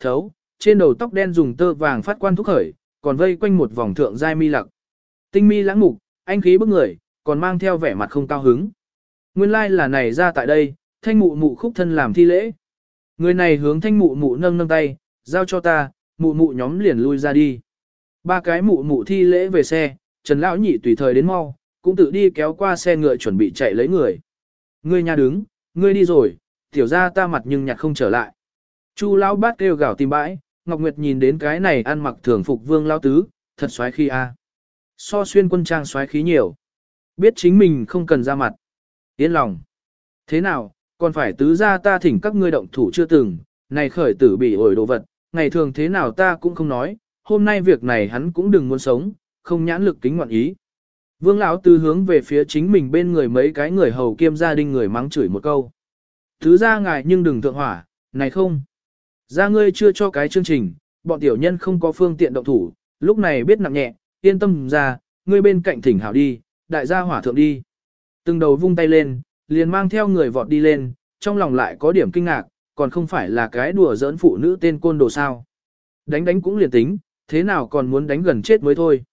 Thấu, trên đầu tóc đen dùng tơ vàng phát quan thúc khởi, còn vây quanh một vòng thượng giai mi lặc. Tinh mi lãng mục, anh khí bức người, còn mang theo vẻ mặt không cao hứng. Nguyên lai like là này ra tại đây, thanh mụ mụ khúc thân làm thi lễ. Người này hướng thanh mụ mụ nâng nâng tay, giao cho ta, mụ mụ nhóm liền lui ra đi. Ba cái mụ mụ thi lễ về xe, Trần Lão Nhị tùy thời đến mau, cũng tự đi kéo qua xe ngựa chuẩn bị chạy lấy người. Ngươi nhà đứng, ngươi đi rồi, tiểu ra ta mặt nhưng nhặt không trở lại. Chu Lão bát kêu gào tìm bãi, Ngọc Nguyệt nhìn đến cái này ăn mặc thường phục vương Lão tứ, thật xoáy khí a. So xuyên quân trang xoáy khí nhiều. Biết chính mình không cần ra mặt. Yên lòng. Thế nào, còn phải tứ ra ta thỉnh các ngươi động thủ chưa từng, này khởi tử bị ổi đồ vật, ngày thường thế nào ta cũng không nói, hôm nay việc này hắn cũng đừng muốn sống, không nhãn lực kính ngoạn ý. Vương lão tứ hướng về phía chính mình bên người mấy cái người hầu kiêm gia đình người mắng chửi một câu. Thứ ra ngài nhưng đừng thượng hỏa, này không. Ra ngươi chưa cho cái chương trình, bọn tiểu nhân không có phương tiện động thủ, lúc này biết nặng nhẹ, yên tâm ra, ngươi bên cạnh thỉnh hảo đi, đại gia hỏa thượng đi. Từng đầu vung tay lên, liền mang theo người vọt đi lên, trong lòng lại có điểm kinh ngạc, còn không phải là cái đùa giỡn phụ nữ tên côn đồ sao. Đánh đánh cũng liền tính, thế nào còn muốn đánh gần chết mới thôi.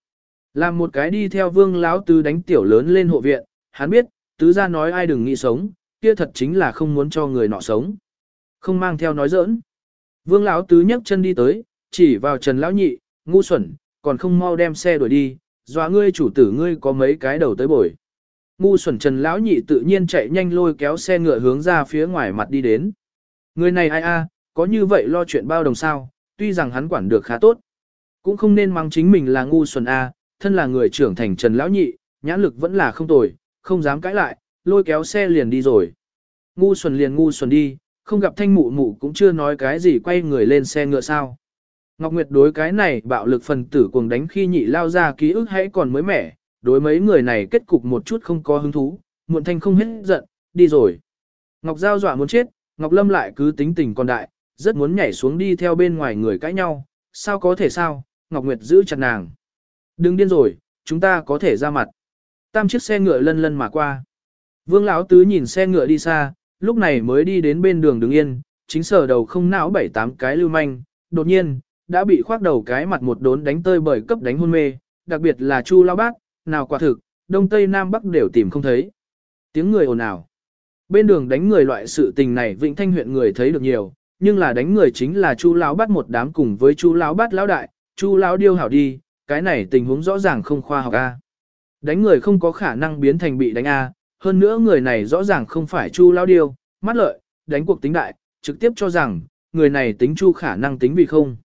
Làm một cái đi theo vương lão tứ đánh tiểu lớn lên hộ viện, hắn biết, tứ ra nói ai đừng nghĩ sống, kia thật chính là không muốn cho người nọ sống. Không mang theo nói giỡn. Vương lão tứ nhấc chân đi tới, chỉ vào Trần lão nhị, ngu xuẩn, còn không mau đem xe đuổi đi, dọa ngươi chủ tử ngươi có mấy cái đầu tới bồi. Ngu xuẩn Trần lão nhị tự nhiên chạy nhanh lôi kéo xe ngựa hướng ra phía ngoài mặt đi đến. Người này ai a, có như vậy lo chuyện bao đồng sao, tuy rằng hắn quản được khá tốt. Cũng không nên mang chính mình là ngu xuẩn a, thân là người trưởng thành Trần lão nhị, nhãn lực vẫn là không tồi, không dám cãi lại, lôi kéo xe liền đi rồi. Ngu xuẩn liền ngu xuẩn đi, không gặp thanh mụ mụ cũng chưa nói cái gì quay người lên xe ngựa sao. Ngọc Nguyệt đối cái này bạo lực phần tử cuồng đánh khi nhị lao ra ký ức hãy còn mới mẻ, đối mấy người này kết cục một chút không có hứng thú, muộn thanh không hết giận, đi rồi. Ngọc Giao dọa muốn chết, Ngọc Lâm lại cứ tính tình còn đại, rất muốn nhảy xuống đi theo bên ngoài người cãi nhau, sao có thể sao, Ngọc Nguyệt giữ chặt nàng. Đừng điên rồi, chúng ta có thể ra mặt. Tam chiếc xe ngựa lân lân mà qua. Vương Lão Tứ nhìn xe ngựa đi xa, lúc này mới đi đến bên đường đứng yên, chính sở đầu không não bảy tám cái lưu manh, đột nhiên, đã bị khoác đầu cái mặt một đốn đánh tơi bởi cấp đánh hôn mê, đặc biệt là Chu Lao Bác, nào quả thực, đông tây nam bắc đều tìm không thấy. Tiếng người ồn ào. Bên đường đánh người loại sự tình này Vĩnh Thanh huyện người thấy được nhiều, nhưng là đánh người chính là Chu lão bắt một đám cùng với Chu lão bắt lão đại, Chu lão điêu hảo đi, cái này tình huống rõ ràng không khoa học a. Đánh người không có khả năng biến thành bị đánh a, hơn nữa người này rõ ràng không phải Chu lão điêu, mắt lợi, đánh cuộc tính đại, trực tiếp cho rằng người này tính Chu khả năng tính vì không.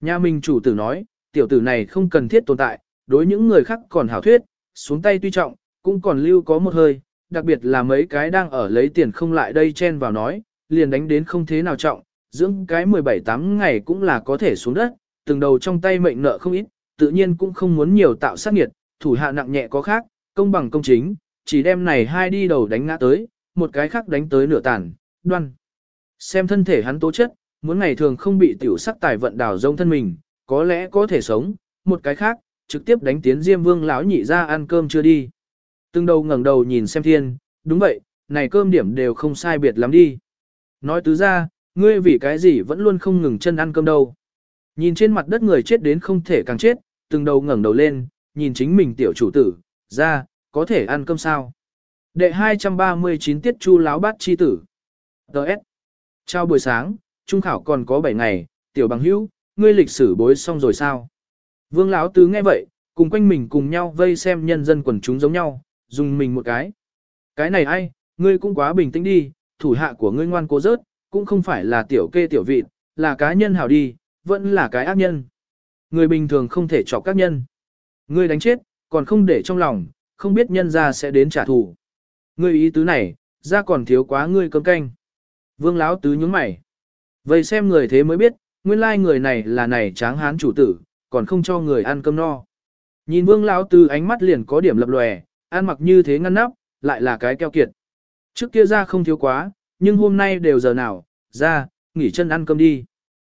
Nhà mình chủ tử nói, tiểu tử này không cần thiết tồn tại, đối những người khác còn hảo thuyết, xuống tay tuy trọng, cũng còn lưu có một hơi, đặc biệt là mấy cái đang ở lấy tiền không lại đây chen vào nói, liền đánh đến không thế nào trọng, dưỡng cái 17-8 ngày cũng là có thể xuống đất, từng đầu trong tay mệnh nợ không ít, tự nhiên cũng không muốn nhiều tạo sát nghiệt, thủ hạ nặng nhẹ có khác, công bằng công chính, chỉ đem này hai đi đầu đánh ngã tới, một cái khác đánh tới nửa tàn, đoan. Xem thân thể hắn tố chất, muốn ngày thường không bị tiểu sắc tài vận đảo rông thân mình, có lẽ có thể sống, một cái khác, trực tiếp đánh tiến Diêm Vương lão nhị ra ăn cơm chưa đi. Từng đầu ngẩng đầu nhìn xem thiên, đúng vậy, này cơm điểm đều không sai biệt lắm đi. Nói tứ ra, ngươi vì cái gì vẫn luôn không ngừng chân ăn cơm đâu. Nhìn trên mặt đất người chết đến không thể càng chết, từng đầu ngẩng đầu lên, nhìn chính mình tiểu chủ tử, ra, có thể ăn cơm sao. Đệ 239 tiết chu láo bát chi tử. Đợt. Chào buổi sáng, trung khảo còn có 7 ngày, tiểu bằng hữu, ngươi lịch sử bối xong rồi sao? Vương Lão Tứ nghe vậy, cùng quanh mình cùng nhau vây xem nhân dân quần chúng giống nhau, dùng mình một cái. Cái này ai, ngươi cũng quá bình tĩnh đi, thủ hạ của ngươi ngoan cố rớt, cũng không phải là tiểu kê tiểu vịt, là cá nhân hảo đi, vẫn là cái ác nhân. Người bình thường không thể chọc các nhân. Ngươi đánh chết, còn không để trong lòng, không biết nhân ra sẽ đến trả thù. Ngươi ý tứ này, ra còn thiếu quá ngươi cơm canh. Vương Lão Tứ nhướng mày. Vậy xem người thế mới biết, nguyên lai người này là này tráng hán chủ tử, còn không cho người ăn cơm no. Nhìn vương lão tứ ánh mắt liền có điểm lập lòe, ăn mặc như thế ngăn nắp, lại là cái keo kiệt. Trước kia ra không thiếu quá, nhưng hôm nay đều giờ nào, ra, nghỉ chân ăn cơm đi.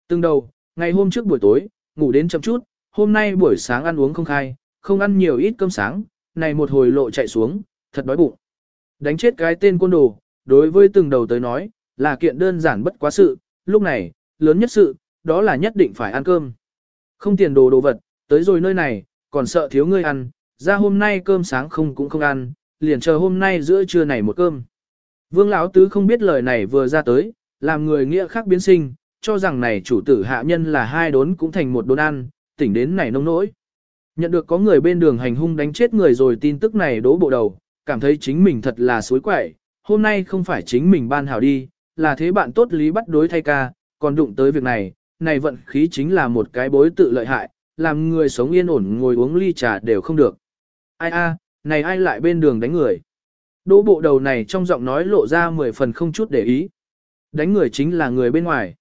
Từng đầu, ngày hôm trước buổi tối, ngủ đến chậm chút, hôm nay buổi sáng ăn uống không khai, không ăn nhiều ít cơm sáng, này một hồi lộ chạy xuống, thật đói bụng. Đánh chết cái tên côn đồ, đối với từng đầu tới nói, là kiện đơn giản bất quá sự, lúc này, lớn nhất sự, đó là nhất định phải ăn cơm. Không tiền đồ đồ vật, tới rồi nơi này, còn sợ thiếu ngươi ăn, ra hôm nay cơm sáng không cũng không ăn, liền chờ hôm nay giữa trưa này một cơm. Vương Lão Tứ không biết lời này vừa ra tới, làm người nghĩa khác biến sinh, cho rằng này chủ tử hạ nhân là hai đốn cũng thành một đốn ăn, tỉnh đến này nông nỗi. Nhận được có người bên đường hành hung đánh chết người rồi tin tức này đố bộ đầu, cảm thấy chính mình thật là suối quậy, hôm nay không phải chính mình ban hảo đi, là thế bạn tốt lý bắt đối thay ca, còn đụng tới việc này, này vận khí chính là một cái bối tự lợi hại, làm người sống yên ổn ngồi uống ly trà đều không được. Ai a, này ai lại bên đường đánh người. Đỗ bộ đầu này trong giọng nói lộ ra mười phần không chút để ý. Đánh người chính là người bên ngoài.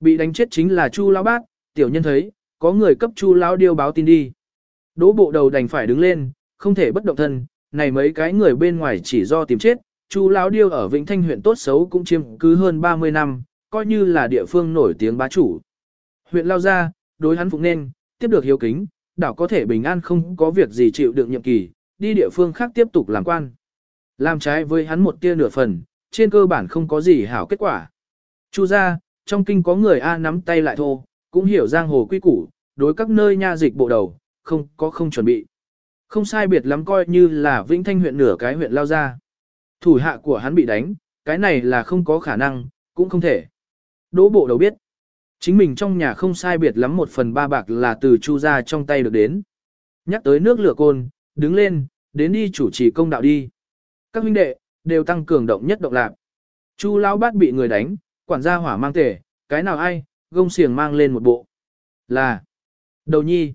Bị đánh chết chính là Chu lão bác, tiểu nhân thấy, có người cấp Chu lão điêu báo tin đi. Đỗ bộ đầu đành phải đứng lên, không thể bất động thân, này mấy cái người bên ngoài chỉ do tìm chết, Chu lão điêu ở Vĩnh Thanh huyện tốt xấu cũng chiếm cứ hơn 30 năm, coi như là địa phương nổi tiếng bá chủ. Huyện lao ra, đối hắn phục nên, tiếp được hiếu kính, đảo có thể bình an không có việc gì chịu đựng nhiệm kỳ, đi địa phương khác tiếp tục làm quan. Làm trái với hắn một tia nửa phần, trên cơ bản không có gì hảo kết quả. Chu ra, trong kinh có người A nắm tay lại thô, cũng hiểu giang hồ quy củ, đối các nơi nha dịch bộ đầu, không có không chuẩn bị. Không sai biệt lắm coi như là Vĩnh Thanh huyện nửa cái huyện lao ra. Thủ hạ của hắn bị đánh, cái này là không có khả năng, cũng không thể. Đỗ bộ đầu biết. Chính mình trong nhà không sai biệt lắm một phần ba bạc là từ chu ra trong tay được đến. Nhắc tới nước lửa côn, đứng lên, đến đi chủ trì công đạo đi. Các huynh đệ, đều tăng cường động nhất động lạc. Chu lão bát bị người đánh, quản gia hỏa mang tể, cái nào ai, gông xiềng mang lên một bộ. Là, đầu nhi,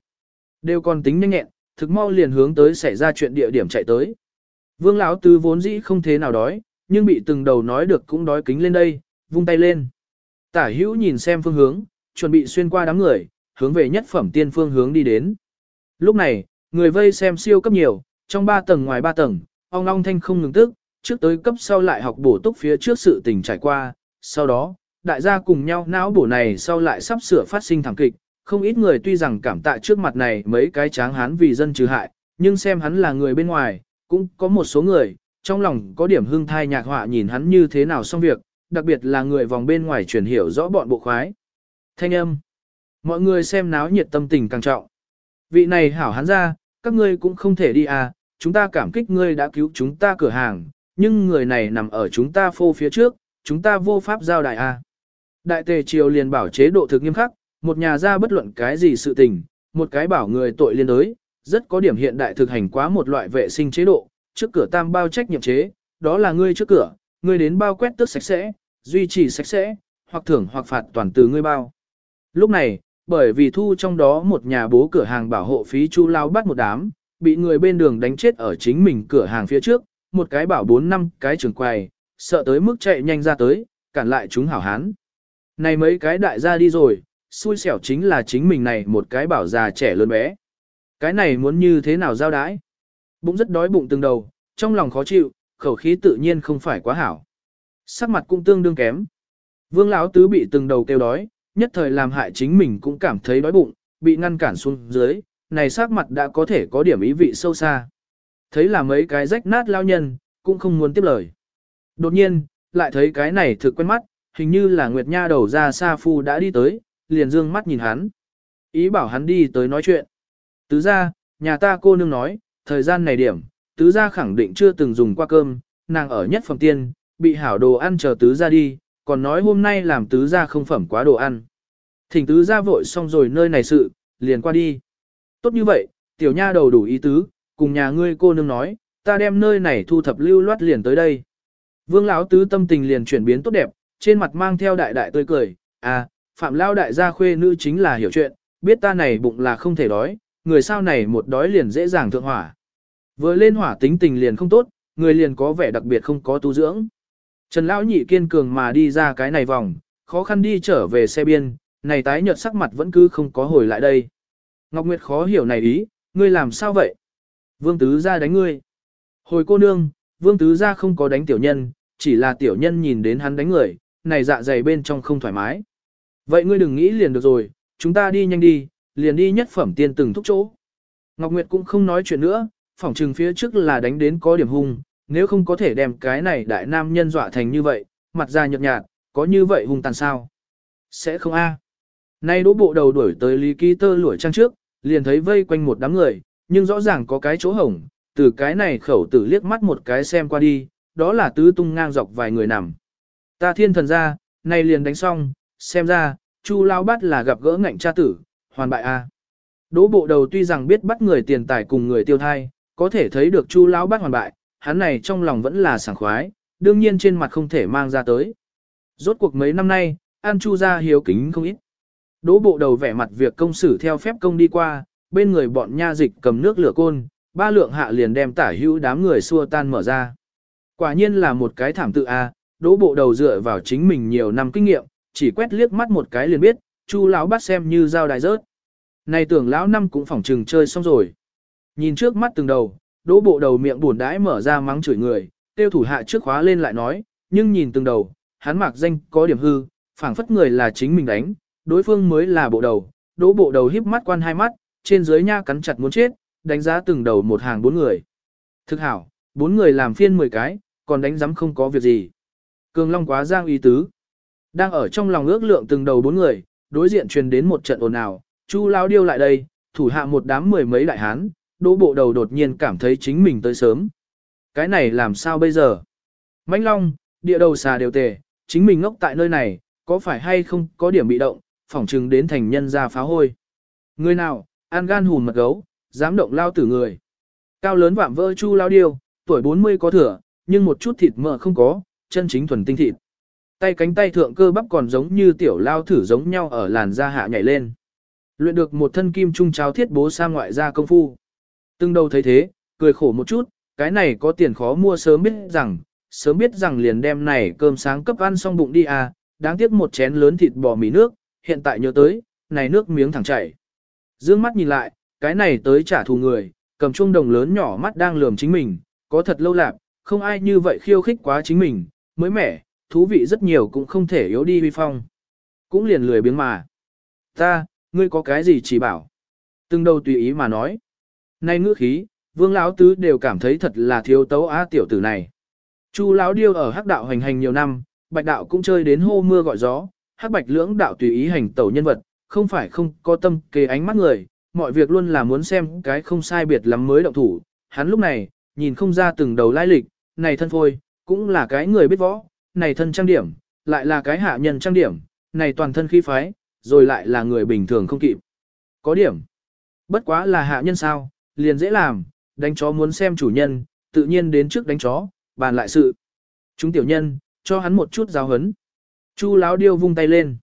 đều còn tính nhanh nhẹn, thực mau liền hướng tới xảy ra chuyện địa điểm chạy tới. Vương lão tứ vốn dĩ không thế nào đói, nhưng bị từng đầu nói được cũng đói kính lên đây, vung tay lên. Tả hữu nhìn xem phương hướng, chuẩn bị xuyên qua đám người, hướng về nhất phẩm tiên phương hướng đi đến. Lúc này, người vây xem siêu cấp nhiều, trong ba tầng ngoài ba tầng, ong ong thanh không ngừng tức, trước tới cấp sau lại học bổ túc phía trước sự tình trải qua, sau đó, đại gia cùng nhau não bổ này sau lại sắp sửa phát sinh thảm kịch, không ít người tuy rằng cảm tạ trước mặt này mấy cái tráng hán vì dân trừ hại, nhưng xem hắn là người bên ngoài, cũng có một số người, trong lòng có điểm hưng thai nhạc họa nhìn hắn như thế nào xong việc, đặc biệt là người vòng bên ngoài truyền hiểu rõ bọn bộ khoái. Thanh âm. Mọi người xem náo nhiệt tâm tình càng trọng. Vị này hảo hắn ra, các ngươi cũng không thể đi à, chúng ta cảm kích ngươi đã cứu chúng ta cửa hàng, nhưng người này nằm ở chúng ta phô phía trước, chúng ta vô pháp giao đại à. Đại tề triều liền bảo chế độ thực nghiêm khắc, một nhà ra bất luận cái gì sự tình, một cái bảo người tội liên đối, rất có điểm hiện đại thực hành quá một loại vệ sinh chế độ, trước cửa tam bao trách nhiệm chế, đó là ngươi trước cửa, ngươi đến bao quét tước sạch sẽ, duy trì sạch sẽ, hoặc thưởng hoặc phạt toàn từ ngươi bao. Lúc này, bởi vì thu trong đó một nhà bố cửa hàng bảo hộ phí chu lao bắt một đám, bị người bên đường đánh chết ở chính mình cửa hàng phía trước, một cái bảo bốn năm cái trường quầy, sợ tới mức chạy nhanh ra tới, cản lại chúng hảo hán. Này mấy cái đại gia đi rồi, xui xẻo chính là chính mình này một cái bảo già trẻ lớn bé. Cái này muốn như thế nào giao đãi? Bụng rất đói bụng từng đầu, trong lòng khó chịu, khẩu khí tự nhiên không phải quá hảo. Sắc mặt cũng tương đương kém. Vương lão tứ bị từng đầu kêu đói, nhất thời làm hại chính mình cũng cảm thấy đói bụng, bị ngăn cản xuống dưới, này sắc mặt đã có thể có điểm ý vị sâu xa. Thấy là mấy cái rách nát lao nhân, cũng không muốn tiếp lời. Đột nhiên, lại thấy cái này thực quen mắt, hình như là Nguyệt Nha đầu ra Sa Phu đã đi tới, liền dương mắt nhìn hắn. Ý bảo hắn đi tới nói chuyện. Tứ ra, nhà ta cô nương nói, thời gian này điểm, tứ gia khẳng định chưa từng dùng qua cơm, nàng ở nhất phẩm tiên, bị hảo đồ ăn chờ tứ gia đi, còn nói hôm nay làm tứ gia không phẩm quá đồ ăn. Thỉnh tứ gia vội xong rồi nơi này sự, liền qua đi. Tốt như vậy, tiểu nha đầu đủ ý tứ, cùng nhà ngươi cô nương nói, ta đem nơi này thu thập lưu loát liền tới đây. Vương lão tứ tâm tình liền chuyển biến tốt đẹp, trên mặt mang theo đại đại tươi cười, à, phạm lao đại gia khuê nữ chính là hiểu chuyện, biết ta này bụng là không thể đói, người sao này một đói liền dễ dàng thượng hỏa. Vừa lên hỏa tính tình liền không tốt, người liền có vẻ đặc biệt không có tu dưỡng. Trần Lão nhị kiên cường mà đi ra cái này vòng, khó khăn đi trở về xe biên, này tái nhợt sắc mặt vẫn cứ không có hồi lại đây. Ngọc Nguyệt khó hiểu này ý, ngươi làm sao vậy? Vương Tứ ra đánh ngươi. Hồi cô nương, Vương Tứ ra không có đánh tiểu nhân, chỉ là tiểu nhân nhìn đến hắn đánh người, này dạ dày bên trong không thoải mái. Vậy ngươi đừng nghĩ liền được rồi, chúng ta đi nhanh đi, liền đi nhất phẩm tiên từng thúc chỗ. Ngọc Nguyệt cũng không nói chuyện nữa, phỏng trừng phía trước là đánh đến có điểm hung, nếu không có thể đem cái này đại nam nhân dọa thành như vậy, mặt ra nhợt nhạt, có như vậy hung tàn sao? Sẽ không a. Nay đỗ bộ đầu đuổi tới Lý Ký Tơ lũi trang trước, liền thấy vây quanh một đám người, nhưng rõ ràng có cái chỗ hổng, từ cái này khẩu tử liếc mắt một cái xem qua đi, đó là tứ tung ngang dọc vài người nằm. Ta thiên thần ra, nay liền đánh xong, xem ra, Chu Lao Bát là gặp gỡ ngạnh cha tử, hoàn bại a. Đỗ bộ đầu tuy rằng biết bắt người tiền tài cùng người tiêu thai, có thể thấy được Chu lao Bát hoàn bại, hắn này trong lòng vẫn là sảng khoái, đương nhiên trên mặt không thể mang ra tới. Rốt cuộc mấy năm nay, An Chu ra hiếu kính không ít. Đỗ bộ đầu vẻ mặt việc công xử theo phép công đi qua, bên người bọn nha dịch cầm nước lửa côn, ba lượng hạ liền đem tả hữu đám người xua tan mở ra. Quả nhiên là một cái thảm tự a, đỗ bộ đầu dựa vào chính mình nhiều năm kinh nghiệm, chỉ quét liếc mắt một cái liền biết, chu lão bắt xem như dao đại rớt. Này tưởng lão năm cũng phỏng trừng chơi xong rồi. Nhìn trước mắt từng đầu, đỗ bộ đầu miệng buồn đãi mở ra mắng chửi người, tiêu thủ hạ trước khóa lên lại nói, nhưng nhìn từng đầu, hắn mặc danh có điểm hư, phảng phất người là chính mình đánh, đối phương mới là bộ đầu, đỗ bộ đầu híp mắt quan hai mắt, trên dưới nha cắn chặt muốn chết, đánh giá từng đầu một hàng bốn người. Thực hảo, bốn người làm phiên 10 cái, còn đánh giám không có việc gì. Cường Long quá giang ý tứ. Đang ở trong lòng ước lượng từng đầu bốn người, đối diện truyền đến một trận ồn ào, Chu lao điêu lại đây, thủ hạ một đám mười mấy đại hán, đỗ bộ đầu đột nhiên cảm thấy chính mình tới sớm. Cái này làm sao bây giờ? Mãnh Long, địa đầu xà đều tề, chính mình ngốc tại nơi này, có phải hay không có điểm bị động, phỏng chừng đến thành nhân ra phá hôi. Người nào, an gan hùn mật gấu, dám động lao tử người. Cao lớn vạm vỡ chu lao điêu, tuổi 40 có thừa, nhưng một chút thịt mỡ không có, chân chính thuần tinh thịt. Tay cánh tay thượng cơ bắp còn giống như tiểu lao thử giống nhau ở làn da hạ nhảy lên. Luyện được một thân kim trung cháo thiết bố sa ngoại gia công phu. Từng đầu thấy thế, cười khổ một chút, cái này có tiền khó mua sớm biết rằng, sớm biết rằng liền đem này cơm sáng cấp ăn xong bụng đi à, đáng tiếc một chén lớn thịt bò mì nước, hiện tại nhớ tới, này nước miếng thẳng chảy. Dương mắt nhìn lại, cái này tới trả thù người, cầm chuông đồng lớn nhỏ mắt đang lườm chính mình, có thật lâu lạc, không ai như vậy khiêu khích quá chính mình, mới mẻ, thú vị rất nhiều cũng không thể yếu đi huy phong. Cũng liền lười biếng mà. Ta, ngươi có cái gì chỉ bảo. Từng đầu tùy ý mà nói. Nay ngữ khí, vương lão tứ đều cảm thấy thật là thiếu tấu á tiểu tử này. Chu lão điêu ở hắc đạo hành hành nhiều năm, bạch đạo cũng chơi đến hô mưa gọi gió, hắc bạch lưỡng đạo tùy ý hành tẩu nhân vật, không phải không có tâm kế ánh mắt người, mọi việc luôn là muốn xem cái không sai biệt lắm mới động thủ. Hắn lúc này, nhìn không ra từng đầu lai lịch, này thân phôi, cũng là cái người biết võ, này thân trang điểm, lại là cái hạ nhân trang điểm, này toàn thân khí phái, rồi lại là người bình thường không kịp. Có điểm. Bất quá là hạ nhân sao, liền dễ làm, đánh chó muốn xem chủ nhân, tự nhiên đến trước đánh chó, bàn lại sự. Chúng tiểu nhân, cho hắn một chút giáo hấn. Chu láo điêu vung tay lên.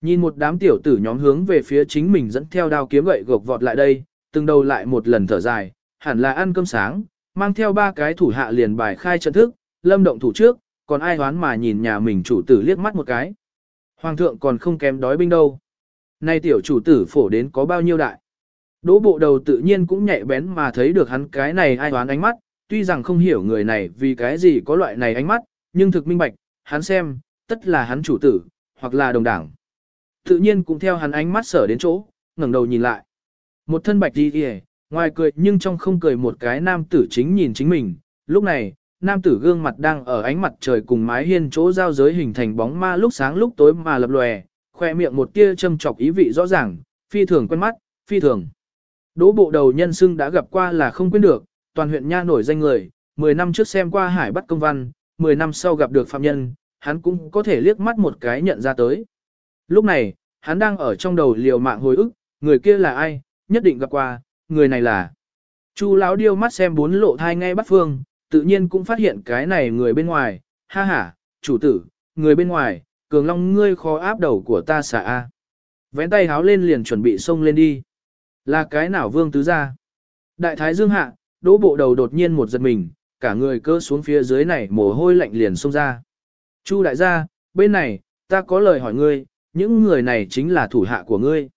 Nhìn một đám tiểu tử nhóm hướng về phía chính mình dẫn theo đao kiếm gậy gộc vọt lại đây, từng đầu lại một lần thở dài, hẳn là ăn cơm sáng, mang theo ba cái thủ hạ liền bài khai trận thức, lâm động thủ trước, còn ai hoán mà nhìn nhà mình chủ tử liếc mắt một cái. Hoàng thượng còn không kém đói binh đâu. Nay tiểu chủ tử phổ đến có bao nhiêu đại. Đỗ bộ đầu tự nhiên cũng nhạy bén mà thấy được hắn cái này ai hoán ánh mắt, tuy rằng không hiểu người này vì cái gì có loại này ánh mắt, nhưng thực minh bạch, hắn xem, tất là hắn chủ tử, hoặc là đồng đảng. Tự nhiên cũng theo hắn ánh mắt sở đến chỗ, ngẩng đầu nhìn lại. Một thân bạch đi kìa, ngoài cười nhưng trong không cười một cái nam tử chính nhìn chính mình. Lúc này, nam tử gương mặt đang ở ánh mặt trời cùng mái hiên chỗ giao giới hình thành bóng ma lúc sáng lúc tối mà lập lòe, khoe miệng một tia châm chọc ý vị rõ ràng, phi thường quen mắt, phi thường. Đỗ bộ đầu nhân xưng đã gặp qua là không quên được, toàn huyện nha nổi danh người, 10 năm trước xem qua hải bắt công văn, 10 năm sau gặp được phạm nhân, hắn cũng có thể liếc mắt một cái nhận ra tới. Lúc này, hắn đang ở trong đầu liều mạng hồi ức, người kia là ai, nhất định gặp qua, người này là. Chu lão điêu mắt xem bốn lộ thai ngay bắt phương, tự nhiên cũng phát hiện cái này người bên ngoài, ha ha, chủ tử, người bên ngoài, cường long ngươi khó áp đầu của ta xả a. Vén tay háo lên liền chuẩn bị xông lên đi. Là cái nào vương tứ ra? Đại thái dương hạ, đỗ bộ đầu đột nhiên một giật mình, cả người cơ xuống phía dưới này mồ hôi lạnh liền xông ra. Chu đại gia, bên này, ta có lời hỏi ngươi, những người này chính là thủ hạ của ngươi.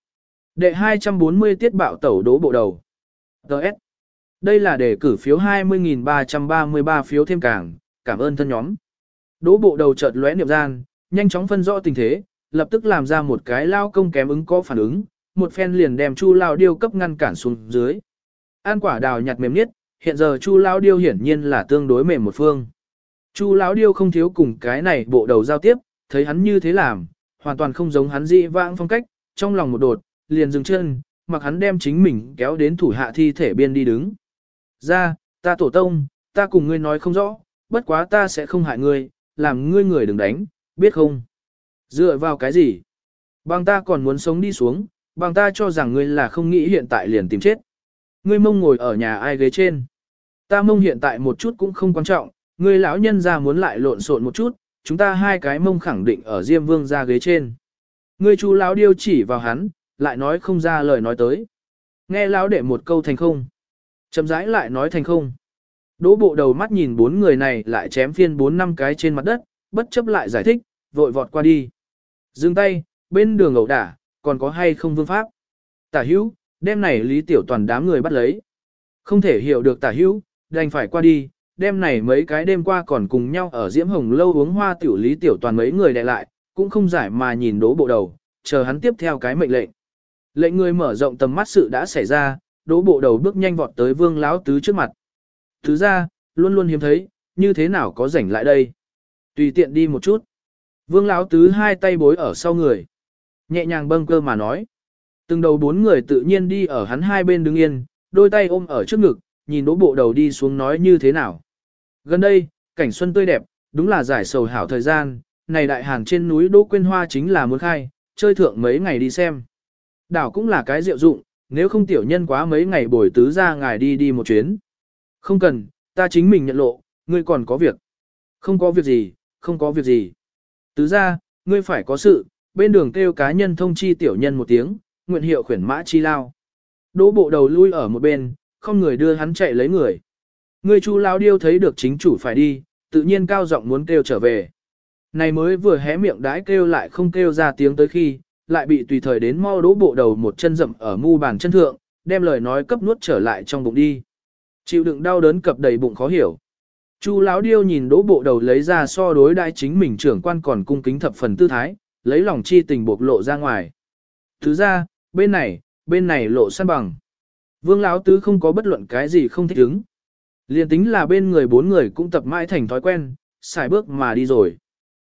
Đệ 240 tiết bạo tẩu đố bộ đầu. Đợt. Đây là đề cử phiếu 20.333 phiếu thêm càng, cảm ơn thân nhóm. Đỗ bộ đầu chợt lóe niệm gian, nhanh chóng phân rõ tình thế, lập tức làm ra một cái lao công kém ứng có phản ứng, một phen liền đem chu lao điêu cấp ngăn cản xuống dưới. An quả đào nhặt mềm nhất, hiện giờ chu lao điêu hiển nhiên là tương đối mềm một phương. Chu lão điêu không thiếu cùng cái này bộ đầu giao tiếp, thấy hắn như thế làm, hoàn toàn không giống hắn dị vãng phong cách, trong lòng một đột, liền dừng chân, mặc hắn đem chính mình kéo đến thủ hạ thi thể biên đi đứng. Ra, ta tổ tông, ta cùng ngươi nói không rõ, bất quá ta sẽ không hại ngươi, làm ngươi người đừng đánh, biết không? Dựa vào cái gì? Bằng ta còn muốn sống đi xuống, bằng ta cho rằng ngươi là không nghĩ hiện tại liền tìm chết. Ngươi mông ngồi ở nhà ai ghế trên. Ta mông hiện tại một chút cũng không quan trọng, ngươi lão nhân ra muốn lại lộn xộn một chút, chúng ta hai cái mông khẳng định ở Diêm Vương ra ghế trên. Ngươi chú lão điêu chỉ vào hắn, lại nói không ra lời nói tới. Nghe lão đệ một câu thành không. Chậm rãi lại nói thành không. Đỗ bộ đầu mắt nhìn bốn người này lại chém phiên bốn năm cái trên mặt đất, bất chấp lại giải thích, vội vọt qua đi. Dừng tay, bên đường ẩu đả, còn có hay không vương pháp. Tả hữu, đêm này lý tiểu toàn đám người bắt lấy. Không thể hiểu được tả hữu, đành phải qua đi, đêm này mấy cái đêm qua còn cùng nhau ở diễm hồng lâu uống hoa tiểu lý tiểu toàn mấy người đè lại, cũng không giải mà nhìn đỗ bộ đầu, chờ hắn tiếp theo cái mệnh lệnh. Lệnh người mở rộng tầm mắt sự đã xảy ra, đỗ bộ đầu bước nhanh vọt tới vương lão tứ trước mặt. Thứ ra, luôn luôn hiếm thấy, như thế nào có rảnh lại đây. Tùy tiện đi một chút. Vương lão tứ hai tay bối ở sau người. Nhẹ nhàng bâng cơ mà nói. Từng đầu bốn người tự nhiên đi ở hắn hai bên đứng yên, đôi tay ôm ở trước ngực, nhìn đỗ bộ đầu đi xuống nói như thế nào. Gần đây, cảnh xuân tươi đẹp, đúng là giải sầu hảo thời gian, này đại hàn trên núi đỗ quên hoa chính là muốn khai, chơi thượng mấy ngày đi xem. Đảo cũng là cái diệu dụng, nếu không tiểu nhân quá mấy ngày bồi tứ ra ngài đi đi một chuyến. Không cần, ta chính mình nhận lộ, ngươi còn có việc. Không có việc gì, không có việc gì. Tứ ra, ngươi phải có sự, bên đường kêu cá nhân thông chi tiểu nhân một tiếng, nguyện hiệu khuyển mã chi lao. Đỗ bộ đầu lui ở một bên, không người đưa hắn chạy lấy người. Người chu lao điêu thấy được chính chủ phải đi, tự nhiên cao giọng muốn kêu trở về. Này mới vừa hé miệng đãi kêu lại không kêu ra tiếng tới khi, lại bị tùy thời đến mau đỗ bộ đầu một chân rậm ở mu bàn chân thượng, đem lời nói cấp nuốt trở lại trong bụng đi. Chịu đựng đau đớn cập đầy bụng khó hiểu. Chu lão điêu nhìn đỗ bộ đầu lấy ra so đối đại chính mình trưởng quan còn cung kính thập phần tư thái, lấy lòng chi tình bộc lộ ra ngoài. Thứ ra, bên này, bên này lộ săn bằng. Vương lão tứ không có bất luận cái gì không thích ứng. Liên tính là bên người bốn người cũng tập mãi thành thói quen, xài bước mà đi rồi.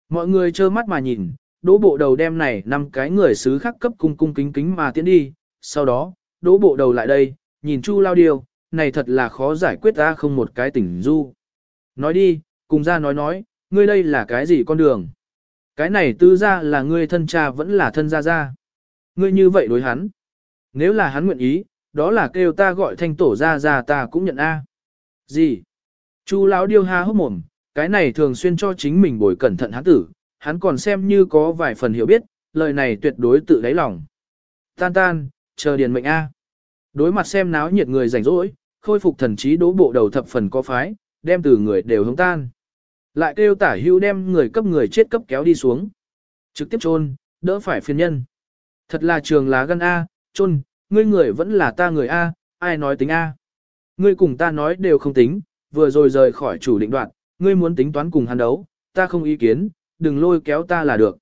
Mọi người trơ mắt mà nhìn, đỗ bộ đầu đem này năm cái người xứ khác cấp cung cung kính kính mà tiến đi. Sau đó, đỗ bộ đầu lại đây, nhìn chu lao điều, này thật là khó giải quyết ta không một cái tỉnh du. Nói đi, cùng ra nói nói, ngươi đây là cái gì con đường? Cái này tư ra là ngươi thân cha vẫn là thân gia gia. Ngươi như vậy đối hắn. Nếu là hắn nguyện ý, đó là kêu ta gọi thanh tổ gia gia ta cũng nhận A. Gì? Chu lão điêu ha hốc mồm, cái này thường xuyên cho chính mình bồi cẩn thận hắn tử, hắn còn xem như có vài phần hiểu biết, lời này tuyệt đối tự đáy lòng. Tan tan, chờ điền mệnh A. Đối mặt xem náo nhiệt người rảnh rỗi, khôi phục thần trí đố bộ đầu thập phần có phái, đem từ người đều hống tan. Lại kêu tả hưu đem người cấp người chết cấp kéo đi xuống. Trực tiếp chôn đỡ phải phiền nhân. Thật là trường lá gan A, chôn ngươi người vẫn là ta người A, ai nói tính A. Ngươi cùng ta nói đều không tính, vừa rồi rời khỏi chủ định đoạn, ngươi muốn tính toán cùng hắn đấu, ta không ý kiến, đừng lôi kéo ta là được.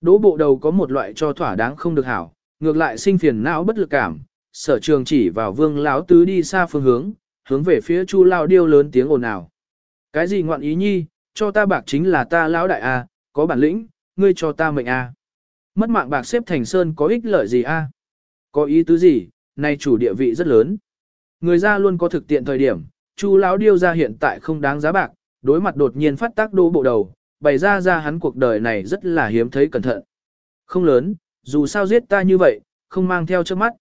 Đỗ bộ đầu có một loại cho thỏa đáng không được hảo, ngược lại sinh phiền não bất lực cảm, sở trường chỉ vào vương lão tứ đi xa phương hướng, hướng về phía chu lao điêu lớn tiếng ồn ào. Cái gì ngoạn ý nhi, cho ta bạc chính là ta lão đại a, có bản lĩnh, ngươi cho ta mệnh a. Mất mạng bạc xếp thành sơn có ích lợi gì a? Có ý tứ gì, nay chủ địa vị rất lớn. Người ra luôn có thực tiện thời điểm, Chu lão điêu ra hiện tại không đáng giá bạc, đối mặt đột nhiên phát tác đô bộ đầu, bày ra ra hắn cuộc đời này rất là hiếm thấy cẩn thận. Không lớn, dù sao giết ta như vậy, không mang theo trước mắt.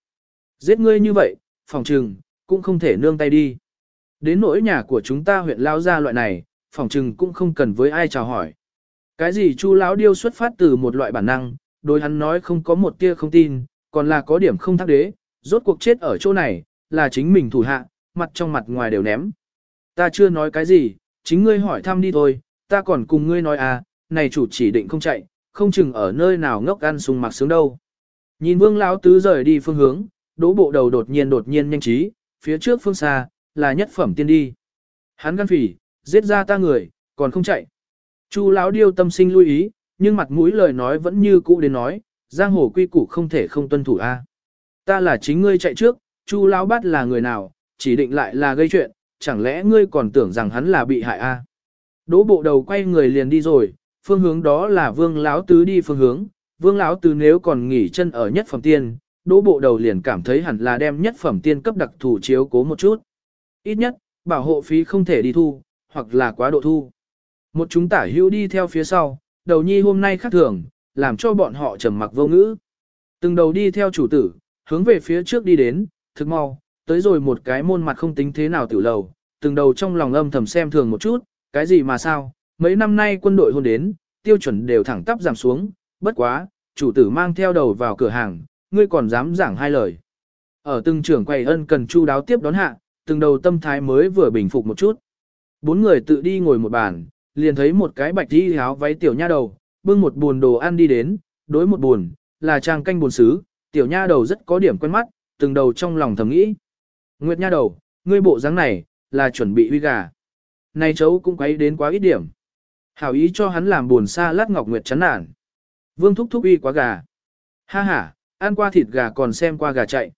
Giết ngươi như vậy, phòng trừng, cũng không thể nương tay đi. Đến nỗi nhà của chúng ta huyện lao ra loại này, phòng trừng cũng không cần với ai chào hỏi. Cái gì chu lão điêu xuất phát từ một loại bản năng, đối hắn nói không có một tia không tin, còn là có điểm không thắc đế, rốt cuộc chết ở chỗ này, là chính mình thủ hạ, mặt trong mặt ngoài đều ném. Ta chưa nói cái gì, chính ngươi hỏi thăm đi thôi, ta còn cùng ngươi nói à, này chủ chỉ định không chạy, không chừng ở nơi nào ngốc ăn sung mặc sướng đâu. Nhìn vương lão tứ rời đi phương hướng, đỗ bộ đầu đột nhiên đột nhiên nhanh trí, phía trước phương xa, là nhất phẩm tiên đi. Hắn gan phỉ, giết ra ta người, còn không chạy. Chu lão điêu tâm sinh lưu ý, nhưng mặt mũi lời nói vẫn như cũ đến nói, giang hồ quy củ không thể không tuân thủ a. Ta là chính ngươi chạy trước, Chu lão bát là người nào, chỉ định lại là gây chuyện, chẳng lẽ ngươi còn tưởng rằng hắn là bị hại a? À? Đỗ bộ đầu quay người liền đi rồi, phương hướng đó là vương lão tứ đi phương hướng, Vương lão tứ nếu còn nghỉ chân ở nhất phẩm tiên, đỗ bộ đầu liền cảm thấy hẳn là đem nhất phẩm tiên cấp đặc thủ chiếu cố một chút. Ít nhất, bảo hộ phí không thể đi thu, hoặc là quá độ thu. Một chúng tả hữu đi theo phía sau, đầu nhi hôm nay khác thường, làm cho bọn họ trầm mặc vô ngữ. Từng đầu đi theo chủ tử, hướng về phía trước đi đến, thực mau, tới rồi một cái môn mặt không tính thế nào tiểu lầu, từng đầu trong lòng âm thầm xem thường một chút, cái gì mà sao, mấy năm nay quân đội hôn đến, tiêu chuẩn đều thẳng tắp giảm xuống, bất quá, chủ tử mang theo đầu vào cửa hàng, ngươi còn dám giảng hai lời. Ở từng trưởng quầy ân cần chu đáo tiếp đón hạ, từng đầu tâm thái mới vừa bình phục một chút. Bốn người tự đi ngồi một bàn, liền thấy một cái bạch đi áo váy tiểu nha đầu, bưng một buồn đồ ăn đi đến, đối một buồn, là trang canh buồn xứ, tiểu nha đầu rất có điểm quen mắt, từng đầu trong lòng thầm nghĩ. Nguyệt nha đầu, ngươi bộ dáng này, là chuẩn bị huy gà nay cháu cũng quấy đến quá ít điểm. Hảo ý cho hắn làm buồn xa lát ngọc nguyệt chán nản. Vương thúc thúc uy quá gà. Ha ha, ăn qua thịt gà còn xem qua gà chạy.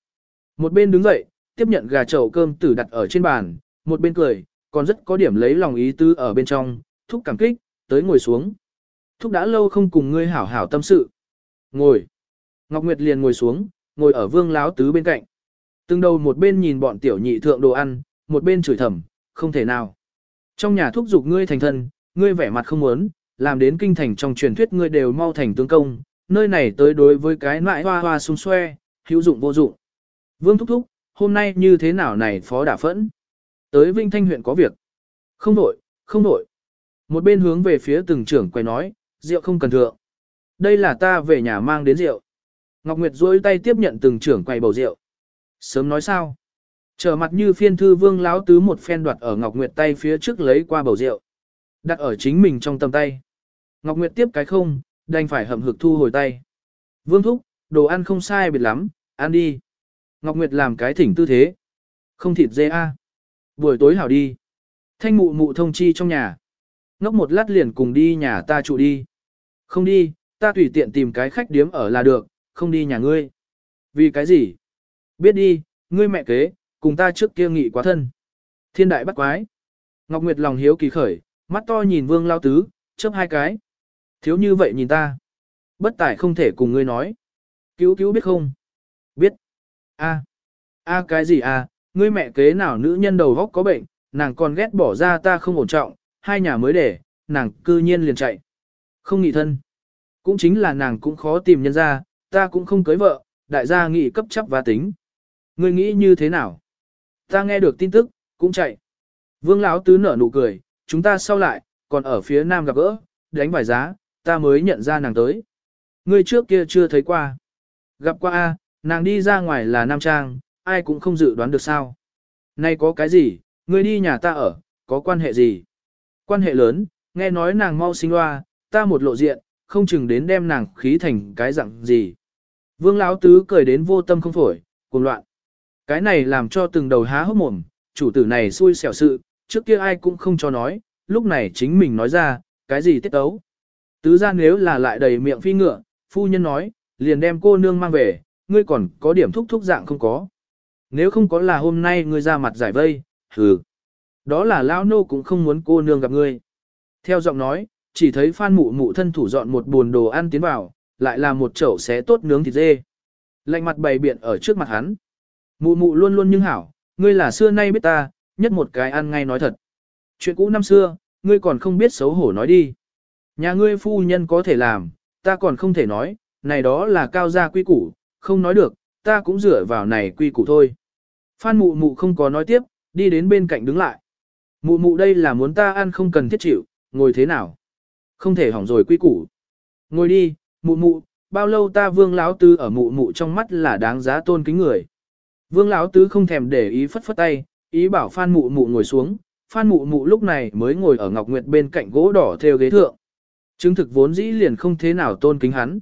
Một bên đứng dậy, tiếp nhận gà chậu cơm tử đặt ở trên bàn, một bên cười, còn rất có điểm lấy lòng ý tứ ở bên trong, thúc cảm kích, tới ngồi xuống. Thúc đã lâu không cùng ngươi hảo hảo tâm sự. Ngồi. Ngọc Nguyệt liền ngồi xuống, ngồi ở vương láo tứ bên cạnh. Từng đầu một bên nhìn bọn tiểu nhị thượng đồ ăn, một bên chửi thầm, không thể nào. Trong nhà thúc giục ngươi thành thân, ngươi vẻ mặt không muốn, làm đến kinh thành trong truyền thuyết ngươi đều mau thành tướng công, nơi này tới đối với cái loại hoa hoa xung xoe, hữu dụng vô dụng. Vương thúc thúc, hôm nay như thế nào này phó đả phẫn? Tới Vinh Thanh huyện có việc. Không đổi, không đổi. Một bên hướng về phía từng trưởng quay nói, rượu không cần thượng. Đây là ta về nhà mang đến rượu. Ngọc Nguyệt duỗi tay tiếp nhận từng trưởng quay bầu rượu. Sớm nói sao? Trở mặt như phiên thư vương láo tứ một phen đoạt ở Ngọc Nguyệt tay phía trước lấy qua bầu rượu. Đặt ở chính mình trong tầm tay. Ngọc Nguyệt tiếp cái không, đành phải hậm hực thu hồi tay. Vương thúc, đồ ăn không sai biệt lắm, ăn đi. Ngọc Nguyệt làm cái thỉnh tư thế. Không thịt dê a. Buổi tối hảo đi. Thanh mụ mụ thông chi trong nhà. Ngốc một lát liền cùng đi nhà ta trụ đi. Không đi, ta tùy tiện tìm cái khách điếm ở là được, không đi nhà ngươi. Vì cái gì? Biết đi, ngươi mẹ kế, cùng ta trước kia nghị quá thân. Thiên đại bắt quái. Ngọc Nguyệt lòng hiếu kỳ khởi, mắt to nhìn vương lao tứ, chớp hai cái. Thiếu như vậy nhìn ta. Bất tải không thể cùng ngươi nói. Cứu cứu biết không? Biết. A. A cái gì a? Ngươi mẹ kế nào nữ nhân đầu góc có bệnh, nàng còn ghét bỏ ra ta không ổn trọng, hai nhà mới để, nàng cư nhiên liền chạy. Không nghị thân. Cũng chính là nàng cũng khó tìm nhân ra, ta cũng không cưới vợ, đại gia nghị cấp chấp và tính. Ngươi nghĩ như thế nào? Ta nghe được tin tức, cũng chạy. Vương Lão tứ nở nụ cười, chúng ta sau lại, còn ở phía nam gặp gỡ, đánh vài giá, ta mới nhận ra nàng tới. Ngươi trước kia chưa thấy qua. Gặp qua a, nàng đi ra ngoài là nam trang, ai cũng không dự đoán được sao. Nay có cái gì, ngươi đi nhà ta ở, có quan hệ gì? Quan hệ lớn, nghe nói nàng mau sinh loa, ta một lộ diện, không chừng đến đem nàng khí thành cái dạng gì. Vương Lão Tứ cười đến vô tâm không phổi, cuồng loạn. Cái này làm cho từng đầu há hốc mồm, chủ tử này xui xẻo sự, trước kia ai cũng không cho nói, lúc này chính mình nói ra, cái gì tiết tấu Tứ ra nếu là lại đầy miệng phi ngựa, phu nhân nói, liền đem cô nương mang về, ngươi còn có điểm thúc thúc dạng không có. Nếu không có là hôm nay ngươi ra mặt giải vây, hừ. Đó là lão nô cũng không muốn cô nương gặp ngươi. Theo giọng nói, chỉ thấy phan mụ mụ thân thủ dọn một buồn đồ ăn tiến vào, lại là một chậu xé tốt nướng thịt dê. Lạnh mặt bày biện ở trước mặt hắn. Mụ mụ luôn luôn nhưng hảo, ngươi là xưa nay biết ta, nhất một cái ăn ngay nói thật. Chuyện cũ năm xưa, ngươi còn không biết xấu hổ nói đi. Nhà ngươi phu nhân có thể làm, ta còn không thể nói, này đó là cao gia quy củ, không nói được, ta cũng dựa vào này quy củ thôi. Phan mụ mụ không có nói tiếp, đi đến bên cạnh đứng lại. Mụ mụ đây là muốn ta ăn không cần thiết chịu, ngồi thế nào? Không thể hỏng rồi quy củ. Ngồi đi, mụ mụ, bao lâu ta vương láo tư ở mụ mụ trong mắt là đáng giá tôn kính người. Vương lão tứ không thèm để ý phất phất tay, ý bảo Phan mụ mụ ngồi xuống, Phan mụ mụ lúc này mới ngồi ở Ngọc Nguyệt bên cạnh gỗ đỏ theo ghế thượng. Chứng thực vốn dĩ liền không thế nào tôn kính hắn.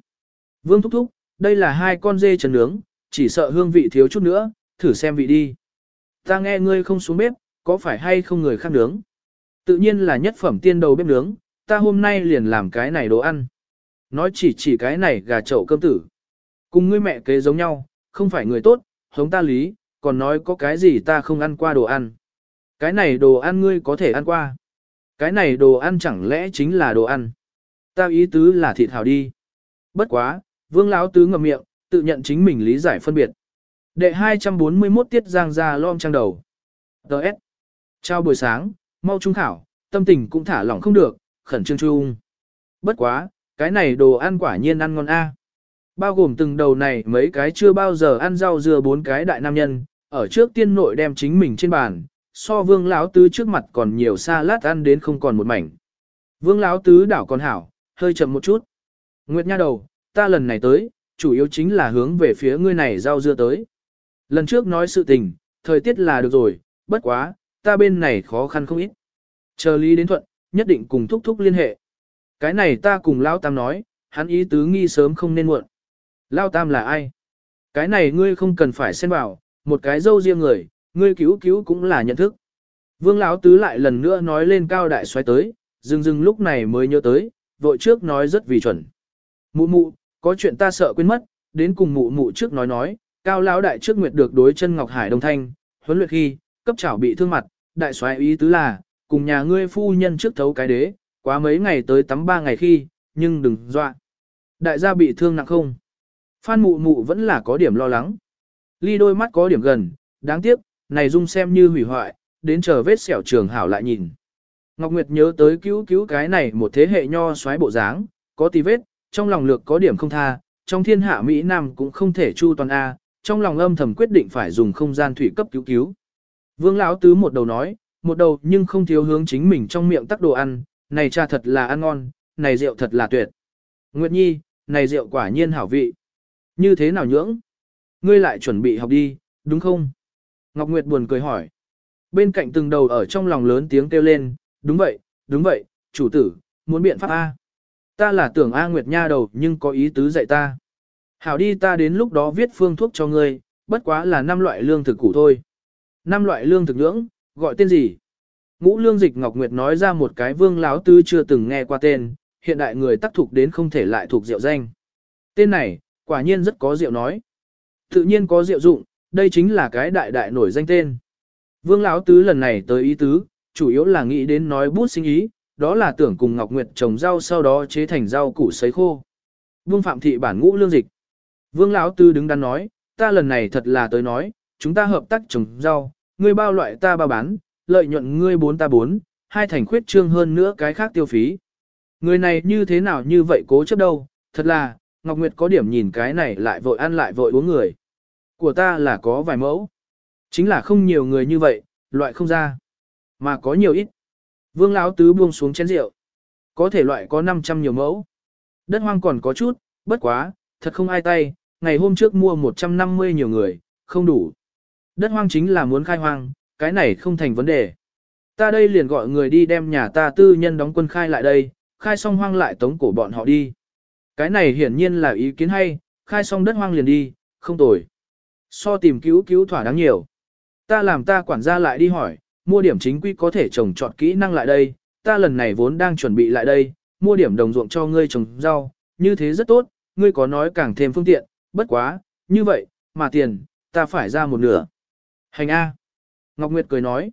Vương thúc thúc, đây là hai con dê trần nướng, chỉ sợ hương vị thiếu chút nữa, thử xem vị đi. Ta nghe ngươi không xuống bếp, có phải hay không người khác nướng? Tự nhiên là nhất phẩm tiên đầu bếp nướng, ta hôm nay liền làm cái này đồ ăn. Nói chỉ chỉ cái này gà chậu cơm tử. Cùng ngươi mẹ kế giống nhau, không phải người tốt, hống ta lý, còn nói có cái gì ta không ăn qua đồ ăn. Cái này đồ ăn ngươi có thể ăn qua. Cái này đồ ăn chẳng lẽ chính là đồ ăn. Ta ý tứ là thịt hảo đi. Bất quá, Vương Lão Tứ ngậm miệng, tự nhận chính mình lý giải phân biệt. Đệ 241 tiết giang ra lom trang đầu. Đợt. Chào buổi sáng, mau trung khảo, tâm tình cũng thả lỏng không được, khẩn trương trung Bất quá, cái này đồ ăn quả nhiên ăn ngon a. Bao gồm từng đầu này mấy cái chưa bao giờ ăn rau dưa bốn cái đại nam nhân, ở trước tiên nội đem chính mình trên bàn, so vương lão tứ trước mặt còn nhiều xa lát ăn đến không còn một mảnh. Vương lão tứ đảo còn hảo, hơi chậm một chút. Nguyệt nha đầu, ta lần này tới, chủ yếu chính là hướng về phía ngươi này rau dưa tới. Lần trước nói sự tình, thời tiết là được rồi, bất quá, ta bên này khó khăn không ít. Chờ lý đến thuận, nhất định cùng thúc thúc liên hệ. Cái này ta cùng lão Tam nói, hắn ý tứ nghi sớm không nên muộn. Lao Tam là ai? Cái này ngươi không cần phải xen vào, một cái dâu riêng người, ngươi cứu cứu cũng là nhận thức. Vương Lão Tứ lại lần nữa nói lên cao đại xoáy tới, dừng dừng lúc này mới nhớ tới, vội trước nói rất vì chuẩn. Mụ mụ, có chuyện ta sợ quên mất, đến cùng mụ mụ trước nói nói, cao lão đại trước nguyệt được đối chân Ngọc Hải Đông Thanh, huấn luyện khi, cấp chảo bị thương mặt, đại xoáy ý tứ là, cùng nhà ngươi phu nhân trước thấu cái đế, quá mấy ngày tới tắm ba ngày khi, nhưng đừng dọa. Đại gia bị thương nặng không? Phan mụ mụ vẫn là có điểm lo lắng. Ly đôi mắt có điểm gần, đáng tiếc, này dung xem như hủy hoại, đến chờ vết sẹo trường hảo lại nhìn. Ngọc Nguyệt nhớ tới cứu cứu cái này một thế hệ nho xoáy bộ dáng, có tì vết, trong lòng lược có điểm không tha, trong thiên hạ Mỹ Nam cũng không thể chu toàn A, trong lòng âm thầm quyết định phải dùng không gian thủy cấp cứu cứu. Vương Lão Tứ một đầu nói, một đầu nhưng không thiếu hướng chính mình trong miệng tắc đồ ăn, này trà thật là ăn ngon, này rượu thật là tuyệt. Nguyệt Nhi, này rượu quả nhiên hảo vị. Như thế nào nhưỡng? Ngươi lại chuẩn bị học đi, đúng không? Ngọc Nguyệt buồn cười hỏi. Bên cạnh từng đầu ở trong lòng lớn tiếng kêu lên, đúng vậy, đúng vậy, chủ tử, muốn biện pháp A. Ta là tưởng A Nguyệt Nha đầu nhưng có ý tứ dạy ta. Hảo đi ta đến lúc đó viết phương thuốc cho ngươi, bất quá là năm loại lương thực củ thôi. Năm loại lương thực nhưỡng, gọi tên gì? Ngũ lương dịch Ngọc Nguyệt nói ra một cái vương láo tư chưa từng nghe qua tên, hiện đại người tác thuộc đến không thể lại thuộc rượu danh. Tên này, quả nhiên rất có rượu nói. Tự nhiên có rượu dụng, đây chính là cái đại đại nổi danh tên. Vương Lão Tứ lần này tới ý tứ, chủ yếu là nghĩ đến nói bút sinh ý, đó là tưởng cùng Ngọc Nguyệt trồng rau sau đó chế thành rau củ sấy khô. Vương Phạm Thị bản ngũ lương dịch. Vương Lão Tứ đứng đắn nói, ta lần này thật là tới nói, chúng ta hợp tác trồng rau, ngươi bao loại ta bao bán, lợi nhuận ngươi bốn ta bốn, hai thành khuyết trương hơn nữa cái khác tiêu phí. Người này như thế nào như vậy cố chấp đâu, thật là, Ngọc Nguyệt có điểm nhìn cái này lại vội ăn lại vội uống người. Của ta là có vài mẫu. Chính là không nhiều người như vậy, loại không ra. Mà có nhiều ít. Vương Lão Tứ buông xuống chén rượu. Có thể loại có 500 nhiều mẫu. Đất hoang còn có chút, bất quá, thật không ai tay, ngày hôm trước mua 150 nhiều người, không đủ. Đất hoang chính là muốn khai hoang, cái này không thành vấn đề. Ta đây liền gọi người đi đem nhà ta tư nhân đóng quân khai lại đây, khai xong hoang lại tống cổ bọn họ đi. Cái này hiển nhiên là ý kiến hay, khai xong đất hoang liền đi, không tồi. So tìm cứu cứu thỏa đáng nhiều. Ta làm ta quản gia lại đi hỏi, mua điểm chính quy có thể trồng trọt kỹ năng lại đây, ta lần này vốn đang chuẩn bị lại đây, mua điểm đồng ruộng cho ngươi trồng rau, như thế rất tốt, ngươi có nói càng thêm phương tiện, bất quá, như vậy, mà tiền, ta phải ra một nửa. Hành A. Ngọc Nguyệt cười nói.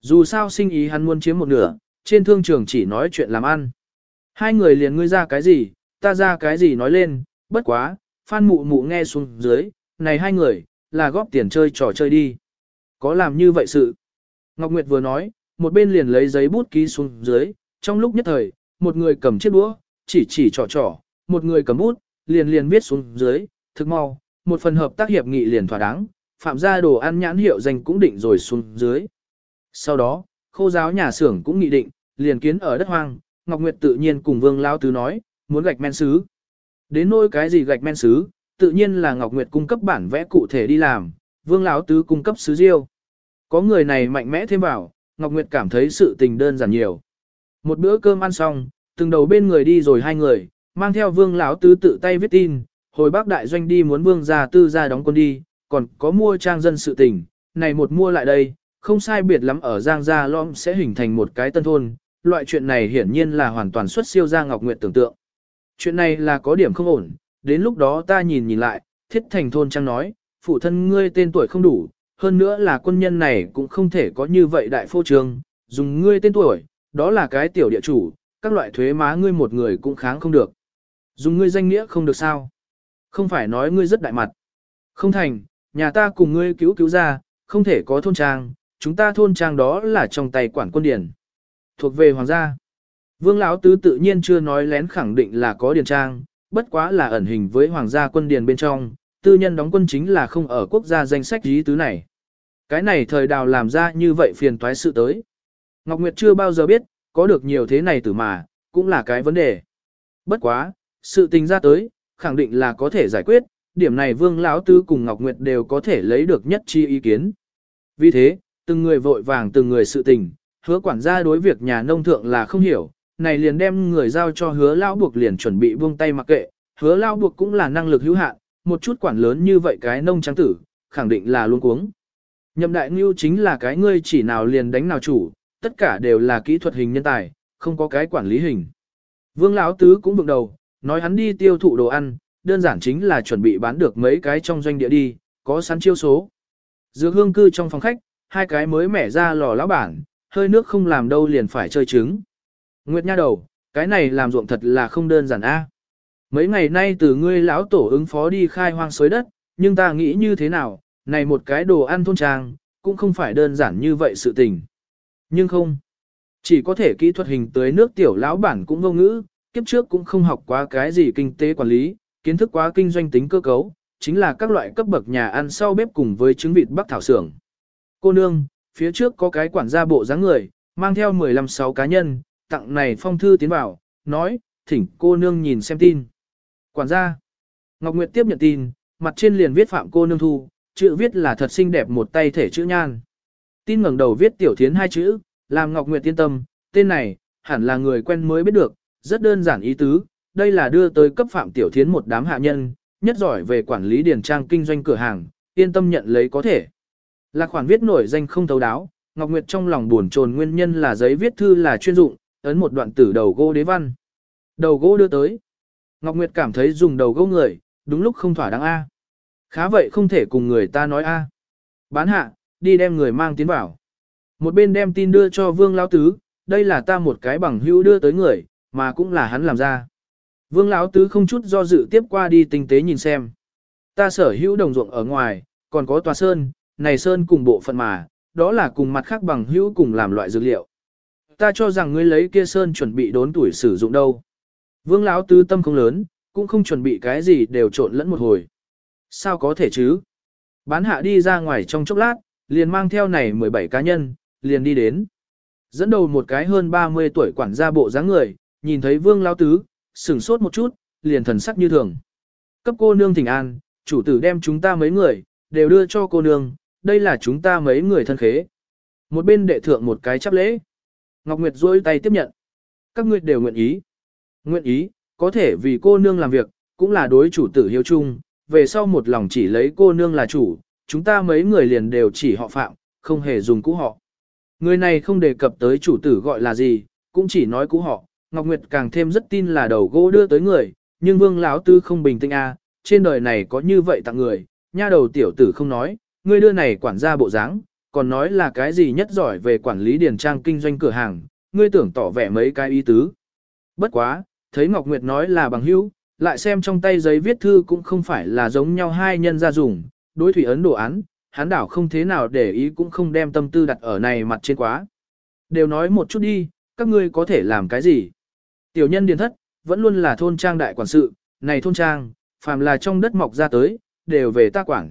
Dù sao sinh ý hắn muốn chiếm một nửa, trên thương trường chỉ nói chuyện làm ăn. Hai người liền ngươi ra cái gì, ta ra cái gì nói lên, bất quá, Phan Mụ Mụ nghe xuống dưới, này hai người, là góp tiền chơi trò chơi đi. Có làm như vậy sự. Ngọc Nguyệt vừa nói, một bên liền lấy giấy bút ký xuống dưới, trong lúc nhất thời, một người cầm chiếc đũa, chỉ chỉ trò trò, một người cầm bút, liền liền viết xuống dưới, thực mau, một phần hợp tác hiệp nghị liền thỏa đáng, phạm gia đồ ăn nhãn hiệu danh cũng định rồi xuống dưới. Sau đó, khô giáo nhà xưởng cũng nghị định, liền kiến ở đất hoang, Ngọc Nguyệt tự nhiên cùng Vương Lao Tứ nói, muốn gạch men sứ. Đến nỗi cái gì gạch men sứ, tự nhiên là Ngọc Nguyệt cung cấp bản vẽ cụ thể đi làm, Vương Lão Tứ cung cấp sứ diêu. Có người này mạnh mẽ thêm vào, Ngọc Nguyệt cảm thấy sự tình đơn giản nhiều. Một bữa cơm ăn xong, từng đầu bên người đi rồi hai người, mang theo Vương Lão Tứ tự tay viết tin, hồi bác đại doanh đi muốn Vương gia tư gia đóng quân đi, còn có mua trang dân sự tình, này một mua lại đây, không sai biệt lắm ở Giang Gia Lõm sẽ hình thành một cái tân thôn, loại chuyện này hiển nhiên là hoàn toàn xuất siêu ra Ngọc Nguyệt tưởng tượng. Chuyện này là có điểm không ổn, đến lúc đó ta nhìn nhìn lại, thiết thành thôn trang nói, phụ thân ngươi tên tuổi không đủ, hơn nữa là quân nhân này cũng không thể có như vậy đại phô trương, dùng ngươi tên tuổi, đó là cái tiểu địa chủ, các loại thuế má ngươi một người cũng kháng không được. Dùng ngươi danh nghĩa không được sao. Không phải nói ngươi rất đại mặt. Không thành, nhà ta cùng ngươi cứu cứu ra, không thể có thôn trang, chúng ta thôn trang đó là trong tay quản quân điển. Thuộc về hoàng gia. Vương Lão Tứ tự nhiên chưa nói lén khẳng định là có điền trang, bất quá là ẩn hình với hoàng gia quân điền bên trong, tư nhân đóng quân chính là không ở quốc gia danh sách dí tứ này. Cái này thời đào làm ra như vậy phiền toái sự tới. Ngọc Nguyệt chưa bao giờ biết, có được nhiều thế này từ mà, cũng là cái vấn đề. Bất quá, sự tình ra tới, khẳng định là có thể giải quyết, điểm này Vương Lão Tứ cùng Ngọc Nguyệt đều có thể lấy được nhất chi ý kiến. Vì thế, từng người vội vàng từng người sự tình, hứa quản gia đối việc nhà nông thượng là không hiểu, này liền đem người giao cho hứa lão buộc liền chuẩn bị buông tay mặc kệ, hứa lão buộc cũng là năng lực hữu hạn, một chút quản lớn như vậy cái nông trang tử, khẳng định là luôn cuống. Nhậm đại ngưu chính là cái ngươi chỉ nào liền đánh nào chủ, tất cả đều là kỹ thuật hình nhân tài, không có cái quản lý hình. Vương lão tứ cũng vượng đầu, nói hắn đi tiêu thụ đồ ăn, đơn giản chính là chuẩn bị bán được mấy cái trong doanh địa đi, có sẵn chiêu số. Dược hương cư trong phòng khách, hai cái mới mẻ ra lò lão bản, hơi nước không làm đâu liền phải chơi trứng. Nguyệt nha đầu, cái này làm ruộng thật là không đơn giản a. Mấy ngày nay từ ngươi lão tổ ứng phó đi khai hoang xới đất, nhưng ta nghĩ như thế nào, này một cái đồ ăn thôn trang, cũng không phải đơn giản như vậy sự tình. Nhưng không, chỉ có thể kỹ thuật hình tới nước tiểu lão bản cũng vô ngữ, kiếp trước cũng không học quá cái gì kinh tế quản lý, kiến thức quá kinh doanh tính cơ cấu, chính là các loại cấp bậc nhà ăn sau bếp cùng với trứng vịt bắc thảo xưởng. Cô nương, phía trước có cái quản gia bộ dáng người, mang theo 15-6 cá nhân, tặng này phong thư tiến vào, nói, thỉnh cô nương nhìn xem tin. Quản gia. Ngọc Nguyệt tiếp nhận tin, mặt trên liền viết phạm cô nương thu, chữ viết là thật xinh đẹp một tay thể chữ nhan. Tin ngẩng đầu viết tiểu thiến hai chữ, làm Ngọc Nguyệt yên tâm, tên này, hẳn là người quen mới biết được, rất đơn giản ý tứ, đây là đưa tới cấp phạm tiểu thiến một đám hạ nhân, nhất giỏi về quản lý điển trang kinh doanh cửa hàng, yên tâm nhận lấy có thể. Là khoản viết nổi danh không thấu đáo, Ngọc Nguyệt trong lòng buồn chồn nguyên nhân là giấy viết thư là chuyên dụng, ấn một đoạn tử đầu gỗ đế văn. Đầu gỗ đưa tới. Ngọc Nguyệt cảm thấy dùng đầu gỗ người, đúng lúc không thỏa đáng A. Khá vậy không thể cùng người ta nói A. Bán hạ, đi đem người mang tiến vào. Một bên đem tin đưa cho Vương Lão Tứ, đây là ta một cái bằng hữu đưa tới người, mà cũng là hắn làm ra. Vương Lão Tứ không chút do dự tiếp qua đi tinh tế nhìn xem. Ta sở hữu đồng ruộng ở ngoài, còn có tòa sơn, này sơn cùng bộ phận mà, đó là cùng mặt khác bằng hữu cùng làm loại dược liệu ta cho rằng ngươi lấy kia sơn chuẩn bị đốn tuổi sử dụng đâu. Vương lão Tư tâm không lớn, cũng không chuẩn bị cái gì đều trộn lẫn một hồi. Sao có thể chứ? Bán hạ đi ra ngoài trong chốc lát, liền mang theo này 17 cá nhân, liền đi đến. Dẫn đầu một cái hơn 30 tuổi quản gia bộ dáng người, nhìn thấy vương lão tứ, sửng sốt một chút, liền thần sắc như thường. Cấp cô nương thỉnh an, chủ tử đem chúng ta mấy người, đều đưa cho cô nương, đây là chúng ta mấy người thân khế. Một bên đệ thượng một cái chắp lễ. Ngọc Nguyệt duỗi tay tiếp nhận. Các ngươi đều nguyện ý. Nguyện ý, có thể vì cô nương làm việc, cũng là đối chủ tử hiếu chung, về sau một lòng chỉ lấy cô nương là chủ, chúng ta mấy người liền đều chỉ họ phạm, không hề dùng cũ họ. Người này không đề cập tới chủ tử gọi là gì, cũng chỉ nói cũ họ, Ngọc Nguyệt càng thêm rất tin là đầu gỗ đưa tới người, nhưng Vương lão tư không bình tĩnh a, trên đời này có như vậy tặng người, nha đầu tiểu tử không nói, người đưa này quản gia bộ dáng, còn nói là cái gì nhất giỏi về quản lý điền trang kinh doanh cửa hàng, ngươi tưởng tỏ vẻ mấy cái ý tứ. Bất quá, thấy Ngọc Nguyệt nói là bằng hữu, lại xem trong tay giấy viết thư cũng không phải là giống nhau hai nhân ra dùng, đối thủy ấn đồ án, hắn đảo không thế nào để ý cũng không đem tâm tư đặt ở này mặt trên quá. Đều nói một chút đi, các ngươi có thể làm cái gì? Tiểu nhân điền thất, vẫn luôn là thôn trang đại quản sự, này thôn trang, phàm là trong đất mọc ra tới, đều về ta quản.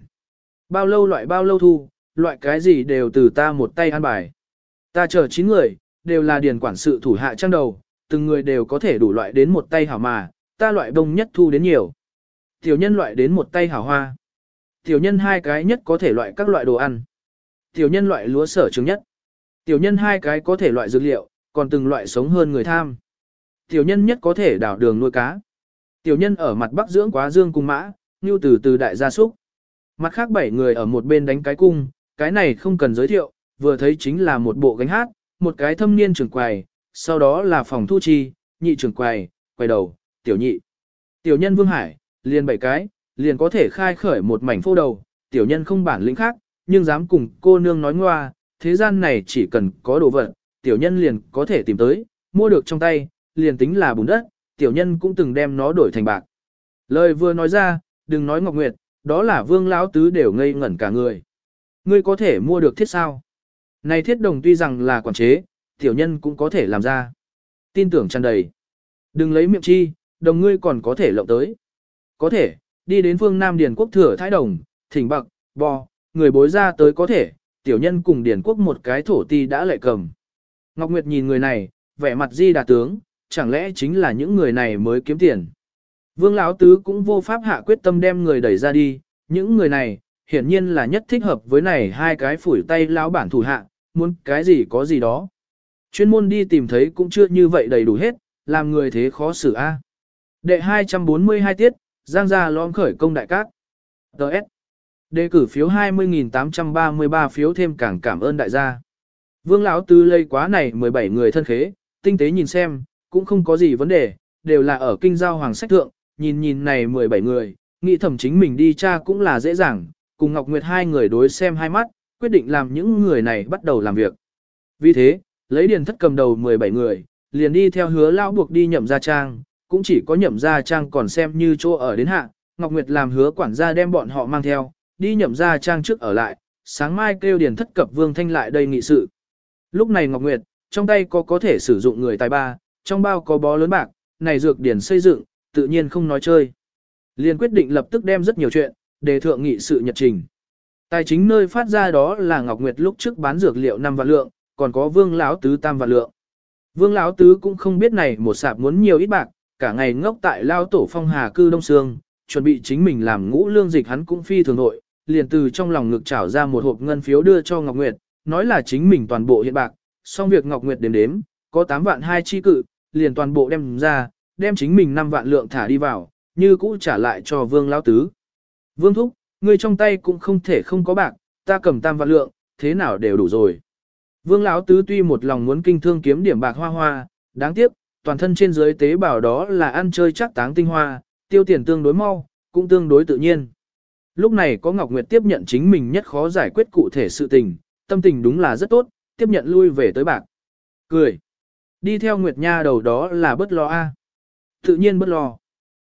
Bao lâu loại bao lâu thu, loại cái gì đều từ ta một tay an bài. Ta chờ 9 người, đều là điền quản sự thủ hạ trang đầu, từng người đều có thể đủ loại đến một tay hảo mà, ta loại đông nhất thu đến nhiều. Tiểu nhân loại đến một tay hảo hoa. Tiểu nhân hai cái nhất có thể loại các loại đồ ăn. Tiểu nhân loại lúa sở trường nhất. Tiểu nhân hai cái có thể loại dược liệu, còn từng loại sống hơn người tham. Tiểu nhân nhất có thể đảo đường nuôi cá. Tiểu nhân ở mặt bắc dưỡng quá dương cung mã, như từ từ đại gia súc. Mặt khác bảy người ở một bên đánh cái cung, cái này không cần giới thiệu, vừa thấy chính là một bộ gánh hát, một cái thâm niên trưởng quầy, sau đó là phòng thu chi, nhị trưởng quầy, quầy đầu, tiểu nhị. Tiểu nhân Vương Hải, liền bảy cái, liền có thể khai khởi một mảnh phô đầu, tiểu nhân không bản lĩnh khác, nhưng dám cùng cô nương nói ngoa, thế gian này chỉ cần có đồ vật, tiểu nhân liền có thể tìm tới, mua được trong tay, liền tính là bùn đất, tiểu nhân cũng từng đem nó đổi thành bạc. Lời vừa nói ra, đừng nói Ngọc Nguyệt, đó là Vương lão tứ đều ngây ngẩn cả người. Ngươi có thể mua được thiết sao? Này thiết đồng tuy rằng là quản chế, tiểu nhân cũng có thể làm ra. Tin tưởng tràn đầy. Đừng lấy miệng chi, đồng ngươi còn có thể lộng tới. Có thể, đi đến phương Nam Điền Quốc thừa thái đồng, thỉnh bạc, bò, người bối ra tới có thể, tiểu nhân cùng Điền Quốc một cái thổ ti đã lệ cầm. Ngọc Nguyệt nhìn người này, vẻ mặt di đà tướng, chẳng lẽ chính là những người này mới kiếm tiền. Vương Lão Tứ cũng vô pháp hạ quyết tâm đem người đẩy ra đi, những người này, hiển nhiên là nhất thích hợp với này hai cái phủi tay lão bản thủ hạ, muốn cái gì có gì đó. Chuyên môn đi tìm thấy cũng chưa như vậy đầy đủ hết, làm người thế khó xử a. Đệ 242 tiết, Giang gia lõm khởi công đại cát. Đợt. Đề cử phiếu 20.833 phiếu thêm càng cảm ơn đại gia. Vương lão tư lây quá này 17 người thân khế, tinh tế nhìn xem, cũng không có gì vấn đề, đều là ở kinh giao hoàng sách thượng, nhìn nhìn này 17 người, nghĩ thẩm chính mình đi cha cũng là dễ dàng, cùng Ngọc Nguyệt hai người đối xem hai mắt, quyết định làm những người này bắt đầu làm việc. Vì thế, lấy điền thất cầm đầu 17 người, liền đi theo hứa lão buộc đi nhậm gia trang, cũng chỉ có nhậm gia trang còn xem như chỗ ở đến hạ, Ngọc Nguyệt làm hứa quản gia đem bọn họ mang theo, đi nhậm gia trang trước ở lại, sáng mai kêu điền thất cập vương thanh lại đây nghị sự. Lúc này Ngọc Nguyệt, trong tay có có thể sử dụng người tài ba, trong bao có bó lớn bạc, này dược điển xây dựng, tự nhiên không nói chơi. Liền quyết định lập tức đem rất nhiều chuyện, đề thượng nghị sự nhật trình. Tài chính nơi phát ra đó là Ngọc Nguyệt lúc trước bán dược liệu 5 vạn lượng, còn có Vương lão tứ tam vạn lượng. Vương lão tứ cũng không biết này một sạp muốn nhiều ít bạc, cả ngày ngốc tại lao tổ phong hà cư đông sương, chuẩn bị chính mình làm ngũ lương dịch hắn cũng phi thường nội, liền từ trong lòng ngực trảo ra một hộp ngân phiếu đưa cho Ngọc Nguyệt, nói là chính mình toàn bộ hiện bạc, xong việc Ngọc Nguyệt đếm đếm, có 8 vạn hai chi cự, liền toàn bộ đem ra, đem chính mình 5 vạn lượng thả đi vào, như cũ trả lại cho Vương lão tứ. Vương thúc, ngươi trong tay cũng không thể không có bạc, ta cầm tam vạn lượng, thế nào đều đủ rồi. Vương lão tứ tuy một lòng muốn kinh thương kiếm điểm bạc hoa hoa, đáng tiếc, toàn thân trên dưới tế bào đó là ăn chơi chắc táng tinh hoa, tiêu tiền tương đối mau, cũng tương đối tự nhiên. Lúc này có Ngọc Nguyệt tiếp nhận chính mình nhất khó giải quyết cụ thể sự tình, tâm tình đúng là rất tốt, tiếp nhận lui về tới bạc. Cười. Đi theo Nguyệt Nha đầu đó là bất lo a. Tự nhiên bất lo.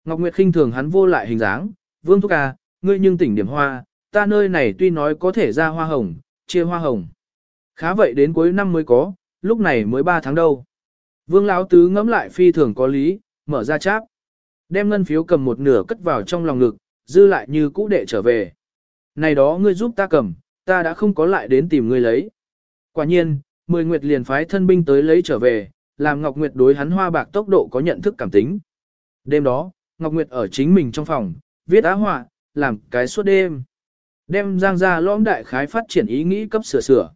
Ngọc Nguyệt khinh thường hắn vô lại hình dáng, Vương Thúc A, ngươi nhưng tỉnh điểm hoa, ta nơi này tuy nói có thể ra hoa hồng, chia hoa hồng. Khá vậy đến cuối năm mới có, lúc này mới 3 tháng đâu. Vương Lão Tứ ngẫm lại phi thường có lý, mở ra cháp. Đem ngân phiếu cầm một nửa cất vào trong lòng ngực, dư lại như cũ đệ trở về. Này đó ngươi giúp ta cầm, ta đã không có lại đến tìm ngươi lấy. Quả nhiên, Mười Nguyệt liền phái thân binh tới lấy trở về, làm Ngọc Nguyệt đối hắn hoa bạc tốc độ có nhận thức cảm tính. Đêm đó, Ngọc Nguyệt ở chính mình trong phòng, viết á họa, làm cái suốt đêm. Đem giang ra lõm đại khái phát triển ý nghĩ cấp sửa sửa.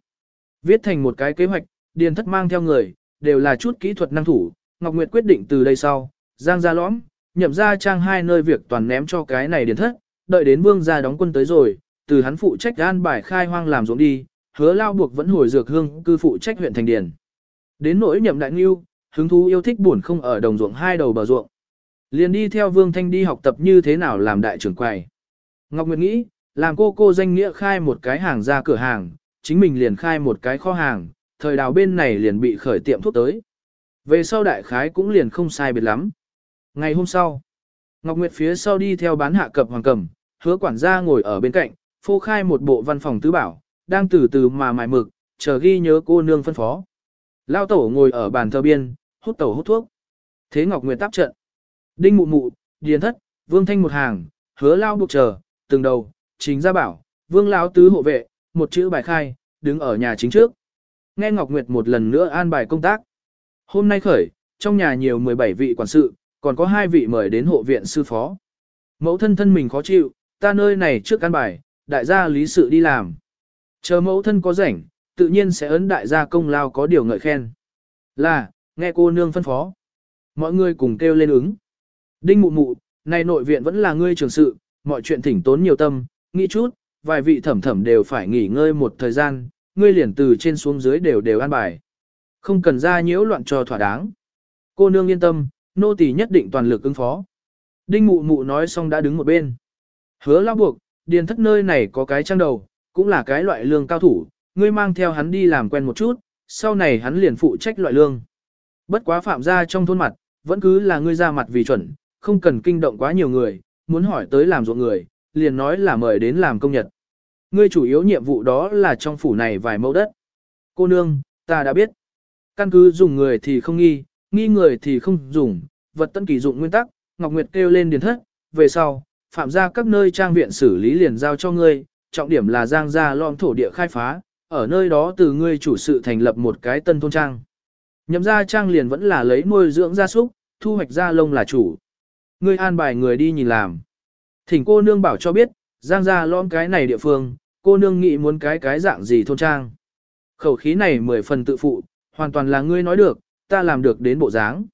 Viết thành một cái kế hoạch, điền thất mang theo người, đều là chút kỹ thuật năng thủ. Ngọc Nguyệt quyết định từ đây sau, giang ra lõm, nhậm ra trang hai nơi việc toàn ném cho cái này điền thất, đợi đến vương gia đóng quân tới rồi, từ hắn phụ trách an bài khai hoang làm ruộng đi, hứa lao buộc vẫn hồi dược hương cư phụ trách huyện thành điền. Đến nỗi nhậm đại nghiêu, hứng thú yêu thích buồn không ở đồng ruộng hai đầu bờ ruộng. Liền đi theo Vương Thanh đi học tập như thế nào làm đại trưởng quầy. Ngọc Nguyệt nghĩ, làm cô cô danh nghĩa khai một cái hàng ra cửa hàng, chính mình liền khai một cái kho hàng, thời đào bên này liền bị khởi tiệm thuốc tới. Về sau đại khái cũng liền không sai biệt lắm. Ngày hôm sau, Ngọc Nguyệt phía sau đi theo bán hạ cập hoàng cầm, hứa quản gia ngồi ở bên cạnh, phô khai một bộ văn phòng tứ bảo, đang từ từ mà mài mực, chờ ghi nhớ cô nương phân phó. Lao tổ ngồi ở bàn thờ biên, hút tẩu hút thuốc. Thế Ngọc Nguyệt táp trận. Đinh mụ mụ, điền thất, vương thanh một hàng, hứa lao buộc chờ, từng đầu, chính gia bảo, vương lão tứ hộ vệ, một chữ bài khai, đứng ở nhà chính trước. Nghe Ngọc Nguyệt một lần nữa an bài công tác. Hôm nay khởi, trong nhà nhiều 17 vị quản sự, còn có hai vị mời đến hộ viện sư phó. Mẫu thân thân mình khó chịu, ta nơi này trước an bài, đại gia lý sự đi làm. Chờ mẫu thân có rảnh, tự nhiên sẽ ấn đại gia công lao có điều ngợi khen. Là, nghe cô nương phân phó. Mọi người cùng kêu lên ứng. Đinh mụ mụ, này nội viện vẫn là ngươi trường sự, mọi chuyện thỉnh tốn nhiều tâm, nghĩ chút, vài vị thẩm thẩm đều phải nghỉ ngơi một thời gian, ngươi liền từ trên xuống dưới đều đều an bài. Không cần ra nhiễu loạn cho thỏa đáng. Cô nương yên tâm, nô tỳ nhất định toàn lực ứng phó. Đinh mụ mụ nói xong đã đứng một bên. Hứa lao buộc, điền thất nơi này có cái trang đầu, cũng là cái loại lương cao thủ, ngươi mang theo hắn đi làm quen một chút, sau này hắn liền phụ trách loại lương. Bất quá phạm ra trong thôn mặt, vẫn cứ là ngươi ra mặt vì chuẩn, không cần kinh động quá nhiều người, muốn hỏi tới làm ruộng người, liền nói là mời đến làm công nhật. Ngươi chủ yếu nhiệm vụ đó là trong phủ này vài mẫu đất. Cô nương, ta đã biết. Căn cứ dùng người thì không nghi, nghi người thì không dùng, vật tân kỳ dụng nguyên tắc, Ngọc Nguyệt kêu lên điền thất, về sau, phạm ra các nơi trang viện xử lý liền giao cho ngươi, trọng điểm là giang gia lom thổ địa khai phá, ở nơi đó từ ngươi chủ sự thành lập một cái tân thôn trang. Nhậm gia trang liền vẫn là lấy nuôi dưỡng gia súc, thu hoạch gia lông là chủ. Ngươi an bài người đi nhìn làm. Thỉnh cô nương bảo cho biết, giang gia Lõm cái này địa phương, cô nương nghĩ muốn cái cái dạng gì thôn trang. Khẩu khí này mười phần tự phụ, hoàn toàn là ngươi nói được, ta làm được đến bộ dáng.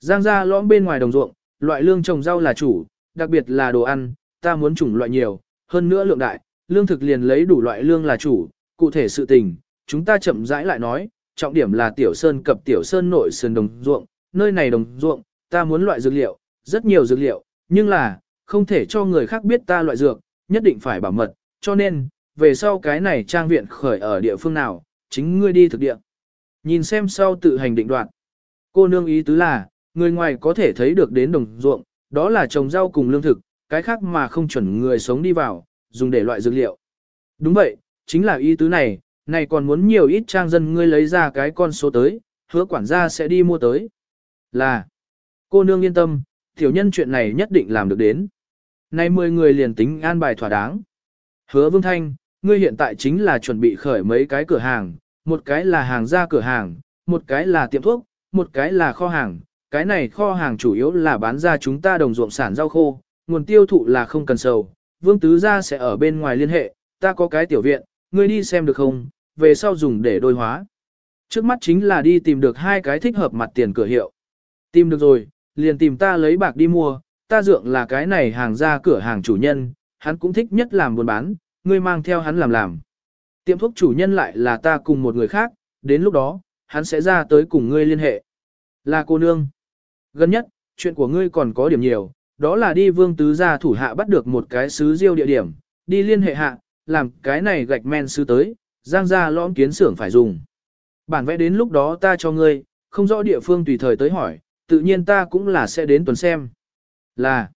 Giang gia lõm bên ngoài đồng ruộng, loại lương trồng rau là chủ, đặc biệt là đồ ăn, ta muốn chủng loại nhiều, hơn nữa lượng đại, lương thực liền lấy đủ loại lương là chủ, cụ thể sự tình, chúng ta chậm rãi lại nói, trọng điểm là tiểu sơn cập tiểu sơn nội sơn đồng ruộng, nơi này đồng ruộng, ta muốn loại dược liệu, rất nhiều dược liệu, nhưng là, không thể cho người khác biết ta loại dược, nhất định phải bảo mật, cho nên, về sau cái này trang viện khởi ở địa phương nào, chính ngươi đi thực địa. Nhìn xem sau tự hành định đoạn. Cô nương ý tứ là, người ngoài có thể thấy được đến đồng ruộng, đó là trồng rau cùng lương thực, cái khác mà không chuẩn người sống đi vào, dùng để loại dược liệu. Đúng vậy, chính là ý tứ này, này còn muốn nhiều ít trang dân ngươi lấy ra cái con số tới, hứa quản gia sẽ đi mua tới. Là, cô nương yên tâm, tiểu nhân chuyện này nhất định làm được đến. Nay 10 người liền tính an bài thỏa đáng. Hứa Vương Thanh, ngươi hiện tại chính là chuẩn bị khởi mấy cái cửa hàng, một cái là hàng ra cửa hàng, một cái là tiệm thuốc, một cái là kho hàng, cái này kho hàng chủ yếu là bán ra chúng ta đồng ruộng sản rau khô, nguồn tiêu thụ là không cần sầu, vương tứ gia sẽ ở bên ngoài liên hệ, ta có cái tiểu viện, ngươi đi xem được không, về sau dùng để đôi hóa. Trước mắt chính là đi tìm được hai cái thích hợp mặt tiền cửa hiệu. Tìm được rồi, liền tìm ta lấy bạc đi mua, ta dượng là cái này hàng ra cửa hàng chủ nhân, hắn cũng thích nhất làm buôn bán, ngươi mang theo hắn làm làm. Tiệm thuốc chủ nhân lại là ta cùng một người khác, đến lúc đó, hắn sẽ ra tới cùng ngươi liên hệ. Là cô nương. Gần nhất, chuyện của ngươi còn có điểm nhiều, đó là đi vương tứ gia thủ hạ bắt được một cái sứ diêu địa điểm, đi liên hệ hạ, làm cái này gạch men sứ tới, giang ra lõm kiến xưởng phải dùng. Bản vẽ đến lúc đó ta cho ngươi, không rõ địa phương tùy thời tới hỏi, tự nhiên ta cũng là sẽ đến tuần xem. Là,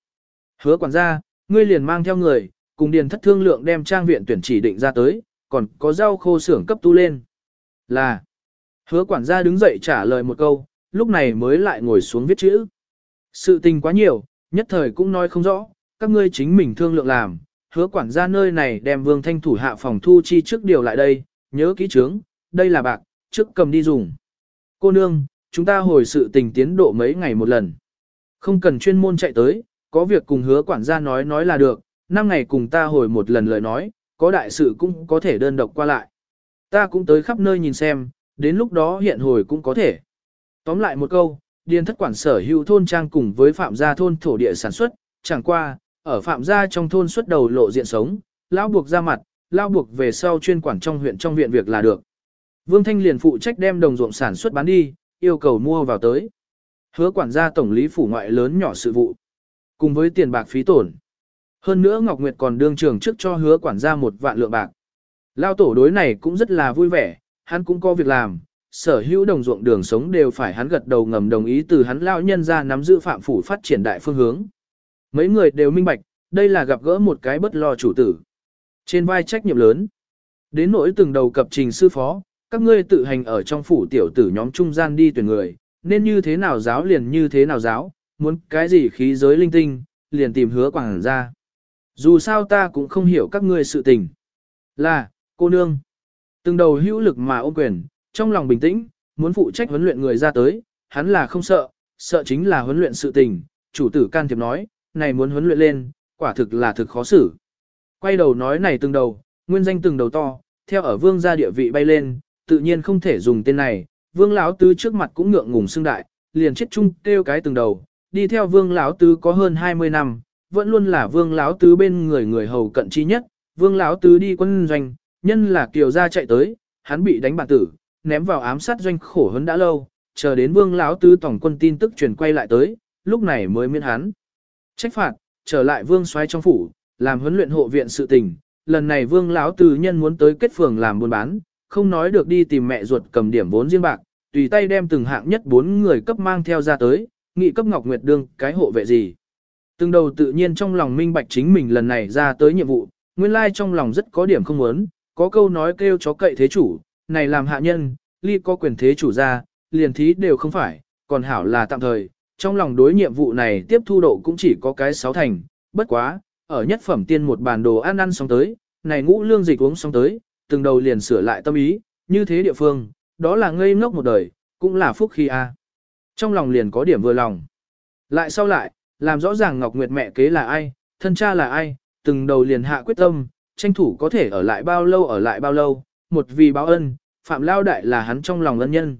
hứa quản gia, ngươi liền mang theo người, cùng điền thất thương lượng đem trang viện tuyển chỉ định ra tới, còn có rau khô xưởng cấp tu lên. Là, hứa quản gia đứng dậy trả lời một câu, lúc này mới lại ngồi xuống viết chữ. Sự tình quá nhiều, nhất thời cũng nói không rõ, các ngươi chính mình thương lượng làm, hứa quản gia nơi này đem vương thanh thủ hạ phòng thu chi trước điều lại đây, nhớ kỹ trướng, đây là bạc, trước cầm đi dùng. Cô nương, chúng ta hồi sự tình tiến độ mấy ngày một lần. Không cần chuyên môn chạy tới, có việc cùng hứa quản gia nói nói là được, năm ngày cùng ta hồi một lần lời nói, có đại sự cũng có thể đơn độc qua lại. Ta cũng tới khắp nơi nhìn xem, đến lúc đó hiện hồi cũng có thể. Tóm lại một câu, điền thất quản sở hữu thôn trang cùng với phạm gia thôn thổ địa sản xuất, chẳng qua, ở phạm gia trong thôn xuất đầu lộ diện sống, lão buộc ra mặt, lão buộc về sau chuyên quản trong huyện trong viện việc là được. Vương Thanh liền phụ trách đem đồng ruộng sản xuất bán đi, yêu cầu mua vào tới. Hứa quản gia tổng lý phủ ngoại lớn nhỏ sự vụ, cùng với tiền bạc phí tổn. Hơn nữa Ngọc Nguyệt còn đương trường trước cho hứa quản gia một vạn lượng bạc. Lao tổ đối này cũng rất là vui vẻ, hắn cũng có việc làm, sở hữu đồng ruộng đường sống đều phải hắn gật đầu ngầm đồng ý từ hắn lao nhân ra nắm giữ phạm phủ phát triển đại phương hướng. Mấy người đều minh bạch, đây là gặp gỡ một cái bất lo chủ tử. Trên vai trách nhiệm lớn. Đến nỗi từng đầu cập trình sư phó, các ngươi tự hành ở trong phủ tiểu tử nhóm trung gian đi tuyển người, nên như thế nào giáo liền như thế nào giáo, muốn cái gì khí giới linh tinh, liền tìm hứa quảng ra. Dù sao ta cũng không hiểu các ngươi sự tình. Là, cô nương. Từng đầu hữu lực mà ôm quyền, trong lòng bình tĩnh, muốn phụ trách huấn luyện người ra tới, hắn là không sợ, sợ chính là huấn luyện sự tình. Chủ tử can thiệp nói, này muốn huấn luyện lên, quả thực là thực khó xử. Quay đầu nói này từng đầu, nguyên danh từng đầu to, theo ở vương gia địa vị bay lên, tự nhiên không thể dùng tên này, vương lão tứ trước mặt cũng ngượng ngùng xưng đại, liền chết chung kêu cái từng đầu, đi theo vương lão tứ có hơn 20 năm, vẫn luôn là vương lão tứ bên người người hầu cận chi nhất, vương lão tứ đi quân doanh, nhân là kiều gia chạy tới, hắn bị đánh bản tử, ném vào ám sát doanh khổ hơn đã lâu, chờ đến vương lão tứ tổng quân tin tức truyền quay lại tới, lúc này mới miễn hắn. Trách phạt, trở lại vương xoay trong phủ, làm huấn luyện hộ viện sự tình, lần này vương lão tứ nhân muốn tới kết phường làm buôn bán, không nói được đi tìm mẹ ruột cầm điểm vốn riêng bạc, tùy tay đem từng hạng nhất bốn người cấp mang theo ra tới, nghị cấp Ngọc Nguyệt đương cái hộ vệ gì. Từng đầu tự nhiên trong lòng minh bạch chính mình lần này ra tới nhiệm vụ, nguyên lai trong lòng rất có điểm không muốn, có câu nói kêu chó cậy thế chủ, này làm hạ nhân, ly có quyền thế chủ ra, liền thí đều không phải, còn hảo là tạm thời, trong lòng đối nhiệm vụ này tiếp thu độ cũng chỉ có cái sáu thành, bất quá, ở nhất phẩm tiên một bàn đồ ăn ăn xong tới, này ngũ lương dịch uống xong tới, từng đầu liền sửa lại tâm ý, như thế địa phương, đó là ngây ngốc một đời, cũng là phúc khi a. Trong lòng liền có điểm vừa lòng. Lại sau lại, làm rõ ràng Ngọc Nguyệt mẹ kế là ai, thân cha là ai, từng đầu liền hạ quyết tâm, tranh thủ có thể ở lại bao lâu ở lại bao lâu, một vì báo ân, Phạm Lao Đại là hắn trong lòng ân nhân.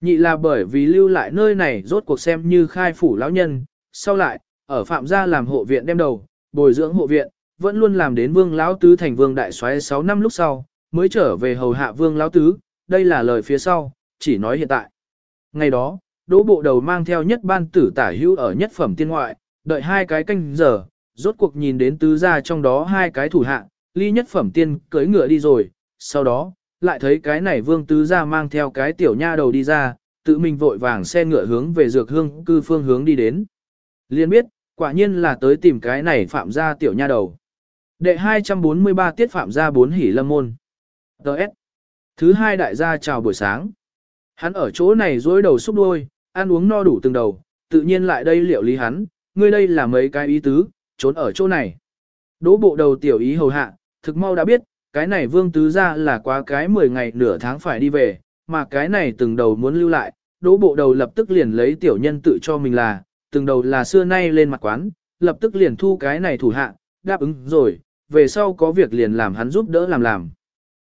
Nhị là bởi vì lưu lại nơi này rốt cuộc xem như khai phủ lão nhân, sau lại, ở Phạm gia làm hộ viện đem đầu, bồi dưỡng hộ viện, vẫn luôn làm đến vương lão tứ thành vương đại soái 6 năm lúc sau, mới trở về hầu hạ vương lão tứ, đây là lời phía sau, chỉ nói hiện tại. Ngày đó, đỗ bộ đầu mang theo nhất ban tử tả hữu ở nhất phẩm tiên ngoại, đợi hai cái canh giờ, rốt cuộc nhìn đến tứ gia trong đó hai cái thủ hạ, ly nhất phẩm tiên cưới ngựa đi rồi, sau đó, lại thấy cái này vương tứ gia mang theo cái tiểu nha đầu đi ra, tự mình vội vàng xe ngựa hướng về dược hương cư phương hướng đi đến. Liên biết, quả nhiên là tới tìm cái này phạm gia tiểu nha đầu. Đệ 243 tiết phạm gia bốn hỉ lâm môn. Đợt. Thứ hai đại gia chào buổi sáng. Hắn ở chỗ này dối đầu xúc đôi, ăn uống no đủ từng đầu, tự nhiên lại đây liệu lý hắn, ngươi đây là mấy cái ý tứ, trốn ở chỗ này. Đỗ bộ đầu tiểu ý hầu hạ, thực mau đã biết, cái này vương tứ ra là quá cái 10 ngày nửa tháng phải đi về, mà cái này từng đầu muốn lưu lại, đỗ bộ đầu lập tức liền lấy tiểu nhân tự cho mình là, từng đầu là xưa nay lên mặt quán, lập tức liền thu cái này thủ hạ, đáp ứng rồi, về sau có việc liền làm hắn giúp đỡ làm làm.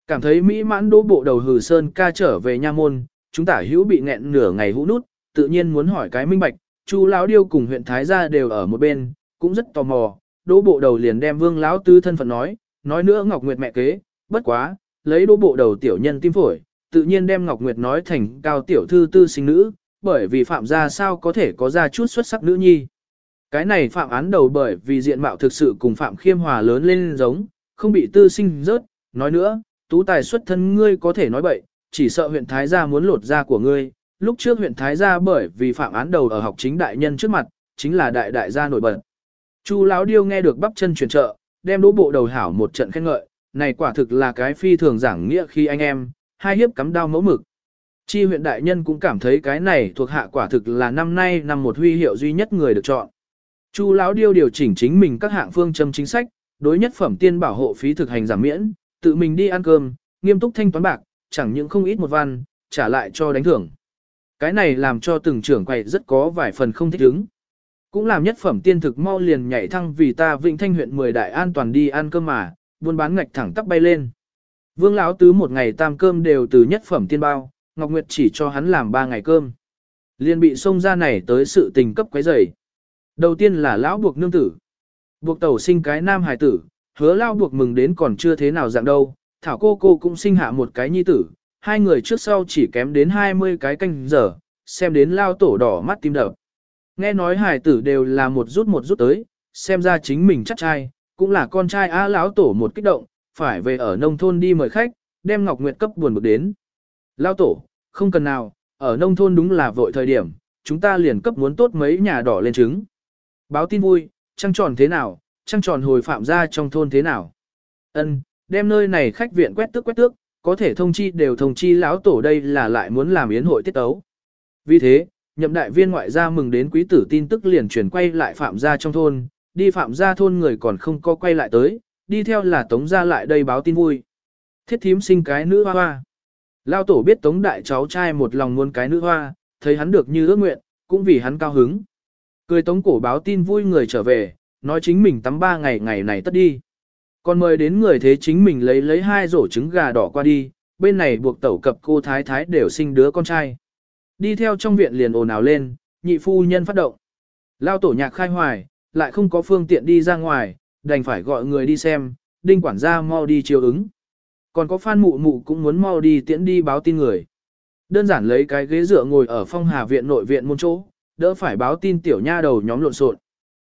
Cảm thấy mỹ mãn đỗ bộ đầu hừ sơn ca trở về nha môn, chúng tả hữu bị nghẹn nửa ngày hũ nút, tự nhiên muốn hỏi cái minh bạch, chu lão điêu cùng huyện Thái gia đều ở một bên, cũng rất tò mò, đỗ bộ đầu liền đem vương lão tư thân phận nói, nói nữa Ngọc Nguyệt mẹ kế, bất quá, lấy đỗ bộ đầu tiểu nhân tim phổi, tự nhiên đem Ngọc Nguyệt nói thành cao tiểu thư tư sinh nữ, bởi vì phạm gia sao có thể có ra chút xuất sắc nữ nhi. Cái này phạm án đầu bởi vì diện mạo thực sự cùng phạm khiêm hòa lớn lên giống, không bị tư sinh rớt, nói nữa, tú tài xuất thân ngươi có thể nói bậy, chỉ sợ huyện Thái gia muốn lột da của ngươi. Lúc trước huyện Thái gia bởi vì phạm án đầu ở học chính đại nhân trước mặt, chính là đại đại gia nổi bật. Chu lão điêu nghe được bắp chân chuyển trợ, đem đỗ bộ đầu hảo một trận khen ngợi, này quả thực là cái phi thường giảng nghĩa khi anh em, hai hiếp cắm đao mẫu mực. Chi huyện đại nhân cũng cảm thấy cái này thuộc hạ quả thực là năm nay năm một huy hiệu duy nhất người được chọn. Chu lão điêu điều chỉnh chính mình các hạng phương châm chính sách, đối nhất phẩm tiên bảo hộ phí thực hành giảm miễn, tự mình đi ăn cơm, nghiêm túc thanh toán bạc, chẳng những không ít một văn, trả lại cho đánh thưởng. Cái này làm cho từng trưởng quầy rất có vài phần không thích ứng. Cũng làm nhất phẩm tiên thực mau liền nhảy thăng vì ta Vịnh Thanh huyện 10 đại an toàn đi ăn cơm mà, buôn bán ngạch thẳng tắp bay lên. Vương lão tứ một ngày tam cơm đều từ nhất phẩm tiên bao, Ngọc Nguyệt chỉ cho hắn làm ba ngày cơm. Liền bị xông ra này tới sự tình cấp quấy rầy. Đầu tiên là lão buộc nương tử. Buộc tẩu sinh cái nam hài tử, hứa lao buộc mừng đến còn chưa thế nào dạng đâu, thảo cô cô cũng sinh hạ một cái nhi tử, hai người trước sau chỉ kém đến 20 cái canh giờ, xem đến lao tổ đỏ mắt tim đập. Nghe nói hải tử đều là một rút một rút tới, xem ra chính mình chắc trai, cũng là con trai á lão tổ một kích động, phải về ở nông thôn đi mời khách, đem Ngọc Nguyệt cấp buồn bực đến. Lao tổ, không cần nào, ở nông thôn đúng là vội thời điểm, chúng ta liền cấp muốn tốt mấy nhà đỏ lên trứng. Báo tin vui, trăng tròn thế nào, trăng tròn hồi phạm ra trong thôn thế nào. Ân, đem nơi này khách viện quét tước quét tước, có thể thông chi đều thông chi lão tổ đây là lại muốn làm yến hội tiết tấu. Vì thế, nhậm đại viên ngoại gia mừng đến quý tử tin tức liền chuyển quay lại phạm gia trong thôn, đi phạm gia thôn người còn không có quay lại tới, đi theo là tống gia lại đây báo tin vui. Thiết thím sinh cái nữ hoa hoa. Lao tổ biết tống đại cháu trai một lòng muốn cái nữ hoa, thấy hắn được như ước nguyện, cũng vì hắn cao hứng. Cười tống cổ báo tin vui người trở về, nói chính mình tắm ba ngày ngày này tất đi. Còn mời đến người thế chính mình lấy lấy hai rổ trứng gà đỏ qua đi, bên này buộc tẩu cập cô thái thái đều sinh đứa con trai. Đi theo trong viện liền ồn ào lên, nhị phu nhân phát động. Lao tổ nhạc khai hoài, lại không có phương tiện đi ra ngoài, đành phải gọi người đi xem, đinh quản gia mau đi chiều ứng. Còn có phan mụ mụ cũng muốn mau đi tiễn đi báo tin người. Đơn giản lấy cái ghế dựa ngồi ở phong hà viện nội viện môn chỗ, đỡ phải báo tin tiểu nha đầu nhóm lộn xộn.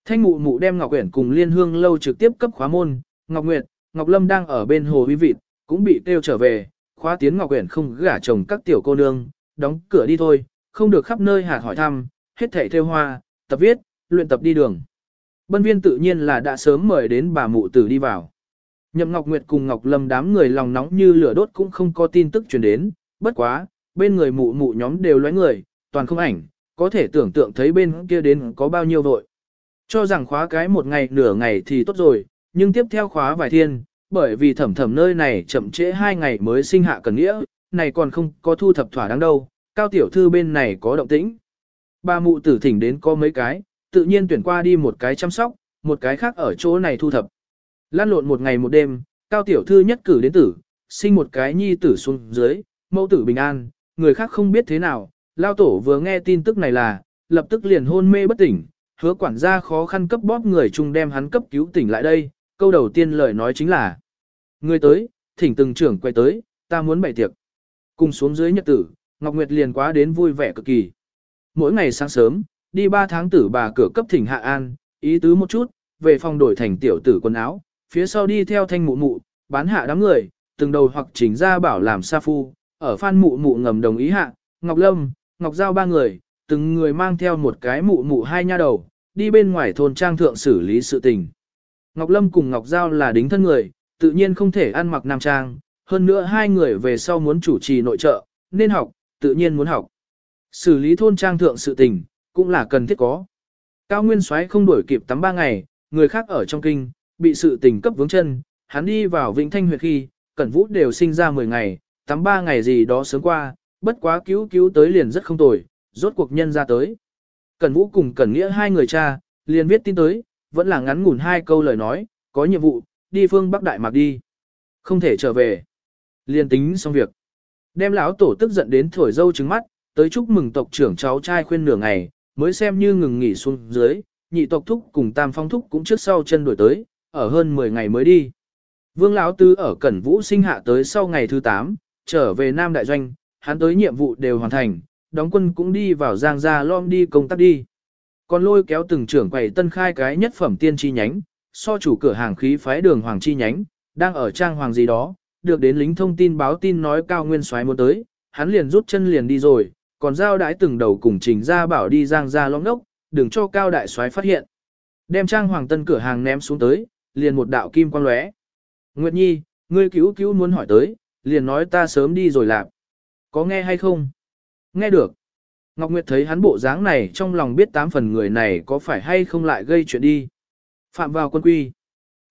Thanh mụ mụ đem Ngọc Uyển cùng Liên Hương lâu trực tiếp cấp khóa môn, Ngọc Nguyệt, Ngọc Lâm đang ở bên hồ uy vịt, cũng bị kêu trở về, khóa tiến Ngọc Uyển không gả chồng các tiểu cô nương, đóng cửa đi thôi, không được khắp nơi hạt hỏi thăm, hết thảy theo hoa, tập viết, luyện tập đi đường. Bân viên tự nhiên là đã sớm mời đến bà mụ tử đi vào. Nhậm Ngọc Nguyệt cùng Ngọc Lâm đám người lòng nóng như lửa đốt cũng không có tin tức truyền đến, bất quá, bên người mụ mụ nhóm đều loé người, toàn không ảnh, có thể tưởng tượng thấy bên kia đến có bao nhiêu vội. Cho rằng khóa cái một ngày nửa ngày thì tốt rồi, nhưng tiếp theo khóa vài thiên, bởi vì thẩm thẩm nơi này chậm trễ hai ngày mới sinh hạ cần nghĩa, này còn không có thu thập thỏa đáng đâu, cao tiểu thư bên này có động tĩnh. Ba mụ tử thỉnh đến có mấy cái, tự nhiên tuyển qua đi một cái chăm sóc, một cái khác ở chỗ này thu thập. Lan lộn một ngày một đêm, cao tiểu thư nhất cử đến tử, sinh một cái nhi tử xuống dưới, mẫu tử bình an, người khác không biết thế nào, lao tổ vừa nghe tin tức này là, lập tức liền hôn mê bất tỉnh, hứa quản gia khó khăn cấp bóp người chung đem hắn cấp cứu tỉnh lại đây, câu đầu tiên lời nói chính là Người tới, thỉnh từng trưởng quay tới, ta muốn bày tiệc. Cùng xuống dưới nhật tử, Ngọc Nguyệt liền quá đến vui vẻ cực kỳ. Mỗi ngày sáng sớm, đi ba tháng tử bà cửa cấp thỉnh hạ an, ý tứ một chút, về phòng đổi thành tiểu tử quần áo, phía sau đi theo thanh mụ mụ, bán hạ đám người, từng đầu hoặc chỉnh ra bảo làm sa phu, ở phan mụ mụ ngầm đồng ý hạ, Ngọc Lâm, Ngọc Giao ba người, từng người mang theo một cái mụ mụ hai nha đầu, đi bên ngoài thôn trang thượng xử lý sự tình. Ngọc Lâm cùng Ngọc Giao là đính thân người, tự nhiên không thể ăn mặc nam trang, hơn nữa hai người về sau muốn chủ trì nội trợ, nên học, tự nhiên muốn học. Xử lý thôn trang thượng sự tình, cũng là cần thiết có. Cao Nguyên Soái không đuổi kịp tắm ba ngày, người khác ở trong kinh, bị sự tình cấp vướng chân, hắn đi vào Vĩnh Thanh Huyệt khi, Cẩn Vũ đều sinh ra 10 ngày, tắm ba ngày gì đó sớm qua, bất quá cứu cứu tới liền rất không tồi, rốt cuộc nhân ra tới. Cẩn Vũ cùng Cẩn Nghĩa hai người cha, liền viết tin tới, vẫn là ngắn ngủn hai câu lời nói, có nhiệm vụ, đi phương Bắc Đại Mạc đi. Không thể trở về. Liền tính xong việc. Đem lão tổ tức giận đến thổi dâu trứng mắt, tới chúc mừng tộc trưởng cháu trai khuyên nửa ngày, mới xem như ngừng nghỉ xuống dưới, nhị tộc thúc cùng tam phong thúc cũng trước sau chân đuổi tới, ở hơn 10 ngày mới đi. Vương lão tứ ở Cẩn Vũ sinh hạ tới sau ngày thứ 8, trở về Nam Đại Doanh, hắn tới nhiệm vụ đều hoàn thành, đóng quân cũng đi vào Giang Gia lom đi công tác đi. Còn lôi kéo từng trưởng quầy tân khai cái nhất phẩm tiên chi nhánh, so chủ cửa hàng khí phái đường hoàng chi nhánh, đang ở trang hoàng gì đó, được đến lính thông tin báo tin nói cao nguyên soái muốn tới, hắn liền rút chân liền đi rồi, còn giao đãi từng đầu cùng trình ra bảo đi giang ra lõng đốc, đừng cho cao đại soái phát hiện. Đem trang hoàng tân cửa hàng ném xuống tới, liền một đạo kim quang lóe. Nguyệt Nhi, ngươi cứu cứu muốn hỏi tới, liền nói ta sớm đi rồi lạp. Có nghe hay không? Nghe được. Ngọc Nguyệt thấy hắn bộ dáng này trong lòng biết tám phần người này có phải hay không lại gây chuyện đi. Phạm vào quân quy.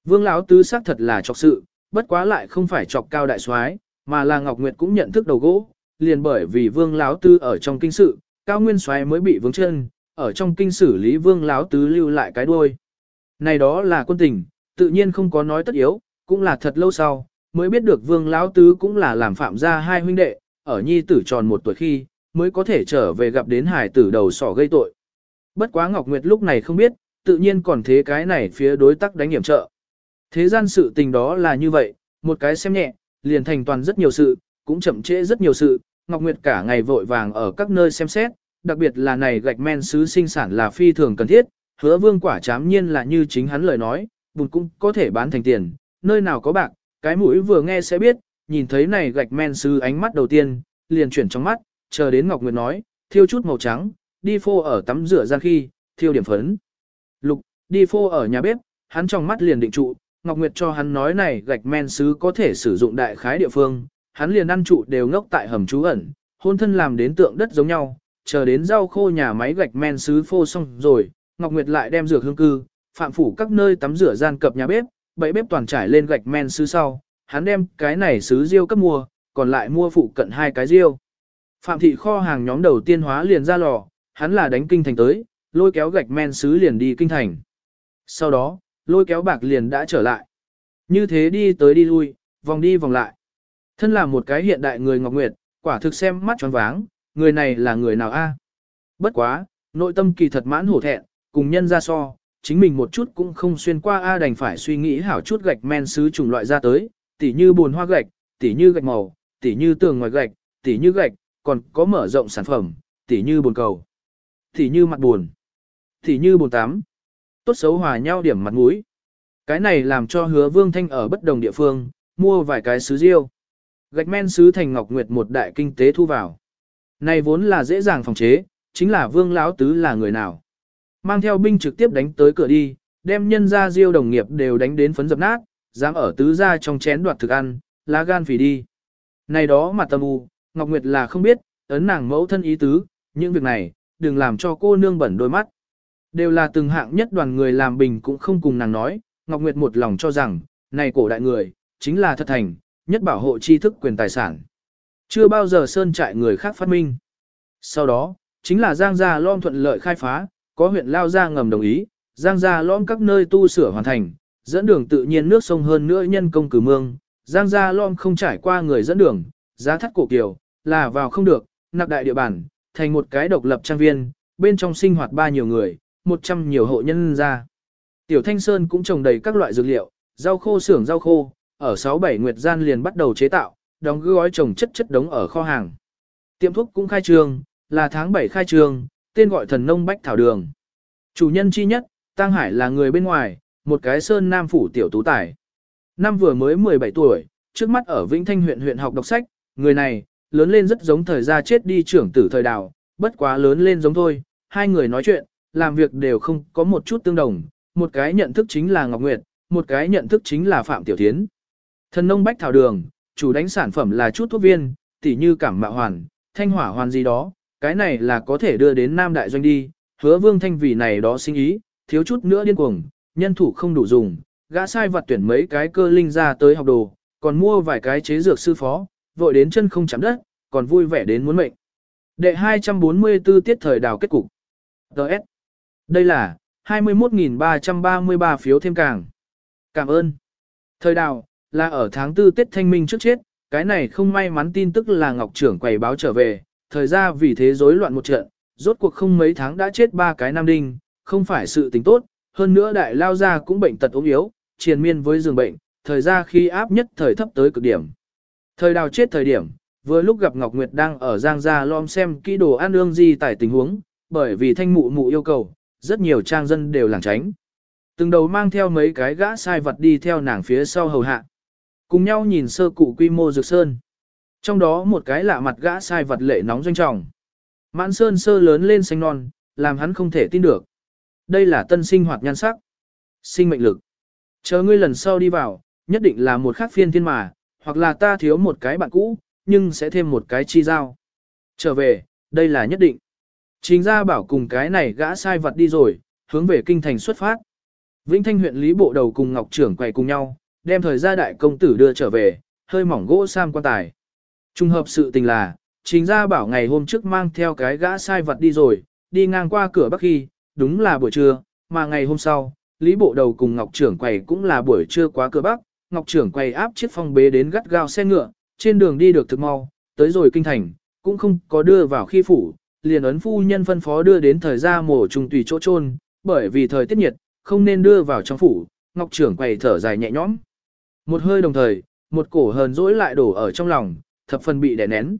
Vương lão tứ xác thật là chọc sự, bất quá lại không phải chọc cao đại soái, mà là Ngọc Nguyệt cũng nhận thức đầu gỗ, liền bởi vì Vương lão tứ ở trong kinh sự, cao nguyên soái mới bị vướng chân, ở trong kinh xử lý Vương lão tứ lưu lại cái đuôi. Này đó là quân tình, tự nhiên không có nói tất yếu, cũng là thật lâu sau, mới biết được Vương lão tứ cũng là làm phạm ra hai huynh đệ, ở nhi tử tròn một tuổi khi, mới có thể trở về gặp đến hải tử đầu sỏ gây tội. Bất quá Ngọc Nguyệt lúc này không biết, tự nhiên còn thế cái này phía đối tác đánh hiểm trợ. Thế gian sự tình đó là như vậy, một cái xem nhẹ, liền thành toàn rất nhiều sự, cũng chậm trễ rất nhiều sự, Ngọc Nguyệt cả ngày vội vàng ở các nơi xem xét, đặc biệt là này gạch men sứ sinh sản là phi thường cần thiết, hứa vương quả chám nhiên là như chính hắn lời nói, bùn cũng có thể bán thành tiền, nơi nào có bạc, cái mũi vừa nghe sẽ biết, nhìn thấy này gạch men sứ ánh mắt đầu tiên, liền chuyển trong mắt, chờ đến Ngọc Nguyệt nói, thiêu chút màu trắng, đi phô ở tắm rửa ra khi, thiêu điểm phấn. Lục, đi phô ở nhà bếp, hắn trong mắt liền định trụ, Ngọc Nguyệt cho hắn nói này gạch men sứ có thể sử dụng đại khái địa phương, hắn liền ăn trụ đều ngốc tại hầm trú ẩn, hôn thân làm đến tượng đất giống nhau, chờ đến rau khô nhà máy gạch men sứ phô xong rồi, Ngọc Nguyệt lại đem rửa hương cư, phạm phủ các nơi tắm rửa gian cập nhà bếp, bẫy bếp toàn trải lên gạch men sứ sau, hắn đem cái này sứ riêu cấp mua, còn lại mua phụ cận hai cái riêu. Phạm thị kho hàng nhóm đầu tiên hóa liền ra lò, hắn là đánh kinh thành tới, lôi kéo gạch men sứ liền đi kinh thành. Sau đó, lôi kéo bạc liền đã trở lại. Như thế đi tới đi lui, vòng đi vòng lại. Thân là một cái hiện đại người Ngọc Nguyệt, quả thực xem mắt tròn váng, người này là người nào a? Bất quá, nội tâm kỳ thật mãn hổ thẹn, cùng nhân ra so, chính mình một chút cũng không xuyên qua a đành phải suy nghĩ hảo chút gạch men sứ chủng loại ra tới, tỉ như buồn hoa gạch, tỉ như gạch màu, tỉ như tường ngoài gạch, tỉ như gạch, còn có mở rộng sản phẩm, tỉ như bồn cầu, tỉ như mặt buồn, tỉ như bồn tắm. Tốt xấu hòa nhau điểm mặt mũi. Cái này làm cho hứa vương thanh ở bất đồng địa phương, mua vài cái sứ riêu. Gạch men sứ thành ngọc nguyệt một đại kinh tế thu vào. Này vốn là dễ dàng phòng chế, chính là vương lão tứ là người nào. Mang theo binh trực tiếp đánh tới cửa đi, đem nhân gia diêu đồng nghiệp đều đánh đến phấn dập nát, dám ở tứ gia trong chén đoạt thực ăn, lá gan phì đi. Này đó mà tâm u, Ngọc Nguyệt là không biết, ấn nàng mẫu thân ý tứ, những việc này, đừng làm cho cô nương bẩn đôi mắt. Đều là từng hạng nhất đoàn người làm bình cũng không cùng nàng nói, Ngọc Nguyệt một lòng cho rằng, này cổ đại người, chính là thật thành, nhất bảo hộ tri thức quyền tài sản. Chưa bao giờ sơn trại người khác phát minh. Sau đó, chính là Giang Gia Lom thuận lợi khai phá, có huyện Lao Gia ngầm đồng ý, Giang Gia Lom các nơi tu sửa hoàn thành, dẫn đường tự nhiên nước sông hơn nữa nhân công cử mương. Giang Gia Lom không trải qua người dẫn đường, giá thắt cổ kiều, là vào không được, nạp đại địa bàn, thành một cái độc lập trang viên, bên trong sinh hoạt ba nhiều người, một trăm nhiều hộ nhân ra. Tiểu Thanh Sơn cũng trồng đầy các loại dược liệu, rau khô xưởng rau khô, ở 6-7 nguyệt gian liền bắt đầu chế tạo, đóng gói trồng chất chất đống ở kho hàng. Tiệm thuốc cũng khai trương, là tháng 7 khai trương, tên gọi thần nông bách thảo đường. Chủ nhân chi nhất, Tăng Hải là người bên ngoài, một cái sơn nam phủ tiểu tú tài. Năm vừa mới 17 tuổi, trước mắt ở Vĩnh Thanh huyện huyện học đọc sách, người này, lớn lên rất giống thời gia chết đi trưởng tử thời đào, bất quá lớn lên giống thôi, hai người nói chuyện, làm việc đều không có một chút tương đồng, một cái nhận thức chính là Ngọc Nguyệt, một cái nhận thức chính là Phạm Tiểu Thiến. Thần nông bách thảo đường, chủ đánh sản phẩm là chút thuốc viên, tỉ như cảm mạo hoàn, thanh hỏa hoàn gì đó, cái này là có thể đưa đến Nam Đại Doanh đi, hứa vương thanh vì này đó sinh ý, thiếu chút nữa điên cuồng, nhân thủ không đủ dùng, gã sai vặt tuyển mấy cái cơ linh ra tới học đồ, còn mua vài cái chế dược sư phó, vội đến chân không chạm đất, còn vui vẻ đến muốn mệnh. Đệ 244 tiết thời đào kết cục. Đợt. Đây là 21.333 phiếu thêm càng. Cảm ơn. Thời đào, là ở tháng tư Tết Thanh Minh trước chết, cái này không may mắn tin tức là Ngọc trưởng quầy báo trở về, thời ra vì thế rối loạn một trận, rốt cuộc không mấy tháng đã chết ba cái nam đinh, không phải sự tình tốt, hơn nữa đại lao ra cũng bệnh tật ốm yếu, triền miên với giường bệnh, thời ra khi áp nhất thời thấp tới cực điểm. Thời đào chết thời điểm, vừa lúc gặp Ngọc Nguyệt đang ở Giang Gia lom xem kỹ đồ ăn ương gì tại tình huống, bởi vì thanh mụ mụ yêu cầu, rất nhiều trang dân đều lảng tránh. Từng đầu mang theo mấy cái gã sai vật đi theo nàng phía sau hầu hạ. Cùng nhau nhìn sơ cụ quy mô dược sơn. Trong đó một cái lạ mặt gã sai vật lệ nóng doanh trọng. Mãn sơn sơ lớn lên xanh non, làm hắn không thể tin được. Đây là tân sinh hoạt nhan sắc. Sinh mệnh lực. Chờ ngươi lần sau đi vào, nhất định là một khác phiên thiên mà, hoặc là ta thiếu một cái bạn cũ, nhưng sẽ thêm một cái chi giao. Trở về, đây là nhất định. Chính gia bảo cùng cái này gã sai vật đi rồi, hướng về kinh thành xuất phát. Vĩnh Thanh huyện Lý Bộ đầu cùng Ngọc Trưởng quay cùng nhau, đem thời gia đại công tử đưa trở về, hơi mỏng gỗ sam quan tài. Trung hợp sự tình là, chính gia bảo ngày hôm trước mang theo cái gã sai vật đi rồi, đi ngang qua cửa bắc khi, đúng là buổi trưa, mà ngày hôm sau, Lý Bộ Đầu cùng Ngọc Trưởng quầy cũng là buổi trưa quá cửa bắc, Ngọc Trưởng quầy áp chiếc phong bế đến gắt gao xe ngựa, trên đường đi được thực mau, tới rồi kinh thành, cũng không có đưa vào khi phủ, liền ấn phu nhân phân phó đưa đến thời gia mổ trùng tùy chỗ chôn, bởi vì thời tiết nhiệt, không nên đưa vào trong phủ, Ngọc Trưởng quầy thở dài nhẹ nhõm. Một hơi đồng thời, một cổ hờn dỗi lại đổ ở trong lòng, thập phần bị đè nén.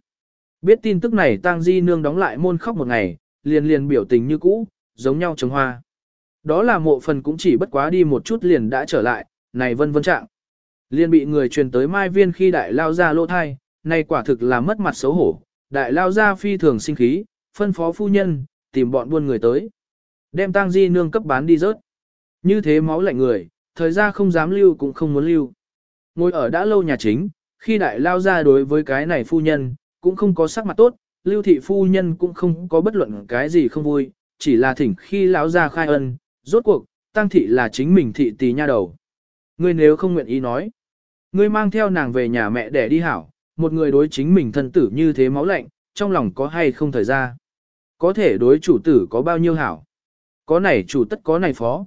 Biết tin tức này tang di nương đóng lại môn khóc một ngày, liền liền biểu tình như cũ, giống nhau trồng hoa. Đó là mộ phần cũng chỉ bất quá đi một chút liền đã trở lại, này vân vân trạng. Liền bị người truyền tới mai viên khi đại lao ra lô thai, này quả thực là mất mặt xấu hổ, đại lao ra phi thường sinh khí, phân phó phu nhân, tìm bọn buôn người tới. Đem tang di nương cấp bán đi rớt. Như thế máu lạnh người, thời gian không dám lưu cũng không muốn lưu. Ngồi ở đã lâu nhà chính, khi đại lao ra đối với cái này phu nhân, cũng không có sắc mặt tốt, lưu thị phu nhân cũng không có bất luận cái gì không vui, chỉ là thỉnh khi lão ra khai ân, rốt cuộc, tăng thị là chính mình thị tì nha đầu. Ngươi nếu không nguyện ý nói, ngươi mang theo nàng về nhà mẹ để đi hảo, một người đối chính mình thân tử như thế máu lạnh, trong lòng có hay không thời ra. Có thể đối chủ tử có bao nhiêu hảo. Có này chủ tất có này phó.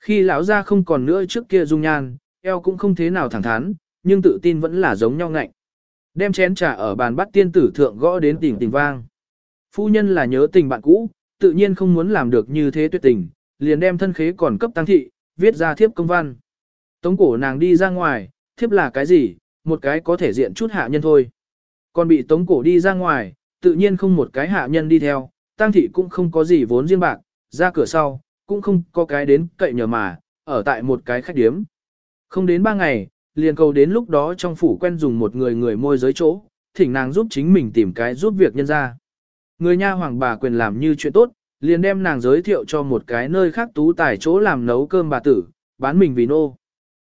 Khi lão ra không còn nữa trước kia dung nhan, eo cũng không thế nào thẳng thắn, nhưng tự tin vẫn là giống nhau ngạnh. Đem chén trà ở bàn bắt tiên tử thượng gõ đến tỉnh tình vang. Phu nhân là nhớ tình bạn cũ, tự nhiên không muốn làm được như thế tuyệt tình, liền đem thân khế còn cấp tăng thị, viết ra thiếp công văn. Tống cổ nàng đi ra ngoài, thiếp là cái gì, một cái có thể diện chút hạ nhân thôi. Còn bị tống cổ đi ra ngoài, tự nhiên không một cái hạ nhân đi theo, tăng thị cũng không có gì vốn riêng bạc, ra cửa sau, cũng không có cái đến cậy nhờ mà, ở tại một cái khách điếm. Không đến ba ngày, liền cầu đến lúc đó trong phủ quen dùng một người người môi giới chỗ, thỉnh nàng giúp chính mình tìm cái giúp việc nhân ra. Người nha hoàng bà quyền làm như chuyện tốt, liền đem nàng giới thiệu cho một cái nơi khác tú tài chỗ làm nấu cơm bà tử, bán mình vì nô.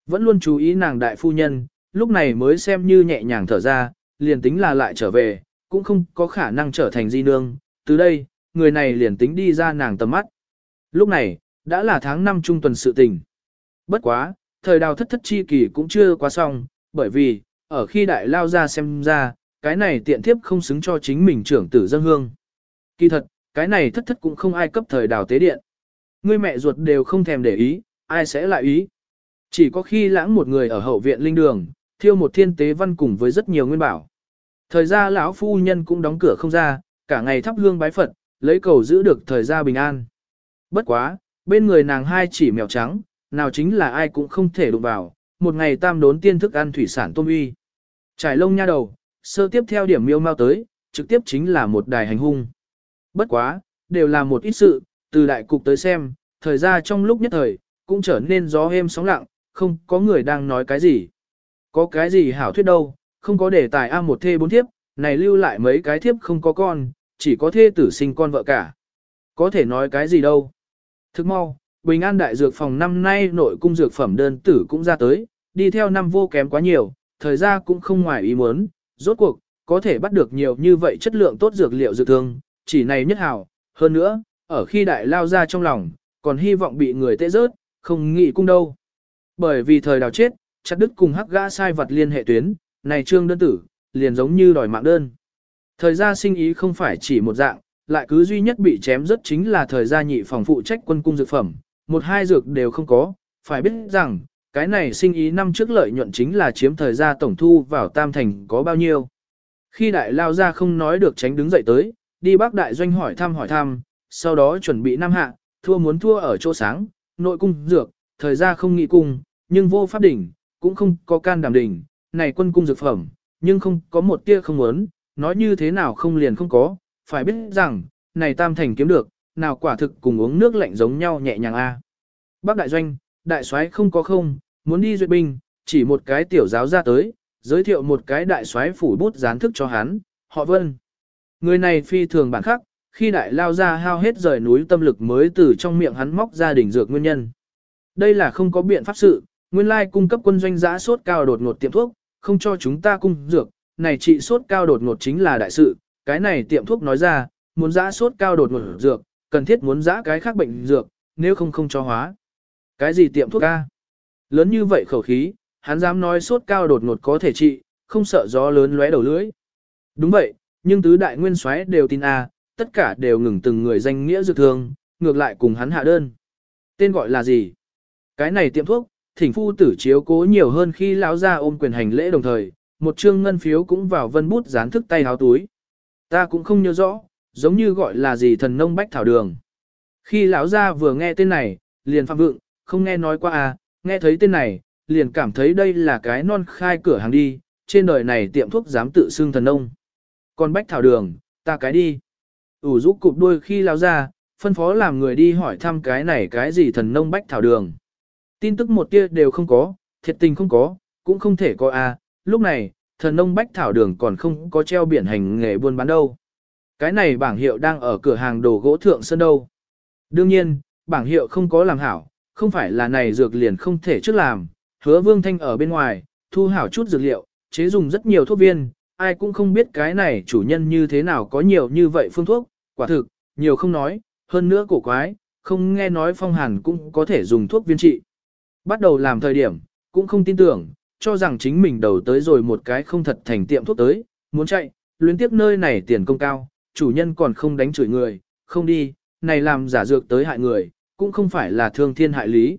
Vẫn luôn chú ý nàng đại phu nhân, lúc này mới xem như nhẹ nhàng thở ra, liền tính là lại trở về, cũng không có khả năng trở thành di nương, từ đây, người này liền tính đi ra nàng tầm mắt. Lúc này, đã là tháng 5 trung tuần sự tình. Bất quá, thời đào thất thất chi kỳ cũng chưa quá xong, bởi vì, ở khi đại lao ra xem ra, cái này tiện thiếp không xứng cho chính mình trưởng tử dân hương. Kỳ thật, cái này thất thất cũng không ai cấp thời đào tế điện. Ngươi mẹ ruột đều không thèm để ý, ai sẽ lại ý. Chỉ có khi lãng một người ở hậu viện linh đường, thiêu một thiên tế văn cùng với rất nhiều nguyên bảo. Thời gia lão phu nhân cũng đóng cửa không ra, cả ngày thắp hương bái Phật, lấy cầu giữ được thời gia bình an. Bất quá, bên người nàng hai chỉ mèo trắng, nào chính là ai cũng không thể đụng vào, một ngày tam đốn tiên thức ăn thủy sản tôm uy. Trải lông nha đầu, sơ tiếp theo điểm miêu mau tới, trực tiếp chính là một đài hành hung. Bất quá, đều là một ít sự, từ đại cục tới xem, thời gian trong lúc nhất thời, cũng trở nên gió êm sóng lặng, không có người đang nói cái gì. Có cái gì hảo thuyết đâu, không có đề tài A một thê bốn thiếp, này lưu lại mấy cái thiếp không có con, chỉ có thê tử sinh con vợ cả. Có thể nói cái gì đâu. Thức mau, Bình An Đại Dược Phòng năm nay nội cung dược phẩm đơn tử cũng ra tới, đi theo năm vô kém quá nhiều, thời gian cũng không ngoài ý muốn, rốt cuộc, có thể bắt được nhiều như vậy chất lượng tốt dược liệu dược thương, chỉ này nhất hảo, hơn nữa, ở khi đại lao ra trong lòng, còn hy vọng bị người tệ rớt, không nghĩ cung đâu. Bởi vì thời đào chết, chặt đứt cùng hắc gã sai vật liên hệ tuyến, này trương đơn tử, liền giống như đòi mạng đơn. Thời gian sinh ý không phải chỉ một dạng, lại cứ duy nhất bị chém rất chính là thời gian nhị phòng phụ trách quân cung dược phẩm, một hai dược đều không có, phải biết rằng, cái này sinh ý năm trước lợi nhuận chính là chiếm thời gian tổng thu vào tam thành có bao nhiêu. Khi đại lao ra không nói được tránh đứng dậy tới, đi bác đại doanh hỏi thăm hỏi thăm, sau đó chuẩn bị năm hạ, thua muốn thua ở chỗ sáng, nội cung dược, thời gian không nghĩ cung, nhưng vô pháp đỉnh, cũng không có can đảm đỉnh, này quân cung dược phẩm, nhưng không có một tia không muốn, nói như thế nào không liền không có, phải biết rằng, này tam thành kiếm được, nào quả thực cùng uống nước lạnh giống nhau nhẹ nhàng a. Bác đại doanh, đại soái không có không, muốn đi duyệt binh, chỉ một cái tiểu giáo ra tới, giới thiệu một cái đại soái phủ bút gián thức cho hắn, họ vân. Người này phi thường bản khắc, khi đại lao ra hao hết rời núi tâm lực mới từ trong miệng hắn móc ra đỉnh dược nguyên nhân. Đây là không có biện pháp sự, nguyên lai cung cấp quân doanh giã sốt cao đột ngột tiệm thuốc, không cho chúng ta cung dược, này trị sốt cao đột ngột chính là đại sự, cái này tiệm thuốc nói ra, muốn giã sốt cao đột ngột dược, cần thiết muốn giã cái khác bệnh dược, nếu không không cho hóa. Cái gì tiệm thuốc ca? Lớn như vậy khẩu khí, hắn dám nói sốt cao đột ngột có thể trị, không sợ gió lớn lóe đầu lưỡi. Đúng vậy, nhưng tứ đại nguyên soái đều tin a, tất cả đều ngừng từng người danh nghĩa dược thương, ngược lại cùng hắn hạ đơn. Tên gọi là gì? Cái này tiệm thuốc, thỉnh phu tử chiếu cố nhiều hơn khi lão gia ôm quyền hành lễ đồng thời, một trương ngân phiếu cũng vào vân bút dán thức tay háo túi. Ta cũng không nhớ rõ, giống như gọi là gì thần nông bách thảo đường. Khi lão gia vừa nghe tên này, liền phạm vượng, không nghe nói qua à, nghe thấy tên này, liền cảm thấy đây là cái non khai cửa hàng đi, trên đời này tiệm thuốc dám tự xưng thần nông. Còn bách thảo đường, ta cái đi. ủ rũ cụp đuôi khi lão ra, phân phó làm người đi hỏi thăm cái này cái gì thần nông bách thảo đường. Tin tức một tia đều không có, thiệt tình không có, cũng không thể có a. lúc này, thần nông bách thảo đường còn không có treo biển hành nghề buôn bán đâu. Cái này bảng hiệu đang ở cửa hàng đồ gỗ thượng sơn đâu. Đương nhiên, bảng hiệu không có làm hảo, không phải là này dược liền không thể trước làm, hứa vương thanh ở bên ngoài, thu hảo chút dược liệu, chế dùng rất nhiều thuốc viên, ai cũng không biết cái này chủ nhân như thế nào có nhiều như vậy phương thuốc, quả thực, nhiều không nói, hơn nữa cổ quái, không nghe nói phong hàn cũng có thể dùng thuốc viên trị. Bắt đầu làm thời điểm, cũng không tin tưởng, cho rằng chính mình đầu tới rồi một cái không thật thành tiệm thuốc tới, muốn chạy, luyến tiếp nơi này tiền công cao, chủ nhân còn không đánh chửi người, không đi, này làm giả dược tới hại người, cũng không phải là thương thiên hại lý.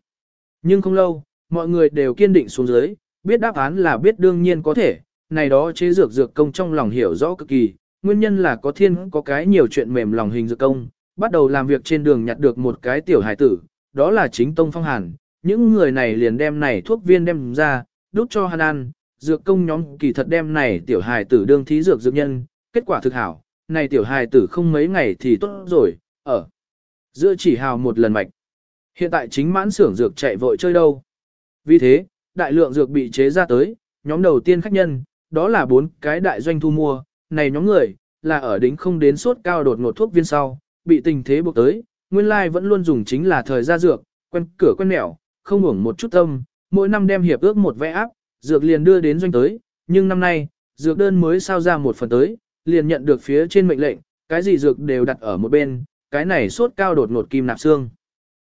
Nhưng không lâu, mọi người đều kiên định xuống dưới, biết đáp án là biết đương nhiên có thể, này đó chế dược dược công trong lòng hiểu rõ cực kỳ, nguyên nhân là có thiên có cái nhiều chuyện mềm lòng hình dược công, bắt đầu làm việc trên đường nhặt được một cái tiểu hải tử, đó là chính tông phong hàn, những người này liền đem này thuốc viên đem ra, đút cho hắn ăn, dược công nhóm kỳ thật đem này tiểu hài tử đương thí dược dược nhân, kết quả thực hảo, này tiểu hài tử không mấy ngày thì tốt rồi, ở. Giữa chỉ hào một lần mạch. Hiện tại chính mãn xưởng dược chạy vội chơi đâu. Vì thế, đại lượng dược bị chế ra tới, nhóm đầu tiên khách nhân, đó là bốn cái đại doanh thu mua, này nhóm người, là ở đính không đến suốt cao đột ngột thuốc viên sau, bị tình thế buộc tới, nguyên lai vẫn luôn dùng chính là thời gia dược, quen cửa quen mẹo, không hưởng một chút tâm, mỗi năm đem hiệp ước một vẽ áp, dược liền đưa đến doanh tới, nhưng năm nay, dược đơn mới sao ra một phần tới, liền nhận được phía trên mệnh lệnh, cái gì dược đều đặt ở một bên, cái này sốt cao đột ngột kim nạp xương.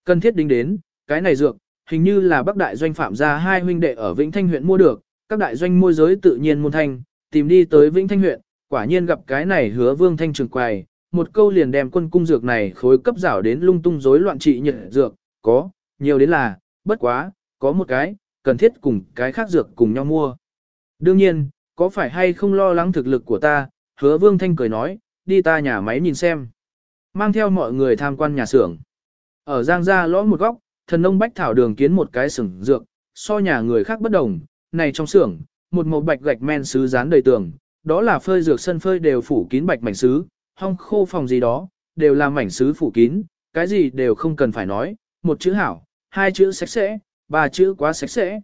Cần thiết đính đến, cái này dược, hình như là Bắc đại doanh phạm gia hai huynh đệ ở Vĩnh Thanh huyện mua được, các đại doanh môi giới tự nhiên môn thanh, tìm đi tới Vĩnh Thanh huyện, quả nhiên gặp cái này hứa Vương Thanh trường quầy, một câu liền đem quân cung dược này khối cấp rảo đến lung tung rối loạn trị nhận dược, có, nhiều đến là, bất quá, có một cái, cần thiết cùng cái khác dược cùng nhau mua. Đương nhiên, có phải hay không lo lắng thực lực của ta, hứa Vương Thanh cười nói, đi ta nhà máy nhìn xem. Mang theo mọi người tham quan nhà xưởng. Ở Giang Gia lõ một góc, thần nông bách thảo đường kiến một cái xưởng dược, so nhà người khác bất đồng, này trong xưởng, một màu bạch gạch men sứ dán đầy tường, đó là phơi dược sân phơi đều phủ kín bạch mảnh sứ, hong khô phòng gì đó, đều là mảnh sứ phủ kín, cái gì đều không cần phải nói, một chữ hảo, hai chữ sạch sẽ, ba chữ quá sạch sẽ.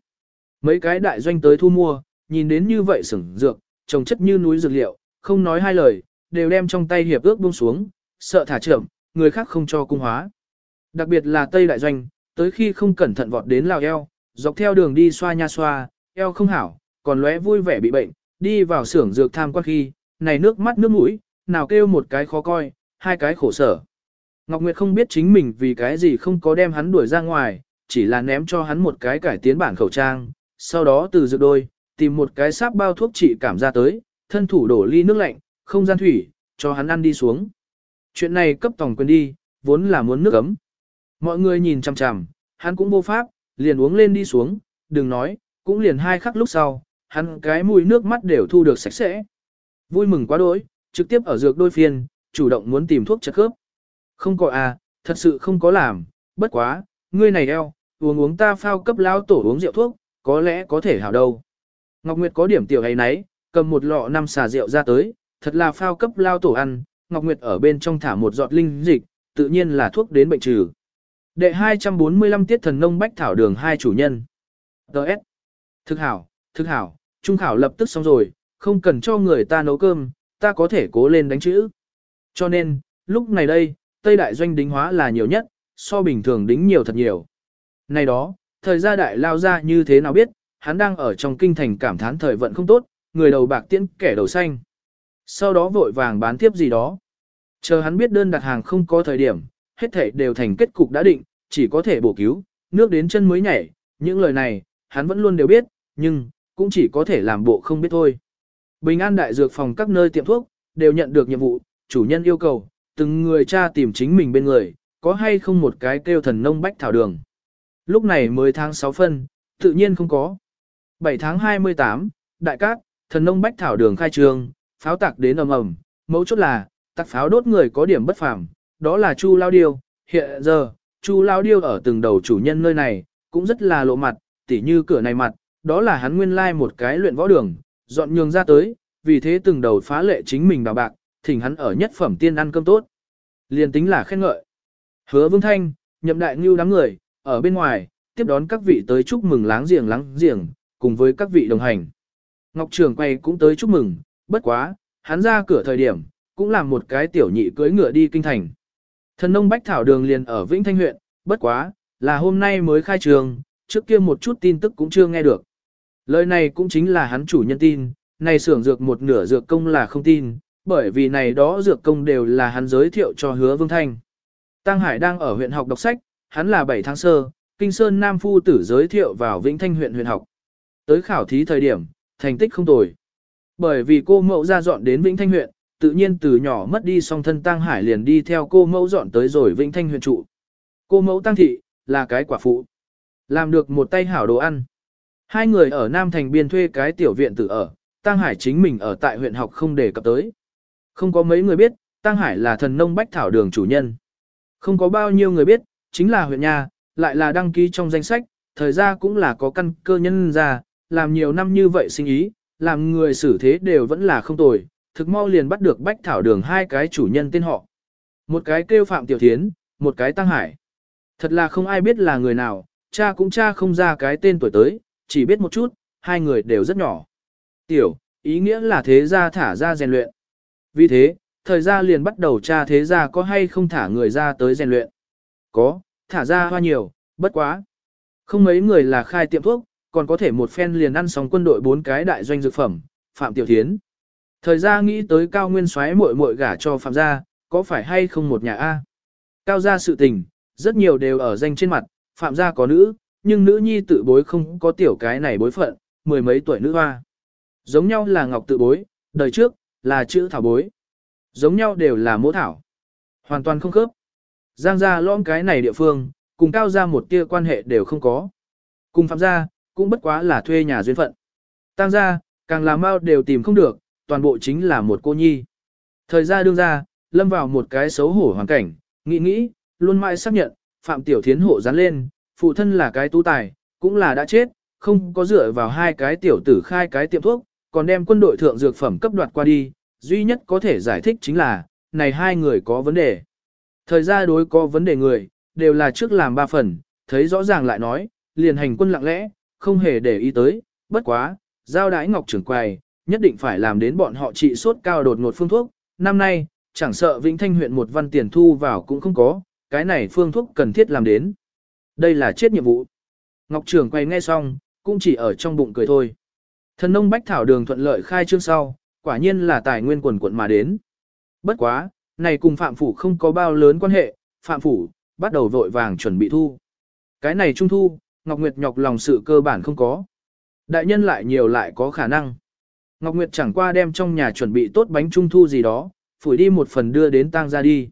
Mấy cái đại doanh tới thu mua, nhìn đến như vậy sửng dược, trồng chất như núi dược liệu, không nói hai lời, đều đem trong tay hiệp ước buông xuống, sợ thả trưởng, người khác không cho cung hóa. Đặc biệt là Tây Đại Doanh, tới khi không cẩn thận vọt đến Lào eo, dọc theo đường đi xoa nha xoa, eo không hảo, còn lóe vui vẻ bị bệnh, đi vào xưởng dược tham quan khi, này nước mắt nước mũi, nào kêu một cái khó coi, hai cái khổ sở. Ngọc Nguyệt không biết chính mình vì cái gì không có đem hắn đuổi ra ngoài, chỉ là ném cho hắn một cái cải tiến bản khẩu trang, sau đó từ dược đôi, tìm một cái sáp bao thuốc trị cảm ra tới, thân thủ đổ ly nước lạnh, không gian thủy, cho hắn ăn đi xuống. Chuyện này cấp tổng quyền đi, vốn là muốn nước ấm. Mọi người nhìn chằm chằm, hắn cũng vô pháp, liền uống lên đi xuống, đừng nói, cũng liền hai khắc lúc sau, hắn cái mùi nước mắt đều thu được sạch sẽ. Vui mừng quá đỗi, trực tiếp ở dược đôi phiên, chủ động muốn tìm thuốc chật khớp. Không có à, thật sự không có làm, bất quá, ngươi này eo, uống uống ta phao cấp lao tổ uống rượu thuốc, có lẽ có thể hảo đâu. Ngọc Nguyệt có điểm tiểu ấy nấy, cầm một lọ năm xà rượu ra tới, thật là phao cấp lao tổ ăn, Ngọc Nguyệt ở bên trong thả một giọt linh dịch, tự nhiên là thuốc đến bệnh trừ. Đệ 245 tiết thần nông bách thảo đường hai chủ nhân. Đợt. Thực hảo, thực hảo, trung khảo lập tức xong rồi, không cần cho người ta nấu cơm, ta có thể cố lên đánh chữ. Cho nên, lúc này đây, Tây Đại Doanh đính hóa là nhiều nhất, so bình thường đính nhiều thật nhiều. Này đó, thời gia đại lao ra như thế nào biết, hắn đang ở trong kinh thành cảm thán thời vận không tốt, người đầu bạc tiễn kẻ đầu xanh. Sau đó vội vàng bán tiếp gì đó. Chờ hắn biết đơn đặt hàng không có thời điểm, hết thảy đều thành kết cục đã định, chỉ có thể bổ cứu, nước đến chân mới nhảy, những lời này, hắn vẫn luôn đều biết, nhưng, cũng chỉ có thể làm bộ không biết thôi. Bình an đại dược phòng các nơi tiệm thuốc, đều nhận được nhiệm vụ, chủ nhân yêu cầu, từng người cha tìm chính mình bên người, có hay không một cái kêu thần nông bách thảo đường. Lúc này mới tháng 6 phân, tự nhiên không có. 7 tháng 28, đại cát, thần nông bách thảo đường khai trương, pháo tạc đến ầm ầm, mấu chốt là, tạc pháo đốt người có điểm bất phàm, đó là Chu Lao Điêu, hiện giờ, Chu Lao Điêu ở từng đầu chủ nhân nơi này, cũng rất là lộ mặt, tỉ như cửa này mặt, đó là hắn nguyên lai like một cái luyện võ đường, dọn nhường ra tới, vì thế từng đầu phá lệ chính mình đào bạc, thỉnh hắn ở nhất phẩm tiên ăn cơm tốt. Liền tính là khen ngợi. Hứa Vương Thanh, nhậm đại ngưu đám người, ở bên ngoài, tiếp đón các vị tới chúc mừng láng giềng láng giềng, cùng với các vị đồng hành. Ngọc Trường quay cũng tới chúc mừng, bất quá, hắn ra cửa thời điểm, cũng làm một cái tiểu nhị cưỡi ngựa đi kinh thành. Thần nông Bách Thảo Đường liền ở Vĩnh Thanh huyện, bất quá, là hôm nay mới khai trường, trước kia một chút tin tức cũng chưa nghe được. Lời này cũng chính là hắn chủ nhân tin, này xưởng dược một nửa dược công là không tin, bởi vì này đó dược công đều là hắn giới thiệu cho hứa Vương Thanh. Tăng Hải đang ở huyện học đọc sách, hắn là 7 tháng sơ, Kinh Sơn Nam Phu tử giới thiệu vào Vĩnh Thanh huyện huyện học. Tới khảo thí thời điểm, thành tích không tồi. Bởi vì cô mẫu ra dọn đến Vĩnh Thanh huyện, tự nhiên từ nhỏ mất đi song thân Tăng Hải liền đi theo cô mẫu dọn tới rồi Vĩnh Thanh huyện trụ. Cô mẫu Tăng Thị, là cái quả phụ. Làm được một tay hảo đồ ăn. Hai người ở Nam Thành biên thuê cái tiểu viện tự ở, Tăng Hải chính mình ở tại huyện học không đề cập tới. Không có mấy người biết, Tăng Hải là thần nông bách thảo đường chủ nhân. Không có bao nhiêu người biết, chính là huyện nhà, lại là đăng ký trong danh sách, thời gian cũng là có căn cơ nhân ra, làm nhiều năm như vậy sinh ý, làm người xử thế đều vẫn là không tồi, thực mau liền bắt được bách thảo đường hai cái chủ nhân tên họ. Một cái kêu Phạm Tiểu Thiến, một cái Tăng Hải. Thật là không ai biết là người nào, cha cũng cha không ra cái tên tuổi tới, chỉ biết một chút, hai người đều rất nhỏ. Tiểu, ý nghĩa là thế ra thả ra rèn luyện. Vì thế, thời gian liền bắt đầu tra thế ra có hay không thả người ra tới rèn luyện. Có, thả ra hoa nhiều, bất quá. Không mấy người là khai tiệm thuốc, còn có thể một phen liền ăn xong quân đội bốn cái đại doanh dược phẩm, Phạm Tiểu Thiến. Thời gian nghĩ tới cao nguyên xoáy muội muội gả cho Phạm gia, có phải hay không một nhà A. Cao gia sự tình, rất nhiều đều ở danh trên mặt, Phạm gia có nữ, nhưng nữ nhi tự bối không có tiểu cái này bối phận, mười mấy tuổi nữ hoa. Giống nhau là ngọc tự bối, đời trước, là chữ thảo bối. Giống nhau đều là mỗ thảo. Hoàn toàn không khớp. Giang gia lõm cái này địa phương, cùng cao gia một tia quan hệ đều không có. Cùng phạm gia, cũng bất quá là thuê nhà duyên phận. Tăng gia, càng làm mau đều tìm không được, toàn bộ chính là một cô nhi. Thời gian đương ra, lâm vào một cái xấu hổ hoàn cảnh, nghĩ nghĩ, luôn mãi xác nhận, Phạm Tiểu Thiến hộ dán lên, phụ thân là cái tu tài, cũng là đã chết, không có dựa vào hai cái tiểu tử khai cái tiệm thuốc, còn đem quân đội thượng dược phẩm cấp đoạt qua đi, duy nhất có thể giải thích chính là, này hai người có vấn đề. Thời gian đối có vấn đề người, đều là trước làm ba phần, thấy rõ ràng lại nói, liền hành quân lặng lẽ, không hề để ý tới, bất quá, giao đái ngọc trưởng quầy, nhất định phải làm đến bọn họ trị sốt cao đột ngột phương thuốc, năm nay, chẳng sợ Vĩnh Thanh huyện một văn tiền thu vào cũng không có, cái này phương thuốc cần thiết làm đến. Đây là chết nhiệm vụ. Ngọc trưởng quay nghe xong, cũng chỉ ở trong bụng cười thôi. Thần nông bách thảo đường thuận lợi khai trương sau, quả nhiên là tài nguyên quần quận mà đến. Bất quá, này cùng Phạm Phủ không có bao lớn quan hệ, Phạm Phủ, bắt đầu vội vàng chuẩn bị thu. Cái này trung thu, Ngọc Nguyệt nhọc lòng sự cơ bản không có. Đại nhân lại nhiều lại có khả năng. Ngọc Nguyệt chẳng qua đem trong nhà chuẩn bị tốt bánh trung thu gì đó, phủi đi một phần đưa đến tang ra đi.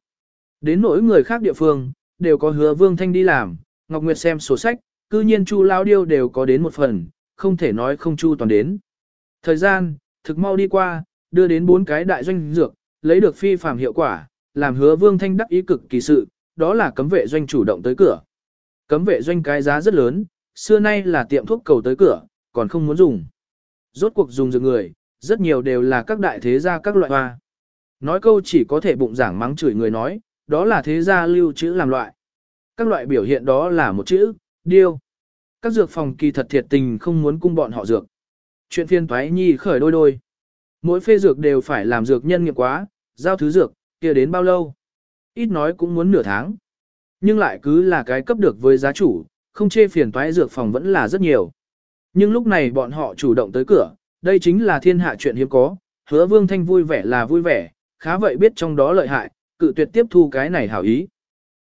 Đến nỗi người khác địa phương, đều có hứa Vương Thanh đi làm, Ngọc Nguyệt xem sổ sách, cư nhiên Chu Lao Điêu đều có đến một phần, không thể nói không Chu toàn đến. Thời gian, thực mau đi qua, đưa đến bốn cái đại doanh dược, lấy được phi phàm hiệu quả, làm hứa Vương Thanh đắc ý cực kỳ sự, đó là cấm vệ doanh chủ động tới cửa. Cấm vệ doanh cái giá rất lớn, xưa nay là tiệm thuốc cầu tới cửa, còn không muốn dùng. Rốt cuộc dùng dược người, rất nhiều đều là các đại thế gia các loại hoa. Nói câu chỉ có thể bụng giảng mắng chửi người nói, đó là thế gia lưu trữ làm loại. Các loại biểu hiện đó là một chữ, điêu. Các dược phòng kỳ thật thiệt tình không muốn cung bọn họ dược. Chuyện phiên toái nhi khởi đôi đôi. Mỗi phê dược đều phải làm dược nhân nghiệm quá, giao thứ dược, kia đến bao lâu. Ít nói cũng muốn nửa tháng. Nhưng lại cứ là cái cấp được với giá chủ, không chê phiền toái dược phòng vẫn là rất nhiều. Nhưng lúc này bọn họ chủ động tới cửa, đây chính là thiên hạ chuyện hiếm có, hứa vương thanh vui vẻ là vui vẻ, khá vậy biết trong đó lợi hại, cự tuyệt tiếp thu cái này hảo ý.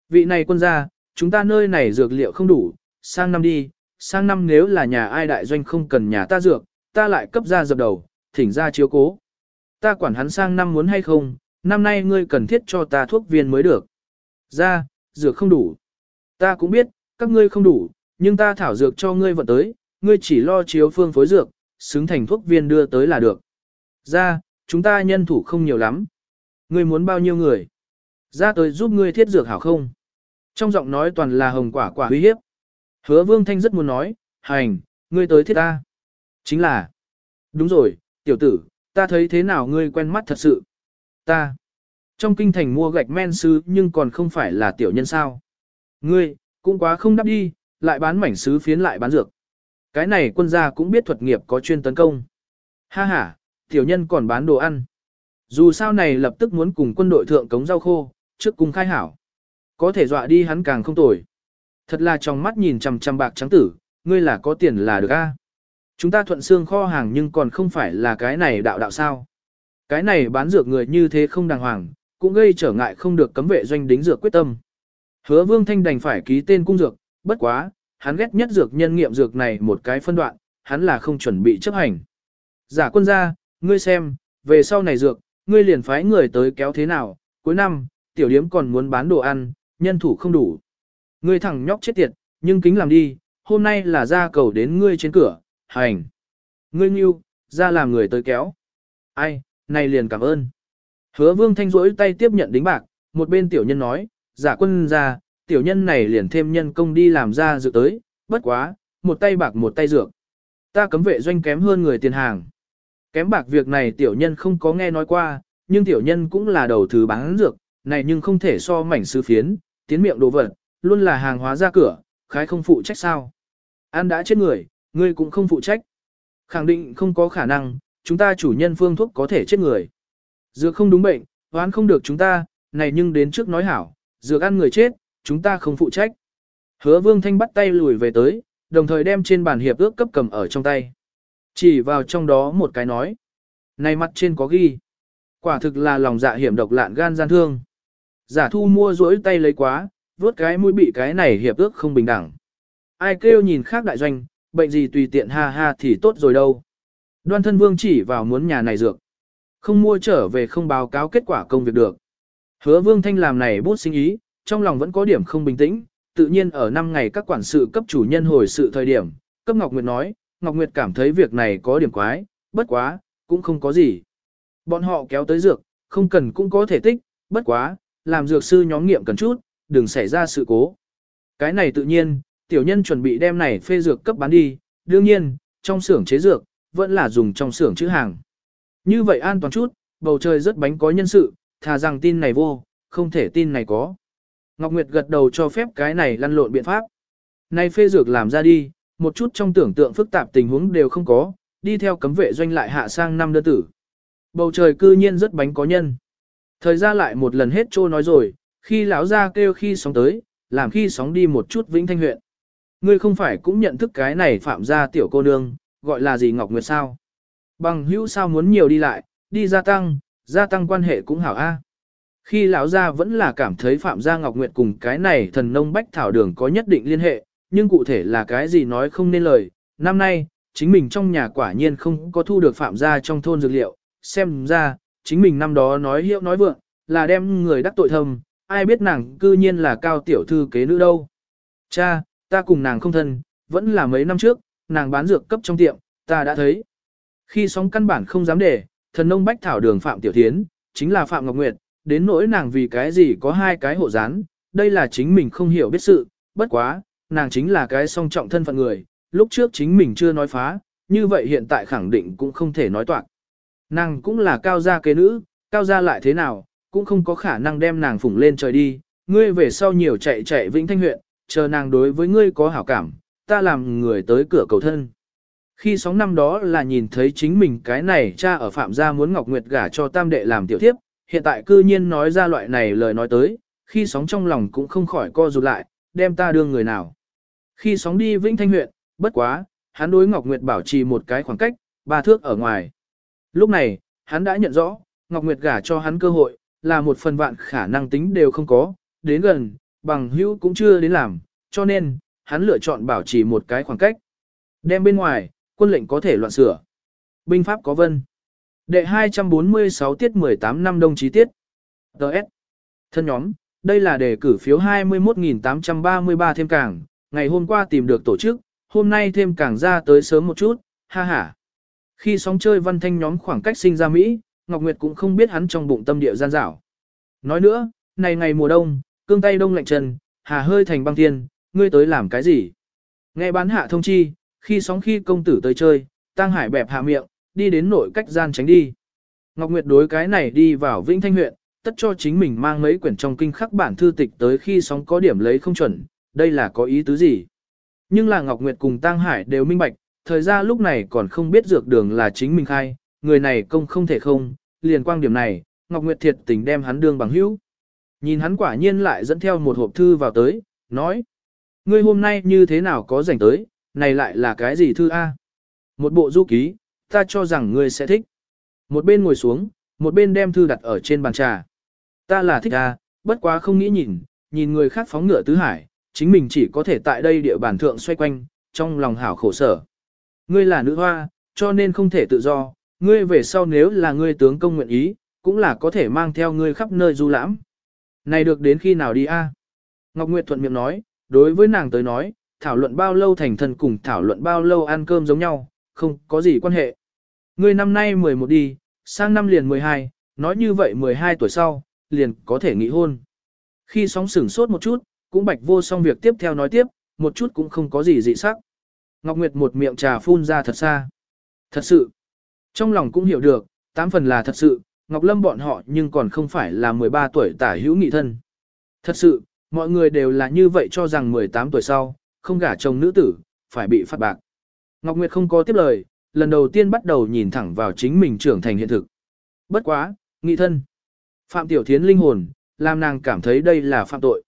Vị này quân gia, chúng ta nơi này dược liệu không đủ, sang năm đi, sang năm nếu là nhà ai đại doanh không cần nhà ta dược, ta lại cấp ra dập đầu, thỉnh ra chiếu cố. Ta quản hắn sang năm muốn hay không, năm nay ngươi cần thiết cho ta thuốc viên mới được. Ra, dược không đủ. Ta cũng biết, các ngươi không đủ, nhưng ta thảo dược cho ngươi vận tới, ngươi chỉ lo chiếu phương phối dược, xứng thành thuốc viên đưa tới là được. Ra, chúng ta nhân thủ không nhiều lắm. Ngươi muốn bao nhiêu người? Ra tới giúp ngươi thiết dược hảo không? Trong giọng nói toàn là hồng quả quả uy hiếp. Hứa vương thanh rất muốn nói, hành, ngươi tới thiết ta. Chính là, đúng rồi, tiểu tử, ta thấy thế nào ngươi quen mắt thật sự. Ta, trong kinh thành mua gạch men sứ nhưng còn không phải là tiểu nhân sao. Ngươi, cũng quá không đắp đi, lại bán mảnh sứ phiến lại bán dược. Cái này quân gia cũng biết thuật nghiệp có chuyên tấn công. Ha ha, tiểu nhân còn bán đồ ăn. Dù sao này lập tức muốn cùng quân đội thượng cống rau khô, trước cùng khai hảo. Có thể dọa đi hắn càng không tồi. Thật là trong mắt nhìn chằm chằm bạc trắng tử, ngươi là có tiền là được a. Chúng ta thuận xương kho hàng nhưng còn không phải là cái này đạo đạo sao. Cái này bán dược người như thế không đàng hoàng, cũng gây trở ngại không được cấm vệ doanh đính dược quyết tâm. Hứa Vương Thanh đành phải ký tên cung dược, bất quá, hắn ghét nhất dược nhân nghiệm dược này một cái phân đoạn, hắn là không chuẩn bị chấp hành. Giả quân gia, ngươi xem, về sau này dược, ngươi liền phái người tới kéo thế nào, cuối năm, tiểu điếm còn muốn bán đồ ăn, nhân thủ không đủ. Ngươi thẳng nhóc chết tiệt, nhưng kính làm đi, hôm nay là ra cầu đến ngươi trên cửa, hành. Ngươi nghiêu, ra làm người tới kéo. Ai, này liền cảm ơn. Hứa vương thanh rỗi tay tiếp nhận đính bạc, một bên tiểu nhân nói, giả quân ra, tiểu nhân này liền thêm nhân công đi làm ra dự tới, bất quá, một tay bạc một tay dược. Ta cấm vệ doanh kém hơn người tiền hàng. Kém bạc việc này tiểu nhân không có nghe nói qua, nhưng tiểu nhân cũng là đầu thứ bán dược, này nhưng không thể so mảnh sư phiến, tiến miệng đồ vật, luôn là hàng hóa ra cửa, khái không phụ trách sao. An đã chết người, ngươi cũng không phụ trách. Khẳng định không có khả năng, chúng ta chủ nhân phương thuốc có thể chết người. Dược không đúng bệnh, Hoán không được chúng ta, này nhưng đến trước nói hảo, dược ăn người chết, chúng ta không phụ trách. Hứa vương thanh bắt tay lùi về tới, đồng thời đem trên bàn hiệp ước cấp cầm ở trong tay. Chỉ vào trong đó một cái nói. Này mặt trên có ghi. Quả thực là lòng dạ hiểm độc lạn gan gian thương. Giả thu mua rỗi tay lấy quá, vuốt cái mũi bị cái này hiệp ước không bình đẳng. Ai kêu nhìn khác đại doanh, bệnh gì tùy tiện ha ha thì tốt rồi đâu. Đoan thân vương chỉ vào muốn nhà này dược. Không mua trở về không báo cáo kết quả công việc được. Hứa vương thanh làm này bút sinh ý, trong lòng vẫn có điểm không bình tĩnh, tự nhiên ở năm ngày các quản sự cấp chủ nhân hồi sự thời điểm, cấp Ngọc Nguyệt nói, Ngọc Nguyệt cảm thấy việc này có điểm quái, bất quá, cũng không có gì. Bọn họ kéo tới dược, không cần cũng có thể tích, bất quá, làm dược sư nhóm nghiệm cần chút, đừng xảy ra sự cố. Cái này tự nhiên, tiểu nhân chuẩn bị đem này phê dược cấp bán đi, đương nhiên, trong xưởng chế dược, vẫn là dùng trong xưởng chữ hàng. Như vậy an toàn chút, bầu trời rất bánh có nhân sự, thà rằng tin này vô, không thể tin này có. Ngọc Nguyệt gật đầu cho phép cái này lăn lộn biện pháp. Này phê dược làm ra đi, một chút trong tưởng tượng phức tạp tình huống đều không có, đi theo cấm vệ doanh lại hạ sang năm đơn tử. Bầu trời cư nhiên rất bánh có nhân. Thời gian lại một lần hết trô nói rồi, khi lão ra kêu khi sóng tới, làm khi sóng đi một chút vĩnh thanh huyện. Ngươi không phải cũng nhận thức cái này phạm gia tiểu cô nương, gọi là gì Ngọc Nguyệt sao? Bằng hữu sao muốn nhiều đi lại, đi gia tăng, gia tăng quan hệ cũng hảo a. Khi lão gia vẫn là cảm thấy Phạm Gia Ngọc Nguyệt cùng cái này thần nông bách thảo đường có nhất định liên hệ, nhưng cụ thể là cái gì nói không nên lời. Năm nay, chính mình trong nhà quả nhiên không có thu được Phạm Gia trong thôn dược liệu, xem ra, chính mình năm đó nói hiệu nói vượng, là đem người đắc tội thầm, ai biết nàng cư nhiên là cao tiểu thư kế nữ đâu. Cha, ta cùng nàng không thân, vẫn là mấy năm trước, nàng bán dược cấp trong tiệm, ta đã thấy. Khi sóng căn bản không dám để, thần nông bách thảo đường Phạm Tiểu Thiến, chính là Phạm Ngọc Nguyệt, đến nỗi nàng vì cái gì có hai cái hộ gián, đây là chính mình không hiểu biết sự, bất quá, nàng chính là cái song trọng thân phận người, lúc trước chính mình chưa nói phá, như vậy hiện tại khẳng định cũng không thể nói toạc. Nàng cũng là cao gia kế nữ, cao gia lại thế nào, cũng không có khả năng đem nàng phủng lên trời đi, ngươi về sau nhiều chạy chạy Vĩnh Thanh huyện, chờ nàng đối với ngươi có hảo cảm, ta làm người tới cửa cầu thân. Khi sóng năm đó là nhìn thấy chính mình cái này cha ở Phạm gia muốn Ngọc Nguyệt gả cho tam đệ làm tiểu thiếp, hiện tại cư nhiên nói ra loại này lời nói tới, khi sóng trong lòng cũng không khỏi co rụt lại, đem ta đưa người nào. Khi sóng đi Vĩnh Thanh huyện, bất quá, hắn đối Ngọc Nguyệt bảo trì một cái khoảng cách, ba thước ở ngoài. Lúc này, hắn đã nhận rõ, Ngọc Nguyệt gả cho hắn cơ hội, là một phần vạn khả năng tính đều không có, đến gần, bằng hữu cũng chưa đến làm, cho nên, hắn lựa chọn bảo trì một cái khoảng cách. Đem bên ngoài, quân lệnh có thể loạn sửa. Binh pháp có vân. Đệ 246 tiết 18 năm đông chí tiết. Đợt. Thân nhóm, đây là đề cử phiếu 21.833 thêm cảng, ngày hôm qua tìm được tổ chức, hôm nay thêm cảng ra tới sớm một chút, ha ha. Khi sóng chơi văn thanh nhóm khoảng cách sinh ra Mỹ, Ngọc Nguyệt cũng không biết hắn trong bụng tâm địa gian dảo. Nói nữa, này ngày mùa đông, cương tay đông lạnh chân, hà hơi thành băng thiên, ngươi tới làm cái gì? Nghe bán hạ thông chi, khi sóng khi công tử tới chơi, tăng hải bẹp hạ miệng, đi đến nội cách gian tránh đi. Ngọc Nguyệt đối cái này đi vào Vĩnh Thanh huyện, tất cho chính mình mang mấy quyển trong kinh khắc bản thư tịch tới khi sóng có điểm lấy không chuẩn, đây là có ý tứ gì. Nhưng là Ngọc Nguyệt cùng Tăng Hải đều minh bạch, thời gian lúc này còn không biết dược đường là chính mình khai, người này công không thể không, liền quang điểm này, Ngọc Nguyệt thiệt tình đem hắn đương bằng hữu. Nhìn hắn quả nhiên lại dẫn theo một hộp thư vào tới, nói. Ngươi hôm nay như thế nào có rảnh tới, này lại là cái gì thư A? Một bộ du ký, ta cho rằng ngươi sẽ thích. Một bên ngồi xuống, một bên đem thư đặt ở trên bàn trà. Ta là thích A, bất quá không nghĩ nhìn, nhìn người khác phóng ngựa tứ hải, chính mình chỉ có thể tại đây địa bàn thượng xoay quanh, trong lòng hảo khổ sở. Ngươi là nữ hoa, cho nên không thể tự do, ngươi về sau nếu là ngươi tướng công nguyện ý, cũng là có thể mang theo ngươi khắp nơi du lãm. Này được đến khi nào đi a? Ngọc Nguyệt thuận miệng nói, đối với nàng tới nói, thảo luận bao lâu thành thân cùng thảo luận bao lâu ăn cơm giống nhau, không có gì quan hệ. Ngươi năm nay 11 đi, sang năm liền 12, nói như vậy 12 tuổi sau, liền có thể nghỉ hôn. Khi sóng sửng sốt một chút, cũng bạch vô xong việc tiếp theo nói tiếp, một chút cũng không có gì dị sắc. Ngọc Nguyệt một miệng trà phun ra thật xa. Thật sự. Trong lòng cũng hiểu được, tám phần là thật sự, Ngọc Lâm bọn họ nhưng còn không phải là 13 tuổi tả hữu nghị thân. Thật sự, mọi người đều là như vậy cho rằng 18 tuổi sau, không gả chồng nữ tử, phải bị phạt bạc. Ngọc Nguyệt không có tiếp lời, lần đầu tiên bắt đầu nhìn thẳng vào chính mình trưởng thành hiện thực. Bất quá, nghị thân. Phạm Tiểu Thiến linh hồn, làm nàng cảm thấy đây là phạm tội.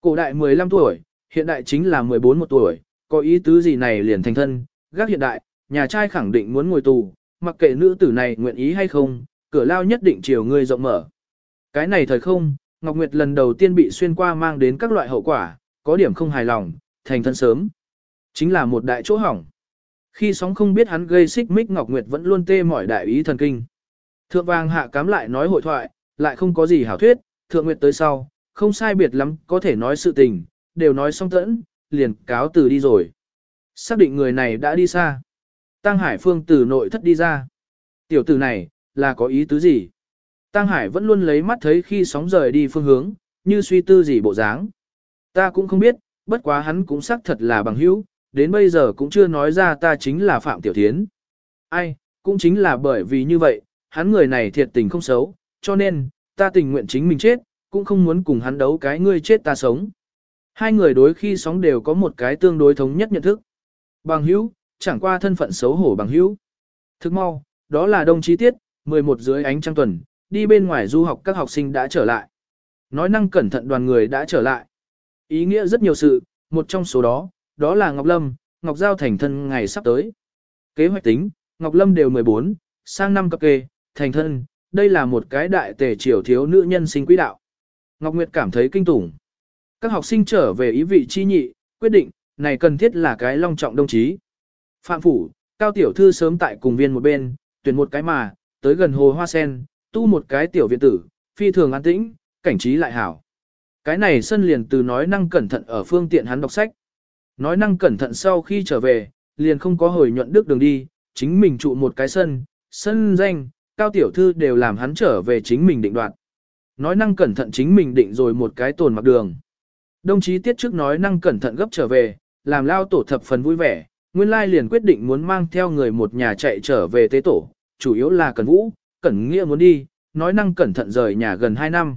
Cổ đại 15 tuổi, hiện đại chính là 14 một tuổi, có ý tứ gì này liền thành thân, gác hiện đại, nhà trai khẳng định muốn ngồi tù, mặc kệ nữ tử này nguyện ý hay không, cửa lao nhất định chiều người rộng mở. Cái này thời không, Ngọc Nguyệt lần đầu tiên bị xuyên qua mang đến các loại hậu quả, có điểm không hài lòng, thành thân sớm. Chính là một đại chỗ hỏng. Khi sóng không biết hắn gây xích mích Ngọc Nguyệt vẫn luôn tê mỏi đại ý thần kinh. Thượng vàng hạ cám lại nói hội thoại, lại không có gì hảo thuyết, thượng nguyệt tới sau, không sai biệt lắm, có thể nói sự tình, đều nói xong tẫn, liền cáo từ đi rồi. Xác định người này đã đi xa. Tăng Hải Phương từ nội thất đi ra. Tiểu tử này, là có ý tứ gì? Tăng Hải vẫn luôn lấy mắt thấy khi sóng rời đi phương hướng, như suy tư gì bộ dáng. Ta cũng không biết, bất quá hắn cũng xác thật là bằng hữu, đến bây giờ cũng chưa nói ra ta chính là Phạm Tiểu Thiến. Ai, cũng chính là bởi vì như vậy, hắn người này thiệt tình không xấu, cho nên, ta tình nguyện chính mình chết, cũng không muốn cùng hắn đấu cái ngươi chết ta sống. Hai người đối khi sóng đều có một cái tương đối thống nhất nhận thức. Bằng hữu, chẳng qua thân phận xấu hổ bằng hữu. Thức mau, đó là đông chí tiết, 11 dưới ánh trăng tuần, đi bên ngoài du học các học sinh đã trở lại. Nói năng cẩn thận đoàn người đã trở lại. Ý nghĩa rất nhiều sự, một trong số đó, đó là Ngọc Lâm, Ngọc Giao thành thân ngày sắp tới. Kế hoạch tính, Ngọc Lâm đều 14, sang năm cập kê, thành thân, đây là một cái đại tề triều thiếu nữ nhân sinh quỹ đạo. Ngọc Nguyệt cảm thấy kinh tủng. Các học sinh trở về ý vị chi nhị, quyết định, này cần thiết là cái long trọng đồng chí. Phạm Phủ, Cao Tiểu Thư sớm tại cùng viên một bên, tuyển một cái mà, tới gần hồ hoa sen, tu một cái tiểu viện tử, phi thường an tĩnh, cảnh trí lại hảo. Cái này sân liền từ nói năng cẩn thận ở phương tiện hắn đọc sách. Nói năng cẩn thận sau khi trở về, liền không có hồi nhuận đức đường đi, chính mình trụ một cái sân, sân danh, cao tiểu thư đều làm hắn trở về chính mình định đoạt. Nói năng cẩn thận chính mình định rồi một cái tồn mặc đường. Đồng chí tiết trước nói năng cẩn thận gấp trở về, làm lao tổ thập phần vui vẻ, nguyên lai liền quyết định muốn mang theo người một nhà chạy trở về tế tổ, chủ yếu là Cẩn Vũ, Cẩn Nghĩa muốn đi, nói năng cẩn thận rời nhà gần 2 năm.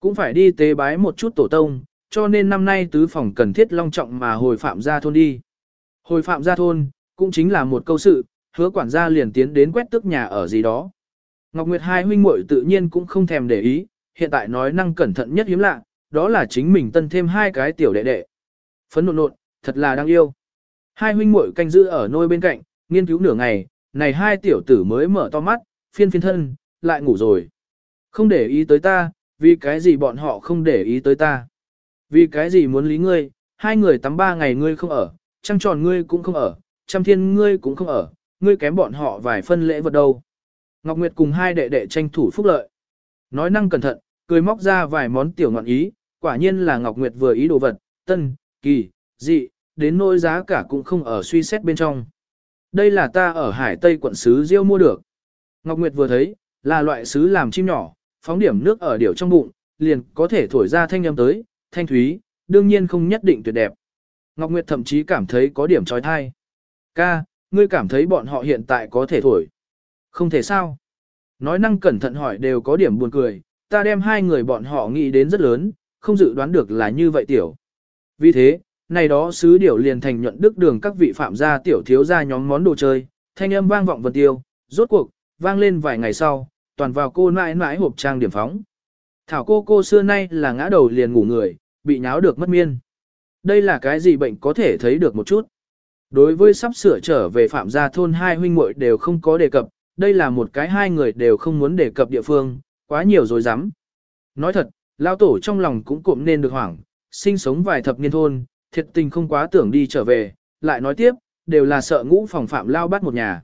Cũng phải đi tế bái một chút tổ tông, cho nên năm nay tứ phòng cần thiết long trọng mà hồi phạm gia thôn đi. Hồi phạm gia thôn, cũng chính là một câu sự, hứa quản gia liền tiến đến quét tức nhà ở gì đó. Ngọc Nguyệt hai huynh muội tự nhiên cũng không thèm để ý, hiện tại nói năng cẩn thận nhất hiếm lạ, đó là chính mình tân thêm hai cái tiểu đệ đệ. Phấn nộn nộn, thật là đáng yêu. Hai huynh muội canh giữ ở nôi bên cạnh, nghiên cứu nửa ngày, này hai tiểu tử mới mở to mắt, phiên phiên thân, lại ngủ rồi. Không để ý tới ta, vì cái gì bọn họ không để ý tới ta. Vì cái gì muốn lý ngươi, hai người tắm ba ngày ngươi không ở, trăng tròn ngươi cũng không ở, trăm thiên ngươi cũng không ở, ngươi kém bọn họ vài phân lễ vật đâu. Ngọc Nguyệt cùng hai đệ đệ tranh thủ phúc lợi. Nói năng cẩn thận, cười móc ra vài món tiểu ngọn ý, quả nhiên là Ngọc Nguyệt vừa ý đồ vật, tân, kỳ, dị, đến nỗi giá cả cũng không ở suy xét bên trong. Đây là ta ở Hải Tây quận sứ Diêu mua được. Ngọc Nguyệt vừa thấy, là loại sứ làm chim nhỏ, phóng điểm nước ở điểu trong bụng, liền có thể thổi ra thanh âm tới, thanh thúy, đương nhiên không nhất định tuyệt đẹp. Ngọc Nguyệt thậm chí cảm thấy có điểm trói thai. Ca, ngươi cảm thấy bọn họ hiện tại có thể thổi. Không thể sao. Nói năng cẩn thận hỏi đều có điểm buồn cười, ta đem hai người bọn họ nghĩ đến rất lớn, không dự đoán được là như vậy tiểu. Vì thế, này đó sứ điểu liền thành nhuận đức đường các vị phạm gia tiểu thiếu gia nhóm món đồ chơi, thanh âm vang vọng vần tiêu, rốt cuộc, vang lên vài ngày sau, toàn vào cô mãi mãi hộp trang điểm phóng. Thảo cô cô xưa nay là ngã đầu liền ngủ người, bị nháo được mất miên. Đây là cái gì bệnh có thể thấy được một chút. Đối với sắp sửa trở về phạm gia thôn hai huynh muội đều không có đề cập, đây là một cái hai người đều không muốn đề cập địa phương, quá nhiều rồi dám. Nói thật, lao tổ trong lòng cũng cụm nên được hoảng, sinh sống vài thập niên thôn, thiệt tình không quá tưởng đi trở về, lại nói tiếp, đều là sợ ngũ phòng phạm lao bắt một nhà.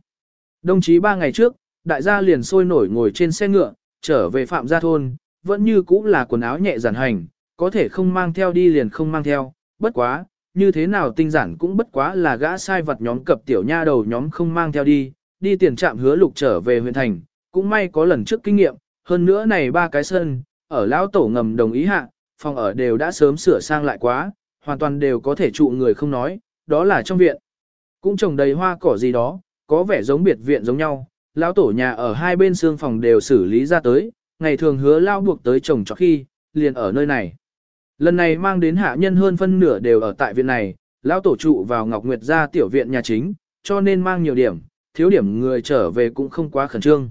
Đồng chí ba ngày trước, đại gia liền sôi nổi ngồi trên xe ngựa, trở về phạm gia thôn, vẫn như cũ là quần áo nhẹ giản hành, có thể không mang theo đi liền không mang theo, bất quá, như thế nào tinh giản cũng bất quá là gã sai vật nhóm cập tiểu nha đầu nhóm không mang theo đi, đi tiền trạm hứa lục trở về huyện thành, cũng may có lần trước kinh nghiệm, hơn nữa này ba cái sân, ở lão tổ ngầm đồng ý hạ, phòng ở đều đã sớm sửa sang lại quá, hoàn toàn đều có thể trụ người không nói, đó là trong viện. Cũng trồng đầy hoa cỏ gì đó, có vẻ giống biệt viện giống nhau, lão tổ nhà ở hai bên xương phòng đều xử lý ra tới, ngày thường hứa lao buộc tới trồng cho khi, liền ở nơi này. Lần này mang đến hạ nhân hơn phân nửa đều ở tại viện này, lão tổ trụ vào Ngọc Nguyệt gia tiểu viện nhà chính, cho nên mang nhiều điểm, thiếu điểm người trở về cũng không quá khẩn trương.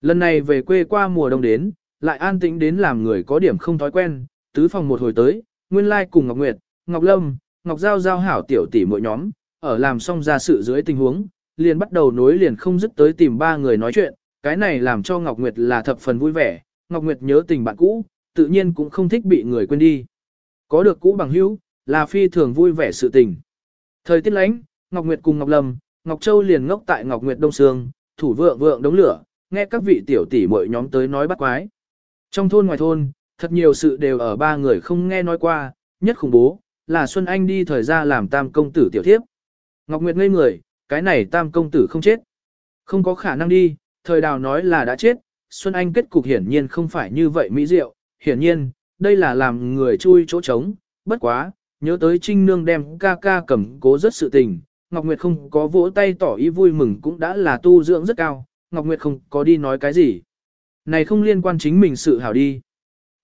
Lần này về quê qua mùa đông đến, lại an tĩnh đến làm người có điểm không thói quen, tứ phòng một hồi tới, nguyên lai like cùng Ngọc Nguyệt, Ngọc Lâm, Ngọc Giao giao hảo tiểu tỷ mỗi nhóm, ở làm xong ra sự dưới tình huống, liền bắt đầu nối liền không dứt tới tìm ba người nói chuyện, cái này làm cho Ngọc Nguyệt là thập phần vui vẻ, Ngọc Nguyệt nhớ tình bạn cũ, tự nhiên cũng không thích bị người quên đi. Có được cũ bằng hữu, là phi thường vui vẻ sự tình. Thời tiết lánh, Ngọc Nguyệt cùng Ngọc Lâm, Ngọc Châu liền ngốc tại Ngọc Nguyệt Đông Sương, thủ vượng vượng đống lửa, nghe các vị tiểu tỷ mỗi nhóm tới nói bắt quái. Trong thôn ngoài thôn, thật nhiều sự đều ở ba người không nghe nói qua, nhất khủng bố, là Xuân Anh đi thời ra làm tam công tử tiểu thiếp. Ngọc Nguyệt ngây người, cái này tam công tử không chết. Không có khả năng đi, thời đào nói là đã chết, Xuân Anh kết cục hiển nhiên không phải như vậy mỹ diệu, hiển nhiên, đây là làm người chui chỗ trống, bất quá, nhớ tới Trinh Nương đem ca ca cầm cố rất sự tình, Ngọc Nguyệt không có vỗ tay tỏ ý vui mừng cũng đã là tu dưỡng rất cao, Ngọc Nguyệt không có đi nói cái gì. Này không liên quan chính mình sự hảo đi.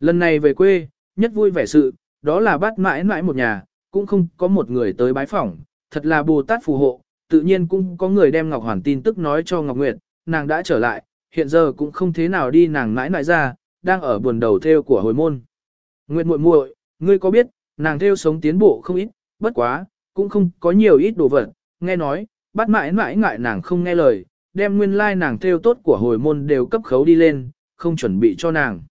Lần này về quê, nhất vui vẻ sự, đó là bắt mãi mãi một nhà, cũng không có một người tới bái phỏng, thật là Bồ Tát phù hộ, tự nhiên cũng có người đem Ngọc Hoàn tin tức nói cho Ngọc Nguyệt, nàng đã trở lại, hiện giờ cũng không thế nào đi nàng mãi mãi ra, đang ở buồn đầu theo của hồi môn. Nguyệt muội muội, ngươi có biết, nàng theo sống tiến bộ không ít, bất quá, cũng không có nhiều ít đồ vật, nghe nói, bắt mãi mãi ngại nàng không nghe lời, đem nguyên lai like nàng theo tốt của hồi môn đều cấp khấu đi lên, không chuẩn bị cho nàng.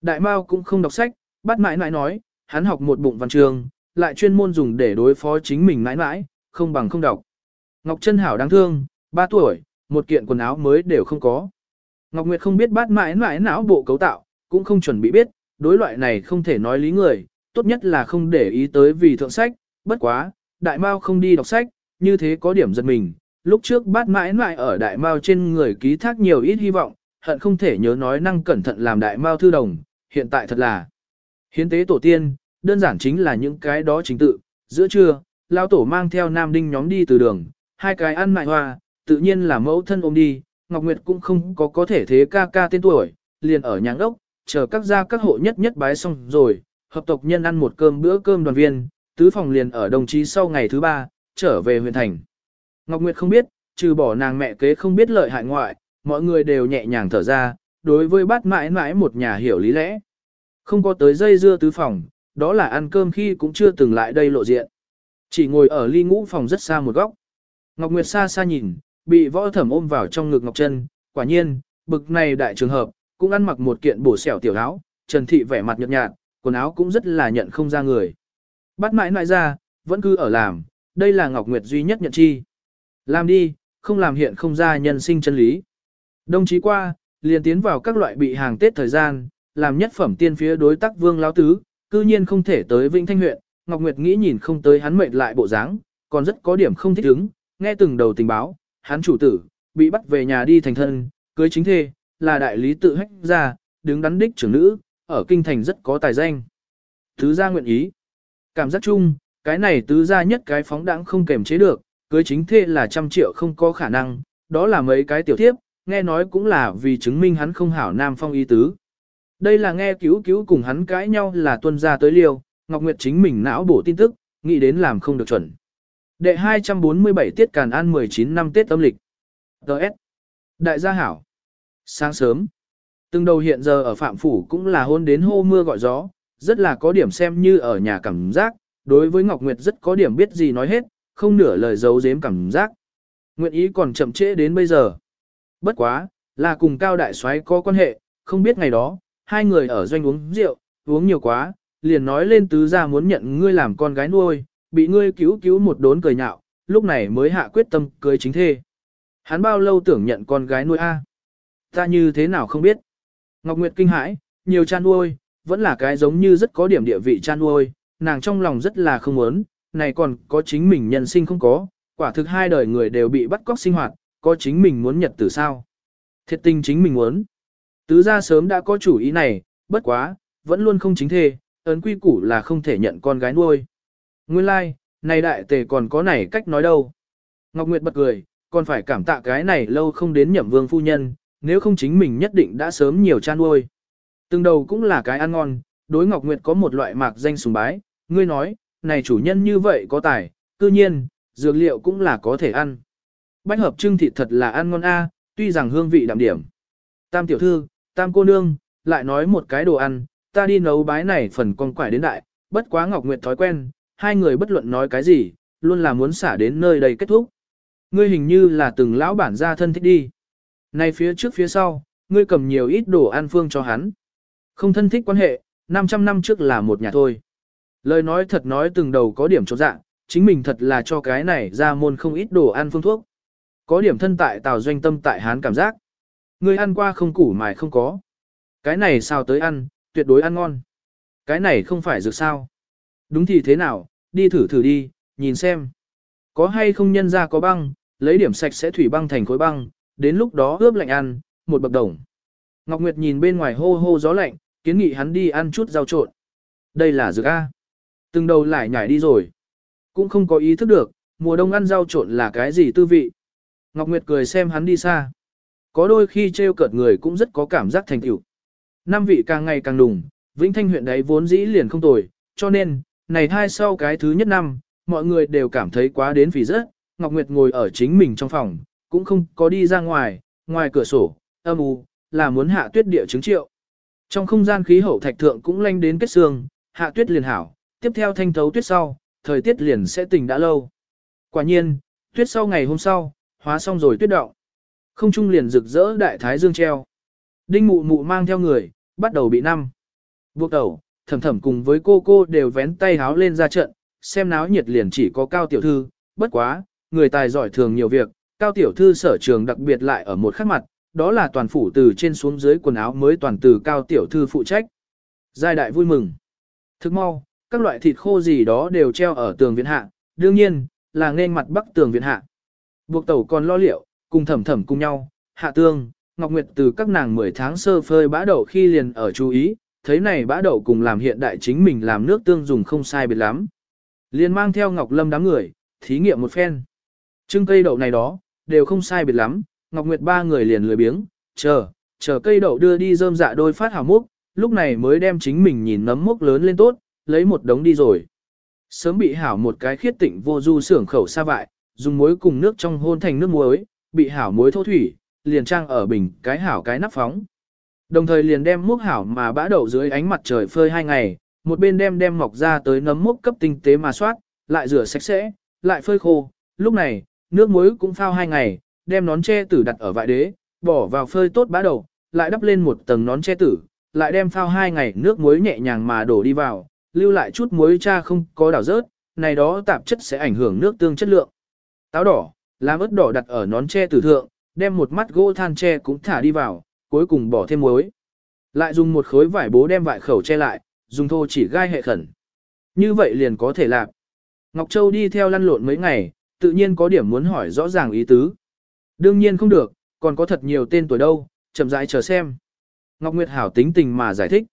Đại Mao cũng không đọc sách, bắt mãi mãi nói, hắn học một bụng văn trường, lại chuyên môn dùng để đối phó chính mình mãi mãi, không bằng không đọc. Ngọc Trân Hảo đáng thương, 3 tuổi, một kiện quần áo mới đều không có. Ngọc Nguyệt không biết bắt mãi mãi não bộ cấu tạo, cũng không chuẩn bị biết, đối loại này không thể nói lý người, tốt nhất là không để ý tới vì thượng sách, bất quá, đại mao không đi đọc sách, như thế có điểm giật mình. Lúc trước bát mãi mãi ở đại mao trên người ký thác nhiều ít hy vọng, hận không thể nhớ nói năng cẩn thận làm đại mao thư đồng, hiện tại thật là hiến tế tổ tiên, đơn giản chính là những cái đó chính tự, giữa trưa, lao tổ mang theo nam đinh nhóm đi từ đường, hai cái ăn mại hoa, tự nhiên là mẫu thân ôm đi, Ngọc Nguyệt cũng không có có thể thế ca ca tên tuổi, liền ở nhà ốc, chờ các gia các hộ nhất nhất bái xong rồi, hợp tộc nhân ăn một cơm bữa cơm đoàn viên, tứ phòng liền ở đồng chí sau ngày thứ ba, trở về huyện thành. Ngọc Nguyệt không biết, trừ bỏ nàng mẹ kế không biết lợi hại ngoại, mọi người đều nhẹ nhàng thở ra, đối với bát mãi mãi một nhà hiểu lý lẽ. Không có tới dây dưa tứ phòng, đó là ăn cơm khi cũng chưa từng lại đây lộ diện. Chỉ ngồi ở ly ngũ phòng rất xa một góc. Ngọc Nguyệt xa xa nhìn, bị võ thẩm ôm vào trong ngực Ngọc Trân, quả nhiên, bực này đại trường hợp, cũng ăn mặc một kiện bổ xẻo tiểu áo, Trần Thị vẻ mặt nhợt nhạt, quần áo cũng rất là nhận không ra người. Bắt mãi nại ra, vẫn cứ ở làm, đây là Ngọc Nguyệt duy nhất nhận chi. Làm đi, không làm hiện không ra nhân sinh chân lý. Đồng chí qua, liền tiến vào các loại bị hàng Tết thời gian, làm nhất phẩm tiên phía đối tác Vương Lão Tứ, cư nhiên không thể tới Vĩnh Thanh huyện, Ngọc Nguyệt nghĩ nhìn không tới hắn mệt lại bộ dáng, còn rất có điểm không thích ứng, nghe từng đầu tình báo, hắn chủ tử, bị bắt về nhà đi thành thân, cưới chính thê, là đại lý tự hách ra, đứng đắn đích trưởng nữ, ở kinh thành rất có tài danh. Tứ gia nguyện ý. Cảm giác chung, cái này tứ gia nhất cái phóng đãng không kềm chế được, cưới chính thê là trăm triệu không có khả năng, đó là mấy cái tiểu thiếp, nghe nói cũng là vì chứng minh hắn không hảo nam phong ý tứ. Đây là nghe cứu cứu cùng hắn cãi nhau là tuân ra tới liêu, Ngọc Nguyệt chính mình não bổ tin tức, nghĩ đến làm không được chuẩn. Đệ 247 tiết Càn An 19 năm Tết âm lịch. Đợt. Đại gia hảo. Sáng sớm. Từng đầu hiện giờ ở Phạm Phủ cũng là hôn đến hô mưa gọi gió, rất là có điểm xem như ở nhà cảm giác, đối với Ngọc Nguyệt rất có điểm biết gì nói hết, không nửa lời giấu giếm cảm giác. Nguyện ý còn chậm trễ đến bây giờ. Bất quá, là cùng Cao Đại soái có quan hệ, không biết ngày đó, hai người ở doanh uống rượu, uống nhiều quá, liền nói lên tứ gia muốn nhận ngươi làm con gái nuôi, bị ngươi cứu cứu một đốn cười nhạo, lúc này mới hạ quyết tâm cưới chính thê. Hắn bao lâu tưởng nhận con gái nuôi a? Ta như thế nào không biết. Ngọc Nguyệt kinh hãi, nhiều cha nuôi, vẫn là cái giống như rất có điểm địa vị cha nuôi, nàng trong lòng rất là không muốn, này còn có chính mình nhân sinh không có, quả thực hai đời người đều bị bắt cóc sinh hoạt, có chính mình muốn nhật tử sao. Thiệt tình chính mình muốn. Tứ gia sớm đã có chủ ý này, bất quá, vẫn luôn không chính thề, ấn quy củ là không thể nhận con gái nuôi. Nguyên lai, like, này đại tề còn có này cách nói đâu. Ngọc Nguyệt bật cười, còn phải cảm tạ cái này lâu không đến nhậm vương phu nhân, nếu không chính mình nhất định đã sớm nhiều chan nuôi. Từng đầu cũng là cái ăn ngon, đối Ngọc Nguyệt có một loại mạc danh sùng bái, ngươi nói, này chủ nhân như vậy có tài, cư nhiên, dược liệu cũng là có thể ăn. Bách hợp trưng thịt thật là ăn ngon a, tuy rằng hương vị đậm điểm. Tam tiểu thư, tam cô nương, lại nói một cái đồ ăn, ta đi nấu bái này phần con quải đến đại, bất quá Ngọc Nguyệt thói quen, hai người bất luận nói cái gì, luôn là muốn xả đến nơi đây kết thúc. Ngươi hình như là từng lão bản gia thân thích đi. Này phía trước phía sau, ngươi cầm nhiều ít đồ ăn phương cho hắn. Không thân thích quan hệ, 500 năm trước là một nhà thôi. Lời nói thật nói từng đầu có điểm chỗ dạng, chính mình thật là cho cái này ra môn không ít đồ ăn phương thuốc. Có điểm thân tại tào doanh tâm tại hán cảm giác. Ngươi ăn qua không củ mài không có. Cái này sao tới ăn, tuyệt đối ăn ngon. Cái này không phải dược sao. Đúng thì thế nào, đi thử thử đi, nhìn xem. Có hay không nhân ra có băng, lấy điểm sạch sẽ thủy băng thành khối băng, đến lúc đó ướp lạnh ăn, một bậc đồng. Ngọc Nguyệt nhìn bên ngoài hô hô gió lạnh, kiến nghị hắn đi ăn chút rau trộn. Đây là dược A. Từng đầu lại nhảy đi rồi. Cũng không có ý thức được, mùa đông ăn rau trộn là cái gì tư vị. Ngọc Nguyệt cười xem hắn đi xa. Có đôi khi trêu cợt người cũng rất có cảm giác thành tựu. Năm vị càng ngày càng đùng, Vĩnh Thanh huyện đấy vốn dĩ liền không tồi, cho nên, này thai sau cái thứ nhất năm, mọi người đều cảm thấy quá đến vì rất, Ngọc Nguyệt ngồi ở chính mình trong phòng, cũng không có đi ra ngoài, ngoài cửa sổ, âm u, là muốn hạ tuyết địa chứng triệu. Trong không gian khí hậu thạch thượng cũng lanh đến kết xương, hạ tuyết liền hảo, tiếp theo thanh thấu tuyết sau, thời tiết liền sẽ tỉnh đã lâu. Quả nhiên, tuyết sau ngày hôm sau, hóa xong rồi tuyết động. Không trung liền rực rỡ đại thái dương treo. Đinh mụ mụ mang theo người, bắt đầu bị năm. Buộc đầu, thầm thầm cùng với cô cô đều vén tay háo lên ra trận, xem náo nhiệt liền chỉ có cao tiểu thư, bất quá, người tài giỏi thường nhiều việc, cao tiểu thư sở trường đặc biệt lại ở một khắc mặt, đó là toàn phủ từ trên xuống dưới quần áo mới toàn từ cao tiểu thư phụ trách. Giai đại vui mừng. Thức mau, các loại thịt khô gì đó đều treo ở tường viện hạ, đương nhiên, là nên mặt bắc tường viện hạ. Buộc tẩu còn lo liệu, cùng thẩm thẩm cùng nhau, hạ tương, Ngọc Nguyệt từ các nàng 10 tháng sơ phơi bã đậu khi liền ở chú ý, thấy này bã đậu cùng làm hiện đại chính mình làm nước tương dùng không sai biệt lắm. Liền mang theo Ngọc Lâm đám người, thí nghiệm một phen. Trưng cây đậu này đó, đều không sai biệt lắm, Ngọc Nguyệt ba người liền lười biếng, chờ, chờ cây đậu đưa đi rơm dạ đôi phát hào múc, lúc này mới đem chính mình nhìn nấm múc lớn lên tốt, lấy một đống đi rồi. Sớm bị hảo một cái khiết tịnh vô du xưởng khẩu xa vại, dùng muối cùng nước trong hôn thành nước muối, bị hảo muối thô thủy, liền trang ở bình cái hảo cái nắp phóng. Đồng thời liền đem múc hảo mà bã đậu dưới ánh mặt trời phơi hai ngày, một bên đem đem mọc ra tới nấm múc cấp tinh tế mà soát, lại rửa sạch sẽ, lại phơi khô. Lúc này, nước muối cũng phao hai ngày, đem nón che tử đặt ở vại đế, bỏ vào phơi tốt bã đậu, lại đắp lên một tầng nón che tử, lại đem phao hai ngày nước muối nhẹ nhàng mà đổ đi vào, lưu lại chút muối cha không có đảo rớt, này đó tạp chất sẽ ảnh hưởng nước tương chất lượng. Táo đỏ, làm ớt đỏ đặt ở nón tre tử thượng, đem một mắt gỗ than tre cũng thả đi vào, cuối cùng bỏ thêm muối. Lại dùng một khối vải bố đem vải khẩu che lại, dùng thô chỉ gai hệ khẩn. Như vậy liền có thể làm. Ngọc Châu đi theo lăn lộn mấy ngày, tự nhiên có điểm muốn hỏi rõ ràng ý tứ. Đương nhiên không được, còn có thật nhiều tên tuổi đâu, chậm rãi chờ xem. Ngọc Nguyệt hảo tính tình mà giải thích.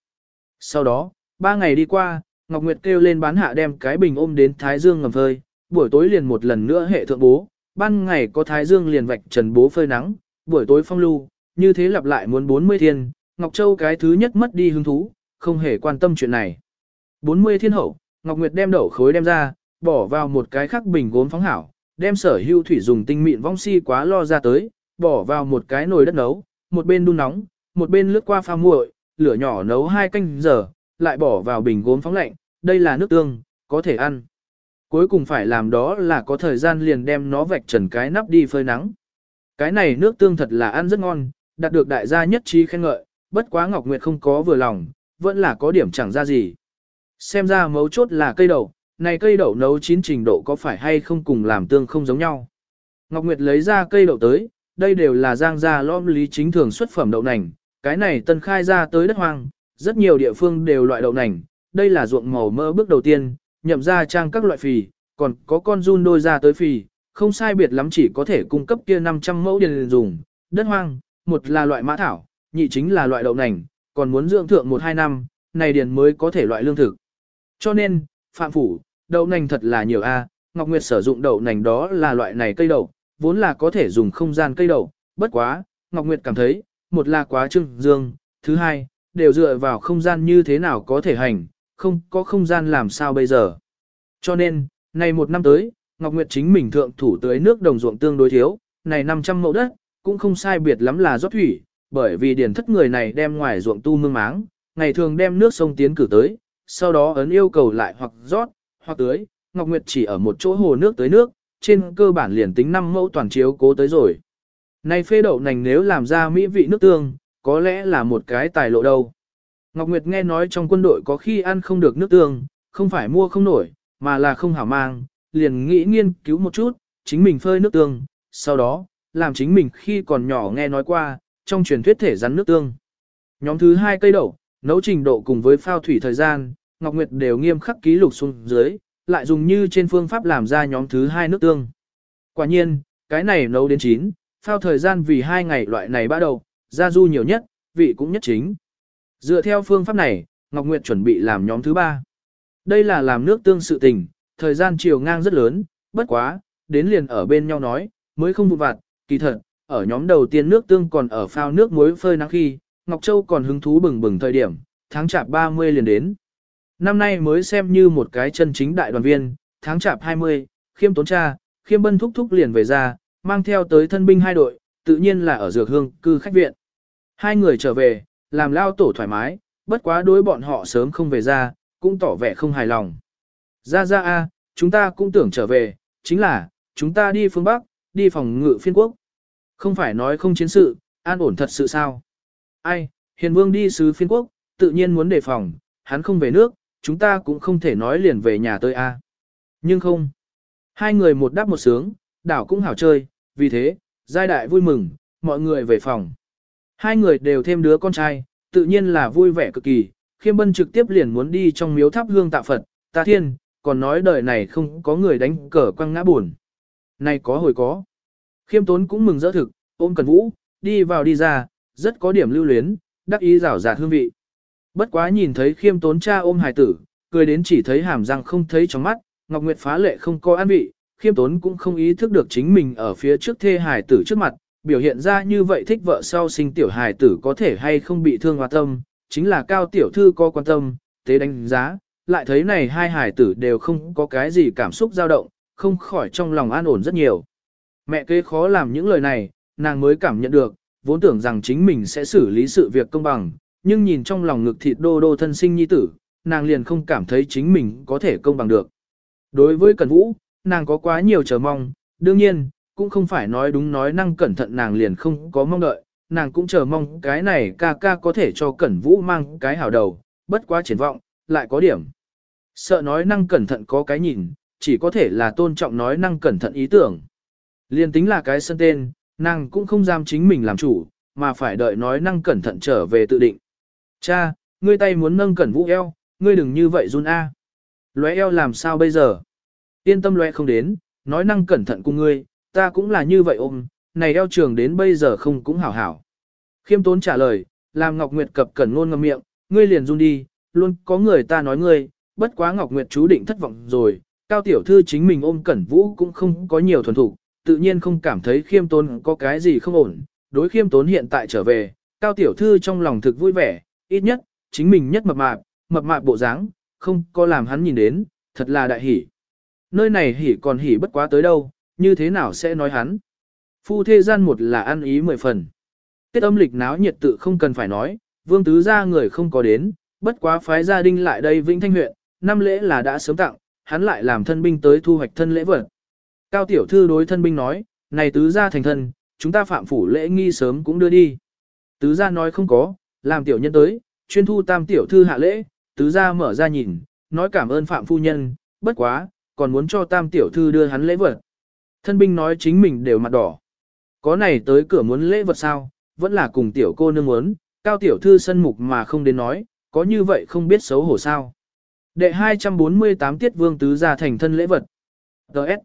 Sau đó, ba ngày đi qua, Ngọc Nguyệt kêu lên bán hạ đem cái bình ôm đến Thái Dương ngầm phơi, buổi tối liền một lần nữa hệ thượng bố, ban ngày có Thái Dương liền vạch trần bố phơi nắng, buổi tối phong lưu, như thế lặp lại muốn 40 thiên, Ngọc Châu cái thứ nhất mất đi hứng thú, không hề quan tâm chuyện này. 40 thiên hậu, Ngọc Nguyệt đem đậu khối đem ra, bỏ vào một cái khắc bình gốm phóng hảo, đem sở hưu thủy dùng tinh mịn vong si quá lo ra tới, bỏ vào một cái nồi đất nấu, một bên đun nóng, một bên lướt qua pha muội, lửa nhỏ nấu hai canh giờ, lại bỏ vào bình gốm phóng lạnh, đây là nước tương, có thể ăn. Cuối cùng phải làm đó là có thời gian liền đem nó vạch trần cái nắp đi phơi nắng. Cái này nước tương thật là ăn rất ngon, đạt được đại gia nhất trí khen ngợi, bất quá Ngọc Nguyệt không có vừa lòng, vẫn là có điểm chẳng ra gì. Xem ra mấu chốt là cây đậu, này cây đậu nấu chín trình độ có phải hay không cùng làm tương không giống nhau. Ngọc Nguyệt lấy ra cây đậu tới, đây đều là giang gia lõm lý chính thường xuất phẩm đậu nành, cái này tân khai ra tới đất hoang, rất nhiều địa phương đều loại đậu nành, đây là ruộng màu mơ bước đầu tiên, nhậm ra trang các loại phì, còn có con run đôi ra tới phì, không sai biệt lắm chỉ có thể cung cấp kia 500 mẫu điền dùng, đất hoang, một là loại mã thảo, nhị chính là loại đậu nành, còn muốn dưỡng thượng 1-2 năm, này điền mới có thể loại lương thực. Cho nên, phạm phủ, đậu nành thật là nhiều a. Ngọc Nguyệt sử dụng đậu nành đó là loại này cây đậu, vốn là có thể dùng không gian cây đậu, bất quá, Ngọc Nguyệt cảm thấy, một là quá trưng dương, thứ hai, đều dựa vào không gian như thế nào có thể hành, không có không gian làm sao bây giờ. Cho nên, này một năm tới, Ngọc Nguyệt chính mình thượng thủ tới nước đồng ruộng tương đối thiếu, này 500 mẫu đất, cũng không sai biệt lắm là rót thủy, bởi vì điển thất người này đem ngoài ruộng tu mương máng, ngày thường đem nước sông tiến cử tới, sau đó ấn yêu cầu lại hoặc rót, hoặc tưới, Ngọc Nguyệt chỉ ở một chỗ hồ nước tới nước, trên cơ bản liền tính năm mẫu toàn chiếu cố tới rồi. Này phê đậu nành nếu làm ra mỹ vị nước tương, có lẽ là một cái tài lộ đâu. Ngọc Nguyệt nghe nói trong quân đội có khi ăn không được nước tương, không phải mua không nổi, mà là không hảo mang, liền nghĩ nghiên cứu một chút, chính mình phơi nước tương, sau đó, làm chính mình khi còn nhỏ nghe nói qua, trong truyền thuyết thể rắn nước tương. Nhóm thứ hai cây đậu, nấu trình độ cùng với phao thủy thời gian, Ngọc Nguyệt đều nghiêm khắc ký lục xuống dưới, lại dùng như trên phương pháp làm ra nhóm thứ hai nước tương. Quả nhiên, cái này nấu đến chín, phao thời gian vì hai ngày loại này bắt đầu, gia du nhiều nhất, vị cũng nhất chính. Dựa theo phương pháp này, Ngọc Nguyệt chuẩn bị làm nhóm thứ ba. Đây là làm nước tương sự tình, thời gian chiều ngang rất lớn, bất quá, đến liền ở bên nhau nói, mới không vụ vặt, kỳ thật, ở nhóm đầu tiên nước tương còn ở phao nước muối phơi nắng khi, Ngọc Châu còn hứng thú bừng bừng thời điểm, tháng chạp 30 liền đến. Năm nay mới xem như một cái chân chính đại đoàn viên, tháng chạp 20, khiêm tốn cha, khiêm bân thúc thúc liền về ra, mang theo tới thân binh hai đội, tự nhiên là ở dược hương cư khách viện. Hai người trở về, làm lao tổ thoải mái, bất quá đối bọn họ sớm không về ra, cũng tỏ vẻ không hài lòng. Ra ra a, chúng ta cũng tưởng trở về, chính là, chúng ta đi phương Bắc, đi phòng ngự phiên quốc. Không phải nói không chiến sự, an ổn thật sự sao? Ai, hiền vương đi sứ phiên quốc, tự nhiên muốn đề phòng, hắn không về nước, chúng ta cũng không thể nói liền về nhà tôi a. Nhưng không. Hai người một đáp một sướng, đảo cũng hảo chơi, vì thế, giai đại vui mừng, mọi người về phòng. Hai người đều thêm đứa con trai, tự nhiên là vui vẻ cực kỳ, khiêm bân trực tiếp liền muốn đi trong miếu thắp hương tạ Phật, ta thiên, còn nói đời này không có người đánh cờ quăng ngã buồn. Này có hồi có. Khiêm tốn cũng mừng rỡ thực, ôm cần vũ, đi vào đi ra, rất có điểm lưu luyến, đắc ý rảo rạt hương vị. Bất quá nhìn thấy khiêm tốn cha ôm hài tử, cười đến chỉ thấy hàm răng không thấy trong mắt, Ngọc Nguyệt phá lệ không có an vị, khiêm tốn cũng không ý thức được chính mình ở phía trước thê hài tử trước mặt, biểu hiện ra như vậy thích vợ sau sinh tiểu hài tử có thể hay không bị thương hoa tâm, chính là cao tiểu thư có quan tâm, tế đánh giá, lại thấy này hai hài tử đều không có cái gì cảm xúc dao động, không khỏi trong lòng an ổn rất nhiều. Mẹ kế khó làm những lời này, nàng mới cảm nhận được, vốn tưởng rằng chính mình sẽ xử lý sự việc công bằng, nhưng nhìn trong lòng ngực thịt đô đô thân sinh nhi tử, nàng liền không cảm thấy chính mình có thể công bằng được. Đối với Cẩn Vũ, nàng có quá nhiều chờ mong, đương nhiên, cũng không phải nói đúng nói năng cẩn thận nàng liền không có mong đợi, nàng cũng chờ mong cái này ca ca có thể cho Cẩn Vũ mang cái hảo đầu, bất quá triển vọng, lại có điểm. Sợ nói năng cẩn thận có cái nhìn, chỉ có thể là tôn trọng nói năng cẩn thận ý tưởng. Liên tính là cái sân tên, nàng cũng không dám chính mình làm chủ, mà phải đợi nói năng cẩn thận trở về tự định. Cha, ngươi tay muốn nâng cẩn vũ eo, ngươi đừng như vậy run a. Lóe eo làm sao bây giờ? Yên tâm lóe không đến, nói năng cẩn thận cùng ngươi, ta cũng là như vậy ôm, này eo trường đến bây giờ không cũng hảo hảo. Khiêm tốn trả lời, làm Ngọc Nguyệt cập cẩn ngôn ngầm miệng, ngươi liền run đi, luôn có người ta nói ngươi, bất quá Ngọc Nguyệt chú định thất vọng rồi, cao tiểu thư chính mình ôm cẩn vũ cũng không có nhiều thuần thủ, tự nhiên không cảm thấy khiêm tốn có cái gì không ổn, đối khiêm tốn hiện tại trở về, cao tiểu thư trong lòng thực vui vẻ, ít nhất, chính mình nhất mập mạp, mập mạp bộ dáng, không có làm hắn nhìn đến, thật là đại hỉ. Nơi này hỉ còn hỉ bất quá tới đâu, như thế nào sẽ nói hắn. Phu thế gian một là ăn ý mười phần. Tết âm lịch náo nhiệt tự không cần phải nói, vương tứ gia người không có đến, bất quá phái gia đình lại đây Vĩnh Thanh huyện, năm lễ là đã sớm tặng, hắn lại làm thân binh tới thu hoạch thân lễ vật. Cao tiểu thư đối thân binh nói, này tứ gia thành thân, chúng ta phạm phủ lễ nghi sớm cũng đưa đi. Tứ gia nói không có, làm tiểu nhân tới, chuyên thu tam tiểu thư hạ lễ, tứ gia mở ra nhìn, nói cảm ơn phạm phu nhân, bất quá, còn muốn cho tam tiểu thư đưa hắn lễ vật. Thân binh nói chính mình đều mặt đỏ. Có này tới cửa muốn lễ vật sao, vẫn là cùng tiểu cô nương muốn, cao tiểu thư sân mục mà không đến nói, có như vậy không biết xấu hổ sao. Đệ 248 tiết vương tứ gia thành thân lễ vật. Đợt.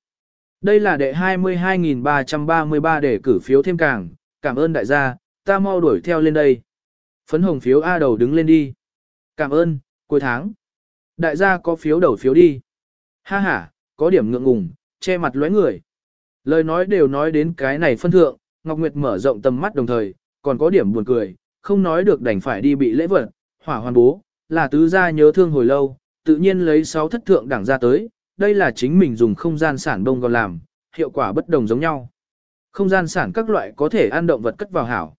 Đây là đệ 22.333 để cử phiếu thêm càng, cảm ơn đại gia, ta mau đuổi theo lên đây. Phấn hồng phiếu A đầu đứng lên đi. Cảm ơn, cuối tháng. Đại gia có phiếu đầu phiếu đi. Ha ha, có điểm ngượng ngùng, che mặt lóe người. Lời nói đều nói đến cái này phân thượng, Ngọc Nguyệt mở rộng tầm mắt đồng thời, còn có điểm buồn cười, không nói được đành phải đi bị lễ vật, hỏa hoàn bố, là tứ gia nhớ thương hồi lâu, tự nhiên lấy sáu thất thượng đẳng ra tới, đây là chính mình dùng không gian sản đông còn làm, hiệu quả bất đồng giống nhau. Không gian sản các loại có thể ăn động vật cất vào hảo.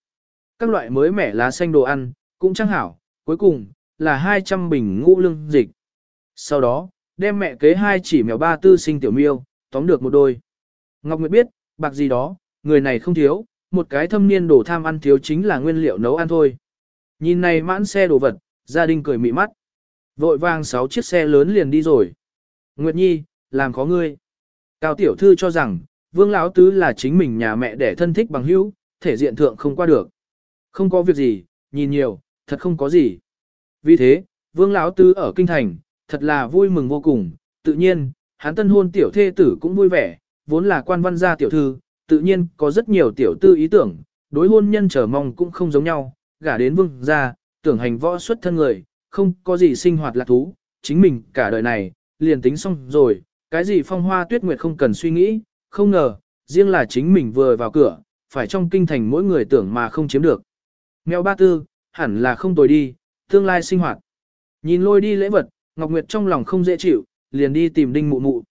các loại mới mẻ lá xanh đồ ăn, cũng trang hảo, cuối cùng, là 200 bình ngũ lương dịch. Sau đó, đem mẹ kế hai chỉ mèo ba tư sinh tiểu miêu, tóm được một đôi. Ngọc Nguyệt biết, bạc gì đó, người này không thiếu, một cái thâm niên đồ tham ăn thiếu chính là nguyên liệu nấu ăn thôi. Nhìn này mãn xe đồ vật, gia đình cười mị mắt. Vội vàng sáu chiếc xe lớn liền đi rồi. Nguyệt Nhi, làm khó ngươi. Cao tiểu thư cho rằng, vương lão tứ là chính mình nhà mẹ để thân thích bằng hữu, thể diện thượng không qua được. Không có việc gì, nhìn nhiều, thật không có gì. Vì thế, vương lão tứ ở kinh thành, thật là vui mừng vô cùng, tự nhiên, hắn tân hôn tiểu thê tử cũng vui vẻ, vốn là quan văn gia tiểu thư, tự nhiên có rất nhiều tiểu tư ý tưởng, đối hôn nhân chờ mong cũng không giống nhau, gả đến vương gia, tưởng hành võ xuất thân người, không có gì sinh hoạt lạc thú, chính mình cả đời này, liền tính xong rồi, cái gì phong hoa tuyết nguyệt không cần suy nghĩ, không ngờ, riêng là chính mình vừa vào cửa, phải trong kinh thành mỗi người tưởng mà không chiếm được. Mèo ba tư, hẳn là không tồi đi, tương lai sinh hoạt. Nhìn lôi đi lễ vật, Ngọc Nguyệt trong lòng không dễ chịu, liền đi tìm đinh mụ mụ.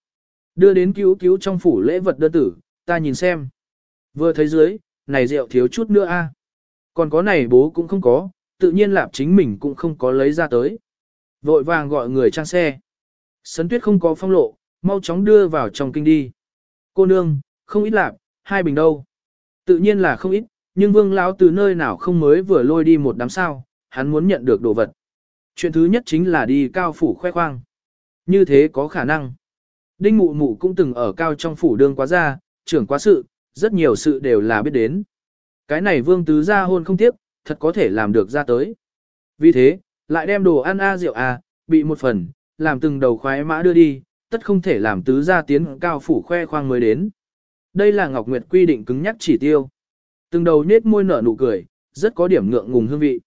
Đưa đến cứu cứu trong phủ lễ vật đơn tử, ta nhìn xem. Vừa thấy dưới, này rượu thiếu chút nữa a. Còn có này bố cũng không có, tự nhiên lạp chính mình cũng không có lấy ra tới. Vội vàng gọi người trang xe. Sấn tuyết không có phong lộ, mau chóng đưa vào trong kinh đi. Cô nương, không ít lạp, hai bình đâu. Tự nhiên là không ít, nhưng vương lão từ nơi nào không mới vừa lôi đi một đám sao, hắn muốn nhận được đồ vật. Chuyện thứ nhất chính là đi cao phủ khoe khoang. Như thế có khả năng. Đinh mụ mụ cũng từng ở cao trong phủ đương quá gia, trưởng quá sự, rất nhiều sự đều là biết đến. Cái này vương tứ gia hôn không tiếp, thật có thể làm được ra tới. Vì thế, lại đem đồ ăn a rượu a, bị một phần, làm từng đầu khoái mã đưa đi, tất không thể làm tứ gia tiến cao phủ khoe khoang mới đến. Đây là Ngọc Nguyệt quy định cứng nhắc chỉ tiêu. Từng đầu nết môi nở nụ cười, rất có điểm ngượng ngùng hương vị.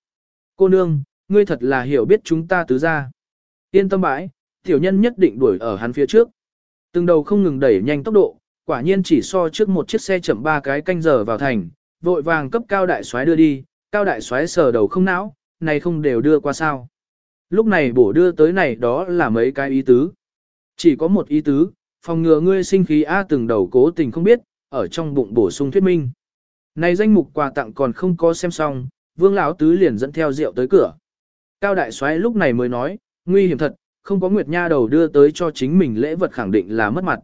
Cô nương, ngươi thật là hiểu biết chúng ta tứ gia. Yên tâm bãi, tiểu nhân nhất định đuổi ở hắn phía trước. Từng đầu không ngừng đẩy nhanh tốc độ, quả nhiên chỉ so trước một chiếc xe chậm ba cái canh giờ vào thành, vội vàng cấp cao đại soái đưa đi, cao đại soái sờ đầu không não, này không đều đưa qua sao. Lúc này bổ đưa tới này đó là mấy cái ý tứ. Chỉ có một ý tứ, phòng ngừa ngươi sinh khí A từng đầu cố tình không biết, ở trong bụng bổ sung thuyết minh. Này danh mục quà tặng còn không có xem xong, vương lão tứ liền dẫn theo rượu tới cửa. Cao đại soái lúc này mới nói, nguy hiểm thật, không có nguyệt nha đầu đưa tới cho chính mình lễ vật khẳng định là mất mặt.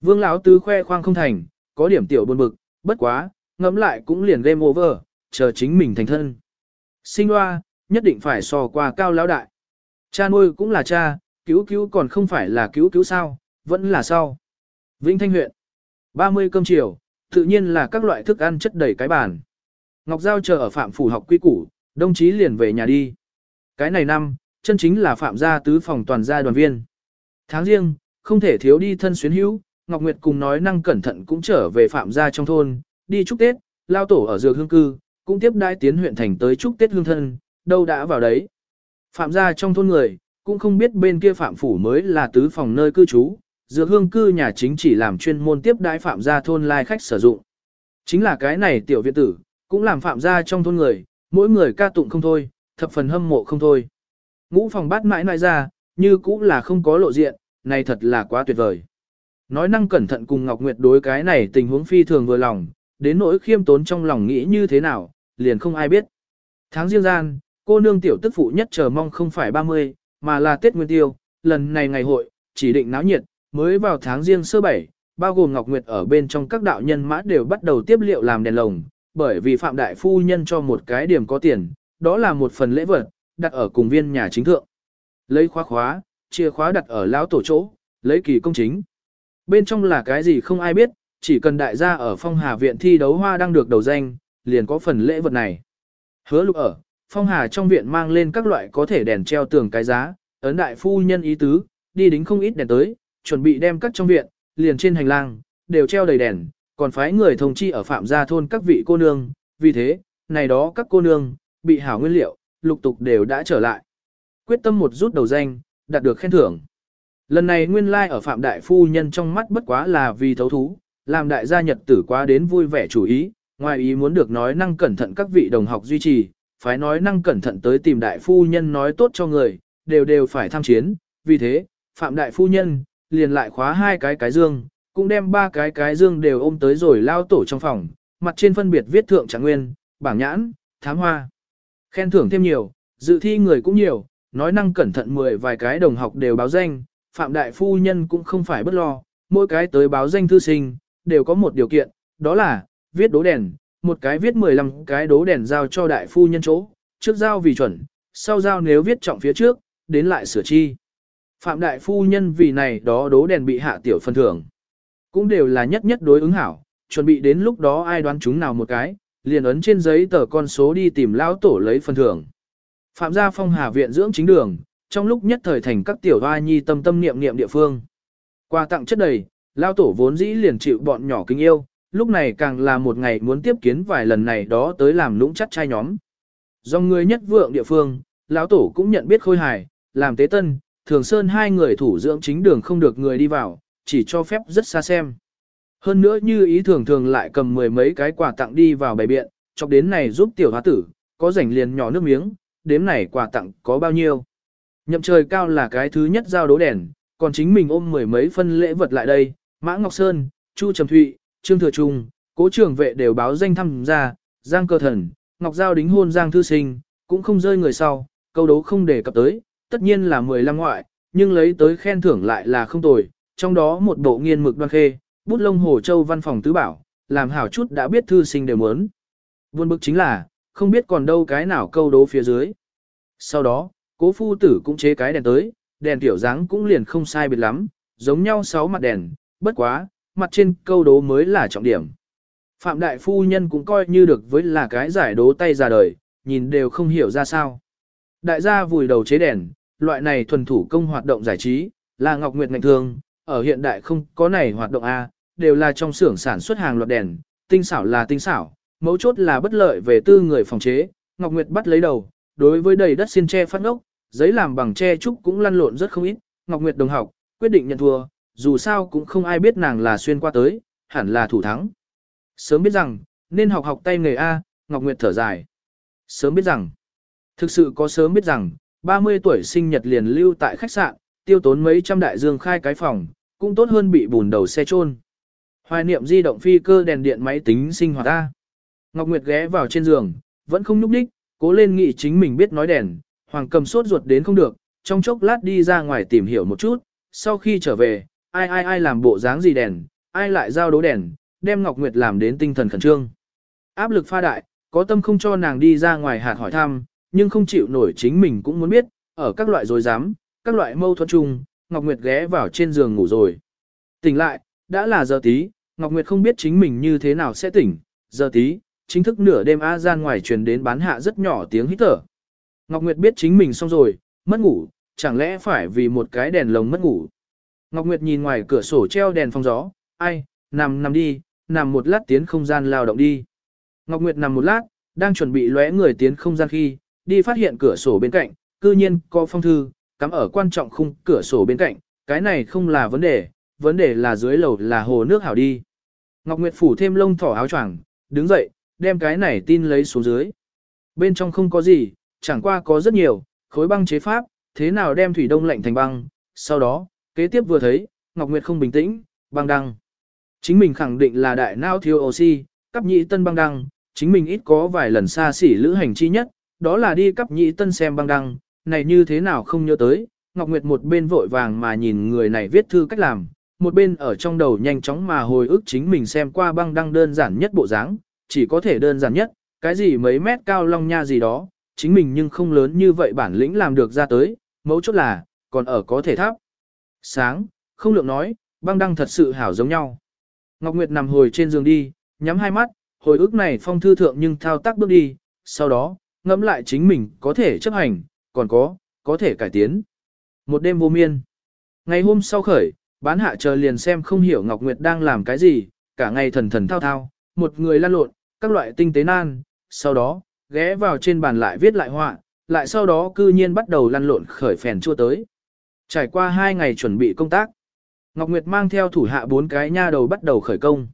Vương lão tứ khoe khoang không thành, có điểm tiểu buồn bực, bất quá, ngẫm lại cũng liền game over, chờ chính mình thành thân. Sinh hoa, nhất định phải so qua cao lão đại. Cha nuôi cũng là cha, cứu cứu còn không phải là cứu cứu sao, vẫn là sao. Vĩnh Thanh huyện. 30 cơm chiều, tự nhiên là các loại thức ăn chất đầy cái bàn. Ngọc Giao chờ ở Phạm Phủ học quy củ, đồng chí liền về nhà đi. Cái này năm, chân chính là Phạm gia tứ phòng toàn gia đoàn viên. Tháng riêng, không thể thiếu đi thân xuyến hữu, Ngọc Nguyệt cùng nói năng cẩn thận cũng trở về Phạm gia trong thôn, đi chúc Tết, lao tổ ở dược hương cư, cũng tiếp đai tiến huyện thành tới chúc Tết hương thân, đâu đã vào đấy. Phạm gia trong thôn người, cũng không biết bên kia phạm phủ mới là tứ phòng nơi cư trú, dược hương cư nhà chính chỉ làm chuyên môn tiếp đãi phạm gia thôn lai khách sử dụng. Chính là cái này tiểu viện tử, cũng làm phạm gia trong thôn người, mỗi người ca tụng không thôi, thập phần hâm mộ không thôi. Ngũ phòng bát mãi nại ra, như cũng là không có lộ diện, này thật là quá tuyệt vời. Nói năng cẩn thận cùng Ngọc Nguyệt đối cái này tình huống phi thường vừa lòng, đến nỗi khiêm tốn trong lòng nghĩ như thế nào, liền không ai biết. Tháng riêng gian, cô nương tiểu tức phụ nhất chờ mong không phải 30, mà là Tết Nguyên Tiêu, lần này ngày hội, chỉ định náo nhiệt, mới vào tháng riêng sơ bảy, bao gồm Ngọc Nguyệt ở bên trong các đạo nhân mã đều bắt đầu tiếp liệu làm đèn lồng, bởi vì Phạm Đại Phu Nhân cho một cái điểm có tiền, đó là một phần lễ vật, đặt ở cùng viên nhà chính thượng. Lấy khóa khóa, chìa khóa đặt ở lão tổ chỗ, lấy kỳ công chính. Bên trong là cái gì không ai biết, chỉ cần đại gia ở phong hà viện thi đấu hoa đang được đầu danh, liền có phần lễ vật này. Hứa lục ở, phong hà trong viện mang lên các loại có thể đèn treo tường cái giá, ấn đại phu nhân ý tứ, đi đính không ít đèn tới, chuẩn bị đem các trong viện, liền trên hành lang, đều treo đầy đèn, còn phái người thông chi ở phạm gia thôn các vị cô nương, vì thế, này đó các cô nương, bị hảo nguyên liệu, lục tục đều đã trở lại. Quyết tâm một rút đầu danh, đạt được khen thưởng. Lần này nguyên lai like ở phạm đại phu nhân trong mắt bất quá là vì thấu thú, làm đại gia nhật tử quá đến vui vẻ chủ ý, ngoài ý muốn được nói năng cẩn thận các vị đồng học duy trì, phải nói năng cẩn thận tới tìm đại phu nhân nói tốt cho người, đều đều phải tham chiến, vì thế, phạm đại phu nhân, liền lại khóa hai cái cái dương, cũng đem ba cái cái dương đều ôm tới rồi lao tổ trong phòng, mặt trên phân biệt viết thượng trạng nguyên, bảng nhãn, thám hoa. Khen thưởng thêm nhiều, dự thi người cũng nhiều, nói năng cẩn thận mười vài cái đồng học đều báo danh, Phạm Đại Phu Nhân cũng không phải bất lo, mỗi cái tới báo danh thư sinh, đều có một điều kiện, đó là, viết đố đèn, một cái viết 15 cái đố đèn giao cho Đại Phu Nhân chỗ, trước giao vì chuẩn, sau giao nếu viết trọng phía trước, đến lại sửa chi. Phạm Đại Phu Nhân vì này đó đố đèn bị hạ tiểu phân thưởng. Cũng đều là nhất nhất đối ứng hảo, chuẩn bị đến lúc đó ai đoán chúng nào một cái, liền ấn trên giấy tờ con số đi tìm lão tổ lấy phần thưởng. Phạm gia phong hà viện dưỡng chính đường, trong lúc nhất thời thành các tiểu hoa nhi tâm tâm niệm niệm địa phương. Quà tặng chất đầy, lão tổ vốn dĩ liền chịu bọn nhỏ kính yêu, lúc này càng là một ngày muốn tiếp kiến vài lần này đó tới làm lũng chắc trai nhóm. Do người nhất vượng địa phương, lão tổ cũng nhận biết khôi hài, làm tế tân, thường sơn hai người thủ dưỡng chính đường không được người đi vào, chỉ cho phép rất xa xem. Hơn nữa như ý thường thường lại cầm mười mấy cái quà tặng đi vào bày biện, chọc đến này giúp tiểu hóa tử, có rảnh liền nhỏ nước miếng, đếm này quà tặng có bao nhiêu. Nhậm trời cao là cái thứ nhất giao đố đèn, còn chính mình ôm mười mấy phân lễ vật lại đây, Mã Ngọc Sơn, Chu Trầm Thụy, Trương Thừa Trung, cố trường vệ đều báo danh thăm ra, Giang Cơ Thần, Ngọc Giao đính hôn Giang Thư Sinh, cũng không rơi người sau, câu đấu không để cập tới, tất nhiên là 15 ngoại, nhưng lấy tới khen thưởng lại là không tồi, trong đó một bộ nghiên mực đoan khê, bút lông hồ châu văn phòng tứ bảo, làm hảo chút đã biết thư sinh đều muốn. Buồn bực chính là, không biết còn đâu cái nào câu đố phía dưới. Sau đó, cố phu tử cũng chế cái đèn tới, đèn tiểu dáng cũng liền không sai biệt lắm, giống nhau sáu mặt đèn, bất quá, mặt trên câu đố mới là trọng điểm. Phạm đại phu nhân cũng coi như được với là cái giải đố tay ra đời, nhìn đều không hiểu ra sao. Đại gia vùi đầu chế đèn, loại này thuần thủ công hoạt động giải trí, là Ngọc Nguyệt ngành thường, ở hiện đại không có này hoạt động A, đều là trong xưởng sản xuất hàng loạt đèn, tinh xảo là tinh xảo, mấu chốt là bất lợi về tư người phòng chế, Ngọc Nguyệt bắt lấy đầu, đối với đầy đất xin tre phát ngốc, giấy làm bằng tre trúc cũng lăn lộn rất không ít, Ngọc Nguyệt đồng học, quyết định nhận thua, dù sao cũng không ai biết nàng là xuyên qua tới, hẳn là thủ thắng. Sớm biết rằng, nên học học tay nghề A, Ngọc Nguyệt thở dài. Sớm biết rằng, thực sự có sớm biết rằng, 30 tuổi sinh nhật liền lưu tại khách sạn, tiêu tốn mấy trăm đại dương khai cái phòng, cũng tốt hơn bị bùn đầu xe trôn. Hoài niệm di động phi cơ đèn điện máy tính sinh hoạt ta. Ngọc Nguyệt ghé vào trên giường, vẫn không nhúc đích, cố lên nghị chính mình biết nói đèn, hoàng cầm sốt ruột đến không được, trong chốc lát đi ra ngoài tìm hiểu một chút, sau khi trở về, ai ai ai làm bộ dáng gì đèn, ai lại giao đấu đèn, đem Ngọc Nguyệt làm đến tinh thần khẩn trương. Áp lực pha đại, có tâm không cho nàng đi ra ngoài hạt hỏi thăm, nhưng không chịu nổi chính mình cũng muốn biết, ở các loại dối dám, các loại mâu thuẫn chung, Ngọc Nguyệt ghé vào trên giường ngủ rồi. Tỉnh lại, đã là giờ tí, Ngọc Nguyệt không biết chính mình như thế nào sẽ tỉnh, giờ tí, chính thức nửa đêm A gian ngoài truyền đến bán hạ rất nhỏ tiếng hít thở. Ngọc Nguyệt biết chính mình xong rồi, mất ngủ, chẳng lẽ phải vì một cái đèn lồng mất ngủ. Ngọc Nguyệt nhìn ngoài cửa sổ treo đèn phong gió, ai, nằm nằm đi, nằm một lát tiến không gian lao động đi. Ngọc Nguyệt nằm một lát, đang chuẩn bị lóe người tiến không gian khi, đi phát hiện cửa sổ bên cạnh, cư nhiên có phong thư, cắm ở quan trọng khung cửa sổ bên cạnh, cái này không là vấn đề, vấn đề là dưới lầu là hồ nước hảo đi. Ngọc Nguyệt phủ thêm lông thỏ áo choàng, đứng dậy, đem cái này tin lấy xuống dưới. Bên trong không có gì, chẳng qua có rất nhiều, khối băng chế pháp, thế nào đem thủy đông lạnh thành băng, sau đó, kế tiếp vừa thấy, Ngọc Nguyệt không bình tĩnh, băng đăng. Chính mình khẳng định là đại nao thiếu oxy, cấp nhị tân băng đăng, chính mình ít có vài lần xa xỉ lữ hành chi nhất, đó là đi cấp nhị tân xem băng đăng, này như thế nào không nhớ tới, Ngọc Nguyệt một bên vội vàng mà nhìn người này viết thư cách làm, một bên ở trong đầu nhanh chóng mà hồi ức chính mình xem qua băng đăng đơn giản nhất bộ dáng, chỉ có thể đơn giản nhất, cái gì mấy mét cao long nha gì đó, chính mình nhưng không lớn như vậy bản lĩnh làm được ra tới, mấu chốt là, còn ở có thể tháp. Sáng, không lượng nói, băng đăng thật sự hảo giống nhau. Ngọc Nguyệt nằm hồi trên giường đi, nhắm hai mắt, hồi ức này phong thư thượng nhưng thao tác bước đi, sau đó, ngẫm lại chính mình có thể chấp hành, còn có, có thể cải tiến. Một đêm vô miên. Ngày hôm sau khởi, bán hạ chờ liền xem không hiểu Ngọc Nguyệt đang làm cái gì, cả ngày thần thần thao thao, một người lăn lộn, các loại tinh tế nan, sau đó, ghé vào trên bàn lại viết lại họa, lại sau đó cư nhiên bắt đầu lăn lộn khởi phèn chua tới. Trải qua hai ngày chuẩn bị công tác, Ngọc Nguyệt mang theo thủ hạ bốn cái nha đầu bắt đầu khởi công.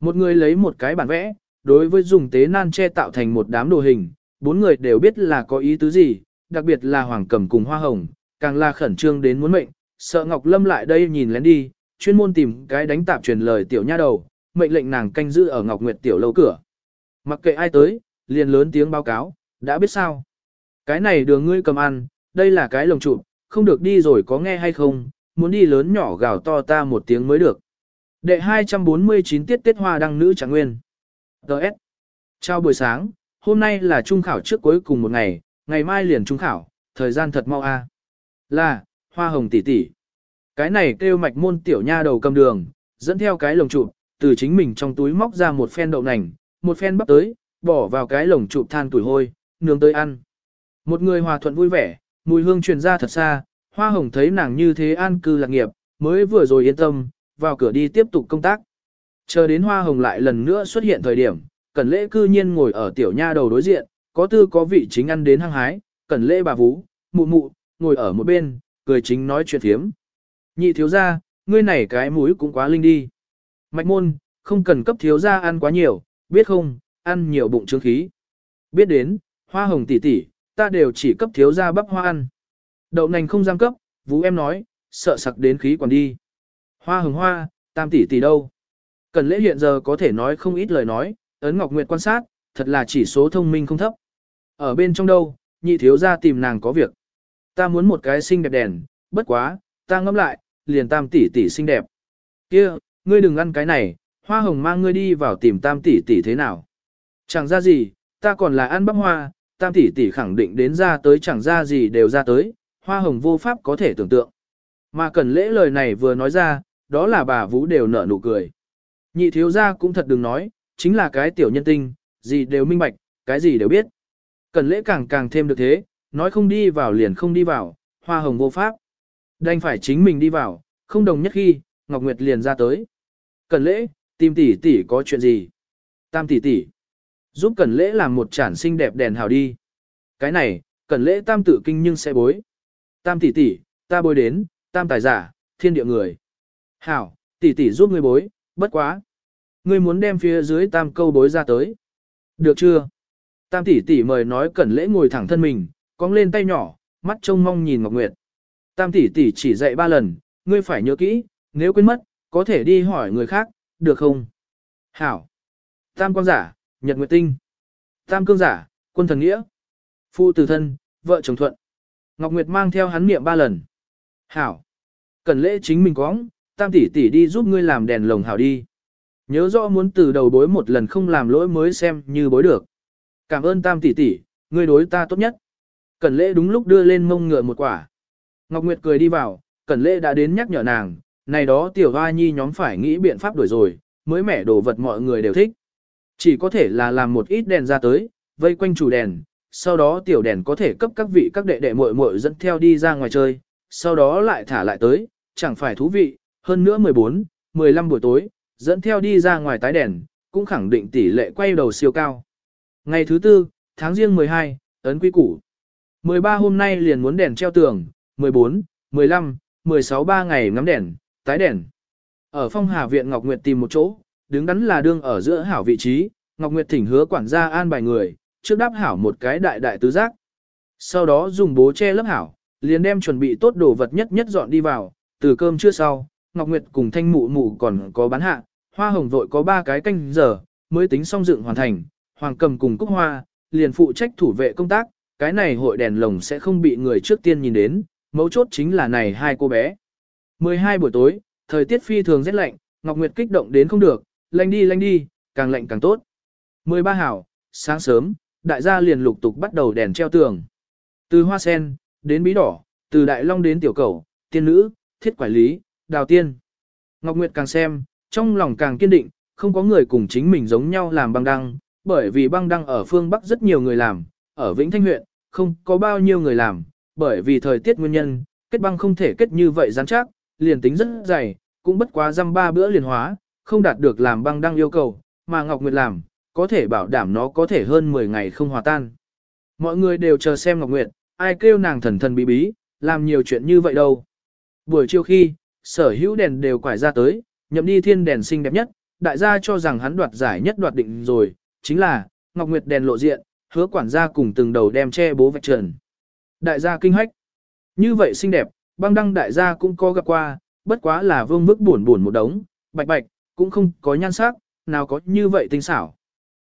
Một người lấy một cái bản vẽ, đối với dùng tế nan che tạo thành một đám đồ hình, bốn người đều biết là có ý tứ gì, đặc biệt là Hoàng Cẩm cùng Hoa Hồng, càng là khẩn trương đến muốn mệnh, sợ Ngọc Lâm lại đây nhìn lén đi, chuyên môn tìm cái đánh tạp truyền lời tiểu nha đầu, mệnh lệnh nàng canh giữ ở Ngọc Nguyệt tiểu lâu cửa. Mặc kệ ai tới, liền lớn tiếng báo cáo, đã biết sao. Cái này đường ngươi cầm ăn, đây là cái lồng trụ, không được đi rồi có nghe hay không, muốn đi lớn nhỏ gào to ta một tiếng mới được. Đệ 249 tiết tiết hoa đăng nữ trạng nguyên. Đợt. Chào buổi sáng, hôm nay là trung khảo trước cuối cùng một ngày, ngày mai liền trung khảo, thời gian thật mau a. Là, hoa hồng tỷ tỷ. Cái này kêu mạch môn tiểu nha đầu cầm đường, dẫn theo cái lồng trụ, từ chính mình trong túi móc ra một phen đậu nành, một phen bắp tới, bỏ vào cái lồng trụ than tuổi hôi, nướng tới ăn. Một người hòa thuận vui vẻ, mùi hương truyền ra thật xa, hoa hồng thấy nàng như thế an cư lạc nghiệp, mới vừa rồi yên tâm, vào cửa đi tiếp tục công tác. Chờ đến hoa hồng lại lần nữa xuất hiện thời điểm, cẩn lễ cư nhiên ngồi ở tiểu nha đầu đối diện, có tư có vị chính ăn đến hăng hái, cẩn lễ bà vú, mụ mụ, ngồi ở một bên, cười chính nói chuyện thiếm. Nhị thiếu gia ngươi này cái mũi cũng quá linh đi. Mạch môn, không cần cấp thiếu gia ăn quá nhiều, biết không, ăn nhiều bụng trướng khí. Biết đến, hoa hồng tỷ tỷ, ta đều chỉ cấp thiếu gia bắp hoa ăn. Đậu nành không giam cấp, vũ em nói, sợ sặc đến khí còn đi. Hoa hồng hoa, tam tỷ tỷ đâu? Cần lễ hiện giờ có thể nói không ít lời nói, ấn Ngọc Nguyệt quan sát, thật là chỉ số thông minh không thấp. Ở bên trong đâu, nhị thiếu gia tìm nàng có việc. Ta muốn một cái xinh đẹp đèn, bất quá, ta ngâm lại, liền tam tỷ tỷ xinh đẹp. Kia, ngươi đừng ăn cái này, hoa hồng mang ngươi đi vào tìm tam tỷ tỷ thế nào. Chẳng ra gì, ta còn là ăn bắp hoa, tam tỷ tỷ khẳng định đến ra tới chẳng ra gì đều ra tới, hoa hồng vô pháp có thể tưởng tượng. Mà cần lễ lời này vừa nói ra, đó là bà Vũ đều nở nụ cười. Nhị thiếu gia cũng thật đừng nói, chính là cái tiểu nhân tinh, gì đều minh bạch, cái gì đều biết. Cần lễ càng càng thêm được thế, nói không đi vào liền không đi vào, hoa hồng vô pháp. Đành phải chính mình đi vào, không đồng nhất khi, Ngọc Nguyệt liền ra tới. Cần lễ, tìm tỷ tỷ có chuyện gì? Tam tỷ tỷ. Giúp Cẩn Lễ làm một chản xinh đẹp đèn hào đi. Cái này, Cẩn Lễ tam tự kinh nhưng sẽ bối. Tam tỷ tỷ, ta bối đến, tam tài giả, thiên địa người. Hảo, tỷ tỷ giúp ngươi bối, bất quá. Ngươi muốn đem phía dưới tam câu bối ra tới. Được chưa? Tam tỷ tỷ mời nói Cẩn Lễ ngồi thẳng thân mình, cong lên tay nhỏ, mắt trông mong nhìn Ngọc Nguyệt. Tam tỷ tỷ chỉ dạy ba lần, ngươi phải nhớ kỹ, nếu quên mất, có thể đi hỏi người khác, được không? Hảo. Tam quang giả, Nhật Nguyệt Tinh. Tam cương giả, quân thần nghĩa. Phụ tử thân, vợ chồng thuận. Ngọc Nguyệt mang theo hắn niệm ba lần. Hảo. Cần lễ chính mình có, tam tỷ tỷ đi giúp ngươi làm đèn lồng hảo đi. Nhớ rõ muốn từ đầu bối một lần không làm lỗi mới xem như bối được. Cảm ơn tam tỷ tỷ, ngươi đối ta tốt nhất. Cẩn lễ đúng lúc đưa lên mông ngựa một quả. Ngọc Nguyệt cười đi vào, Cẩn lễ đã đến nhắc nhở nàng, này đó tiểu hoa nhi nhóm phải nghĩ biện pháp đổi rồi, mới mẻ đồ vật mọi người đều thích. Chỉ có thể là làm một ít đèn ra tới, vây quanh chủ đèn, sau đó tiểu đèn có thể cấp các vị các đệ đệ muội muội dẫn theo đi ra ngoài chơi, sau đó lại thả lại tới, chẳng phải thú vị, hơn nữa 14, 15 buổi tối, dẫn theo đi ra ngoài tái đèn, cũng khẳng định tỷ lệ quay đầu siêu cao. Ngày thứ tư, tháng riêng 12, ấn quy củ. 13 hôm nay liền muốn đèn treo tường, 14, 15, 16 ba ngày ngắm đèn, tái đèn. Ở phong hà viện Ngọc Nguyệt tìm một chỗ, đứng đắn là đương ở giữa hảo vị trí, Ngọc Nguyệt thỉnh hứa quản gia an bài người, trước đáp hảo một cái đại đại tứ giác. Sau đó dùng bố che lớp hảo, liền đem chuẩn bị tốt đồ vật nhất nhất dọn đi vào, từ cơm trưa sau, Ngọc Nguyệt cùng thanh mụ mụ còn có bán hạ, hoa hồng vội có ba cái canh giờ, mới tính xong dựng hoàn thành, hoàng cầm cùng cúc hoa, liền phụ trách thủ vệ công tác, cái này hội đèn lồng sẽ không bị người trước tiên nhìn đến, mấu chốt chính là này hai cô bé. 12 buổi tối, thời tiết phi thường rất lạnh, Ngọc Nguyệt kích động đến không được, lanh đi lanh đi, càng lạnh càng tốt. 13 hảo, sáng sớm, đại gia liền lục tục bắt đầu đèn treo tường. Từ hoa sen, đến bí đỏ, từ đại long đến tiểu cầu, tiên nữ, thiết quản lý, đào tiên. Ngọc Nguyệt càng xem, trong lòng càng kiên định, không có người cùng chính mình giống nhau làm băng đăng, bởi vì băng đăng ở phương Bắc rất nhiều người làm, ở Vĩnh Thanh huyện, không có bao nhiêu người làm, bởi vì thời tiết nguyên nhân, kết băng không thể kết như vậy rắn chắc, liền tính rất dày, cũng bất quá dăm ba bữa liền hóa, không đạt được làm băng đang yêu cầu, mà Ngọc Nguyệt làm, có thể bảo đảm nó có thể hơn 10 ngày không hòa tan. Mọi người đều chờ xem Ngọc Nguyệt, ai kêu nàng thần thần bí bí, làm nhiều chuyện như vậy đâu. Buổi chiều khi, sở hữu đèn đều quải ra tới, nhậm đi thiên đèn xinh đẹp nhất, đại gia cho rằng hắn đoạt giải nhất đoạt định rồi, chính là, Ngọc Nguyệt đèn lộ diện, hứa quản gia cùng từng đầu đem che bố vạch trần. Đại gia kinh hách. Như vậy xinh đẹp, băng đăng đại gia cũng có gặp qua, bất quá là vương mức buồn buồn một đống, bạch bạch, cũng không có nhan sắc, nào có như vậy tinh xảo.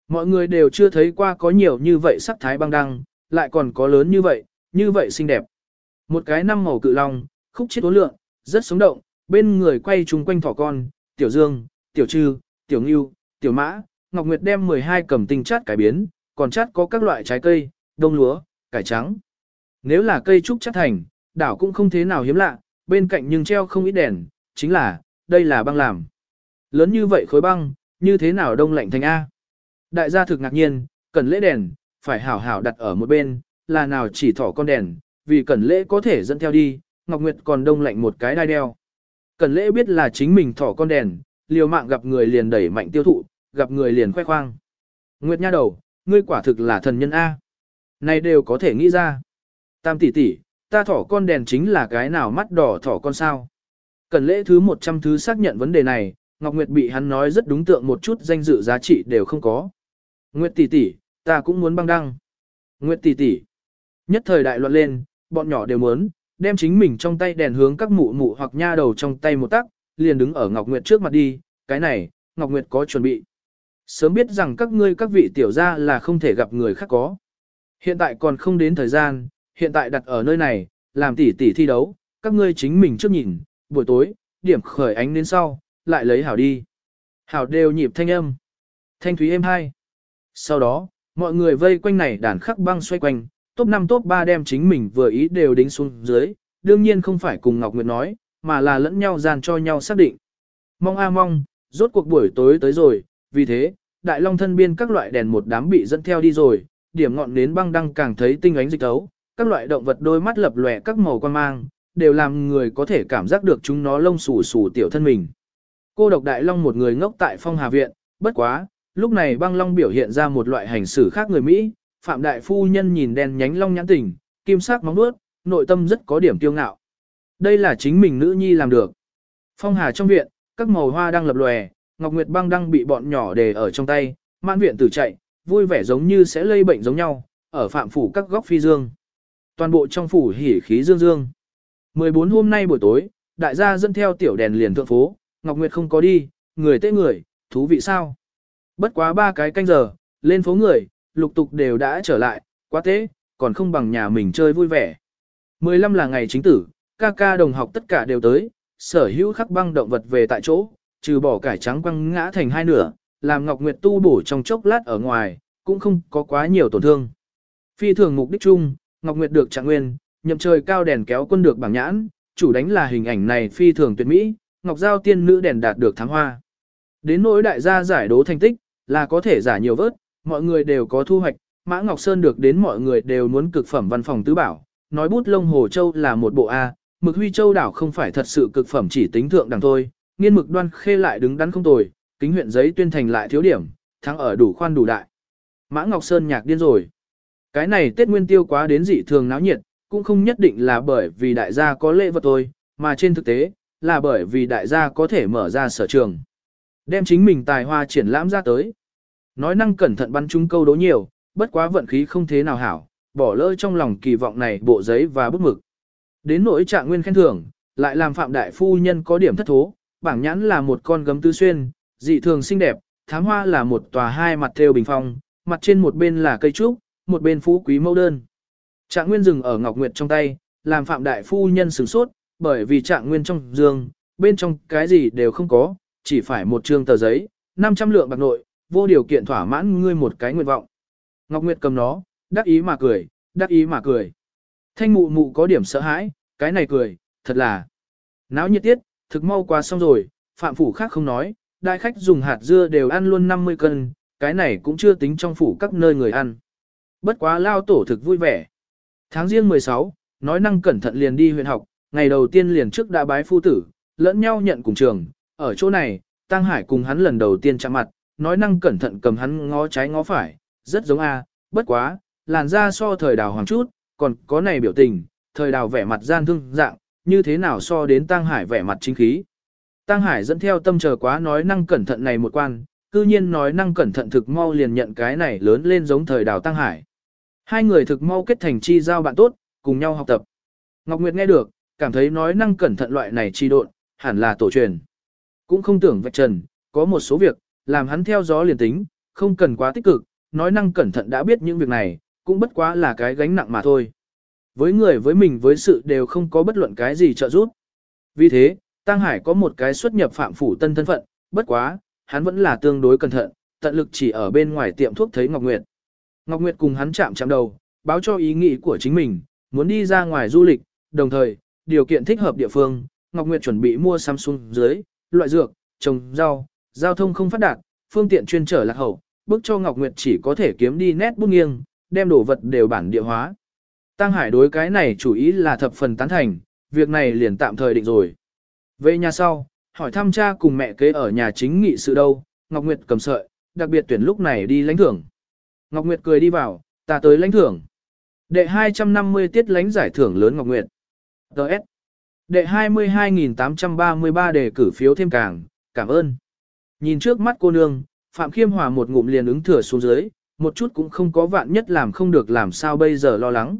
Mọi người đều chưa thấy qua có nhiều như vậy sắc thái băng đăng, lại còn có lớn như vậy, như vậy xinh đẹp. Một cái năm màu cự long, khúc chết đối lượng, rất sống động, bên người quay chung quanh thỏ con, tiểu dương, tiểu trư, tiểu ngưu, tiểu mã, Ngọc Nguyệt đem 12 cầm tinh chát cải biến, còn chát có các loại trái cây, đông lúa, cải trắng. Nếu là cây trúc chát thành, đảo cũng không thế nào hiếm lạ, bên cạnh nhưng treo không ít đèn, chính là, đây là băng làm. Lớn như vậy khối băng, như thế nào đông lạnh thành A. Đại gia thực ngạc nhiên, cần lễ đèn, phải hảo hảo đặt ở một bên, là nào chỉ thỏ con đèn, vì cẩn lễ có thể dẫn theo đi, Ngọc Nguyệt còn đông lạnh một cái đai đeo. Cẩn lễ biết là chính mình thỏ con đèn, liều mạng gặp người liền đẩy mạnh tiêu thụ, gặp người liền khoe khoang. Nguyệt nha đầu, ngươi quả thực là thần nhân A. Này đều có thể nghĩ ra. Tam tỷ tỷ, ta thỏ con đèn chính là cái nào mắt đỏ thỏ con sao. Cần lễ thứ 100 thứ xác nhận vấn đề này, Ngọc Nguyệt bị hắn nói rất đúng tượng một chút danh dự giá trị đều không có. Nguyệt tỷ tỷ, ta cũng muốn băng đăng. Nguyệt tỷ tỷ. Nhất thời đại loạn lên, bọn nhỏ đều muốn, đem chính mình trong tay đèn hướng các mụ mụ hoặc nha đầu trong tay một tắc, liền đứng ở Ngọc Nguyệt trước mặt đi, cái này, Ngọc Nguyệt có chuẩn bị. Sớm biết rằng các ngươi các vị tiểu gia là không thể gặp người khác có. Hiện tại còn không đến thời gian, hiện tại đặt ở nơi này, làm tỉ tỉ thi đấu, các ngươi chính mình trước nhìn, buổi tối, điểm khởi ánh đến sau, lại lấy hảo đi. Hảo đều nhịp thanh âm. Thanh thúy êm hai. Sau đó, mọi người vây quanh này đàn khắc băng xoay quanh, top 5 top 3 đem chính mình vừa ý đều đính xuống dưới, đương nhiên không phải cùng Ngọc Nguyệt nói, mà là lẫn nhau dàn cho nhau xác định. Mong a mong, rốt cuộc buổi tối tới rồi, vì thế, đại long thân biên các loại đèn một đám bị dẫn theo đi rồi, điểm ngọn nến băng đăng càng thấy tinh ánh dịch tấu, các loại động vật đôi mắt lập lòe các màu quan mang, đều làm người có thể cảm giác được chúng nó lông xù xù tiểu thân mình. Cô độc đại long một người ngốc tại phong hà viện, bất quá, lúc này băng long biểu hiện ra một loại hành xử khác người Mỹ, phạm đại phu nhân nhìn đen nhánh long nhãn tình, kim sắc móng nuốt, nội tâm rất có điểm tiêu ngạo. Đây là chính mình nữ nhi làm được. Phong hà trong viện, các màu hoa đang lập lòe, Ngọc Nguyệt băng đang bị bọn nhỏ đè ở trong tay, mãn viện tử chạy, vui vẻ giống như sẽ lây bệnh giống nhau, ở phạm phủ các góc phi dương. Toàn bộ trong phủ hỉ khí dương dương. 14 hôm nay buổi tối, đại gia dẫn theo tiểu đèn liền thượng phố, Ngọc Nguyệt không có đi, người tê người, thú vị sao? Bất quá ba cái canh giờ, lên phố người, lục tục đều đã trở lại, quá tế, còn không bằng nhà mình chơi vui vẻ. 15 là ngày chính tử, ca ca đồng học tất cả đều tới, sở hữu khắc băng động vật về tại chỗ, trừ bỏ cải trắng quăng ngã thành hai nửa, làm Ngọc Nguyệt tu bổ trong chốc lát ở ngoài, cũng không có quá nhiều tổn thương. Phi thường mục đích chung, Ngọc Nguyệt được trạng nguyên, nhậm trời cao đèn kéo quân được bảng nhãn, chủ đánh là hình ảnh này phi thường tuyệt mỹ, Ngọc Giao tiên nữ đèn đạt được thắng hoa. Đến nỗi đại gia giải đố thành tích, là có thể giả nhiều vớt, mọi người đều có thu hoạch, Mã Ngọc Sơn được đến mọi người đều muốn cực phẩm văn phòng tứ bảo, nói bút lông Hồ Châu là một bộ A, mực huy châu đảo không phải thật sự cực phẩm chỉ tính thượng đẳng thôi, nghiên mực đoan khê lại đứng đắn không tồi, kính huyện giấy tuyên thành lại thiếu điểm, thắng ở đủ khoan đủ đại. Mã Ngọc Sơn nhạc điên rồi. Cái này Tết Nguyên Tiêu quá đến dị thường náo nhiệt, cũng không nhất định là bởi vì đại gia có lễ vật thôi, mà trên thực tế, là bởi vì đại gia có thể mở ra sở trường. Đem chính mình tài hoa triển lãm ra tới. Nói năng cẩn thận bắn chúng câu đố nhiều, bất quá vận khí không thế nào hảo, bỏ lỡ trong lòng kỳ vọng này bộ giấy và bút mực. Đến nỗi trạng nguyên khen thưởng, lại làm phạm đại phu nhân có điểm thất thố, bảng nhãn là một con gấm tư xuyên, dị thường xinh đẹp, thám hoa là một tòa hai mặt theo bình phong, mặt trên một bên là cây trúc, một bên phú quý mẫu đơn. Trạng nguyên rừng ở Ngọc Nguyệt trong tay, làm phạm đại phu nhân sửng sốt, bởi vì trạng nguyên trong giường, bên trong cái gì đều không có, chỉ phải một trương tờ giấy, 500 lượng bạc nội, vô điều kiện thỏa mãn ngươi một cái nguyện vọng. Ngọc Nguyệt cầm nó, đắc ý mà cười, đắc ý mà cười. Thanh mụ mụ có điểm sợ hãi, cái này cười, thật là náo nhiệt tiết, thực mau qua xong rồi, phạm phủ khác không nói, đại khách dùng hạt dưa đều ăn luôn 50 cân, cái này cũng chưa tính trong phủ các nơi người ăn. Bất quá lao tổ thực vui vẻ. Tháng riêng 16, nói năng cẩn thận liền đi huyện học, ngày đầu tiên liền trước đã bái phu tử, lẫn nhau nhận cùng trường, ở chỗ này, Tăng Hải cùng hắn lần đầu tiên chạm mặt, nói năng cẩn thận cầm hắn ngó trái ngó phải, rất giống A, bất quá, làn da so thời đào hoàng chút, còn có này biểu tình, thời đào vẻ mặt gian thương dạng, như thế nào so đến Tăng Hải vẻ mặt chính khí. Tăng Hải dẫn theo tâm chờ quá nói năng cẩn thận này một quan, cư nhiên nói năng cẩn thận thực mau liền nhận cái này lớn lên giống thời đào Tăng Hải. Hai người thực mau kết thành chi giao bạn tốt, cùng nhau học tập. Ngọc Nguyệt nghe được, cảm thấy nói năng cẩn thận loại này chi độn, hẳn là tổ truyền. Cũng không tưởng vạch trần, có một số việc, làm hắn theo gió liền tính, không cần quá tích cực, nói năng cẩn thận đã biết những việc này, cũng bất quá là cái gánh nặng mà thôi. Với người với mình với sự đều không có bất luận cái gì trợ giúp. Vì thế, Tăng Hải có một cái xuất nhập phạm phủ tân thân phận, bất quá, hắn vẫn là tương đối cẩn thận, tận lực chỉ ở bên ngoài tiệm thuốc thấy Ngọc Nguyệt. Ngọc Nguyệt cùng hắn chạm chạm đầu, báo cho ý nghĩ của chính mình, muốn đi ra ngoài du lịch, đồng thời, điều kiện thích hợp địa phương, Ngọc Nguyệt chuẩn bị mua sắm xuống dưới, loại dược, trồng rau, giao thông không phát đạt, phương tiện chuyên trở lạc hậu, bước cho Ngọc Nguyệt chỉ có thể kiếm đi nét bút nghiêng, đem đồ vật đều bản địa hóa. Tăng Hải đối cái này chủ ý là thập phần tán thành, việc này liền tạm thời định rồi. Về nhà sau, hỏi thăm cha cùng mẹ kế ở nhà chính nghị sự đâu, Ngọc Nguyệt cầm sợi, đặc biệt tuyển lúc này đi lãnh thưởng. Ngọc Nguyệt cười đi vào, ta tới lãnh thưởng. Đệ 250 tiết lãnh giải thưởng lớn Ngọc Nguyệt. Đợt. Đệ 22.833 đề cử phiếu thêm càng, cảm ơn. Nhìn trước mắt cô nương, Phạm Khiêm Hòa một ngụm liền ứng thừa xuống dưới, một chút cũng không có vạn nhất làm không được làm sao bây giờ lo lắng.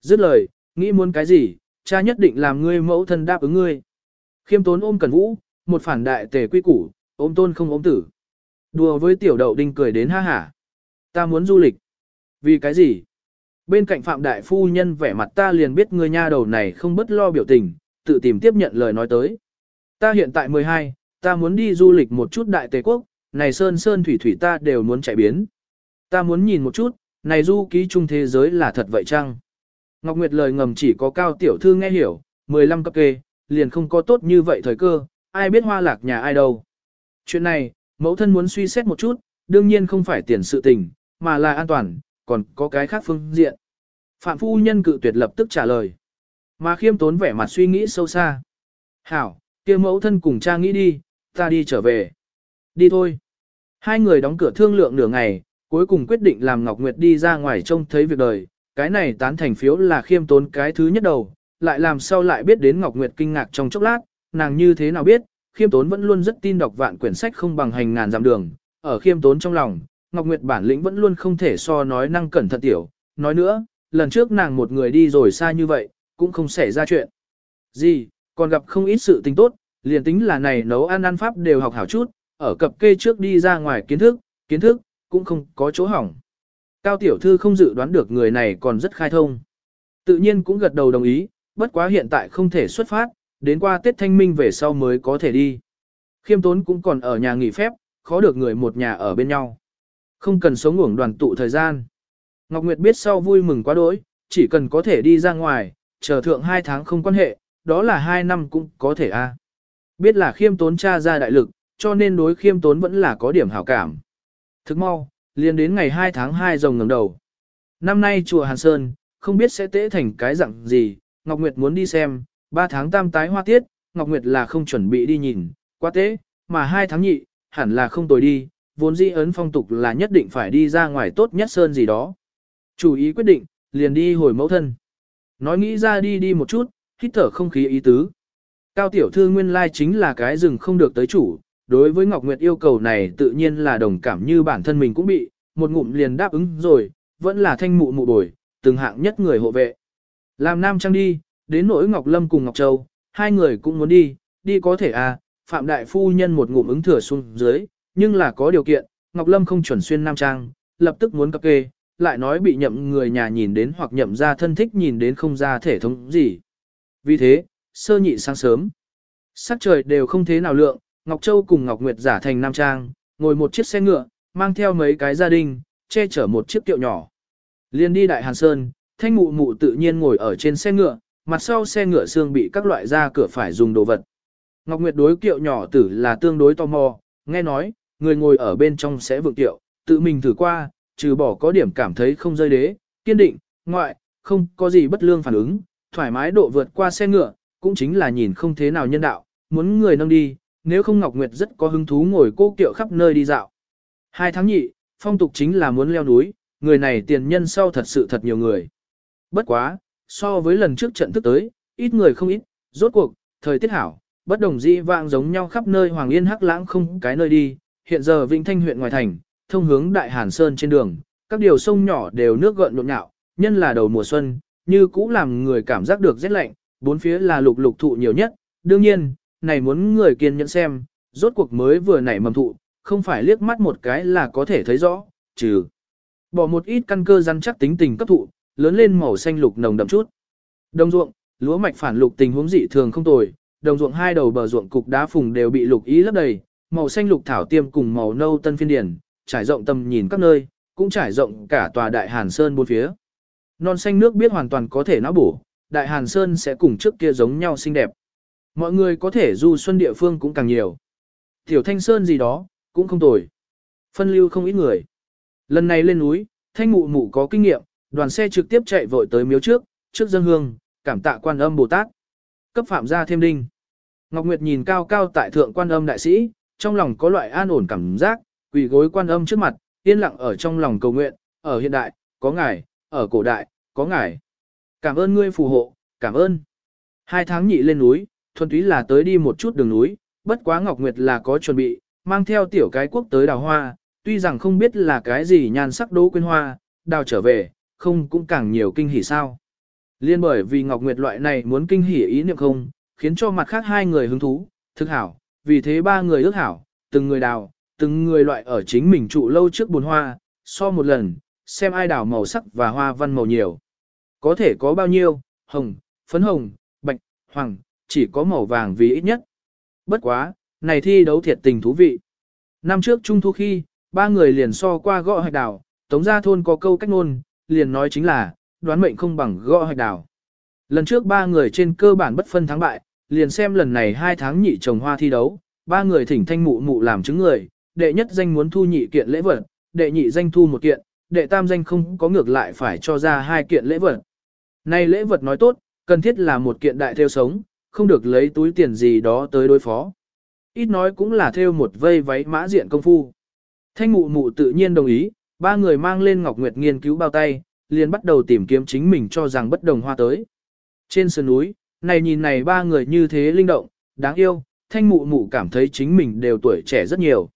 Dứt lời, nghĩ muốn cái gì, cha nhất định làm ngươi mẫu thân đáp ứng ngươi. Khiêm tốn ôm Cần Vũ, một phản đại tề quy củ, ôm tôn không ôm tử. Đùa với tiểu đậu đinh cười đến ha hả. Ta muốn du lịch. Vì cái gì? Bên cạnh Phạm Đại Phu Nhân vẻ mặt ta liền biết người nha đầu này không bất lo biểu tình, tự tìm tiếp nhận lời nói tới. Ta hiện tại 12, ta muốn đi du lịch một chút đại tề quốc, này sơn sơn thủy thủy ta đều muốn chạy biến. Ta muốn nhìn một chút, này du ký chung thế giới là thật vậy chăng? Ngọc Nguyệt lời ngầm chỉ có cao tiểu thư nghe hiểu, 15 cấp kê, liền không có tốt như vậy thời cơ, ai biết hoa lạc nhà ai đâu. Chuyện này, mẫu thân muốn suy xét một chút, đương nhiên không phải tiền sự tình, mà là an toàn, còn có cái khác phương diện. Phạm phu nhân cự tuyệt lập tức trả lời. Mà khiêm tốn vẻ mặt suy nghĩ sâu xa. Hảo, kia mẫu thân cùng cha nghĩ đi, ta đi trở về. Đi thôi. Hai người đóng cửa thương lượng nửa ngày, cuối cùng quyết định làm Ngọc Nguyệt đi ra ngoài trông thấy việc đời. Cái này tán thành phiếu là khiêm tốn cái thứ nhất đầu, lại làm sao lại biết đến Ngọc Nguyệt kinh ngạc trong chốc lát, nàng như thế nào biết, khiêm tốn vẫn luôn rất tin đọc vạn quyển sách không bằng hành ngàn dặm đường. Ở khiêm tốn trong lòng, Ngọc Nguyệt bản lĩnh vẫn luôn không thể so nói năng cẩn thận tiểu. Nói nữa, lần trước nàng một người đi rồi xa như vậy, cũng không xảy ra chuyện. Gì, còn gặp không ít sự tình tốt, liền tính là này nấu ăn ăn pháp đều học hảo chút, ở cập kê trước đi ra ngoài kiến thức, kiến thức, cũng không có chỗ hỏng. Cao tiểu thư không dự đoán được người này còn rất khai thông. Tự nhiên cũng gật đầu đồng ý, bất quá hiện tại không thể xuất phát, đến qua Tết Thanh Minh về sau mới có thể đi. Khiêm tốn cũng còn ở nhà nghỉ phép, khó được người một nhà ở bên nhau. Không cần sống ngủng đoàn tụ thời gian. Ngọc Nguyệt biết sau vui mừng quá đỗi, chỉ cần có thể đi ra ngoài, chờ thượng hai tháng không quan hệ, đó là hai năm cũng có thể a. Biết là khiêm tốn cha ra đại lực, cho nên đối khiêm tốn vẫn là có điểm hảo cảm. Thức mau, liền đến ngày 2 tháng 2 rồng ngẩng đầu. Năm nay chùa Hàn Sơn, không biết sẽ tễ thành cái dạng gì, Ngọc Nguyệt muốn đi xem, 3 tháng tam tái hoa tiết, Ngọc Nguyệt là không chuẩn bị đi nhìn, quá tế, mà 2 tháng nhị, hẳn là không tồi đi, vốn dĩ ấn phong tục là nhất định phải đi ra ngoài tốt nhất sơn gì đó. Chủ ý quyết định, liền đi hồi mẫu thân. Nói nghĩ ra đi đi một chút, hít thở không khí ý tứ. Cao tiểu thư nguyên lai chính là cái rừng không được tới chủ, đối với Ngọc Nguyệt yêu cầu này tự nhiên là đồng cảm như bản thân mình cũng bị, một ngụm liền đáp ứng rồi, vẫn là thanh mụ mụ bồi, từng hạng nhất người hộ vệ. Làm nam trang đi, đến nỗi Ngọc Lâm cùng Ngọc Châu, hai người cũng muốn đi, đi có thể à, Phạm Đại Phu Nhân một ngụm ứng thừa xuống dưới, nhưng là có điều kiện, Ngọc Lâm không chuẩn xuyên nam trang, lập tức muốn cập kê, lại nói bị nhậm người nhà nhìn đến hoặc nhậm ra thân thích nhìn đến không ra thể thống gì. Vì thế, sơ nhị sáng sớm, sắc trời đều không thế nào lượng, Ngọc Châu cùng Ngọc Nguyệt giả thành nam trang, ngồi một chiếc xe ngựa, mang theo mấy cái gia đình, che chở một chiếc kiệu nhỏ. Liên đi Đại Hàn Sơn, thanh mụ mụ tự nhiên ngồi ở trên xe ngựa, mặt sau xe ngựa xương bị các loại ra cửa phải dùng đồ vật. Ngọc Nguyệt đối kiệu nhỏ tử là tương đối tò mò, nghe nói, người ngồi ở bên trong sẽ vượng kiệu, tự mình thử qua, trừ bỏ có điểm cảm thấy không rơi đế, kiên định, ngoại, không có gì bất lương phản ứng, thoải mái độ vượt qua xe ngựa, cũng chính là nhìn không thế nào nhân đạo, muốn người nâng đi, nếu không Ngọc Nguyệt rất có hứng thú ngồi cô kiệu khắp nơi đi dạo. Hai tháng nhị, phong tục chính là muốn leo núi, người này tiền nhân sau thật sự thật nhiều người. Bất quá, so với lần trước trận thức tới, ít người không ít, rốt cuộc, thời tiết hảo, bất đồng dĩ vạng giống nhau khắp nơi Hoàng Yên hắc lãng không cái nơi đi, hiện giờ Vĩnh Thanh huyện ngoài thành, thông hướng Đại Hàn Sơn trên đường, các điều sông nhỏ đều nước gợn nhộn nhạo, nhân là đầu mùa xuân, như cũ làm người cảm giác được rét lạnh, bốn phía là lục lục thụ nhiều nhất, đương nhiên, này muốn người kiên nhẫn xem, rốt cuộc mới vừa nảy mầm thụ, không phải liếc mắt một cái là có thể thấy rõ, trừ bỏ một ít căn cơ rắn chắc tính tình cấp thụ, lớn lên màu xanh lục nồng đậm chút. Đồng ruộng, lúa mạch phản lục tình huống dị thường không tồi, đồng ruộng hai đầu bờ ruộng cục đá phùng đều bị lục ý lấp đầy, màu xanh lục thảo tiêm cùng màu nâu tân phiên điển, trải rộng tầm nhìn các nơi, cũng trải rộng cả tòa đại Hàn Sơn bốn phía. Non xanh nước biết hoàn toàn có thể nó bổ, đại Hàn Sơn sẽ cùng trước kia giống nhau xinh đẹp. Mọi người có thể du xuân địa phương cũng càng nhiều. Tiểu Thanh Sơn gì đó, cũng không tồi. Phân lưu không ít người. Lần này lên núi, Thanh Mụ Mụ có kinh nghiệm, đoàn xe trực tiếp chạy vội tới miếu trước, trước dân hương, cảm tạ quan âm Bồ Tát. Cấp phạm gia thêm đinh. Ngọc Nguyệt nhìn cao cao tại thượng quan âm đại sĩ, trong lòng có loại an ổn cảm giác, quỳ gối quan âm trước mặt, yên lặng ở trong lòng cầu nguyện, ở hiện đại, có ngài, ở cổ đại, có ngài. Cảm ơn ngươi phù hộ, cảm ơn. Hai tháng nhị lên núi, thuần túy là tới đi một chút đường núi, bất quá Ngọc Nguyệt là có chuẩn bị, mang theo tiểu cái quốc tới đào hoa, tuy rằng không biết là cái gì nhan sắc đố quên hoa, đào trở về, không cũng càng nhiều kinh hỉ sao. Liên bởi vì Ngọc Nguyệt loại này muốn kinh hỉ ý niệm không, khiến cho mặt khác hai người hứng thú, thực hảo, vì thế ba người ước hảo, từng người đào, từng người loại ở chính mình trụ lâu trước bồn hoa, so một lần, xem ai đào màu sắc và hoa văn màu nhiều. Có thể có bao nhiêu, hồng, phấn hồng, bạch, hoàng, chỉ có màu vàng vì ít nhất. Bất quá, này thi đấu thiệt tình thú vị. Năm trước trung thu khi, ba người liền so qua gõ hạch đào, tống gia thôn có câu cách ngôn, liền nói chính là, đoán mệnh không bằng gõ hạch đào. Lần trước ba người trên cơ bản bất phân thắng bại, liền xem lần này hai tháng nhị trồng hoa thi đấu, ba người thỉnh thanh mụ mụ làm chứng người, đệ nhất danh muốn thu nhị kiện lễ vật, đệ nhị danh thu một kiện, đệ tam danh không có ngược lại phải cho ra hai kiện lễ vật. Này lễ vật nói tốt, cần thiết là một kiện đại theo sống, không được lấy túi tiền gì đó tới đối phó. Ít nói cũng là theo một vây váy mã diện công phu. Thanh mụ mụ tự nhiên đồng ý, ba người mang lên Ngọc Nguyệt nghiên cứu bao tay, liền bắt đầu tìm kiếm chính mình cho rằng bất đồng hoa tới. Trên sườn núi, này nhìn này ba người như thế linh động, đáng yêu, thanh mụ mụ cảm thấy chính mình đều tuổi trẻ rất nhiều.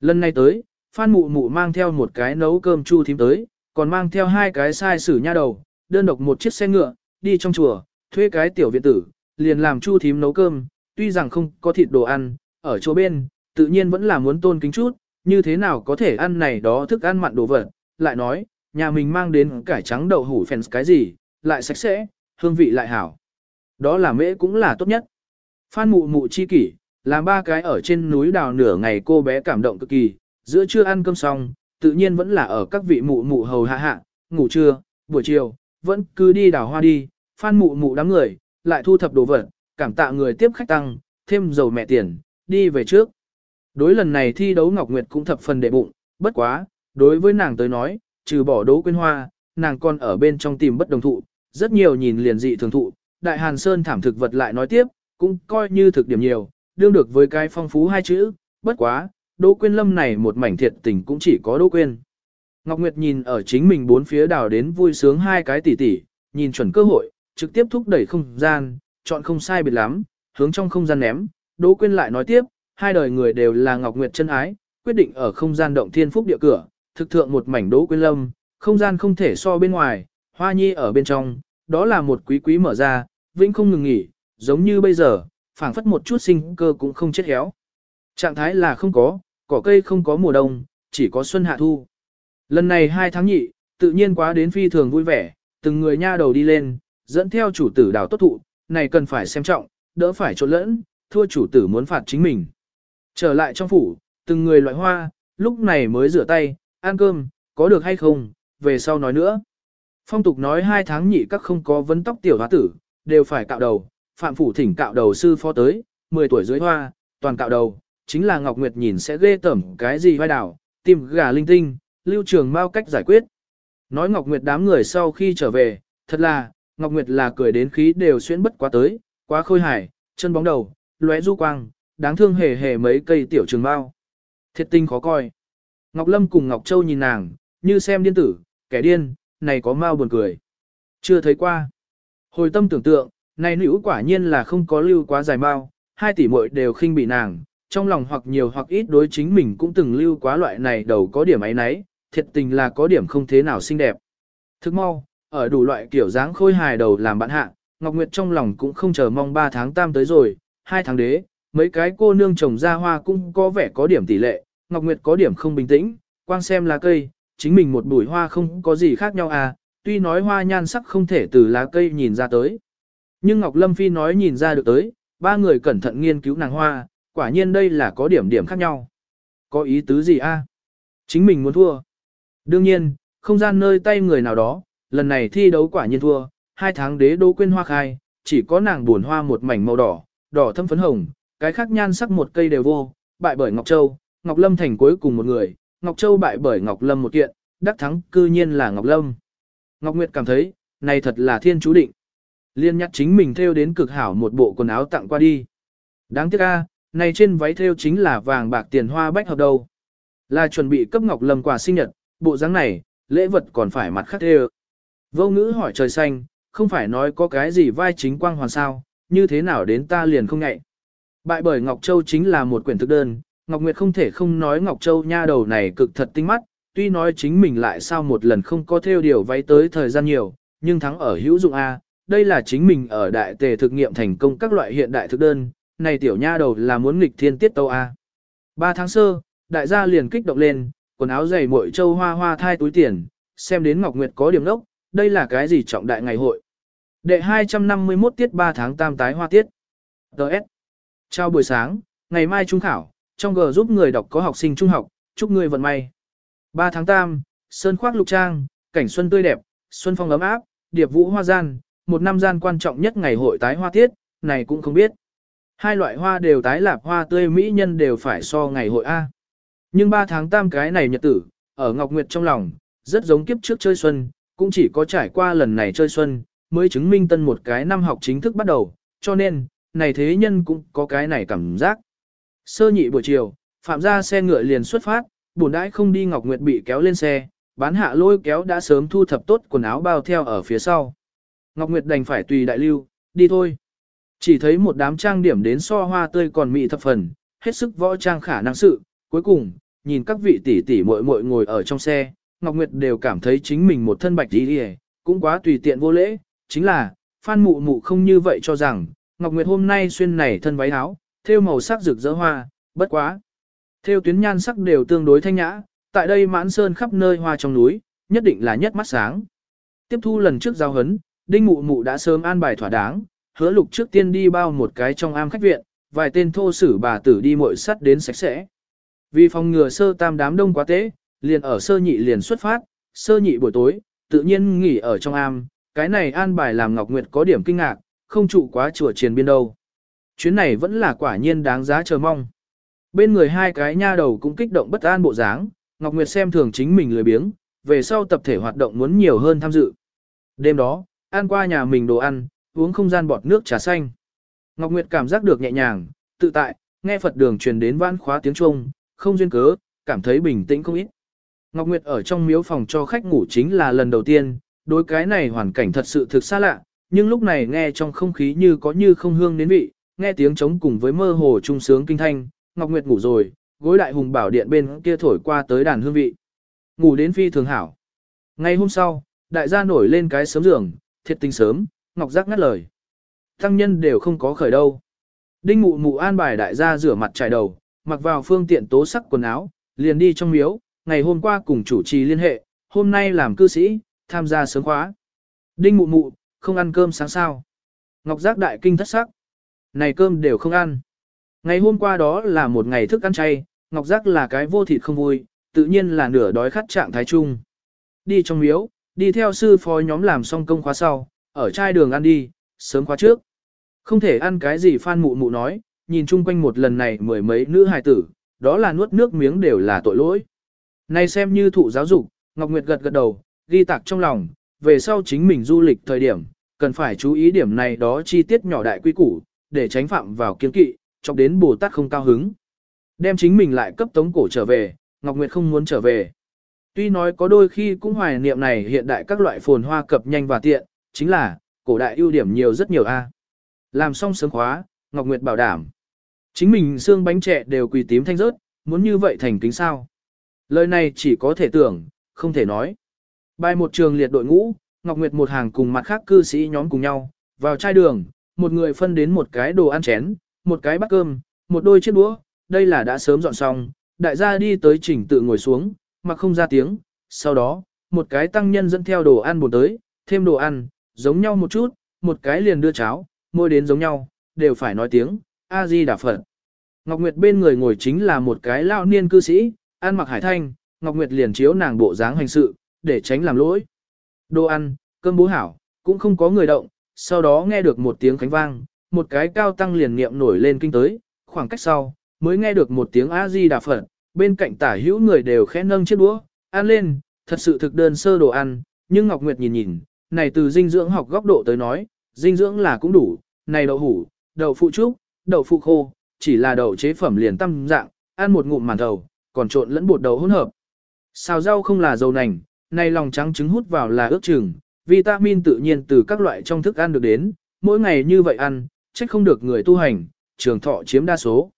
Lần này tới, Phan mụ mụ mang theo một cái nấu cơm chu thím tới, còn mang theo hai cái sai sử nha đầu, đơn độc một chiếc xe ngựa, đi trong chùa, thuê cái tiểu viện tử, liền làm chu thím nấu cơm, tuy rằng không có thịt đồ ăn, ở chỗ bên, tự nhiên vẫn là muốn tôn kính chút, như thế nào có thể ăn này đó thức ăn mặn đồ vật, lại nói, nhà mình mang đến cải trắng đậu hủ phèn cái gì, lại sạch sẽ, hương vị lại hảo. Đó là mễ cũng là tốt nhất. Phan mụ mụ chi kỷ, làm ba cái ở trên núi đào nửa ngày cô bé cảm động cực kỳ, giữa trưa ăn cơm xong, tự nhiên vẫn là ở các vị mụ mụ hầu hạ hạ, ngủ trưa, buổi chiều, vẫn cứ đi đào hoa đi, phan mụ mụ đám người, lại thu thập đồ vật, cảm tạ người tiếp khách tăng, thêm dầu mẹ tiền, đi về trước. Đối lần này thi đấu Ngọc Nguyệt cũng thập phần đệ bụng, bất quá, đối với nàng tới nói, trừ bỏ đố quên hoa, nàng còn ở bên trong tìm bất đồng thụ, rất nhiều nhìn liền dị thường thụ, đại hàn sơn thảm thực vật lại nói tiếp, cũng coi như thực điểm nhiều, đương được với cái phong phú hai chữ, bất quá, Đỗ Quyên Lâm này một mảnh thiệt tình cũng chỉ có Đỗ Quyên. Ngọc Nguyệt nhìn ở chính mình bốn phía đào đến vui sướng hai cái tỉ tỉ, nhìn chuẩn cơ hội, trực tiếp thúc đẩy không gian, chọn không sai biệt lắm, hướng trong không gian ném. Đỗ Quyên lại nói tiếp, hai đời người đều là Ngọc Nguyệt chân ái, quyết định ở không gian động thiên phúc địa cửa, thực thượng một mảnh Đỗ Quyên Lâm, không gian không thể so bên ngoài, hoa nhi ở bên trong, đó là một quý quý mở ra, vĩnh không ngừng nghỉ, giống như bây giờ, phảng phất một chút sinh cơ cũng không chết héo. Trạng thái là không có, cỏ cây không có mùa đông, chỉ có xuân hạ thu. Lần này hai tháng nhị, tự nhiên quá đến phi thường vui vẻ, từng người nha đầu đi lên, dẫn theo chủ tử đào tốt thụ, này cần phải xem trọng, đỡ phải trộn lẫn, thua chủ tử muốn phạt chính mình. Trở lại trong phủ, từng người loại hoa, lúc này mới rửa tay, ăn cơm, có được hay không, về sau nói nữa. Phong tục nói hai tháng nhị các không có vấn tóc tiểu hóa tử, đều phải cạo đầu, phạm phủ thỉnh cạo đầu sư phó tới, 10 tuổi dưới hoa, toàn cạo đầu, chính là Ngọc Nguyệt nhìn sẽ ghê tởm cái gì vai đảo, tìm gà linh tinh, lưu trường mau cách giải quyết. Nói Ngọc Nguyệt đám người sau khi trở về, thật là, Ngọc Nguyệt là cười đến khí đều xuyên bất quá tới, quá khôi hài, chân bóng đầu, lóe du quang, đáng thương hề hề mấy cây tiểu trường bao, Thiệt tinh khó coi. Ngọc Lâm cùng Ngọc Châu nhìn nàng, như xem điên tử, kẻ điên, này có mau buồn cười. Chưa thấy qua. Hồi tâm tưởng tượng, này nữ quả nhiên là không có lưu quá dài mau, hai tỷ muội đều khinh bị nàng, trong lòng hoặc nhiều hoặc ít đối chính mình cũng từng lưu quá loại này đầu có điểm ấy nấy, thiệt tình là có điểm không thế nào xinh đẹp. Thức mau, ở đủ loại kiểu dáng khôi hài đầu làm bạn hạ, Ngọc Nguyệt trong lòng cũng không chờ mong 3 tháng tam tới rồi, 2 tháng đế, mấy cái cô nương trồng ra hoa cũng có vẻ có điểm tỷ lệ, Ngọc Nguyệt có điểm không bình tĩnh, quang xem lá cây, chính mình một bụi hoa không có gì khác nhau à, tuy nói hoa nhan sắc không thể từ lá cây nhìn ra tới. Nhưng Ngọc Lâm Phi nói nhìn ra được tới, ba người cẩn thận nghiên cứu nàng hoa, quả nhiên đây là có điểm điểm khác nhau. Có ý tứ gì a? Chính mình muốn thua. Đương nhiên, không gian nơi tay người nào đó, lần này thi đấu quả nhiên thua, hai tháng đế đô quên hoa khai, chỉ có nàng buồn hoa một mảnh màu đỏ, đỏ thâm phấn hồng, cái khác nhan sắc một cây đều vô, bại bởi Ngọc Châu, Ngọc Lâm thành cuối cùng một người, Ngọc Châu bại bởi Ngọc Lâm một kiện, đắc thắng cư nhiên là Ngọc Lâm. Ngọc Nguyệt cảm thấy, này thật là thiên chú định. Liên nhắc chính mình theo đến cực hảo một bộ quần áo tặng qua đi. Đáng tiếc a, này trên váy theo chính là vàng bạc tiền hoa bách hợp đâu. Là chuẩn bị cấp Ngọc Lâm quà sinh nhật, bộ dáng này, lễ vật còn phải mặt khác theo. Vô ngữ hỏi trời xanh, không phải nói có cái gì vai chính quang hoàn sao, như thế nào đến ta liền không ngại. Bại bởi Ngọc Châu chính là một quyển thực đơn, Ngọc Nguyệt không thể không nói Ngọc Châu nha đầu này cực thật tinh mắt, tuy nói chính mình lại sao một lần không có theo điều váy tới thời gian nhiều, nhưng thắng ở hữu dụng A, đây là chính mình ở đại tề thực nghiệm thành công các loại hiện đại thực đơn, này tiểu nha đầu là muốn nghịch thiên tiết tâu A. Ba tháng sơ, đại gia liền kích động lên, quần áo dày muội châu hoa hoa thai túi tiền, xem đến Ngọc Nguyệt có điểm đốc, đây là cái gì trọng đại ngày hội. Đệ 251 tiết 3 tháng tam tái hoa tiết. Đợt. Chào buổi sáng, ngày mai trung khảo, trong G giúp người đọc có học sinh trung học, chúc người vận may. 3 tháng tam, sơn khoác lục trang, cảnh xuân tươi đẹp, xuân phong ấm áp, điệp vũ hoa gian, một năm gian quan trọng nhất ngày hội tái hoa tiết, này cũng không biết. Hai loại hoa đều tái lạp hoa tươi mỹ nhân đều phải so ngày hội A. Nhưng 3 tháng tam cái này nhật tử, ở Ngọc Nguyệt trong lòng, rất giống kiếp trước chơi xuân, cũng chỉ có trải qua lần này chơi xuân, mới chứng minh tân một cái năm học chính thức bắt đầu, cho nên, này thế nhân cũng có cái này cảm giác. Sơ nhị buổi chiều, phạm ra xe ngựa liền xuất phát, buồn đãi không đi Ngọc Nguyệt bị kéo lên xe, bán hạ lôi kéo đã sớm thu thập tốt quần áo bao theo ở phía sau. Ngọc Nguyệt đành phải tùy đại lưu, đi thôi. Chỉ thấy một đám trang điểm đến so hoa tươi còn mị thập phần, hết sức võ trang khả năng sự, cuối cùng, nhìn các vị tỷ tỷ muội muội ngồi ở trong xe, Ngọc Nguyệt đều cảm thấy chính mình một thân bạch đi đi, cũng quá tùy tiện vô lễ, chính là, Phan Mụ Mụ không như vậy cho rằng, Ngọc Nguyệt hôm nay xuyên này thân váy áo, thêu màu sắc rực rỡ hoa, bất quá. Thêu tuyến nhan sắc đều tương đối thanh nhã, tại đây mãn sơn khắp nơi hoa trong núi, nhất định là nhất mắt sáng. Tiếp thu lần trước giao hấn, Đinh Mụ Mụ đã sớm an bài thỏa đáng, hứa lục trước tiên đi bao một cái trong am khách viện, vài tên thô sử bà tử đi muội sắt đến sạch sẽ. Vì phòng ngừa sơ tam đám đông quá tế, liền ở sơ nhị liền xuất phát, sơ nhị buổi tối, tự nhiên nghỉ ở trong am, cái này an bài làm Ngọc Nguyệt có điểm kinh ngạc, không trụ quá chùa triền biên đâu. Chuyến này vẫn là quả nhiên đáng giá chờ mong. Bên người hai cái nha đầu cũng kích động bất an bộ dáng, Ngọc Nguyệt xem thường chính mình lười biếng, về sau tập thể hoạt động muốn nhiều hơn tham dự. Đêm đó, ăn qua nhà mình đồ ăn, uống không gian bọt nước trà xanh. Ngọc Nguyệt cảm giác được nhẹ nhàng, tự tại, nghe Phật đường truyền đến vãn khóa tiếng Trung, không duyên cớ, cảm thấy bình tĩnh không ít. Ngọc Nguyệt ở trong miếu phòng cho khách ngủ chính là lần đầu tiên, đối cái này hoàn cảnh thật sự thực xa lạ, nhưng lúc này nghe trong không khí như có như không hương đến vị, nghe tiếng trống cùng với mơ hồ trung sướng kinh thanh, Ngọc Nguyệt ngủ rồi, gối đại hùng bảo điện bên kia thổi qua tới đàn hương vị. Ngủ đến phi thường hảo. Ngày hôm sau, đại gia nổi lên cái sớm giường, thiệt tinh sớm, Ngọc Giác ngắt lời. Tăng nhân đều không có khởi đâu. Đinh mụ mụ an bài đại gia rửa mặt trải đầu, mặc vào phương tiện tố sắc quần áo, liền đi trong miếu, ngày hôm qua cùng chủ trì liên hệ, hôm nay làm cư sĩ, tham gia sớm khóa. Đinh mụ mụ, không ăn cơm sáng sao. Ngọc Giác đại kinh thất sắc. Này cơm đều không ăn. Ngày hôm qua đó là một ngày thức ăn chay, Ngọc Giác là cái vô thịt không vui, tự nhiên là nửa đói khát trạng thái chung. Đi trong miếu, đi theo sư phó nhóm làm xong công khóa sau, ở trai đường ăn đi, sớm khóa trước. Không thể ăn cái gì phan mụ mụ nói, nhìn chung quanh một lần này mười mấy nữ hài tử, đó là nuốt nước miếng đều là tội lỗi. Này xem như thụ giáo dục, Ngọc Nguyệt gật gật đầu, ghi tạc trong lòng, về sau chính mình du lịch thời điểm, cần phải chú ý điểm này đó chi tiết nhỏ đại quy củ, để tránh phạm vào kiên kỵ, chọc đến Bồ Tát không cao hứng. Đem chính mình lại cấp tống cổ trở về, Ngọc Nguyệt không muốn trở về. Tuy nói có đôi khi cũng hoài niệm này hiện đại các loại phồn hoa cập nhanh và tiện, chính là, cổ đại ưu điểm nhiều rất nhiều a. Làm xong sớm khóa, Ngọc Nguyệt bảo đảm. Chính mình xương bánh trẻ đều quỳ tím thanh rớt, muốn như vậy thành kính sao. Lời này chỉ có thể tưởng, không thể nói. Bài một trường liệt đội ngũ, Ngọc Nguyệt một hàng cùng mặt khác cư sĩ nhóm cùng nhau, vào chai đường, một người phân đến một cái đồ ăn chén, một cái bát cơm, một đôi chiếc đũa, đây là đã sớm dọn xong, đại gia đi tới chỉnh tự ngồi xuống, mà không ra tiếng, sau đó, một cái tăng nhân dẫn theo đồ ăn bổ tới, thêm đồ ăn, giống nhau một chút, một cái liền đưa cháo, môi đến giống nhau, đều phải nói tiếng, A-di Đà Phật. Ngọc Nguyệt bên người ngồi chính là một cái lao niên cư sĩ, ăn mặc hải thanh, Ngọc Nguyệt liền chiếu nàng bộ dáng hành sự, để tránh làm lỗi. Đồ ăn, cơm bố hảo, cũng không có người động, sau đó nghe được một tiếng khánh vang, một cái cao tăng liền niệm nổi lên kinh tới, khoảng cách sau, mới nghe được một tiếng A-di Đà Phật, bên cạnh tả hữu người đều khẽ nâng chiếc đũa, ăn lên, thật sự thực đơn sơ đồ ăn, nhưng Ngọc Nguyệt nhìn nhìn, này từ dinh dưỡng học góc độ tới nói, dinh dưỡng là cũng đủ, này đậu hủ, đậu phụ trúc, đậu phụ khô, chỉ là đậu chế phẩm liền tâm dạng, ăn một ngụm màn đầu còn trộn lẫn bột đậu hỗn hợp. Xào rau không là dầu nành, nay lòng trắng trứng hút vào là ước chừng, vitamin tự nhiên từ các loại trong thức ăn được đến, mỗi ngày như vậy ăn, trách không được người tu hành, trường thọ chiếm đa số.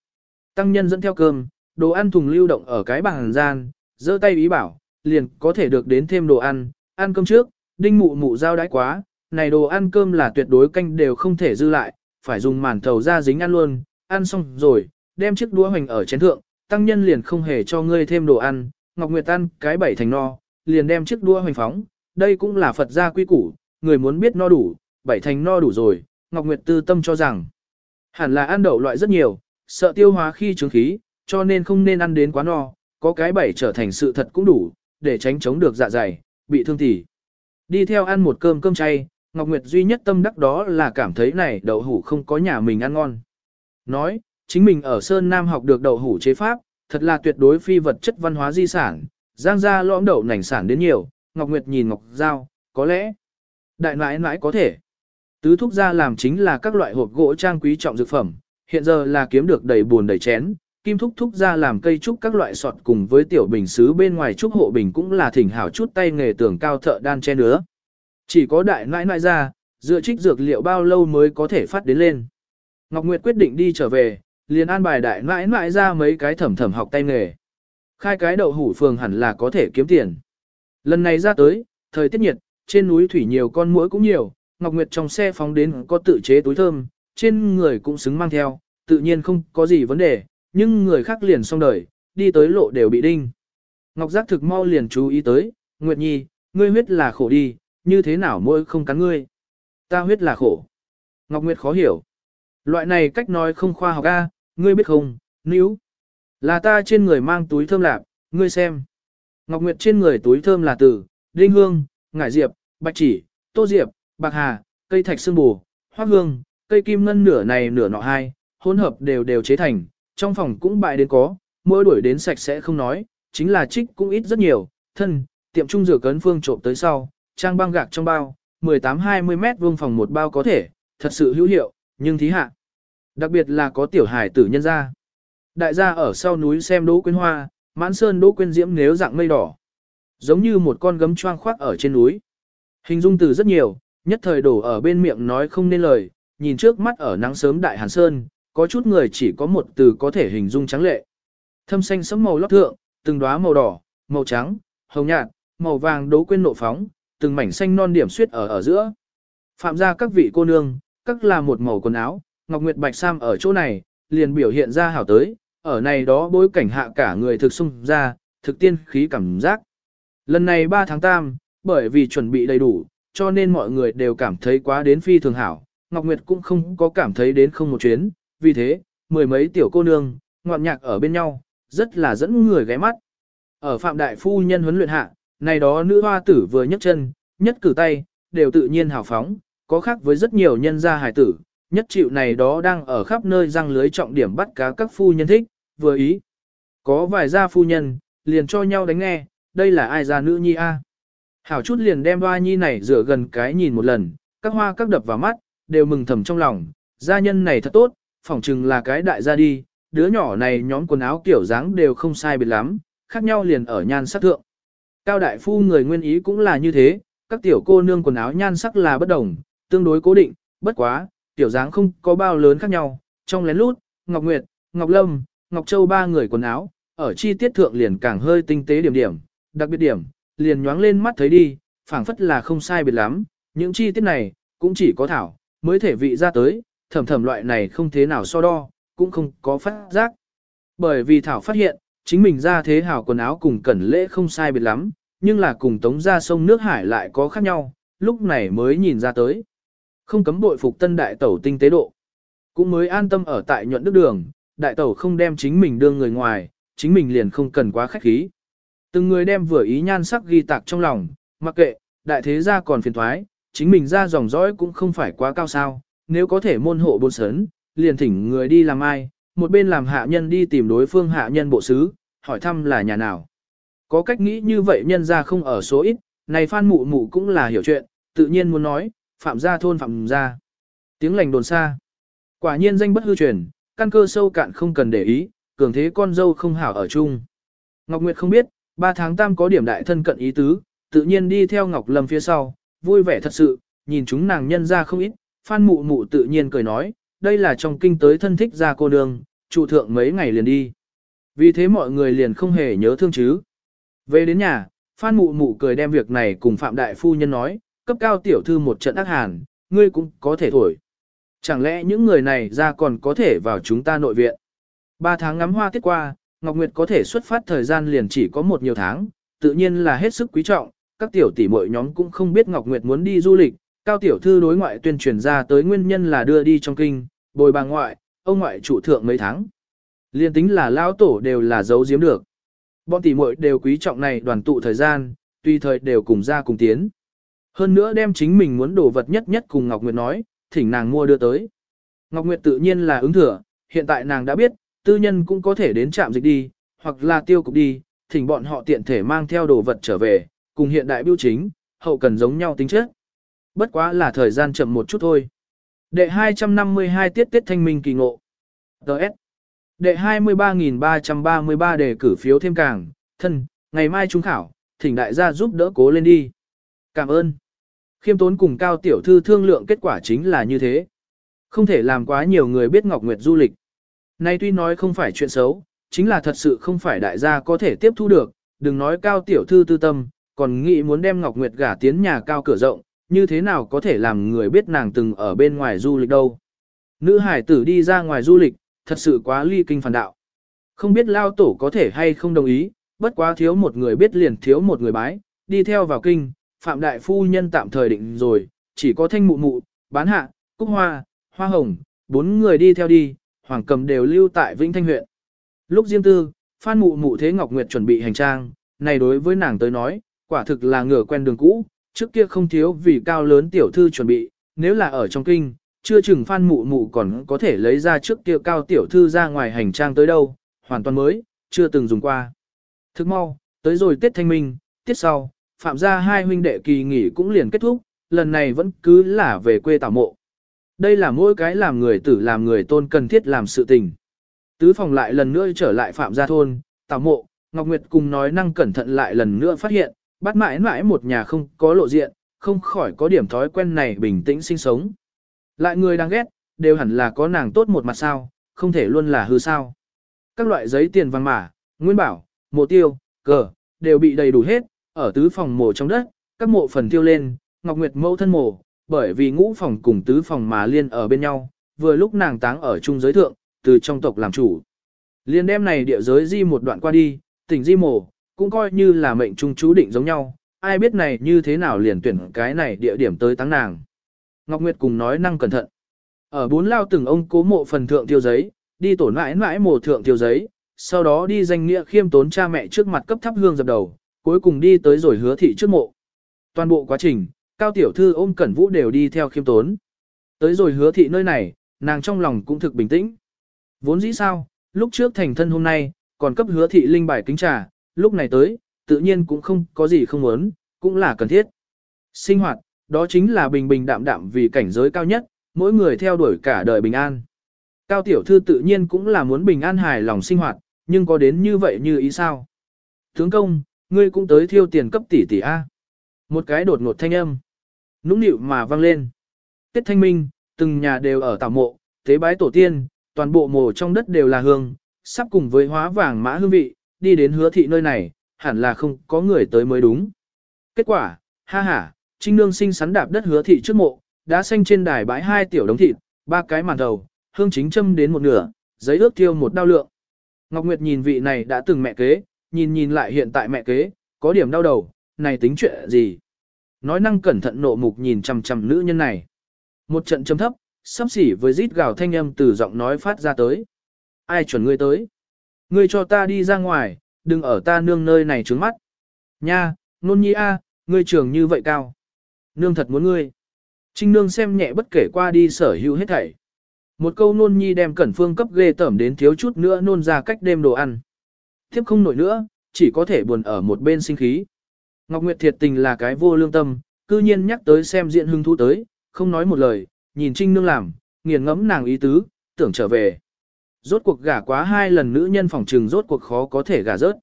Tăng nhân dẫn theo cơm, đồ ăn thùng lưu động ở cái bàn gian, giơ tay ý bảo, liền có thể được đến thêm đồ ăn, ăn cơm trước, đinh mụ mụ giao đãi quá, này đồ ăn cơm là tuyệt đối canh đều không thể dư lại, phải dùng màn thầu ra dính ăn luôn, ăn xong rồi, đem chiếc đũa hoành ở chén thượng, tăng nhân liền không hề cho ngươi thêm đồ ăn, Ngọc Nguyệt ăn cái bảy thành no, liền đem chiếc đũa hoành phóng, đây cũng là Phật gia quy củ, người muốn biết no đủ, bảy thành no đủ rồi, Ngọc Nguyệt tư tâm cho rằng, hẳn là ăn đậu loại rất nhiều, sợ tiêu hóa khi trướng khí, cho nên không nên ăn đến quá no, có cái bảy trở thành sự thật cũng đủ, để tránh chống được dạ dày, bị thương tỉ. Đi theo ăn một cơm cơm chay, Ngọc Nguyệt duy nhất tâm đắc đó là cảm thấy này đậu hủ không có nhà mình ăn ngon. Nói, chính mình ở Sơn Nam học được đậu hủ chế pháp, thật là tuyệt đối phi vật chất văn hóa di sản, giang ra lõm đậu nành sản đến nhiều, Ngọc Nguyệt nhìn Ngọc Giao, có lẽ, đại nãi nãi có thể. Tứ thúc gia làm chính là các loại hộp gỗ trang quý trọng dược phẩm, hiện giờ là kiếm được đầy buồn đầy chén, kim thúc thúc gia làm cây trúc các loại sọt cùng với tiểu bình xứ bên ngoài trúc hộ bình cũng là thỉnh hảo chút tay nghề tưởng cao thợ đan che nữa. Chỉ có đại nãi nãi ra, dựa trích dược liệu bao lâu mới có thể phát đến lên. Ngọc Nguyệt quyết định đi trở về, liền an bài đại mãi mãi ra mấy cái thẩm thẩm học tay nghề. Khai cái đậu hủ phường hẳn là có thể kiếm tiền. Lần này ra tới, thời tiết nhiệt, trên núi thủy nhiều con muỗi cũng nhiều, Ngọc Nguyệt trong xe phóng đến có tự chế túi thơm, trên người cũng xứng mang theo, tự nhiên không có gì vấn đề, nhưng người khác liền xong đời, đi tới lộ đều bị đinh. Ngọc Giác thực mau liền chú ý tới, Nguyệt Nhi, ngươi huyết là khổ đi, như thế nào môi không cắn ngươi? Ta huyết là khổ. Ngọc Nguyệt khó hiểu. Loại này cách nói không khoa học a, ngươi biết không, níu. Là ta trên người mang túi thơm lạp, ngươi xem. Ngọc Nguyệt trên người túi thơm là từ, đinh hương, ngải diệp, bạch chỉ, tô diệp, bạc hà, cây thạch sương bù, hoa hương, cây kim ngân nửa này nửa nọ hai, hỗn hợp đều đều chế thành, trong phòng cũng bại đến có, mỗi đuổi đến sạch sẽ không nói, chính là trích cũng ít rất nhiều, thân, tiệm trung rửa cấn phương trộm tới sau, trang băng gạc trong bao, 18-20 mét vuông phòng một bao có thể, thật sự hữu hiệu, nhưng thí hạ. Đặc biệt là có tiểu hải tử nhân gia. Đại gia ở sau núi xem đỗ quyên hoa, mãn sơn đỗ quyên diễm nếu dạng mây đỏ. Giống như một con gấm choang khoác ở trên núi. Hình dung từ rất nhiều, nhất thời đổ ở bên miệng nói không nên lời, nhìn trước mắt ở nắng sớm đại hàn sơn, có chút người chỉ có một từ có thể hình dung trắng lệ. Thâm xanh sẫm màu lót thượng, từng đóa màu đỏ, màu trắng, hồng nhạt, màu vàng đố quên nộ phóng, từng mảnh xanh non điểm suyết ở ở giữa. Phạm ra các vị cô nương, các là một màu quần áo, Ngọc Nguyệt Bạch Sam ở chỗ này, liền biểu hiện ra hảo tới, ở này đó bối cảnh hạ cả người thực sung ra, thực tiên khí cảm giác. Lần này 3 tháng tam, bởi vì chuẩn bị đầy đủ, cho nên mọi người đều cảm thấy quá đến phi thường hảo, Ngọc Nguyệt cũng không có cảm thấy đến không một chuyến, vì thế, mười mấy tiểu cô nương, ngoạn nhạc ở bên nhau, rất là dẫn người ghé mắt. Ở Phạm Đại Phu Nhân huấn luyện hạ, này đó nữ hoa tử vừa nhấc chân, nhất cử tay, đều tự nhiên hào phóng, có khác với rất nhiều nhân gia hài tử, nhất chịu này đó đang ở khắp nơi răng lưới trọng điểm bắt cá các phu nhân thích, vừa ý. Có vài gia phu nhân, liền cho nhau đánh nghe, đây là ai gia nữ nhi a? Hảo chút liền đem hoa nhi này rửa gần cái nhìn một lần, các hoa các đập vào mắt, đều mừng thầm trong lòng, gia nhân này thật tốt, phỏng chừng là cái đại gia đi, đứa nhỏ này nhóm quần áo kiểu dáng đều không sai biệt lắm, khác nhau liền ở nhan sắc thượng. Cao đại phu người nguyên ý cũng là như thế, các tiểu cô nương quần áo nhan sắc là bất đồng, tương đối cố định, bất quá, tiểu dáng không có bao lớn khác nhau, trong lén lút, Ngọc Nguyệt, Ngọc Lâm, Ngọc Châu ba người quần áo, ở chi tiết thượng liền càng hơi tinh tế điểm điểm, đặc biệt điểm, liền nhoáng lên mắt thấy đi, phảng phất là không sai biệt lắm, những chi tiết này, cũng chỉ có thảo, mới thể vị ra tới, thẩm thẩm loại này không thế nào so đo, cũng không có phát giác. Bởi vì thảo phát hiện, chính mình ra thế hảo quần áo cùng cẩn lễ không sai biệt lắm, nhưng là cùng tống ra sông nước hải lại có khác nhau, lúc này mới nhìn ra tới. Không cấm bội phục tân đại tẩu tinh tế độ. Cũng mới an tâm ở tại nhuận đức đường, đại tẩu không đem chính mình đưa người ngoài, chính mình liền không cần quá khách khí. Từng người đem vừa ý nhan sắc ghi tạc trong lòng, mặc kệ, đại thế gia còn phiền thoái, chính mình ra dòng dõi cũng không phải quá cao sao, nếu có thể môn hộ bôn sớn, liền thỉnh người đi làm ai, một bên làm hạ nhân đi tìm đối phương hạ nhân bộ sứ, hỏi thăm là nhà nào. Có cách nghĩ như vậy nhân ra không ở số ít, này phan mụ mụ cũng là hiểu chuyện, tự nhiên muốn nói, phạm gia thôn phạm gia. Tiếng lành đồn xa. Quả nhiên danh bất hư truyền, căn cơ sâu cạn không cần để ý, cường thế con dâu không hảo ở chung. Ngọc Nguyệt không biết, ba tháng tam có điểm đại thân cận ý tứ, tự nhiên đi theo Ngọc Lâm phía sau, vui vẻ thật sự, nhìn chúng nàng nhân ra không ít, Phan Mụ Mụ tự nhiên cười nói, đây là trong kinh tới thân thích ra cô nương, trụ thượng mấy ngày liền đi. Vì thế mọi người liền không hề nhớ thương chứ. Về đến nhà, Phan Mụ Mụ cười đem việc này cùng Phạm Đại Phu Nhân nói, cấp cao tiểu thư một trận ác hàn, ngươi cũng có thể thổi. Chẳng lẽ những người này ra còn có thể vào chúng ta nội viện? Ba tháng ngắm hoa tiết qua, Ngọc Nguyệt có thể xuất phát thời gian liền chỉ có một nhiều tháng, tự nhiên là hết sức quý trọng, các tiểu tỷ muội nhóm cũng không biết Ngọc Nguyệt muốn đi du lịch, cao tiểu thư đối ngoại tuyên truyền ra tới nguyên nhân là đưa đi trong kinh, bồi bà ngoại, ông ngoại trụ thượng mấy tháng. Liên tính là lão tổ đều là giấu giếm được. Bọn tỷ muội đều quý trọng này đoàn tụ thời gian, tùy thời đều cùng ra cùng tiến. Hơn nữa đem chính mình muốn đồ vật nhất nhất cùng Ngọc Nguyệt nói, thỉnh nàng mua đưa tới. Ngọc Nguyệt tự nhiên là ứng thừa, hiện tại nàng đã biết, tư nhân cũng có thể đến trạm dịch đi, hoặc là tiêu cục đi, thỉnh bọn họ tiện thể mang theo đồ vật trở về, cùng hiện đại biểu chính, hậu cần giống nhau tính chất. Bất quá là thời gian chậm một chút thôi. Đệ 252 tiết tiết thanh minh kỳ ngộ. Đợt. Đệ 23.333 đề cử phiếu thêm càng, thân, ngày mai trung khảo, thỉnh đại gia giúp đỡ cố lên đi. Cảm ơn. Khiêm tốn cùng cao tiểu thư thương lượng kết quả chính là như thế. Không thể làm quá nhiều người biết Ngọc Nguyệt du lịch. Nay tuy nói không phải chuyện xấu, chính là thật sự không phải đại gia có thể tiếp thu được, đừng nói cao tiểu thư tư tâm, còn nghĩ muốn đem Ngọc Nguyệt gả tiến nhà cao cửa rộng, như thế nào có thể làm người biết nàng từng ở bên ngoài du lịch đâu. Nữ hải tử đi ra ngoài du lịch, thật sự quá ly kinh phản đạo. Không biết lao tổ có thể hay không đồng ý, bất quá thiếu một người biết liền thiếu một người bái, đi theo vào kinh, Phạm Đại Phu Nhân tạm thời định rồi, chỉ có thanh mụ mụ, bán hạ, cúc hoa, hoa hồng, bốn người đi theo đi, hoàng cầm đều lưu tại Vĩnh Thanh huyện. Lúc riêng tư, Phan mụ mụ thế Ngọc Nguyệt chuẩn bị hành trang, này đối với nàng tới nói, quả thực là ngửa quen đường cũ, trước kia không thiếu vì cao lớn tiểu thư chuẩn bị, nếu là ở trong kinh, chưa chừng Phan mụ mụ còn có thể lấy ra trước kia cao tiểu thư ra ngoài hành trang tới đâu, hoàn toàn mới, chưa từng dùng qua. Thức mau, tới rồi Tết Thanh Minh, tiết sau, phạm gia hai huynh đệ kỳ nghỉ cũng liền kết thúc, lần này vẫn cứ là về quê tảo mộ. Đây là mỗi cái làm người tử làm người tôn cần thiết làm sự tình. Tứ phòng lại lần nữa trở lại phạm gia thôn, tảo mộ, Ngọc Nguyệt cùng nói năng cẩn thận lại lần nữa phát hiện, bắt mãi mãi một nhà không có lộ diện, không khỏi có điểm thói quen này bình tĩnh sinh sống. Lại người đang ghét, đều hẳn là có nàng tốt một mặt sao, không thể luôn là hư sao. Các loại giấy tiền vàng mã, nguyên bảo, mộ tiêu, cờ, đều bị đầy đủ hết, ở tứ phòng mộ trong đất, các mộ phần tiêu lên, Ngọc Nguyệt mẫu thân mộ, bởi vì ngũ phòng cùng tứ phòng mà liên ở bên nhau, vừa lúc nàng táng ở trung giới thượng, từ trong tộc làm chủ. Liên đem này địa giới di một đoạn qua đi, tỉnh di mộ, cũng coi như là mệnh trung chú định giống nhau, ai biết này như thế nào liền tuyển cái này địa điểm tới táng nàng. Ngọc Nguyệt cùng nói năng cẩn thận. Ở bốn lao từng ông cố mộ phần thượng tiêu giấy, đi tổn mãi mãi mộ thượng tiêu giấy, sau đó đi danh nghĩa khiêm tốn cha mẹ trước mặt cấp thắp hương dập đầu, cuối cùng đi tới rồi hứa thị trước mộ. Toàn bộ quá trình, cao tiểu thư ôm cẩn vũ đều đi theo khiêm tốn. Tới rồi hứa thị nơi này, nàng trong lòng cũng thực bình tĩnh. Vốn dĩ sao, lúc trước thành thân hôm nay, còn cấp hứa thị linh bài kính trà, lúc này tới, tự nhiên cũng không có gì không muốn, cũng là cần thiết. Sinh hoạt, đó chính là bình bình đạm đạm vì cảnh giới cao nhất, mỗi người theo đuổi cả đời bình an. Cao tiểu thư tự nhiên cũng là muốn bình an hài lòng sinh hoạt, nhưng có đến như vậy như ý sao? Tướng công, ngươi cũng tới thiêu tiền cấp tỷ tỷ A. Một cái đột ngột thanh âm. Nũng nịu mà vang lên. Tết thanh minh, từng nhà đều ở tảo mộ, tế bái tổ tiên, toàn bộ mồ trong đất đều là hương, sắp cùng với hóa vàng mã hương vị, đi đến hứa thị nơi này, hẳn là không có người tới mới đúng. Kết quả, ha ha, trinh nương sinh sắn đạp đất hứa thị trước mộ, đã xanh trên đài bãi hai tiểu đống thịt, ba cái màn đầu, hương chính châm đến một nửa, giấy ước tiêu một đao lượng. Ngọc Nguyệt nhìn vị này đã từng mẹ kế, nhìn nhìn lại hiện tại mẹ kế, có điểm đau đầu, này tính chuyện gì? Nói năng cẩn thận nộ mục nhìn chằm chằm nữ nhân này. Một trận chấm thấp, sắp xỉ với rít gào thanh âm từ giọng nói phát ra tới. Ai chuẩn ngươi tới? Ngươi cho ta đi ra ngoài, đừng ở ta nương nơi này trướng mắt. Nha, nôn nhi a, ngươi trường như vậy cao. Nương thật muốn ngươi. Trinh nương xem nhẹ bất kể qua đi sở hữu hết thảy. Một câu nôn nhi đem cẩn phương cấp ghê tẩm đến thiếu chút nữa nôn ra cách đêm đồ ăn. Tiếp không nổi nữa, chỉ có thể buồn ở một bên sinh khí. Ngọc Nguyệt thiệt tình là cái vô lương tâm, cư nhiên nhắc tới xem diện hưng thú tới, không nói một lời, nhìn Trinh Nương làm, nghiền ngẫm nàng ý tứ, tưởng trở về. Rốt cuộc gả quá hai lần nữ nhân phòng trừng rốt cuộc khó có thể gả rớt.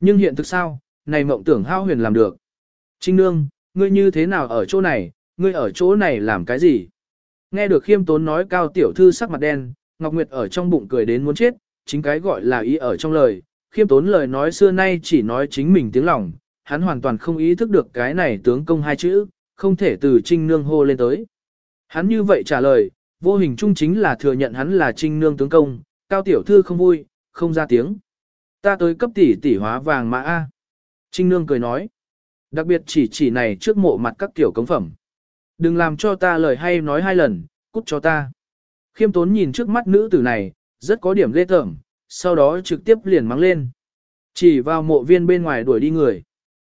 Nhưng hiện thực sao, này mộng tưởng hao huyền làm được. Trinh Nương, ngươi như thế nào ở chỗ này, ngươi ở chỗ này làm cái gì? Nghe được khiêm tốn nói cao tiểu thư sắc mặt đen, Ngọc Nguyệt ở trong bụng cười đến muốn chết, chính cái gọi là ý ở trong lời. Khiêm tốn lời nói xưa nay chỉ nói chính mình tiếng lòng, hắn hoàn toàn không ý thức được cái này tướng công hai chữ, không thể từ trinh nương hô lên tới. Hắn như vậy trả lời, vô hình chung chính là thừa nhận hắn là trinh nương tướng công, cao tiểu thư không vui, không ra tiếng. Ta tới cấp tỷ tỷ hóa vàng mã A. Trinh nương cười nói. Đặc biệt chỉ chỉ này trước mộ mặt các tiểu cống phẩm. Đừng làm cho ta lời hay nói hai lần, cút cho ta. Khiêm tốn nhìn trước mắt nữ tử này, rất có điểm lê tởm, sau đó trực tiếp liền mắng lên. Chỉ vào mộ viên bên ngoài đuổi đi người.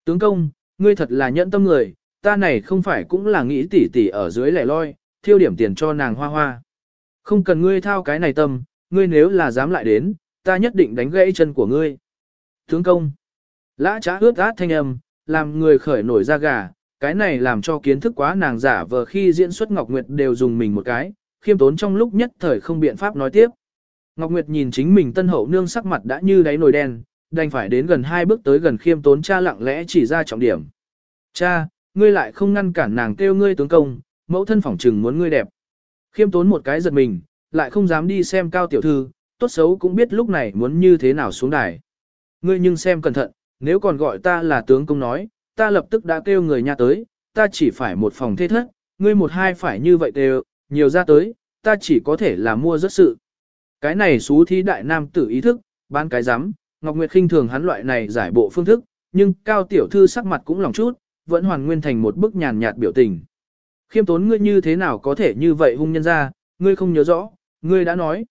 Tướng công, ngươi thật là nhẫn tâm người, ta này không phải cũng là nghĩ tỉ tỉ ở dưới lẻ loi, thiêu điểm tiền cho nàng hoa hoa. Không cần ngươi thao cái này tâm, ngươi nếu là dám lại đến, ta nhất định đánh gãy chân của ngươi. Tướng công, lã trá ướt át thanh âm, làm người khởi nổi da gà, cái này làm cho kiến thức quá nàng giả vờ khi diễn xuất Ngọc Nguyệt đều dùng mình một cái, khiêm tốn trong lúc nhất thời không biện pháp nói tiếp. Ngọc Nguyệt nhìn chính mình tân hậu nương sắc mặt đã như đáy nồi đen, đành phải đến gần hai bước tới gần khiêm tốn cha lặng lẽ chỉ ra trọng điểm. Cha, ngươi lại không ngăn cản nàng kêu ngươi tướng công, mẫu thân phỏng trừng muốn ngươi đẹp. Khiêm tốn một cái giật mình, lại không dám đi xem cao tiểu thư, tốt xấu cũng biết lúc này muốn như thế nào xuống đài. Ngươi nhưng xem cẩn thận, nếu còn gọi ta là tướng công nói, ta lập tức đã kêu người nhà tới, ta chỉ phải một phòng thế thất, ngươi một hai phải như vậy đều, nhiều ra tới, ta chỉ có thể là mua rất sự. Cái này xú thí đại nam tử ý thức, bán cái rắm Ngọc Nguyệt khinh thường hắn loại này giải bộ phương thức, nhưng cao tiểu thư sắc mặt cũng lòng chút, vẫn hoàn nguyên thành một bức nhàn nhạt biểu tình. Khiêm tốn ngươi như thế nào có thể như vậy hung nhân ra, ngươi không nhớ rõ, ngươi đã nói.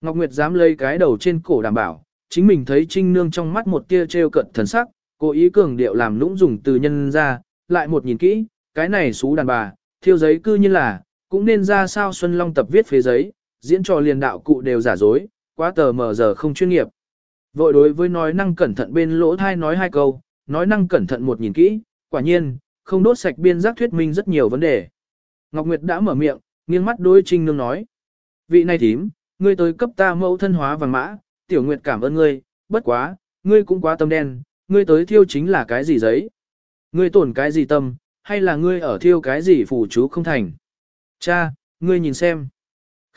Ngọc Nguyệt dám lấy cái đầu trên cổ đảm bảo, chính mình thấy Trinh Nương trong mắt một tia trêu cận thần sắc, cố ý cường điệu làm lũng dùng từ nhân ra, lại một nhìn kỹ, cái này xú đàn bà, thiêu giấy cư như là, cũng nên ra sao Xuân Long tập viết phế giấy, diễn trò liền đạo cụ đều giả dối, quá tờ mờ giờ không chuyên nghiệp. Vội đối với nói năng cẩn thận bên lỗ thai nói hai câu, nói năng cẩn thận một nhìn kỹ, quả nhiên, không đốt sạch biên giác thuyết minh rất nhiều vấn đề. Ngọc Nguyệt đã mở miệng, nghiêng mắt đối Trinh Nương nói. Vị này thím, ngươi tới cấp ta mẫu thân hóa vàng mã, tiểu Nguyệt cảm ơn ngươi, bất quá, ngươi cũng quá tâm đen, ngươi tới thiêu chính là cái gì giấy? Ngươi tổn cái gì tâm, hay là ngươi ở thiêu cái gì phù chú không thành? Cha, ngươi nhìn xem.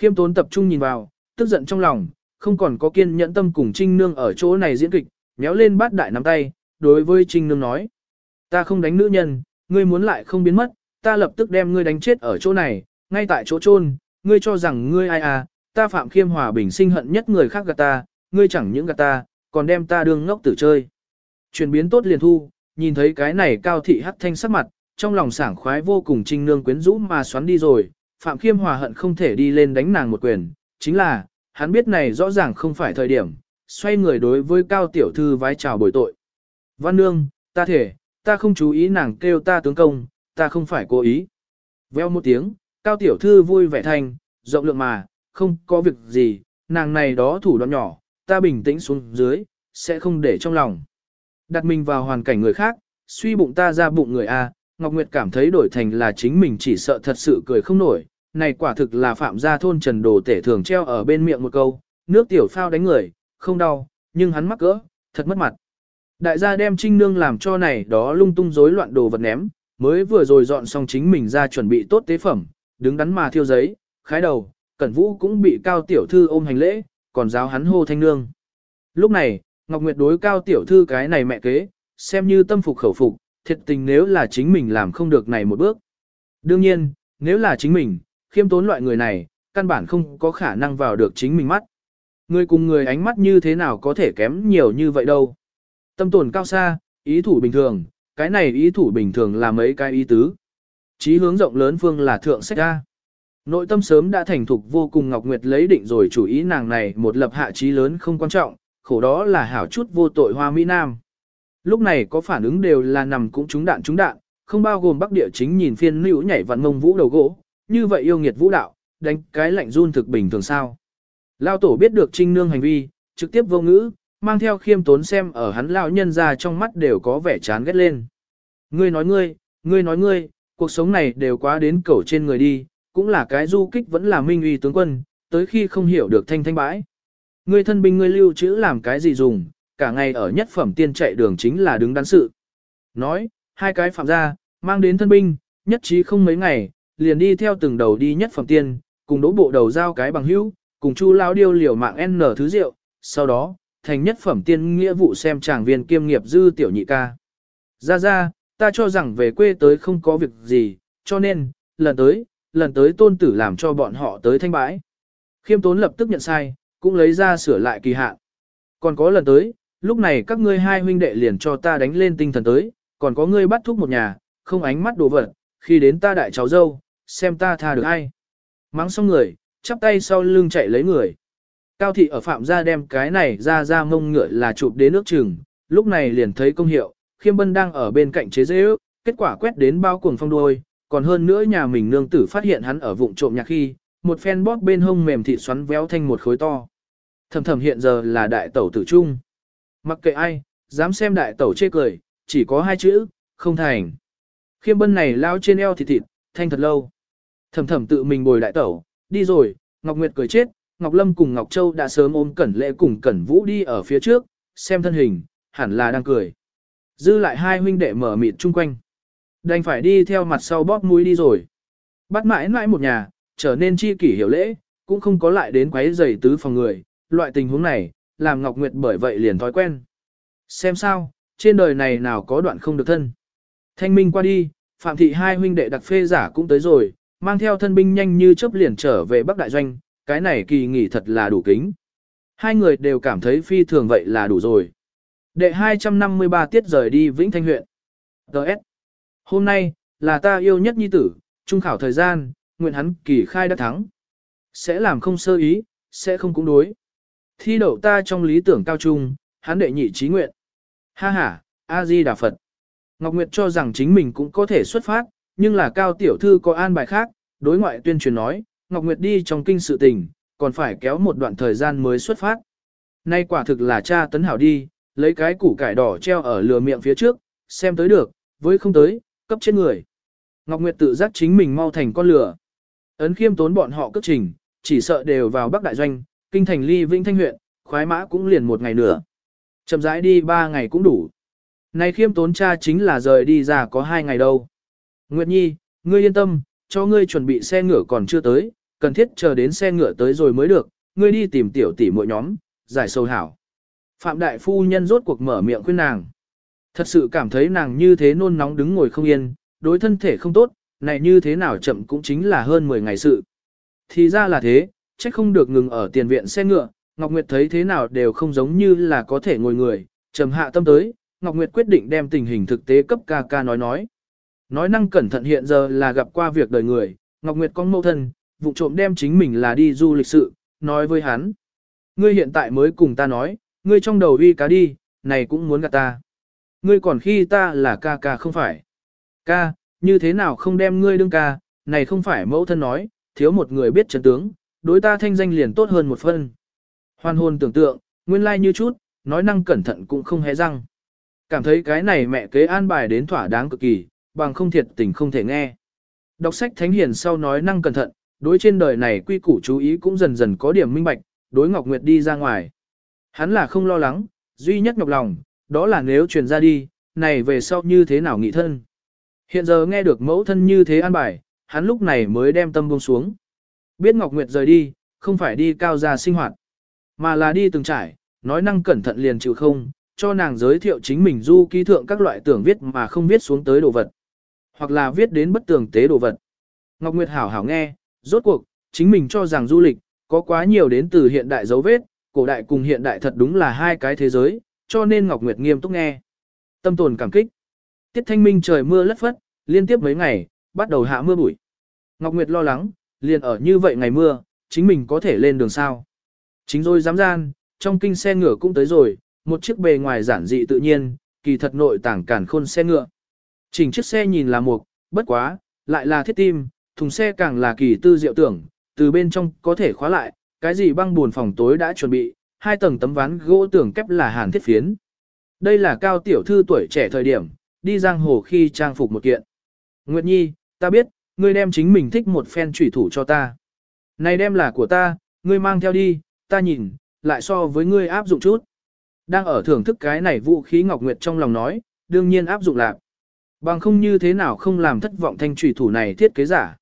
Khiêm tốn tập trung nhìn vào, tức giận trong lòng, không còn có kiên nhẫn tâm cùng Trinh Nương ở chỗ này diễn kịch, méo lên bát đại nắm tay, đối với Trinh Nương nói. Ta không đánh nữ nhân, ngươi muốn lại không biến mất, ta lập tức đem ngươi đánh chết ở chỗ này, ngay tại chỗ chôn, ngươi cho rằng ngươi ai à, ta phạm khiêm hòa bình sinh hận nhất người khác gạt ta, ngươi chẳng những gạt ta, còn đem ta đương ngốc tử chơi. Chuyển biến tốt liền thu, nhìn thấy cái này cao thị hắc thanh sắc mặt, trong lòng sảng khoái vô cùng trinh nương quyến rũ mà xoắn đi rồi, phạm khiêm hòa hận không thể đi lên đánh nàng một quyền, chính là, hắn biết này rõ ràng không phải thời điểm, xoay người đối với cao tiểu thư vái chào bồi tội. Văn nương, ta thể, ta không chú ý nàng kêu ta tướng công, ta không phải cố ý. Veo một tiếng, cao tiểu thư vui vẻ thanh, rộng lượng mà, không có việc gì, nàng này đó thủ đoạn nhỏ, ta bình tĩnh xuống dưới, sẽ không để trong lòng. Đặt mình vào hoàn cảnh người khác, suy bụng ta ra bụng người A, Ngọc Nguyệt cảm thấy đổi thành là chính mình chỉ sợ thật sự cười không nổi, này quả thực là phạm gia thôn trần đồ tể thường treo ở bên miệng một câu, nước tiểu phao đánh người, không đau, nhưng hắn mắc cỡ, thật mất mặt. Đại gia đem trinh nương làm cho này đó lung tung rối loạn đồ vật ném, mới vừa rồi dọn xong chính mình ra chuẩn bị tốt tế phẩm, đứng đắn mà thiêu giấy, khái đầu, cẩn vũ cũng bị cao tiểu thư ôm hành lễ, còn giáo hắn hô thanh nương. Lúc này, Ngọc Nguyệt đối cao tiểu thư cái này mẹ kế, xem như tâm phục khẩu phục, thiệt tình nếu là chính mình làm không được này một bước. Đương nhiên, nếu là chính mình, khiêm tốn loại người này, căn bản không có khả năng vào được chính mình mắt. Người cùng người ánh mắt như thế nào có thể kém nhiều như vậy đâu. Tâm tồn cao xa, ý thủ bình thường, cái này ý thủ bình thường là mấy cái ý tứ. Chí hướng rộng lớn phương là thượng sách ra. Nội tâm sớm đã thành thục vô cùng Ngọc Nguyệt lấy định rồi chủ ý nàng này một lập hạ chí lớn không quan trọng, khổ đó là hảo chút vô tội hoa Mỹ Nam. Lúc này có phản ứng đều là nằm cũng trúng đạn trúng đạn, không bao gồm bắc địa chính nhìn phiên nữ nhảy vặn mông vũ đầu gỗ, như vậy yêu nghiệt vũ đạo, đánh cái lạnh run thực bình thường sao. Lao tổ biết được trinh nương hành vi, trực tiếp vô ngữ, mang theo khiêm tốn xem ở hắn lão nhân ra trong mắt đều có vẻ chán ghét lên. Ngươi nói ngươi, ngươi nói ngươi, cuộc sống này đều quá đến cẩu trên người đi, cũng là cái du kích vẫn là minh uy tướng quân, tới khi không hiểu được thanh thanh bãi. Ngươi thân binh ngươi lưu trữ làm cái gì dùng, cả ngày ở nhất phẩm tiên chạy đường chính là đứng đắn sự. Nói, hai cái phạm gia, mang đến thân binh, nhất trí không mấy ngày, liền đi theo từng đầu đi nhất phẩm tiên, cùng đỗ bộ đầu giao cái bằng hữu, cùng chu lao điêu liều mạng n thứ rượu, sau đó, thành nhất phẩm tiên nghĩa vụ xem chàng viên kiêm nghiệp dư tiểu nhị ca. Ra ra, ta cho rằng về quê tới không có việc gì, cho nên, lần tới, lần tới tôn tử làm cho bọn họ tới thanh bãi. Khiêm tốn lập tức nhận sai, cũng lấy ra sửa lại kỳ hạn. Còn có lần tới, lúc này các ngươi hai huynh đệ liền cho ta đánh lên tinh thần tới, còn có ngươi bắt thúc một nhà, không ánh mắt đồ vật, khi đến ta đại cháu dâu, xem ta tha được ai. Mắng xong người, chắp tay sau lưng chạy lấy người. Cao thị ở phạm gia đem cái này ra ra mông ngựa là chụp đến nước chừng, lúc này liền thấy công hiệu, khiêm bân đang ở bên cạnh chế dễ ước, kết quả quét đến bao cuồng phong đuôi, còn hơn nữa nhà mình nương tử phát hiện hắn ở vụng trộm nhạc khi, một phen bóp bên hông mềm thịt xoắn véo thanh một khối to. Thầm thầm hiện giờ là đại tẩu tử trung. Mặc kệ ai, dám xem đại tẩu chê cười, chỉ có hai chữ, không thành. Khiêm bân này lao trên eo thịt thịt, thanh thật lâu. Thầm thầm tự mình bồi đại tẩu, đi rồi, Ngọc Nguyệt cười chết, Ngọc Lâm cùng Ngọc Châu đã sớm ôm Cẩn Lệ cùng Cẩn Vũ đi ở phía trước, xem thân hình, hẳn là đang cười. Dư lại hai huynh đệ mở mịt chung quanh. Đành phải đi theo mặt sau bóp mũi đi rồi. Bắt mãi mãi một nhà, trở nên chi kỷ hiểu lễ, cũng không có lại đến quấy giày tứ phòng người. Loại tình huống này, làm Ngọc Nguyệt bởi vậy liền thói quen. Xem sao, trên đời này nào có đoạn không được thân. Thanh minh qua đi, Phạm thị hai huynh đệ đặc phê giả cũng tới rồi, mang theo thân binh nhanh như chớp liền trở về Bắc Đại Doanh, cái này kỳ nghỉ thật là đủ kính. Hai người đều cảm thấy phi thường vậy là đủ rồi. Đệ 253 tiết rời đi Vĩnh Thanh huyện. Đợt. Hôm nay, là ta yêu nhất nhi tử, trung khảo thời gian, nguyện hắn kỳ khai đã thắng. Sẽ làm không sơ ý, sẽ không cũng đối. Thi đậu ta trong lý tưởng cao trung, hắn đệ nhị trí nguyện. Ha ha, A-di Đà Phật. Ngọc Nguyệt cho rằng chính mình cũng có thể xuất phát, nhưng là cao tiểu thư có an bài khác, đối ngoại tuyên truyền nói, Ngọc Nguyệt đi trong kinh sự tình, còn phải kéo một đoạn thời gian mới xuất phát. Nay quả thực là cha tấn hảo đi, lấy cái củ cải đỏ treo ở lừa miệng phía trước, xem tới được, với không tới, cấp chết người. Ngọc Nguyệt tự giác chính mình mau thành con lửa. Ấn khiêm tốn bọn họ cấp trình, chỉ sợ đều vào Bắc Đại Doanh, kinh thành ly Vĩnh Thanh huyện, khoái mã cũng liền một ngày nữa. Chậm rãi đi ba ngày cũng đủ. nay khiêm tốn cha chính là rời đi ra có hai ngày đâu. Nguyệt Nhi, ngươi yên tâm, cho ngươi chuẩn bị xe ngựa còn chưa tới, cần thiết chờ đến xe ngựa tới rồi mới được, ngươi đi tìm tiểu tỷ muội nhóm, giải sâu hảo. Phạm đại phu nhân rốt cuộc mở miệng khuyên nàng. Thật sự cảm thấy nàng như thế nôn nóng đứng ngồi không yên, đối thân thể không tốt, này như thế nào chậm cũng chính là hơn 10 ngày sự. Thì ra là thế, chắc không được ngừng ở tiền viện xe ngựa, Ngọc Nguyệt thấy thế nào đều không giống như là có thể ngồi người, trầm hạ tâm tới, Ngọc Nguyệt quyết định đem tình hình thực tế cấp ca ca nói nói. Nói năng cẩn thận hiện giờ là gặp qua việc đời người, Ngọc Nguyệt con mâu thân, vụ trộm đem chính mình là đi du lịch sự, nói với hắn. Ngươi hiện tại mới cùng ta nói, ngươi trong đầu uy cá đi, này cũng muốn gạt ta. Ngươi còn khi ta là ca ca không phải. Ca, như thế nào không đem ngươi đương ca, này không phải mẫu thân nói, thiếu một người biết chân tướng, đối ta thanh danh liền tốt hơn một phân. hoàn hồn tưởng tượng, nguyên lai like như chút, nói năng cẩn thận cũng không hé răng. Cảm thấy cái này mẹ kế an bài đến thỏa đáng cực kỳ, bằng không thiệt tình không thể nghe. Đọc sách thánh hiền sau nói năng cẩn thận, đối trên đời này quy củ chú ý cũng dần dần có điểm minh bạch, đối Ngọc Nguyệt đi ra ngoài. Hắn là không lo lắng, duy nhất nhọc lòng, đó là nếu truyền ra đi, này về sau như thế nào nghị thân. Hiện giờ nghe được mẫu thân như thế an bài, hắn lúc này mới đem tâm buông xuống. Biết Ngọc Nguyệt rời đi, không phải đi cao gia sinh hoạt, mà là đi từng trải, nói năng cẩn thận liền chịu không, cho nàng giới thiệu chính mình du ký thượng các loại tưởng viết mà không viết xuống tới đồ vật, hoặc là viết đến bất tường tế đồ vật. Ngọc Nguyệt hảo hảo nghe, rốt cuộc, chính mình cho rằng du lịch, có quá nhiều đến từ hiện đại dấu vết, cổ đại cùng hiện đại thật đúng là hai cái thế giới, cho nên Ngọc Nguyệt nghiêm túc nghe. Tâm tồn cảm kích. Tiết thanh minh trời mưa lất phất, liên tiếp mấy ngày, bắt đầu hạ mưa bụi. Ngọc Nguyệt lo lắng, liền ở như vậy ngày mưa, chính mình có thể lên đường sao. Chính rồi dám gian, trong kinh xe ngựa cũng tới rồi, một chiếc bề ngoài giản dị tự nhiên, kỳ thật nội tảng cản khôn xe ngựa. Chỉnh chiếc xe nhìn là một, bất quá, lại là thiết tim, thùng xe càng là kỳ tư diệu tưởng, từ bên trong có thể khóa lại, cái gì băng buồn phòng tối đã chuẩn bị, hai tầng tấm ván gỗ tưởng kép là hàn thiết phiến. Đây là cao tiểu thư tuổi trẻ thời điểm, đi giang hồ khi trang phục một kiện. Nguyệt Nhi, ta biết, ngươi đem chính mình thích một phen trùy thủ cho ta. Này đem là của ta, ngươi mang theo đi, ta nhìn, lại so với ngươi áp dụng chút. Đang ở thưởng thức cái này vũ khí Ngọc Nguyệt trong lòng nói, đương nhiên áp dụng lạc. Bằng không như thế nào không làm thất vọng thanh trùy thủ này thiết kế giả.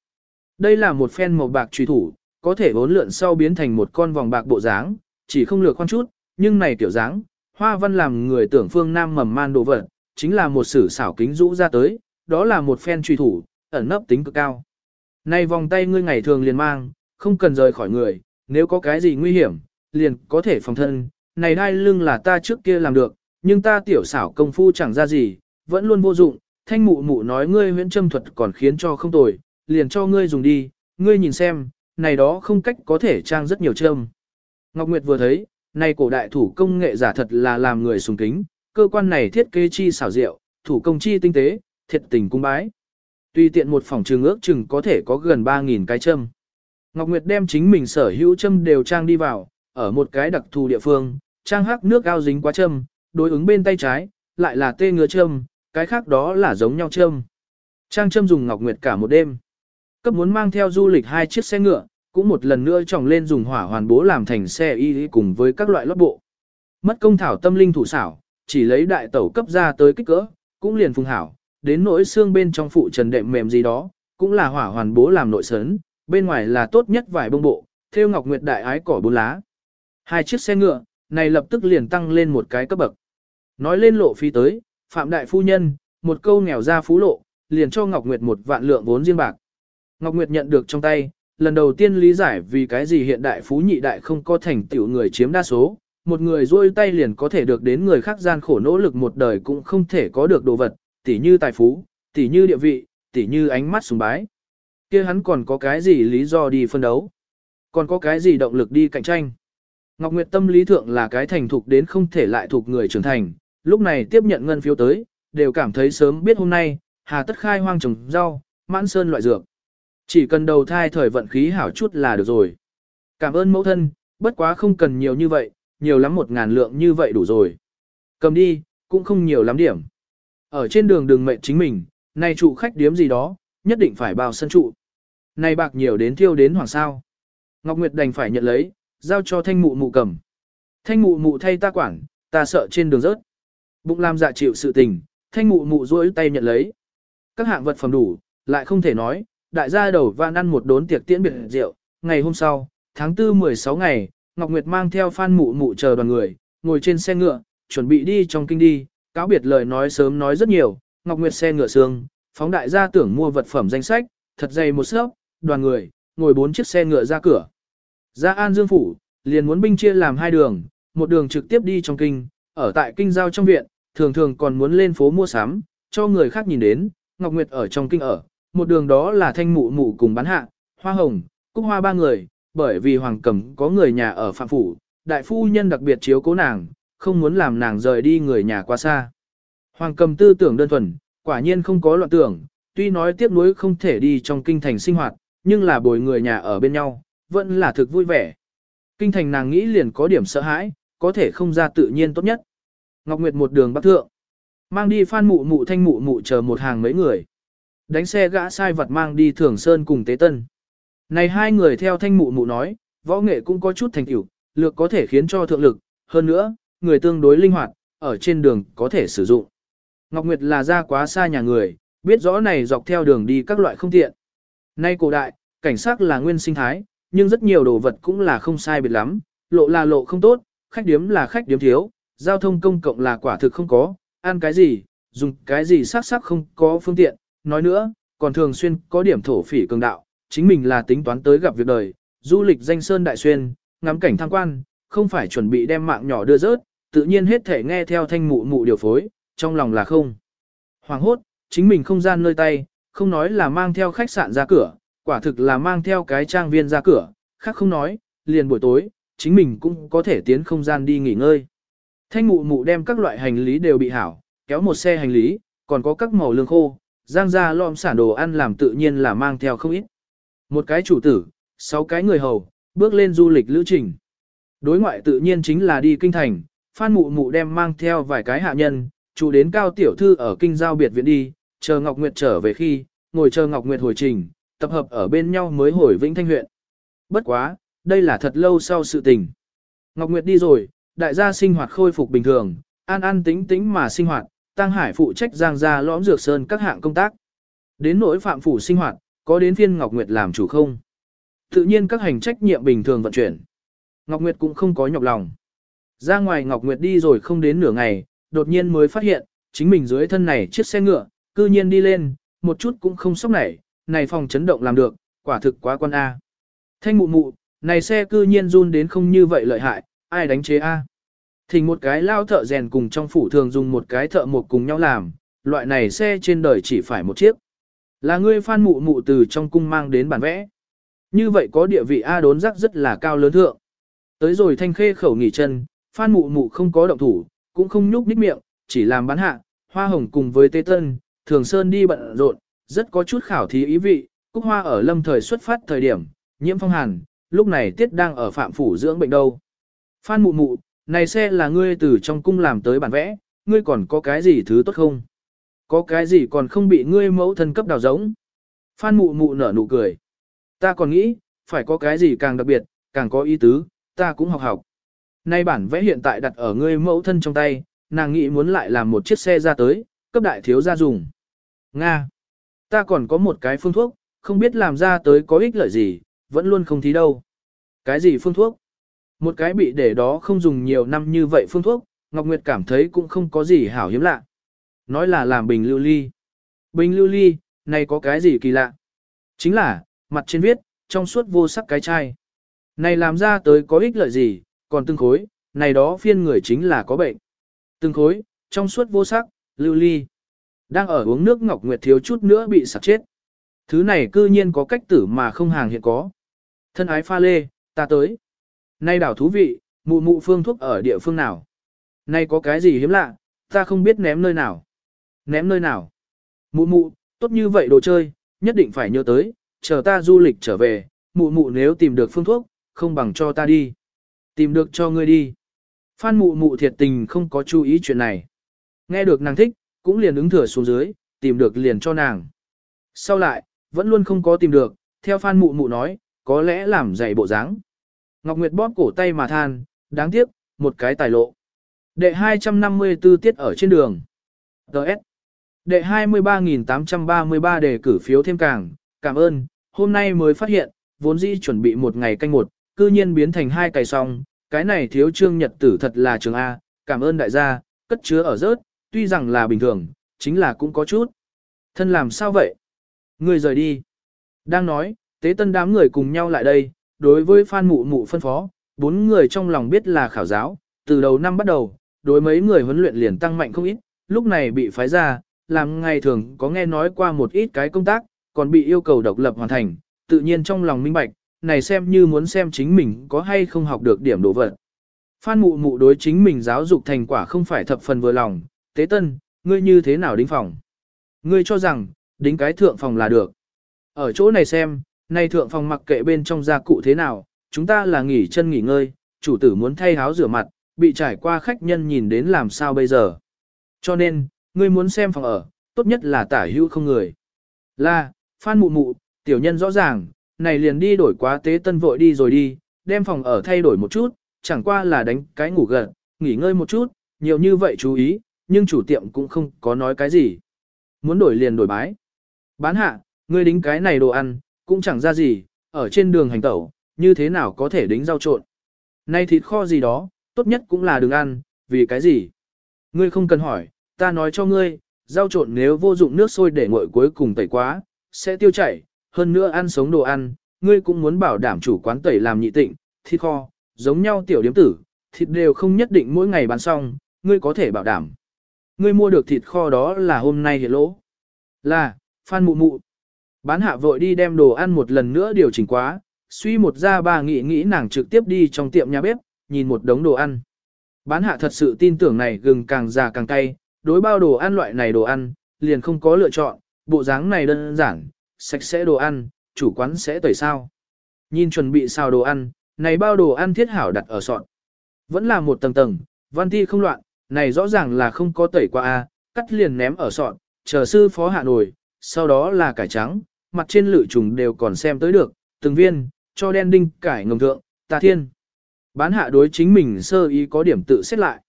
Đây là một phen màu bạc trùy thủ, có thể vốn lượn sau biến thành một con vòng bạc bộ dáng, chỉ không lược khoan chút, nhưng này tiểu dáng, hoa văn làm người tưởng phương nam mầm man đồ vật, chính là một sử xảo kính rũ ra tới, đó là một phen truy thủ, ẩn nấp tính cực cao. Này vòng tay ngươi ngày thường liền mang, không cần rời khỏi người, nếu có cái gì nguy hiểm, liền có thể phòng thân. Này đai lưng là ta trước kia làm được, nhưng ta tiểu xảo công phu chẳng ra gì, vẫn luôn vô dụng. Thanh mụ mụ nói ngươi huyễn châm thuật còn khiến cho không tồi, liền cho ngươi dùng đi, ngươi nhìn xem, này đó không cách có thể trang rất nhiều châm. Ngọc Nguyệt vừa thấy, này cổ đại thủ công nghệ giả thật là làm người sùng kính, cơ quan này thiết kế chi xảo diệu, thủ công chi tinh tế, thiệt tình cung bái. Tuy tiện một phòng trường ước chừng có thể có gần 3.000 cái châm. Ngọc Nguyệt đem chính mình sở hữu châm đều trang đi vào, ở một cái đặc thù địa phương, trang hắc nước ao dính quá châm, đối ứng bên tay trái, lại là tê ngứa châm, cái khác đó là giống nhau châm. Trang châm dùng Ngọc Nguyệt cả một đêm. Cấp muốn mang theo du lịch hai chiếc xe ngựa, cũng một lần nữa tròng lên dùng hỏa hoàn bố làm thành xe y cùng với các loại lót bộ. Mất công thảo tâm linh thủ xảo, chỉ lấy đại tẩu cấp ra tới kích cỡ, cũng liền phùng hảo, đến nỗi xương bên trong phụ trần đệm mềm gì đó, cũng là hỏa hoàn bố làm nội sấn, bên ngoài là tốt nhất vài bông bộ, theo ngọc nguyệt đại ái cỏ bốn lá. Hai chiếc xe ngựa, này lập tức liền tăng lên một cái cấp bậc. Nói lên lộ phí tới, Phạm Đại Phu Nhân, một câu nghèo ra phú lộ, liền cho Ngọc Nguyệt một vạn lượng vốn riêng bạc. Ngọc Nguyệt nhận được trong tay, lần đầu tiên lý giải vì cái gì hiện đại phú nhị đại không có thành tựu người chiếm đa số, một người rôi tay liền có thể được đến người khác gian khổ nỗ lực một đời cũng không thể có được đồ vật, tỉ như tài phú, tỉ như địa vị, tỉ như ánh mắt sùng bái. kia hắn còn có cái gì lý do đi phân đấu? Còn có cái gì động lực đi cạnh tranh? Ngọc Nguyệt tâm lý thượng là cái thành thục đến không thể lại thuộc người trưởng thành, lúc này tiếp nhận ngân phiếu tới, đều cảm thấy sớm biết hôm nay, hà tất khai hoang trồng rau, mãn sơn loại dược. Chỉ cần đầu thai thời vận khí hảo chút là được rồi. Cảm ơn mẫu thân, bất quá không cần nhiều như vậy, nhiều lắm một ngàn lượng như vậy đủ rồi. Cầm đi, cũng không nhiều lắm điểm. Ở trên đường đường mệnh chính mình, này trụ khách điếm gì đó, nhất định phải bao sân trụ. Này bạc nhiều đến thiêu đến hoàng sao. Ngọc Nguyệt đành phải nhận lấy, giao cho thanh mụ mụ cầm. Thanh mụ mụ thay ta quản, ta sợ trên đường rớt. Bụng làm dạ chịu sự tình, thanh mụ mụ duỗi tay nhận lấy. Các hạng vật phẩm đủ, lại không thể nói, đại gia đầu van ăn một đốn tiệc tiễn biệt rượu. Ngày hôm sau, tháng 4 16 ngày, Ngọc Nguyệt mang theo Phan Mụ Mụ chờ đoàn người, ngồi trên xe ngựa, chuẩn bị đi trong kinh đi, cáo biệt lời nói sớm nói rất nhiều, Ngọc Nguyệt xe ngựa sương, phóng đại gia tưởng mua vật phẩm danh sách, thật dày một sớp, đoàn người, ngồi bốn chiếc xe ngựa ra cửa. Ra An Dương Phủ, liền muốn binh chia làm hai đường, một đường trực tiếp đi trong kinh, ở tại kinh giao trong viện, thường thường còn muốn lên phố mua sắm, cho người khác nhìn đến, Ngọc Nguyệt ở trong kinh ở, một đường đó là thanh mụ mụ cùng bán hạ, hoa hồng, cúc hoa ba người, bởi vì Hoàng Cẩm có người nhà ở Phạm Phủ, đại phu nhân đặc biệt chiếu cố nàng, không muốn làm nàng rời đi người nhà quá xa. Hoàng Cầm tư tưởng đơn thuần, quả nhiên không có loạn tưởng, tuy nói tiếc nuối không thể đi trong kinh thành sinh hoạt, nhưng là bồi người nhà ở bên nhau, vẫn là thực vui vẻ. Kinh thành nàng nghĩ liền có điểm sợ hãi, có thể không ra tự nhiên tốt nhất. Ngọc Nguyệt một đường bắc thượng, mang đi phan mụ mụ thanh mụ mụ chờ một hàng mấy người. Đánh xe gã sai vật mang đi Thường Sơn cùng Tế Tân. Này hai người theo thanh mụ mụ nói, võ nghệ cũng có chút thành tựu, lược có thể khiến cho thượng lực, hơn nữa, người tương đối linh hoạt, ở trên đường có thể sử dụng. Ngọc Nguyệt là ra quá xa nhà người, biết rõ này dọc theo đường đi các loại không tiện. Nay cổ đại, cảnh sát là nguyên sinh thái, nhưng rất nhiều đồ vật cũng là không sai biệt lắm, lộ là lộ không tốt, khách điếm là khách điếm thiếu, giao thông công cộng là quả thực không có, ăn cái gì, dùng cái gì sắc sắc không có phương tiện, nói nữa, còn thường xuyên có điểm thổ phỉ cường đạo, chính mình là tính toán tới gặp việc đời, du lịch danh sơn đại xuyên, ngắm cảnh tham quan, không phải chuẩn bị đem mạng nhỏ đưa rớt, tự nhiên hết thể nghe theo thanh mụ mụ điều phối, trong lòng là không. Hoàng hốt, chính mình không gian nơi tay, không nói là mang theo khách sạn ra cửa, quả thực là mang theo cái trang viên ra cửa, khác không nói, liền buổi tối, chính mình cũng có thể tiến không gian đi nghỉ ngơi. Thanh mụ mụ đem các loại hành lý đều bị hảo, kéo một xe hành lý, còn có các màu lương khô, giang ra lom sản đồ ăn làm tự nhiên là mang theo không ít. Một cái chủ tử, sáu cái người hầu, bước lên du lịch lữ trình. Đối ngoại tự nhiên chính là đi kinh thành, Phan Mụ Mụ đem mang theo vài cái hạ nhân, chủ đến cao tiểu thư ở kinh giao biệt viện đi, chờ Ngọc Nguyệt trở về khi, ngồi chờ Ngọc Nguyệt hồi trình, tập hợp ở bên nhau mới hồi Vĩnh Thanh huyện. Bất quá, đây là thật lâu sau sự tình. Ngọc Nguyệt đi rồi, đại gia sinh hoạt khôi phục bình thường, an an tĩnh tĩnh mà sinh hoạt, Tăng Hải phụ trách giang ra lõm dược sơn các hạng công tác. Đến nỗi phạm phủ sinh hoạt, có đến phiên Ngọc Nguyệt làm chủ không? Tự nhiên các hành trách nhiệm bình thường vận chuyển. Ngọc Nguyệt cũng không có nhọc lòng. Ra ngoài Ngọc Nguyệt đi rồi không đến nửa ngày, đột nhiên mới phát hiện, chính mình dưới thân này chiếc xe ngựa, cư nhiên đi lên, một chút cũng không sốc nảy, này phòng chấn động làm được, quả thực quá quan A. Thanh mụ mụ, này xe cư nhiên run đến không như vậy lợi hại, ai đánh chế A. Thỉnh một cái lao thợ rèn cùng trong phủ thường dùng một cái thợ một cùng nhau làm, loại này xe trên đời chỉ phải một chiếc. Là ngươi phan mụ mụ từ trong cung mang đến bản vẽ. Như vậy có địa vị A đốn rắc rất là cao lớn thượng. Tới rồi thanh khê khẩu nghỉ chân, phan mụ mụ không có động thủ, cũng không nhúc nhích miệng, chỉ làm bán hạ, hoa hồng cùng với tê tân, thường sơn đi bận rộn, rất có chút khảo thí ý vị, cúc hoa ở lâm thời xuất phát thời điểm, nhiễm phong hàn, lúc này tiết đang ở phạm phủ dưỡng bệnh đâu. Phan mụ mụ, này xe là ngươi từ trong cung làm tới bản vẽ, ngươi còn có cái gì thứ tốt không? Có cái gì còn không bị ngươi mẫu thân cấp đào giống? Phan mụ mụ nở nụ cười. Ta còn nghĩ, phải có cái gì càng đặc biệt, càng có ý tứ, ta cũng học học. Nay bản vẽ hiện tại đặt ở ngươi mẫu thân trong tay, nàng nghĩ muốn lại làm một chiếc xe ra tới, cấp đại thiếu gia dùng. Nga. Ta còn có một cái phương thuốc, không biết làm ra tới có ích lợi gì, vẫn luôn không thí đâu. Cái gì phương thuốc? Một cái bị để đó không dùng nhiều năm như vậy phương thuốc, Ngọc Nguyệt cảm thấy cũng không có gì hảo hiếm lạ. Nói là làm bình lưu ly. Bình lưu ly, này có cái gì kỳ lạ? Chính là, mặt trên viết, trong suốt vô sắc cái chai. Này làm ra tới có ích lợi gì, còn từng khối, này đó phiên người chính là có bệnh. Từng khối, trong suốt vô sắc, lưu ly. Đang ở uống nước Ngọc Nguyệt thiếu chút nữa bị sặc chết. Thứ này cư nhiên có cách tử mà không hàng hiện có. Thân ái pha lê, ta tới. Nay đảo thú vị, mụ mụ phương thuốc ở địa phương nào? Nay có cái gì hiếm lạ, ta không biết ném nơi nào. Ném nơi nào? Mụ mụ, tốt như vậy đồ chơi, nhất định phải nhớ tới, chờ ta du lịch trở về, mụ mụ nếu tìm được phương thuốc, không bằng cho ta đi. Tìm được cho ngươi đi. Phan mụ mụ thiệt tình không có chú ý chuyện này. Nghe được nàng thích, cũng liền ứng thừa xuống dưới, tìm được liền cho nàng. Sau lại, vẫn luôn không có tìm được, theo Phan mụ mụ nói, có lẽ làm dạy bộ dáng. Ngọc Nguyệt bóp cổ tay mà than, đáng tiếc, một cái tài lộ. Đệ 254 tiết ở trên đường. Đợt. Đệ 23.833 đề cử phiếu thêm càng, cảm ơn, hôm nay mới phát hiện, vốn dĩ chuẩn bị một ngày canh một, cư nhiên biến thành hai cày xong, cái này thiếu trương nhật tử thật là trường A, cảm ơn đại gia, cất chứa ở rớt, tuy rằng là bình thường, chính là cũng có chút. Thân làm sao vậy? Người rời đi. Đang nói, tế tân đám người cùng nhau lại đây, đối với Phan Mụ Mụ phân phó, bốn người trong lòng biết là khảo giáo, từ đầu năm bắt đầu, đối mấy người huấn luyện liền tăng mạnh không ít, lúc này bị phái ra, làm ngày thường có nghe nói qua một ít cái công tác, còn bị yêu cầu độc lập hoàn thành, tự nhiên trong lòng minh bạch, này xem như muốn xem chính mình có hay không học được điểm đồ vật. Phan mụ mụ đối chính mình giáo dục thành quả không phải thập phần vừa lòng, tế tân, ngươi như thế nào đính phòng? Ngươi cho rằng, đính cái thượng phòng là được. Ở chỗ này xem, nay thượng phòng mặc kệ bên trong gia cụ thế nào, chúng ta là nghỉ chân nghỉ ngơi, chủ tử muốn thay áo rửa mặt, bị trải qua khách nhân nhìn đến làm sao bây giờ. Cho nên, ngươi muốn xem phòng ở, tốt nhất là tả hữu không người. Là, Phan mụ mụ, tiểu nhân rõ ràng, này liền đi đổi quá tế tân vội đi rồi đi, đem phòng ở thay đổi một chút, chẳng qua là đánh cái ngủ gần, nghỉ ngơi một chút, nhiều như vậy chú ý, nhưng chủ tiệm cũng không có nói cái gì. Muốn đổi liền đổi bái. Bán hạ, ngươi đính cái này đồ ăn, cũng chẳng ra gì, ở trên đường hành tẩu, như thế nào có thể đính rau trộn. Nay thịt kho gì đó, tốt nhất cũng là đừng ăn, vì cái gì? Ngươi không cần hỏi, ta nói cho ngươi, rau trộn nếu vô dụng nước sôi để nguội cuối cùng tẩy quá, sẽ tiêu chảy, hơn nữa ăn sống đồ ăn, ngươi cũng muốn bảo đảm chủ quán tẩy làm nhị tịnh, thịt kho, giống nhau tiểu điếm tử, thịt đều không nhất định mỗi ngày bán xong, ngươi có thể bảo đảm. Ngươi mua được thịt kho đó là hôm nay hiện lỗ. Là, Phan Mụ Mụ. Bán hạ vội đi đem đồ ăn một lần nữa điều chỉnh quá, suy một ra bà nghĩ nghĩ nàng trực tiếp đi trong tiệm nhà bếp, nhìn một đống đồ ăn. Bán hạ thật sự tin tưởng này gừng càng già càng cay, đối bao đồ ăn loại này đồ ăn, liền không có lựa chọn, bộ dáng này đơn giản, sạch sẽ đồ ăn, chủ quán sẽ tẩy sao. Nhìn chuẩn bị xào đồ ăn, này bao đồ ăn thiết hảo đặt ở sọt. Vẫn là một tầng tầng, văn thi không loạn, này rõ ràng là không có tẩy qua a, cắt liền ném ở sọt, chờ sư phó hạ nổi, sau đó là cải trắng, mặt trên lự trùng đều còn xem tới được, từng viên, cho đen đinh cải ngầm thượng, tà thiên. Bán hạ đối chính mình sơ ý có điểm tự xét lại.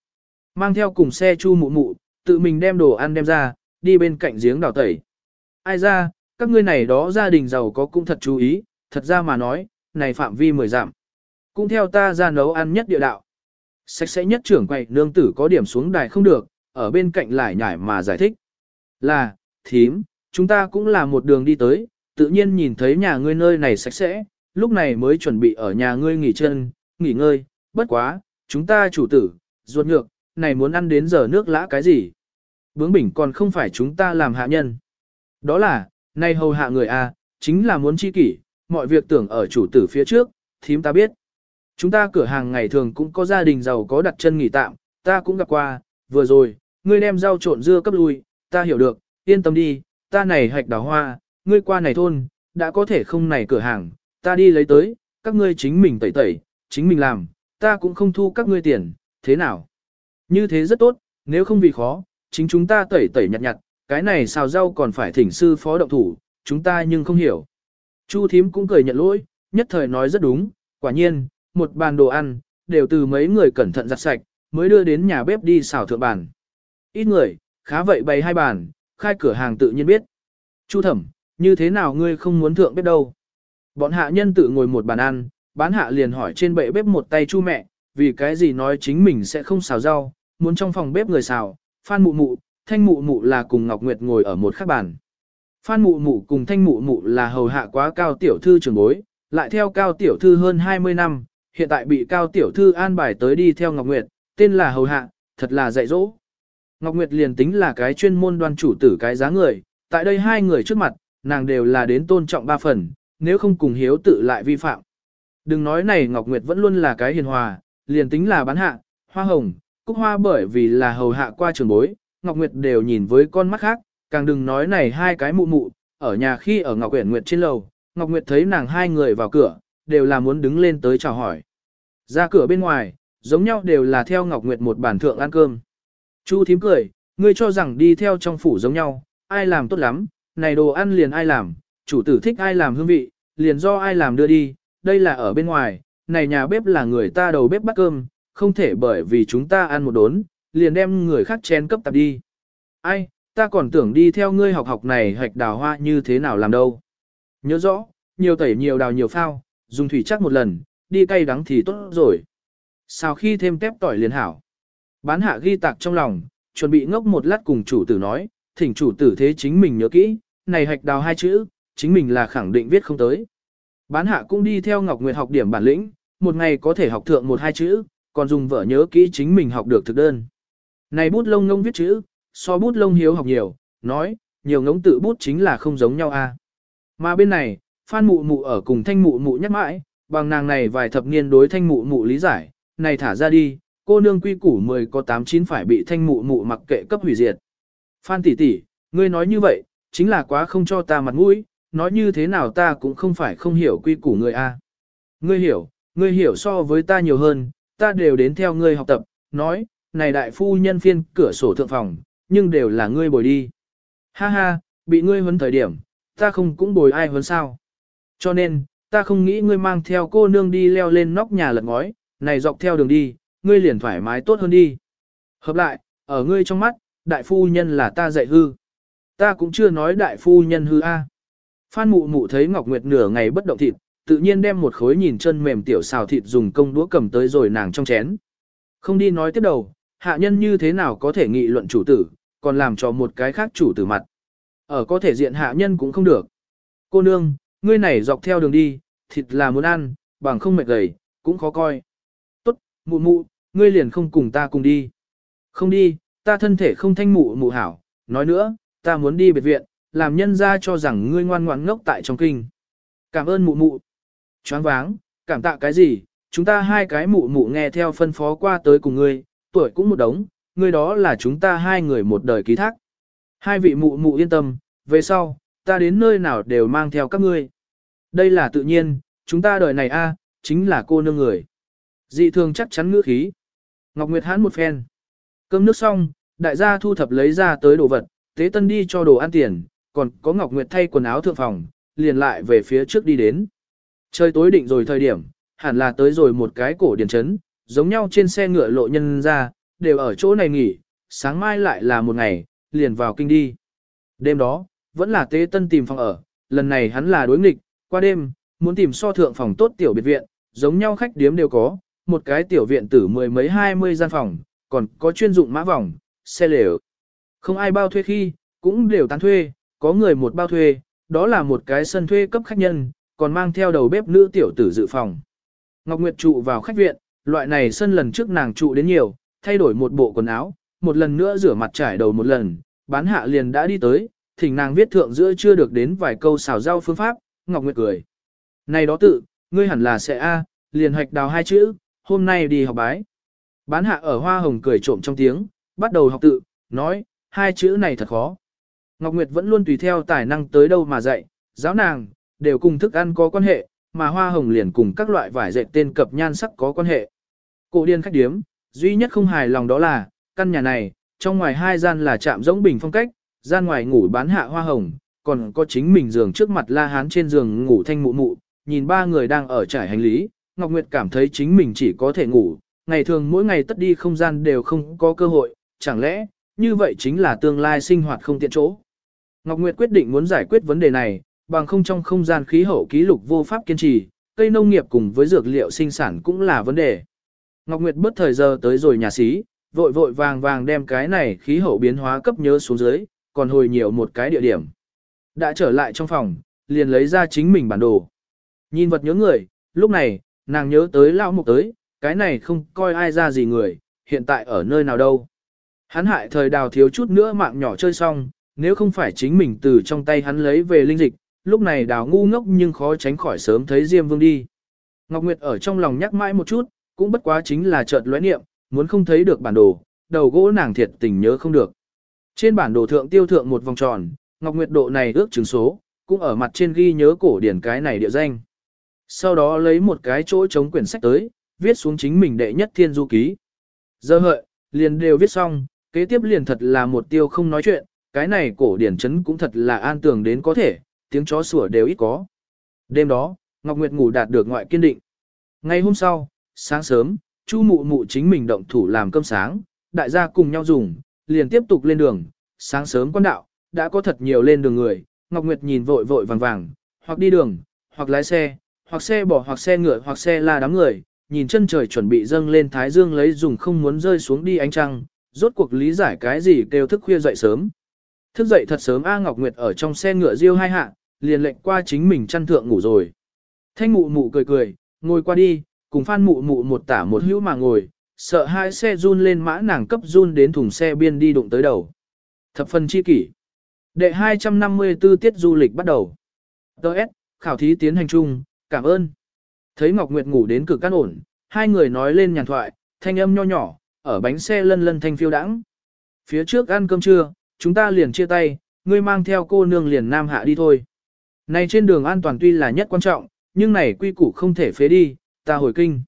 Mang theo cùng xe chu mụ mụ, tự mình đem đồ ăn đem ra, đi bên cạnh giếng đào tẩy. Ai ra, các ngươi này đó gia đình giàu có cũng thật chú ý, thật ra mà nói, này phạm vi mười giảm. Cũng theo ta ra nấu ăn nhất địa đạo. Sạch sẽ nhất trưởng quầy nương tử có điểm xuống đài không được, ở bên cạnh lại nhải mà giải thích. Là, thím, chúng ta cũng là một đường đi tới, tự nhiên nhìn thấy nhà ngươi nơi này sạch sẽ, lúc này mới chuẩn bị ở nhà ngươi nghỉ chân, nghỉ ngơi, bất quá, chúng ta chủ tử, ruột ngược, này muốn ăn đến giờ nước lã cái gì? Bướng bỉnh còn không phải chúng ta làm hạ nhân. Đó là, nay hầu hạ người A, chính là muốn chi kỷ, mọi việc tưởng ở chủ tử phía trước, thím ta biết. Chúng ta cửa hàng ngày thường cũng có gia đình giàu có đặt chân nghỉ tạm, ta cũng gặp qua, vừa rồi, ngươi đem rau trộn dưa cấp lui, ta hiểu được, yên tâm đi, ta này hạch đào hoa, ngươi qua này thôn, đã có thể không này cửa hàng, ta đi lấy tới, các ngươi chính mình tẩy tẩy, chính mình làm, ta cũng không thu các ngươi tiền, thế nào? Như thế rất tốt, nếu không vì khó, chính chúng ta tẩy tẩy nhặt nhặt, cái này xào rau còn phải thỉnh sư phó động thủ, chúng ta nhưng không hiểu. Chu thím cũng cười nhận lỗi, nhất thời nói rất đúng, quả nhiên, một bàn đồ ăn, đều từ mấy người cẩn thận giặt sạch, mới đưa đến nhà bếp đi xào thượng bàn. Ít người, khá vậy bày hai bàn, khai cửa hàng tự nhiên biết. Chu thẩm, như thế nào ngươi không muốn thượng bếp đâu? Bọn hạ nhân tự ngồi một bàn ăn, bán hạ liền hỏi trên bệ bếp một tay chu mẹ, vì cái gì nói chính mình sẽ không xào rau, muốn trong phòng bếp người xào, phan mụ mụ, thanh mụ mụ là cùng Ngọc Nguyệt ngồi ở một khác bàn. Phan mụ mụ cùng thanh mụ mụ là hầu hạ quá cao tiểu thư trưởng bối, lại theo cao tiểu thư hơn 20 năm, hiện tại bị cao tiểu thư an bài tới đi theo Ngọc Nguyệt, tên là hầu hạ, thật là dạy dỗ. Ngọc Nguyệt liền tính là cái chuyên môn đoan chủ tử cái giá người, tại đây hai người trước mặt, nàng đều là đến tôn trọng ba phần, nếu không cùng hiếu tự lại vi phạm. Đừng nói này Ngọc Nguyệt vẫn luôn là cái hiền hòa, liền tính là bán hạ, hoa hồng, cúc hoa bởi vì là hầu hạ qua trường bối, Ngọc Nguyệt đều nhìn với con mắt khác, càng đừng nói này hai cái mụ mụ, ở nhà khi ở Ngọc Uyển Nguyệt trên lầu, Ngọc Nguyệt thấy nàng hai người vào cửa, đều là muốn đứng lên tới chào hỏi. Ra cửa bên ngoài, giống nhau đều là theo Ngọc Nguyệt một bản thượng ăn cơm. Chu thím cười, ngươi cho rằng đi theo trong phủ giống nhau, ai làm tốt lắm, này đồ ăn liền ai làm, chủ tử thích ai làm hương vị, liền do ai làm đưa đi, đây là ở bên ngoài, này nhà bếp là người ta đầu bếp bắt cơm, không thể bởi vì chúng ta ăn một đốn, liền đem người khác chén cấp tập đi. Ai, ta còn tưởng đi theo ngươi học học này hạch đào hoa như thế nào làm đâu. Nhớ rõ, nhiều tẩy nhiều đào nhiều phao, dùng thủy chắc một lần, đi cay đắng thì tốt rồi. Sao khi thêm tép tỏi liền hảo. Bán hạ ghi tạc trong lòng, chuẩn bị ngốc một lát cùng chủ tử nói, thỉnh chủ tử thế chính mình nhớ kỹ, này hạch đào hai chữ, chính mình là khẳng định viết không tới. Bán hạ cũng đi theo Ngọc Nguyệt học điểm bản lĩnh, một ngày có thể học thượng một hai chữ, còn dùng vở nhớ kỹ chính mình học được thực đơn. Này bút lông ngông viết chữ, so bút lông hiếu học nhiều, nói, nhiều ngống tự bút chính là không giống nhau a. Mà bên này, Phan Mụ Mụ ở cùng Thanh Mụ Mụ nhắc mãi, bằng nàng này vài thập niên đối Thanh Mụ Mụ lý giải, này thả ra đi, cô nương quy củ 10 có 8 chín phải bị Thanh Mụ Mụ mặc kệ cấp hủy diệt. Phan tỷ tỷ, ngươi nói như vậy, chính là quá không cho ta mặt mũi, nói như thế nào ta cũng không phải không hiểu quy củ người a. Ngươi hiểu, ngươi hiểu so với ta nhiều hơn, ta đều đến theo ngươi học tập, nói, này đại phu nhân phiên cửa sổ thượng phòng, nhưng đều là ngươi bồi đi. Ha ha, bị ngươi huấn thời điểm, ta không cũng bồi ai huấn sao. Cho nên, ta không nghĩ ngươi mang theo cô nương đi leo lên nóc nhà lật ngói, này dọc theo đường đi, ngươi liền thoải mái tốt hơn đi. Hợp lại, ở ngươi trong mắt, đại phu nhân là ta dạy hư. Ta cũng chưa nói đại phu nhân hư a. Phan mụ mụ thấy Ngọc Nguyệt nửa ngày bất động thịt, tự nhiên đem một khối nhìn chân mềm tiểu xào thịt dùng công đũa cầm tới rồi nàng trong chén. Không đi nói tiếp đầu, hạ nhân như thế nào có thể nghị luận chủ tử, còn làm cho một cái khác chủ tử mặt. Ở có thể diện hạ nhân cũng không được. Cô nương, ngươi này dọc theo đường đi, thịt là muốn ăn, bằng không mệt gầy, cũng khó coi mụ mụ, ngươi liền không cùng ta cùng đi. Không đi, ta thân thể không thanh mụ mụ hảo, nói nữa, ta muốn đi biệt viện, làm nhân ra cho rằng ngươi ngoan ngoãn ngốc tại trong kinh. Cảm ơn mụ mụ. Choáng váng, cảm tạ cái gì, chúng ta hai cái mụ mụ nghe theo phân phó qua tới cùng ngươi, tuổi cũng một đống, ngươi đó là chúng ta hai người một đời ký thác. Hai vị mụ mụ yên tâm, về sau, ta đến nơi nào đều mang theo các ngươi. Đây là tự nhiên, chúng ta đời này a chính là cô nương người. Dị thường chắc chắn ngữ khí. Ngọc Nguyệt hãn một phen. Cơm nước xong, đại gia thu thập lấy ra tới đồ vật, tế tân đi cho đồ ăn tiền, còn có Ngọc Nguyệt thay quần áo thượng phòng, liền lại về phía trước đi đến. Trời tối định rồi thời điểm, hẳn là tới rồi một cái cổ điển trấn, giống nhau trên xe ngựa lộ nhân ra, đều ở chỗ này nghỉ, sáng mai lại là một ngày, liền vào kinh đi. Đêm đó, vẫn là tế tân tìm phòng ở, lần này hắn là đối nghịch, qua đêm, muốn tìm so thượng phòng tốt tiểu biệt viện, giống nhau khách điếm đều có, một cái tiểu viện tử mười mấy hai mươi gian phòng, còn có chuyên dụng mã vòng, xe lều. Không ai bao thuê khi, cũng đều tán thuê, có người một bao thuê, đó là một cái sân thuê cấp khách nhân, còn mang theo đầu bếp nữ tiểu tử dự phòng. Ngọc Nguyệt trụ vào khách viện, loại này sân lần trước nàng trụ đến nhiều, thay đổi một bộ quần áo, một lần nữa rửa mặt trải đầu một lần, bán hạ liền đã đi tới, thỉnh nàng viết thượng giữa chưa được đến vài câu xào rau phương pháp, Ngọc Nguyệt cười. Này đó tự, ngươi hẳn là sẽ A, liền hoạch đào hai chữ, hôm nay đi học bái. Bán hạ ở hoa hồng cười trộm trong tiếng, bắt đầu học tự, nói, hai chữ này thật khó. Ngọc Nguyệt vẫn luôn tùy theo tài năng tới đâu mà dạy, giáo nàng, đều cùng thức ăn có quan hệ, mà hoa hồng liền cùng các loại vải dệt tên cập nhan sắc có quan hệ. Cổ điên khách điếm, duy nhất không hài lòng đó là, căn nhà này, trong ngoài hai gian là chạm giống bình phong cách, gian ngoài ngủ bán hạ hoa hồng, còn có chính mình giường trước mặt la hán trên giường ngủ thanh mụ mụ, nhìn ba người đang ở trải hành lý, Ngọc Nguyệt cảm thấy chính mình chỉ có thể ngủ, ngày thường mỗi ngày tất đi không gian đều không có cơ hội, chẳng lẽ, như vậy chính là tương lai sinh hoạt không tiện chỗ. Ngọc Nguyệt quyết định muốn giải quyết vấn đề này, bằng không trong không gian khí hậu ký lục vô pháp kiên trì, cây nông nghiệp cùng với dược liệu sinh sản cũng là vấn đề. Ngọc Nguyệt bất thời giờ tới rồi nhà xí, vội vội vàng vàng đem cái này khí hậu biến hóa cấp nhớ xuống dưới, còn hồi nhiều một cái địa điểm. Đã trở lại trong phòng, liền lấy ra chính mình bản đồ. Nhìn vật nhớ người, lúc này, nàng nhớ tới lão mục tới, cái này không coi ai ra gì người, hiện tại ở nơi nào đâu. Hắn hại thời đào thiếu chút nữa mạng nhỏ chơi xong, nếu không phải chính mình từ trong tay hắn lấy về linh dịch, lúc này đào ngu ngốc nhưng khó tránh khỏi sớm thấy Diêm Vương đi. Ngọc Nguyệt ở trong lòng nhắc mãi một chút, cũng bất quá chính là chợt lóe niệm, muốn không thấy được bản đồ, đầu gỗ nàng thiệt tình nhớ không được. Trên bản đồ thượng tiêu thượng một vòng tròn, Ngọc Nguyệt độ này ước chứng số, cũng ở mặt trên ghi nhớ cổ điển cái này địa danh. Sau đó lấy một cái chỗ chống quyển sách tới, viết xuống chính mình đệ nhất thiên du ký. Giờ hợi, liền đều viết xong, kế tiếp liền thật là một tiêu không nói chuyện, cái này cổ điển chấn cũng thật là an tường đến có thể, tiếng chó sủa đều ít có. Đêm đó, Ngọc Nguyệt ngủ đạt được ngoại kiên định. Ngày hôm sau, sáng sớm, Chu mụ mụ chính mình động thủ làm cơm sáng, đại gia cùng nhau dùng, liền tiếp tục lên đường, sáng sớm quan đạo, đã có thật nhiều lên đường người, Ngọc Nguyệt nhìn vội vội vàng vàng, hoặc đi đường, hoặc lái xe, hoặc xe bỏ hoặc xe ngựa hoặc xe la đám người, nhìn chân trời chuẩn bị dâng lên thái dương lấy dùng không muốn rơi xuống đi ánh trăng, rốt cuộc lý giải cái gì kêu thức khuya dậy sớm. Thức dậy thật sớm A Ngọc Nguyệt ở trong xe ngựa riêu hai hạ, liền lệnh qua chính mình chăn thượng ngủ rồi. Thanh mụ mụ cười cười, ngồi qua đi, cùng phan mụ mụ một tả một hữu mà ngồi, sợ hai xe run lên mã nàng cấp run đến thùng xe biên đi đụng tới đầu. Thập phần chi kỷ. Đệ 254 tiết du lịch bắt đầu. Đợt, khảo thí tiến hành chung, cảm ơn. Thấy Ngọc Nguyệt ngủ đến cực căn ổn, hai người nói lên nhàn thoại, thanh âm nho nhỏ, ở bánh xe lân lân thanh phiêu đãng. Phía trước ăn cơm trưa, chúng ta liền chia tay, ngươi mang theo cô nương liền nam hạ đi thôi. Này trên đường an toàn tuy là nhất quan trọng, nhưng này quy củ không thể phế đi, ta hồi kinh.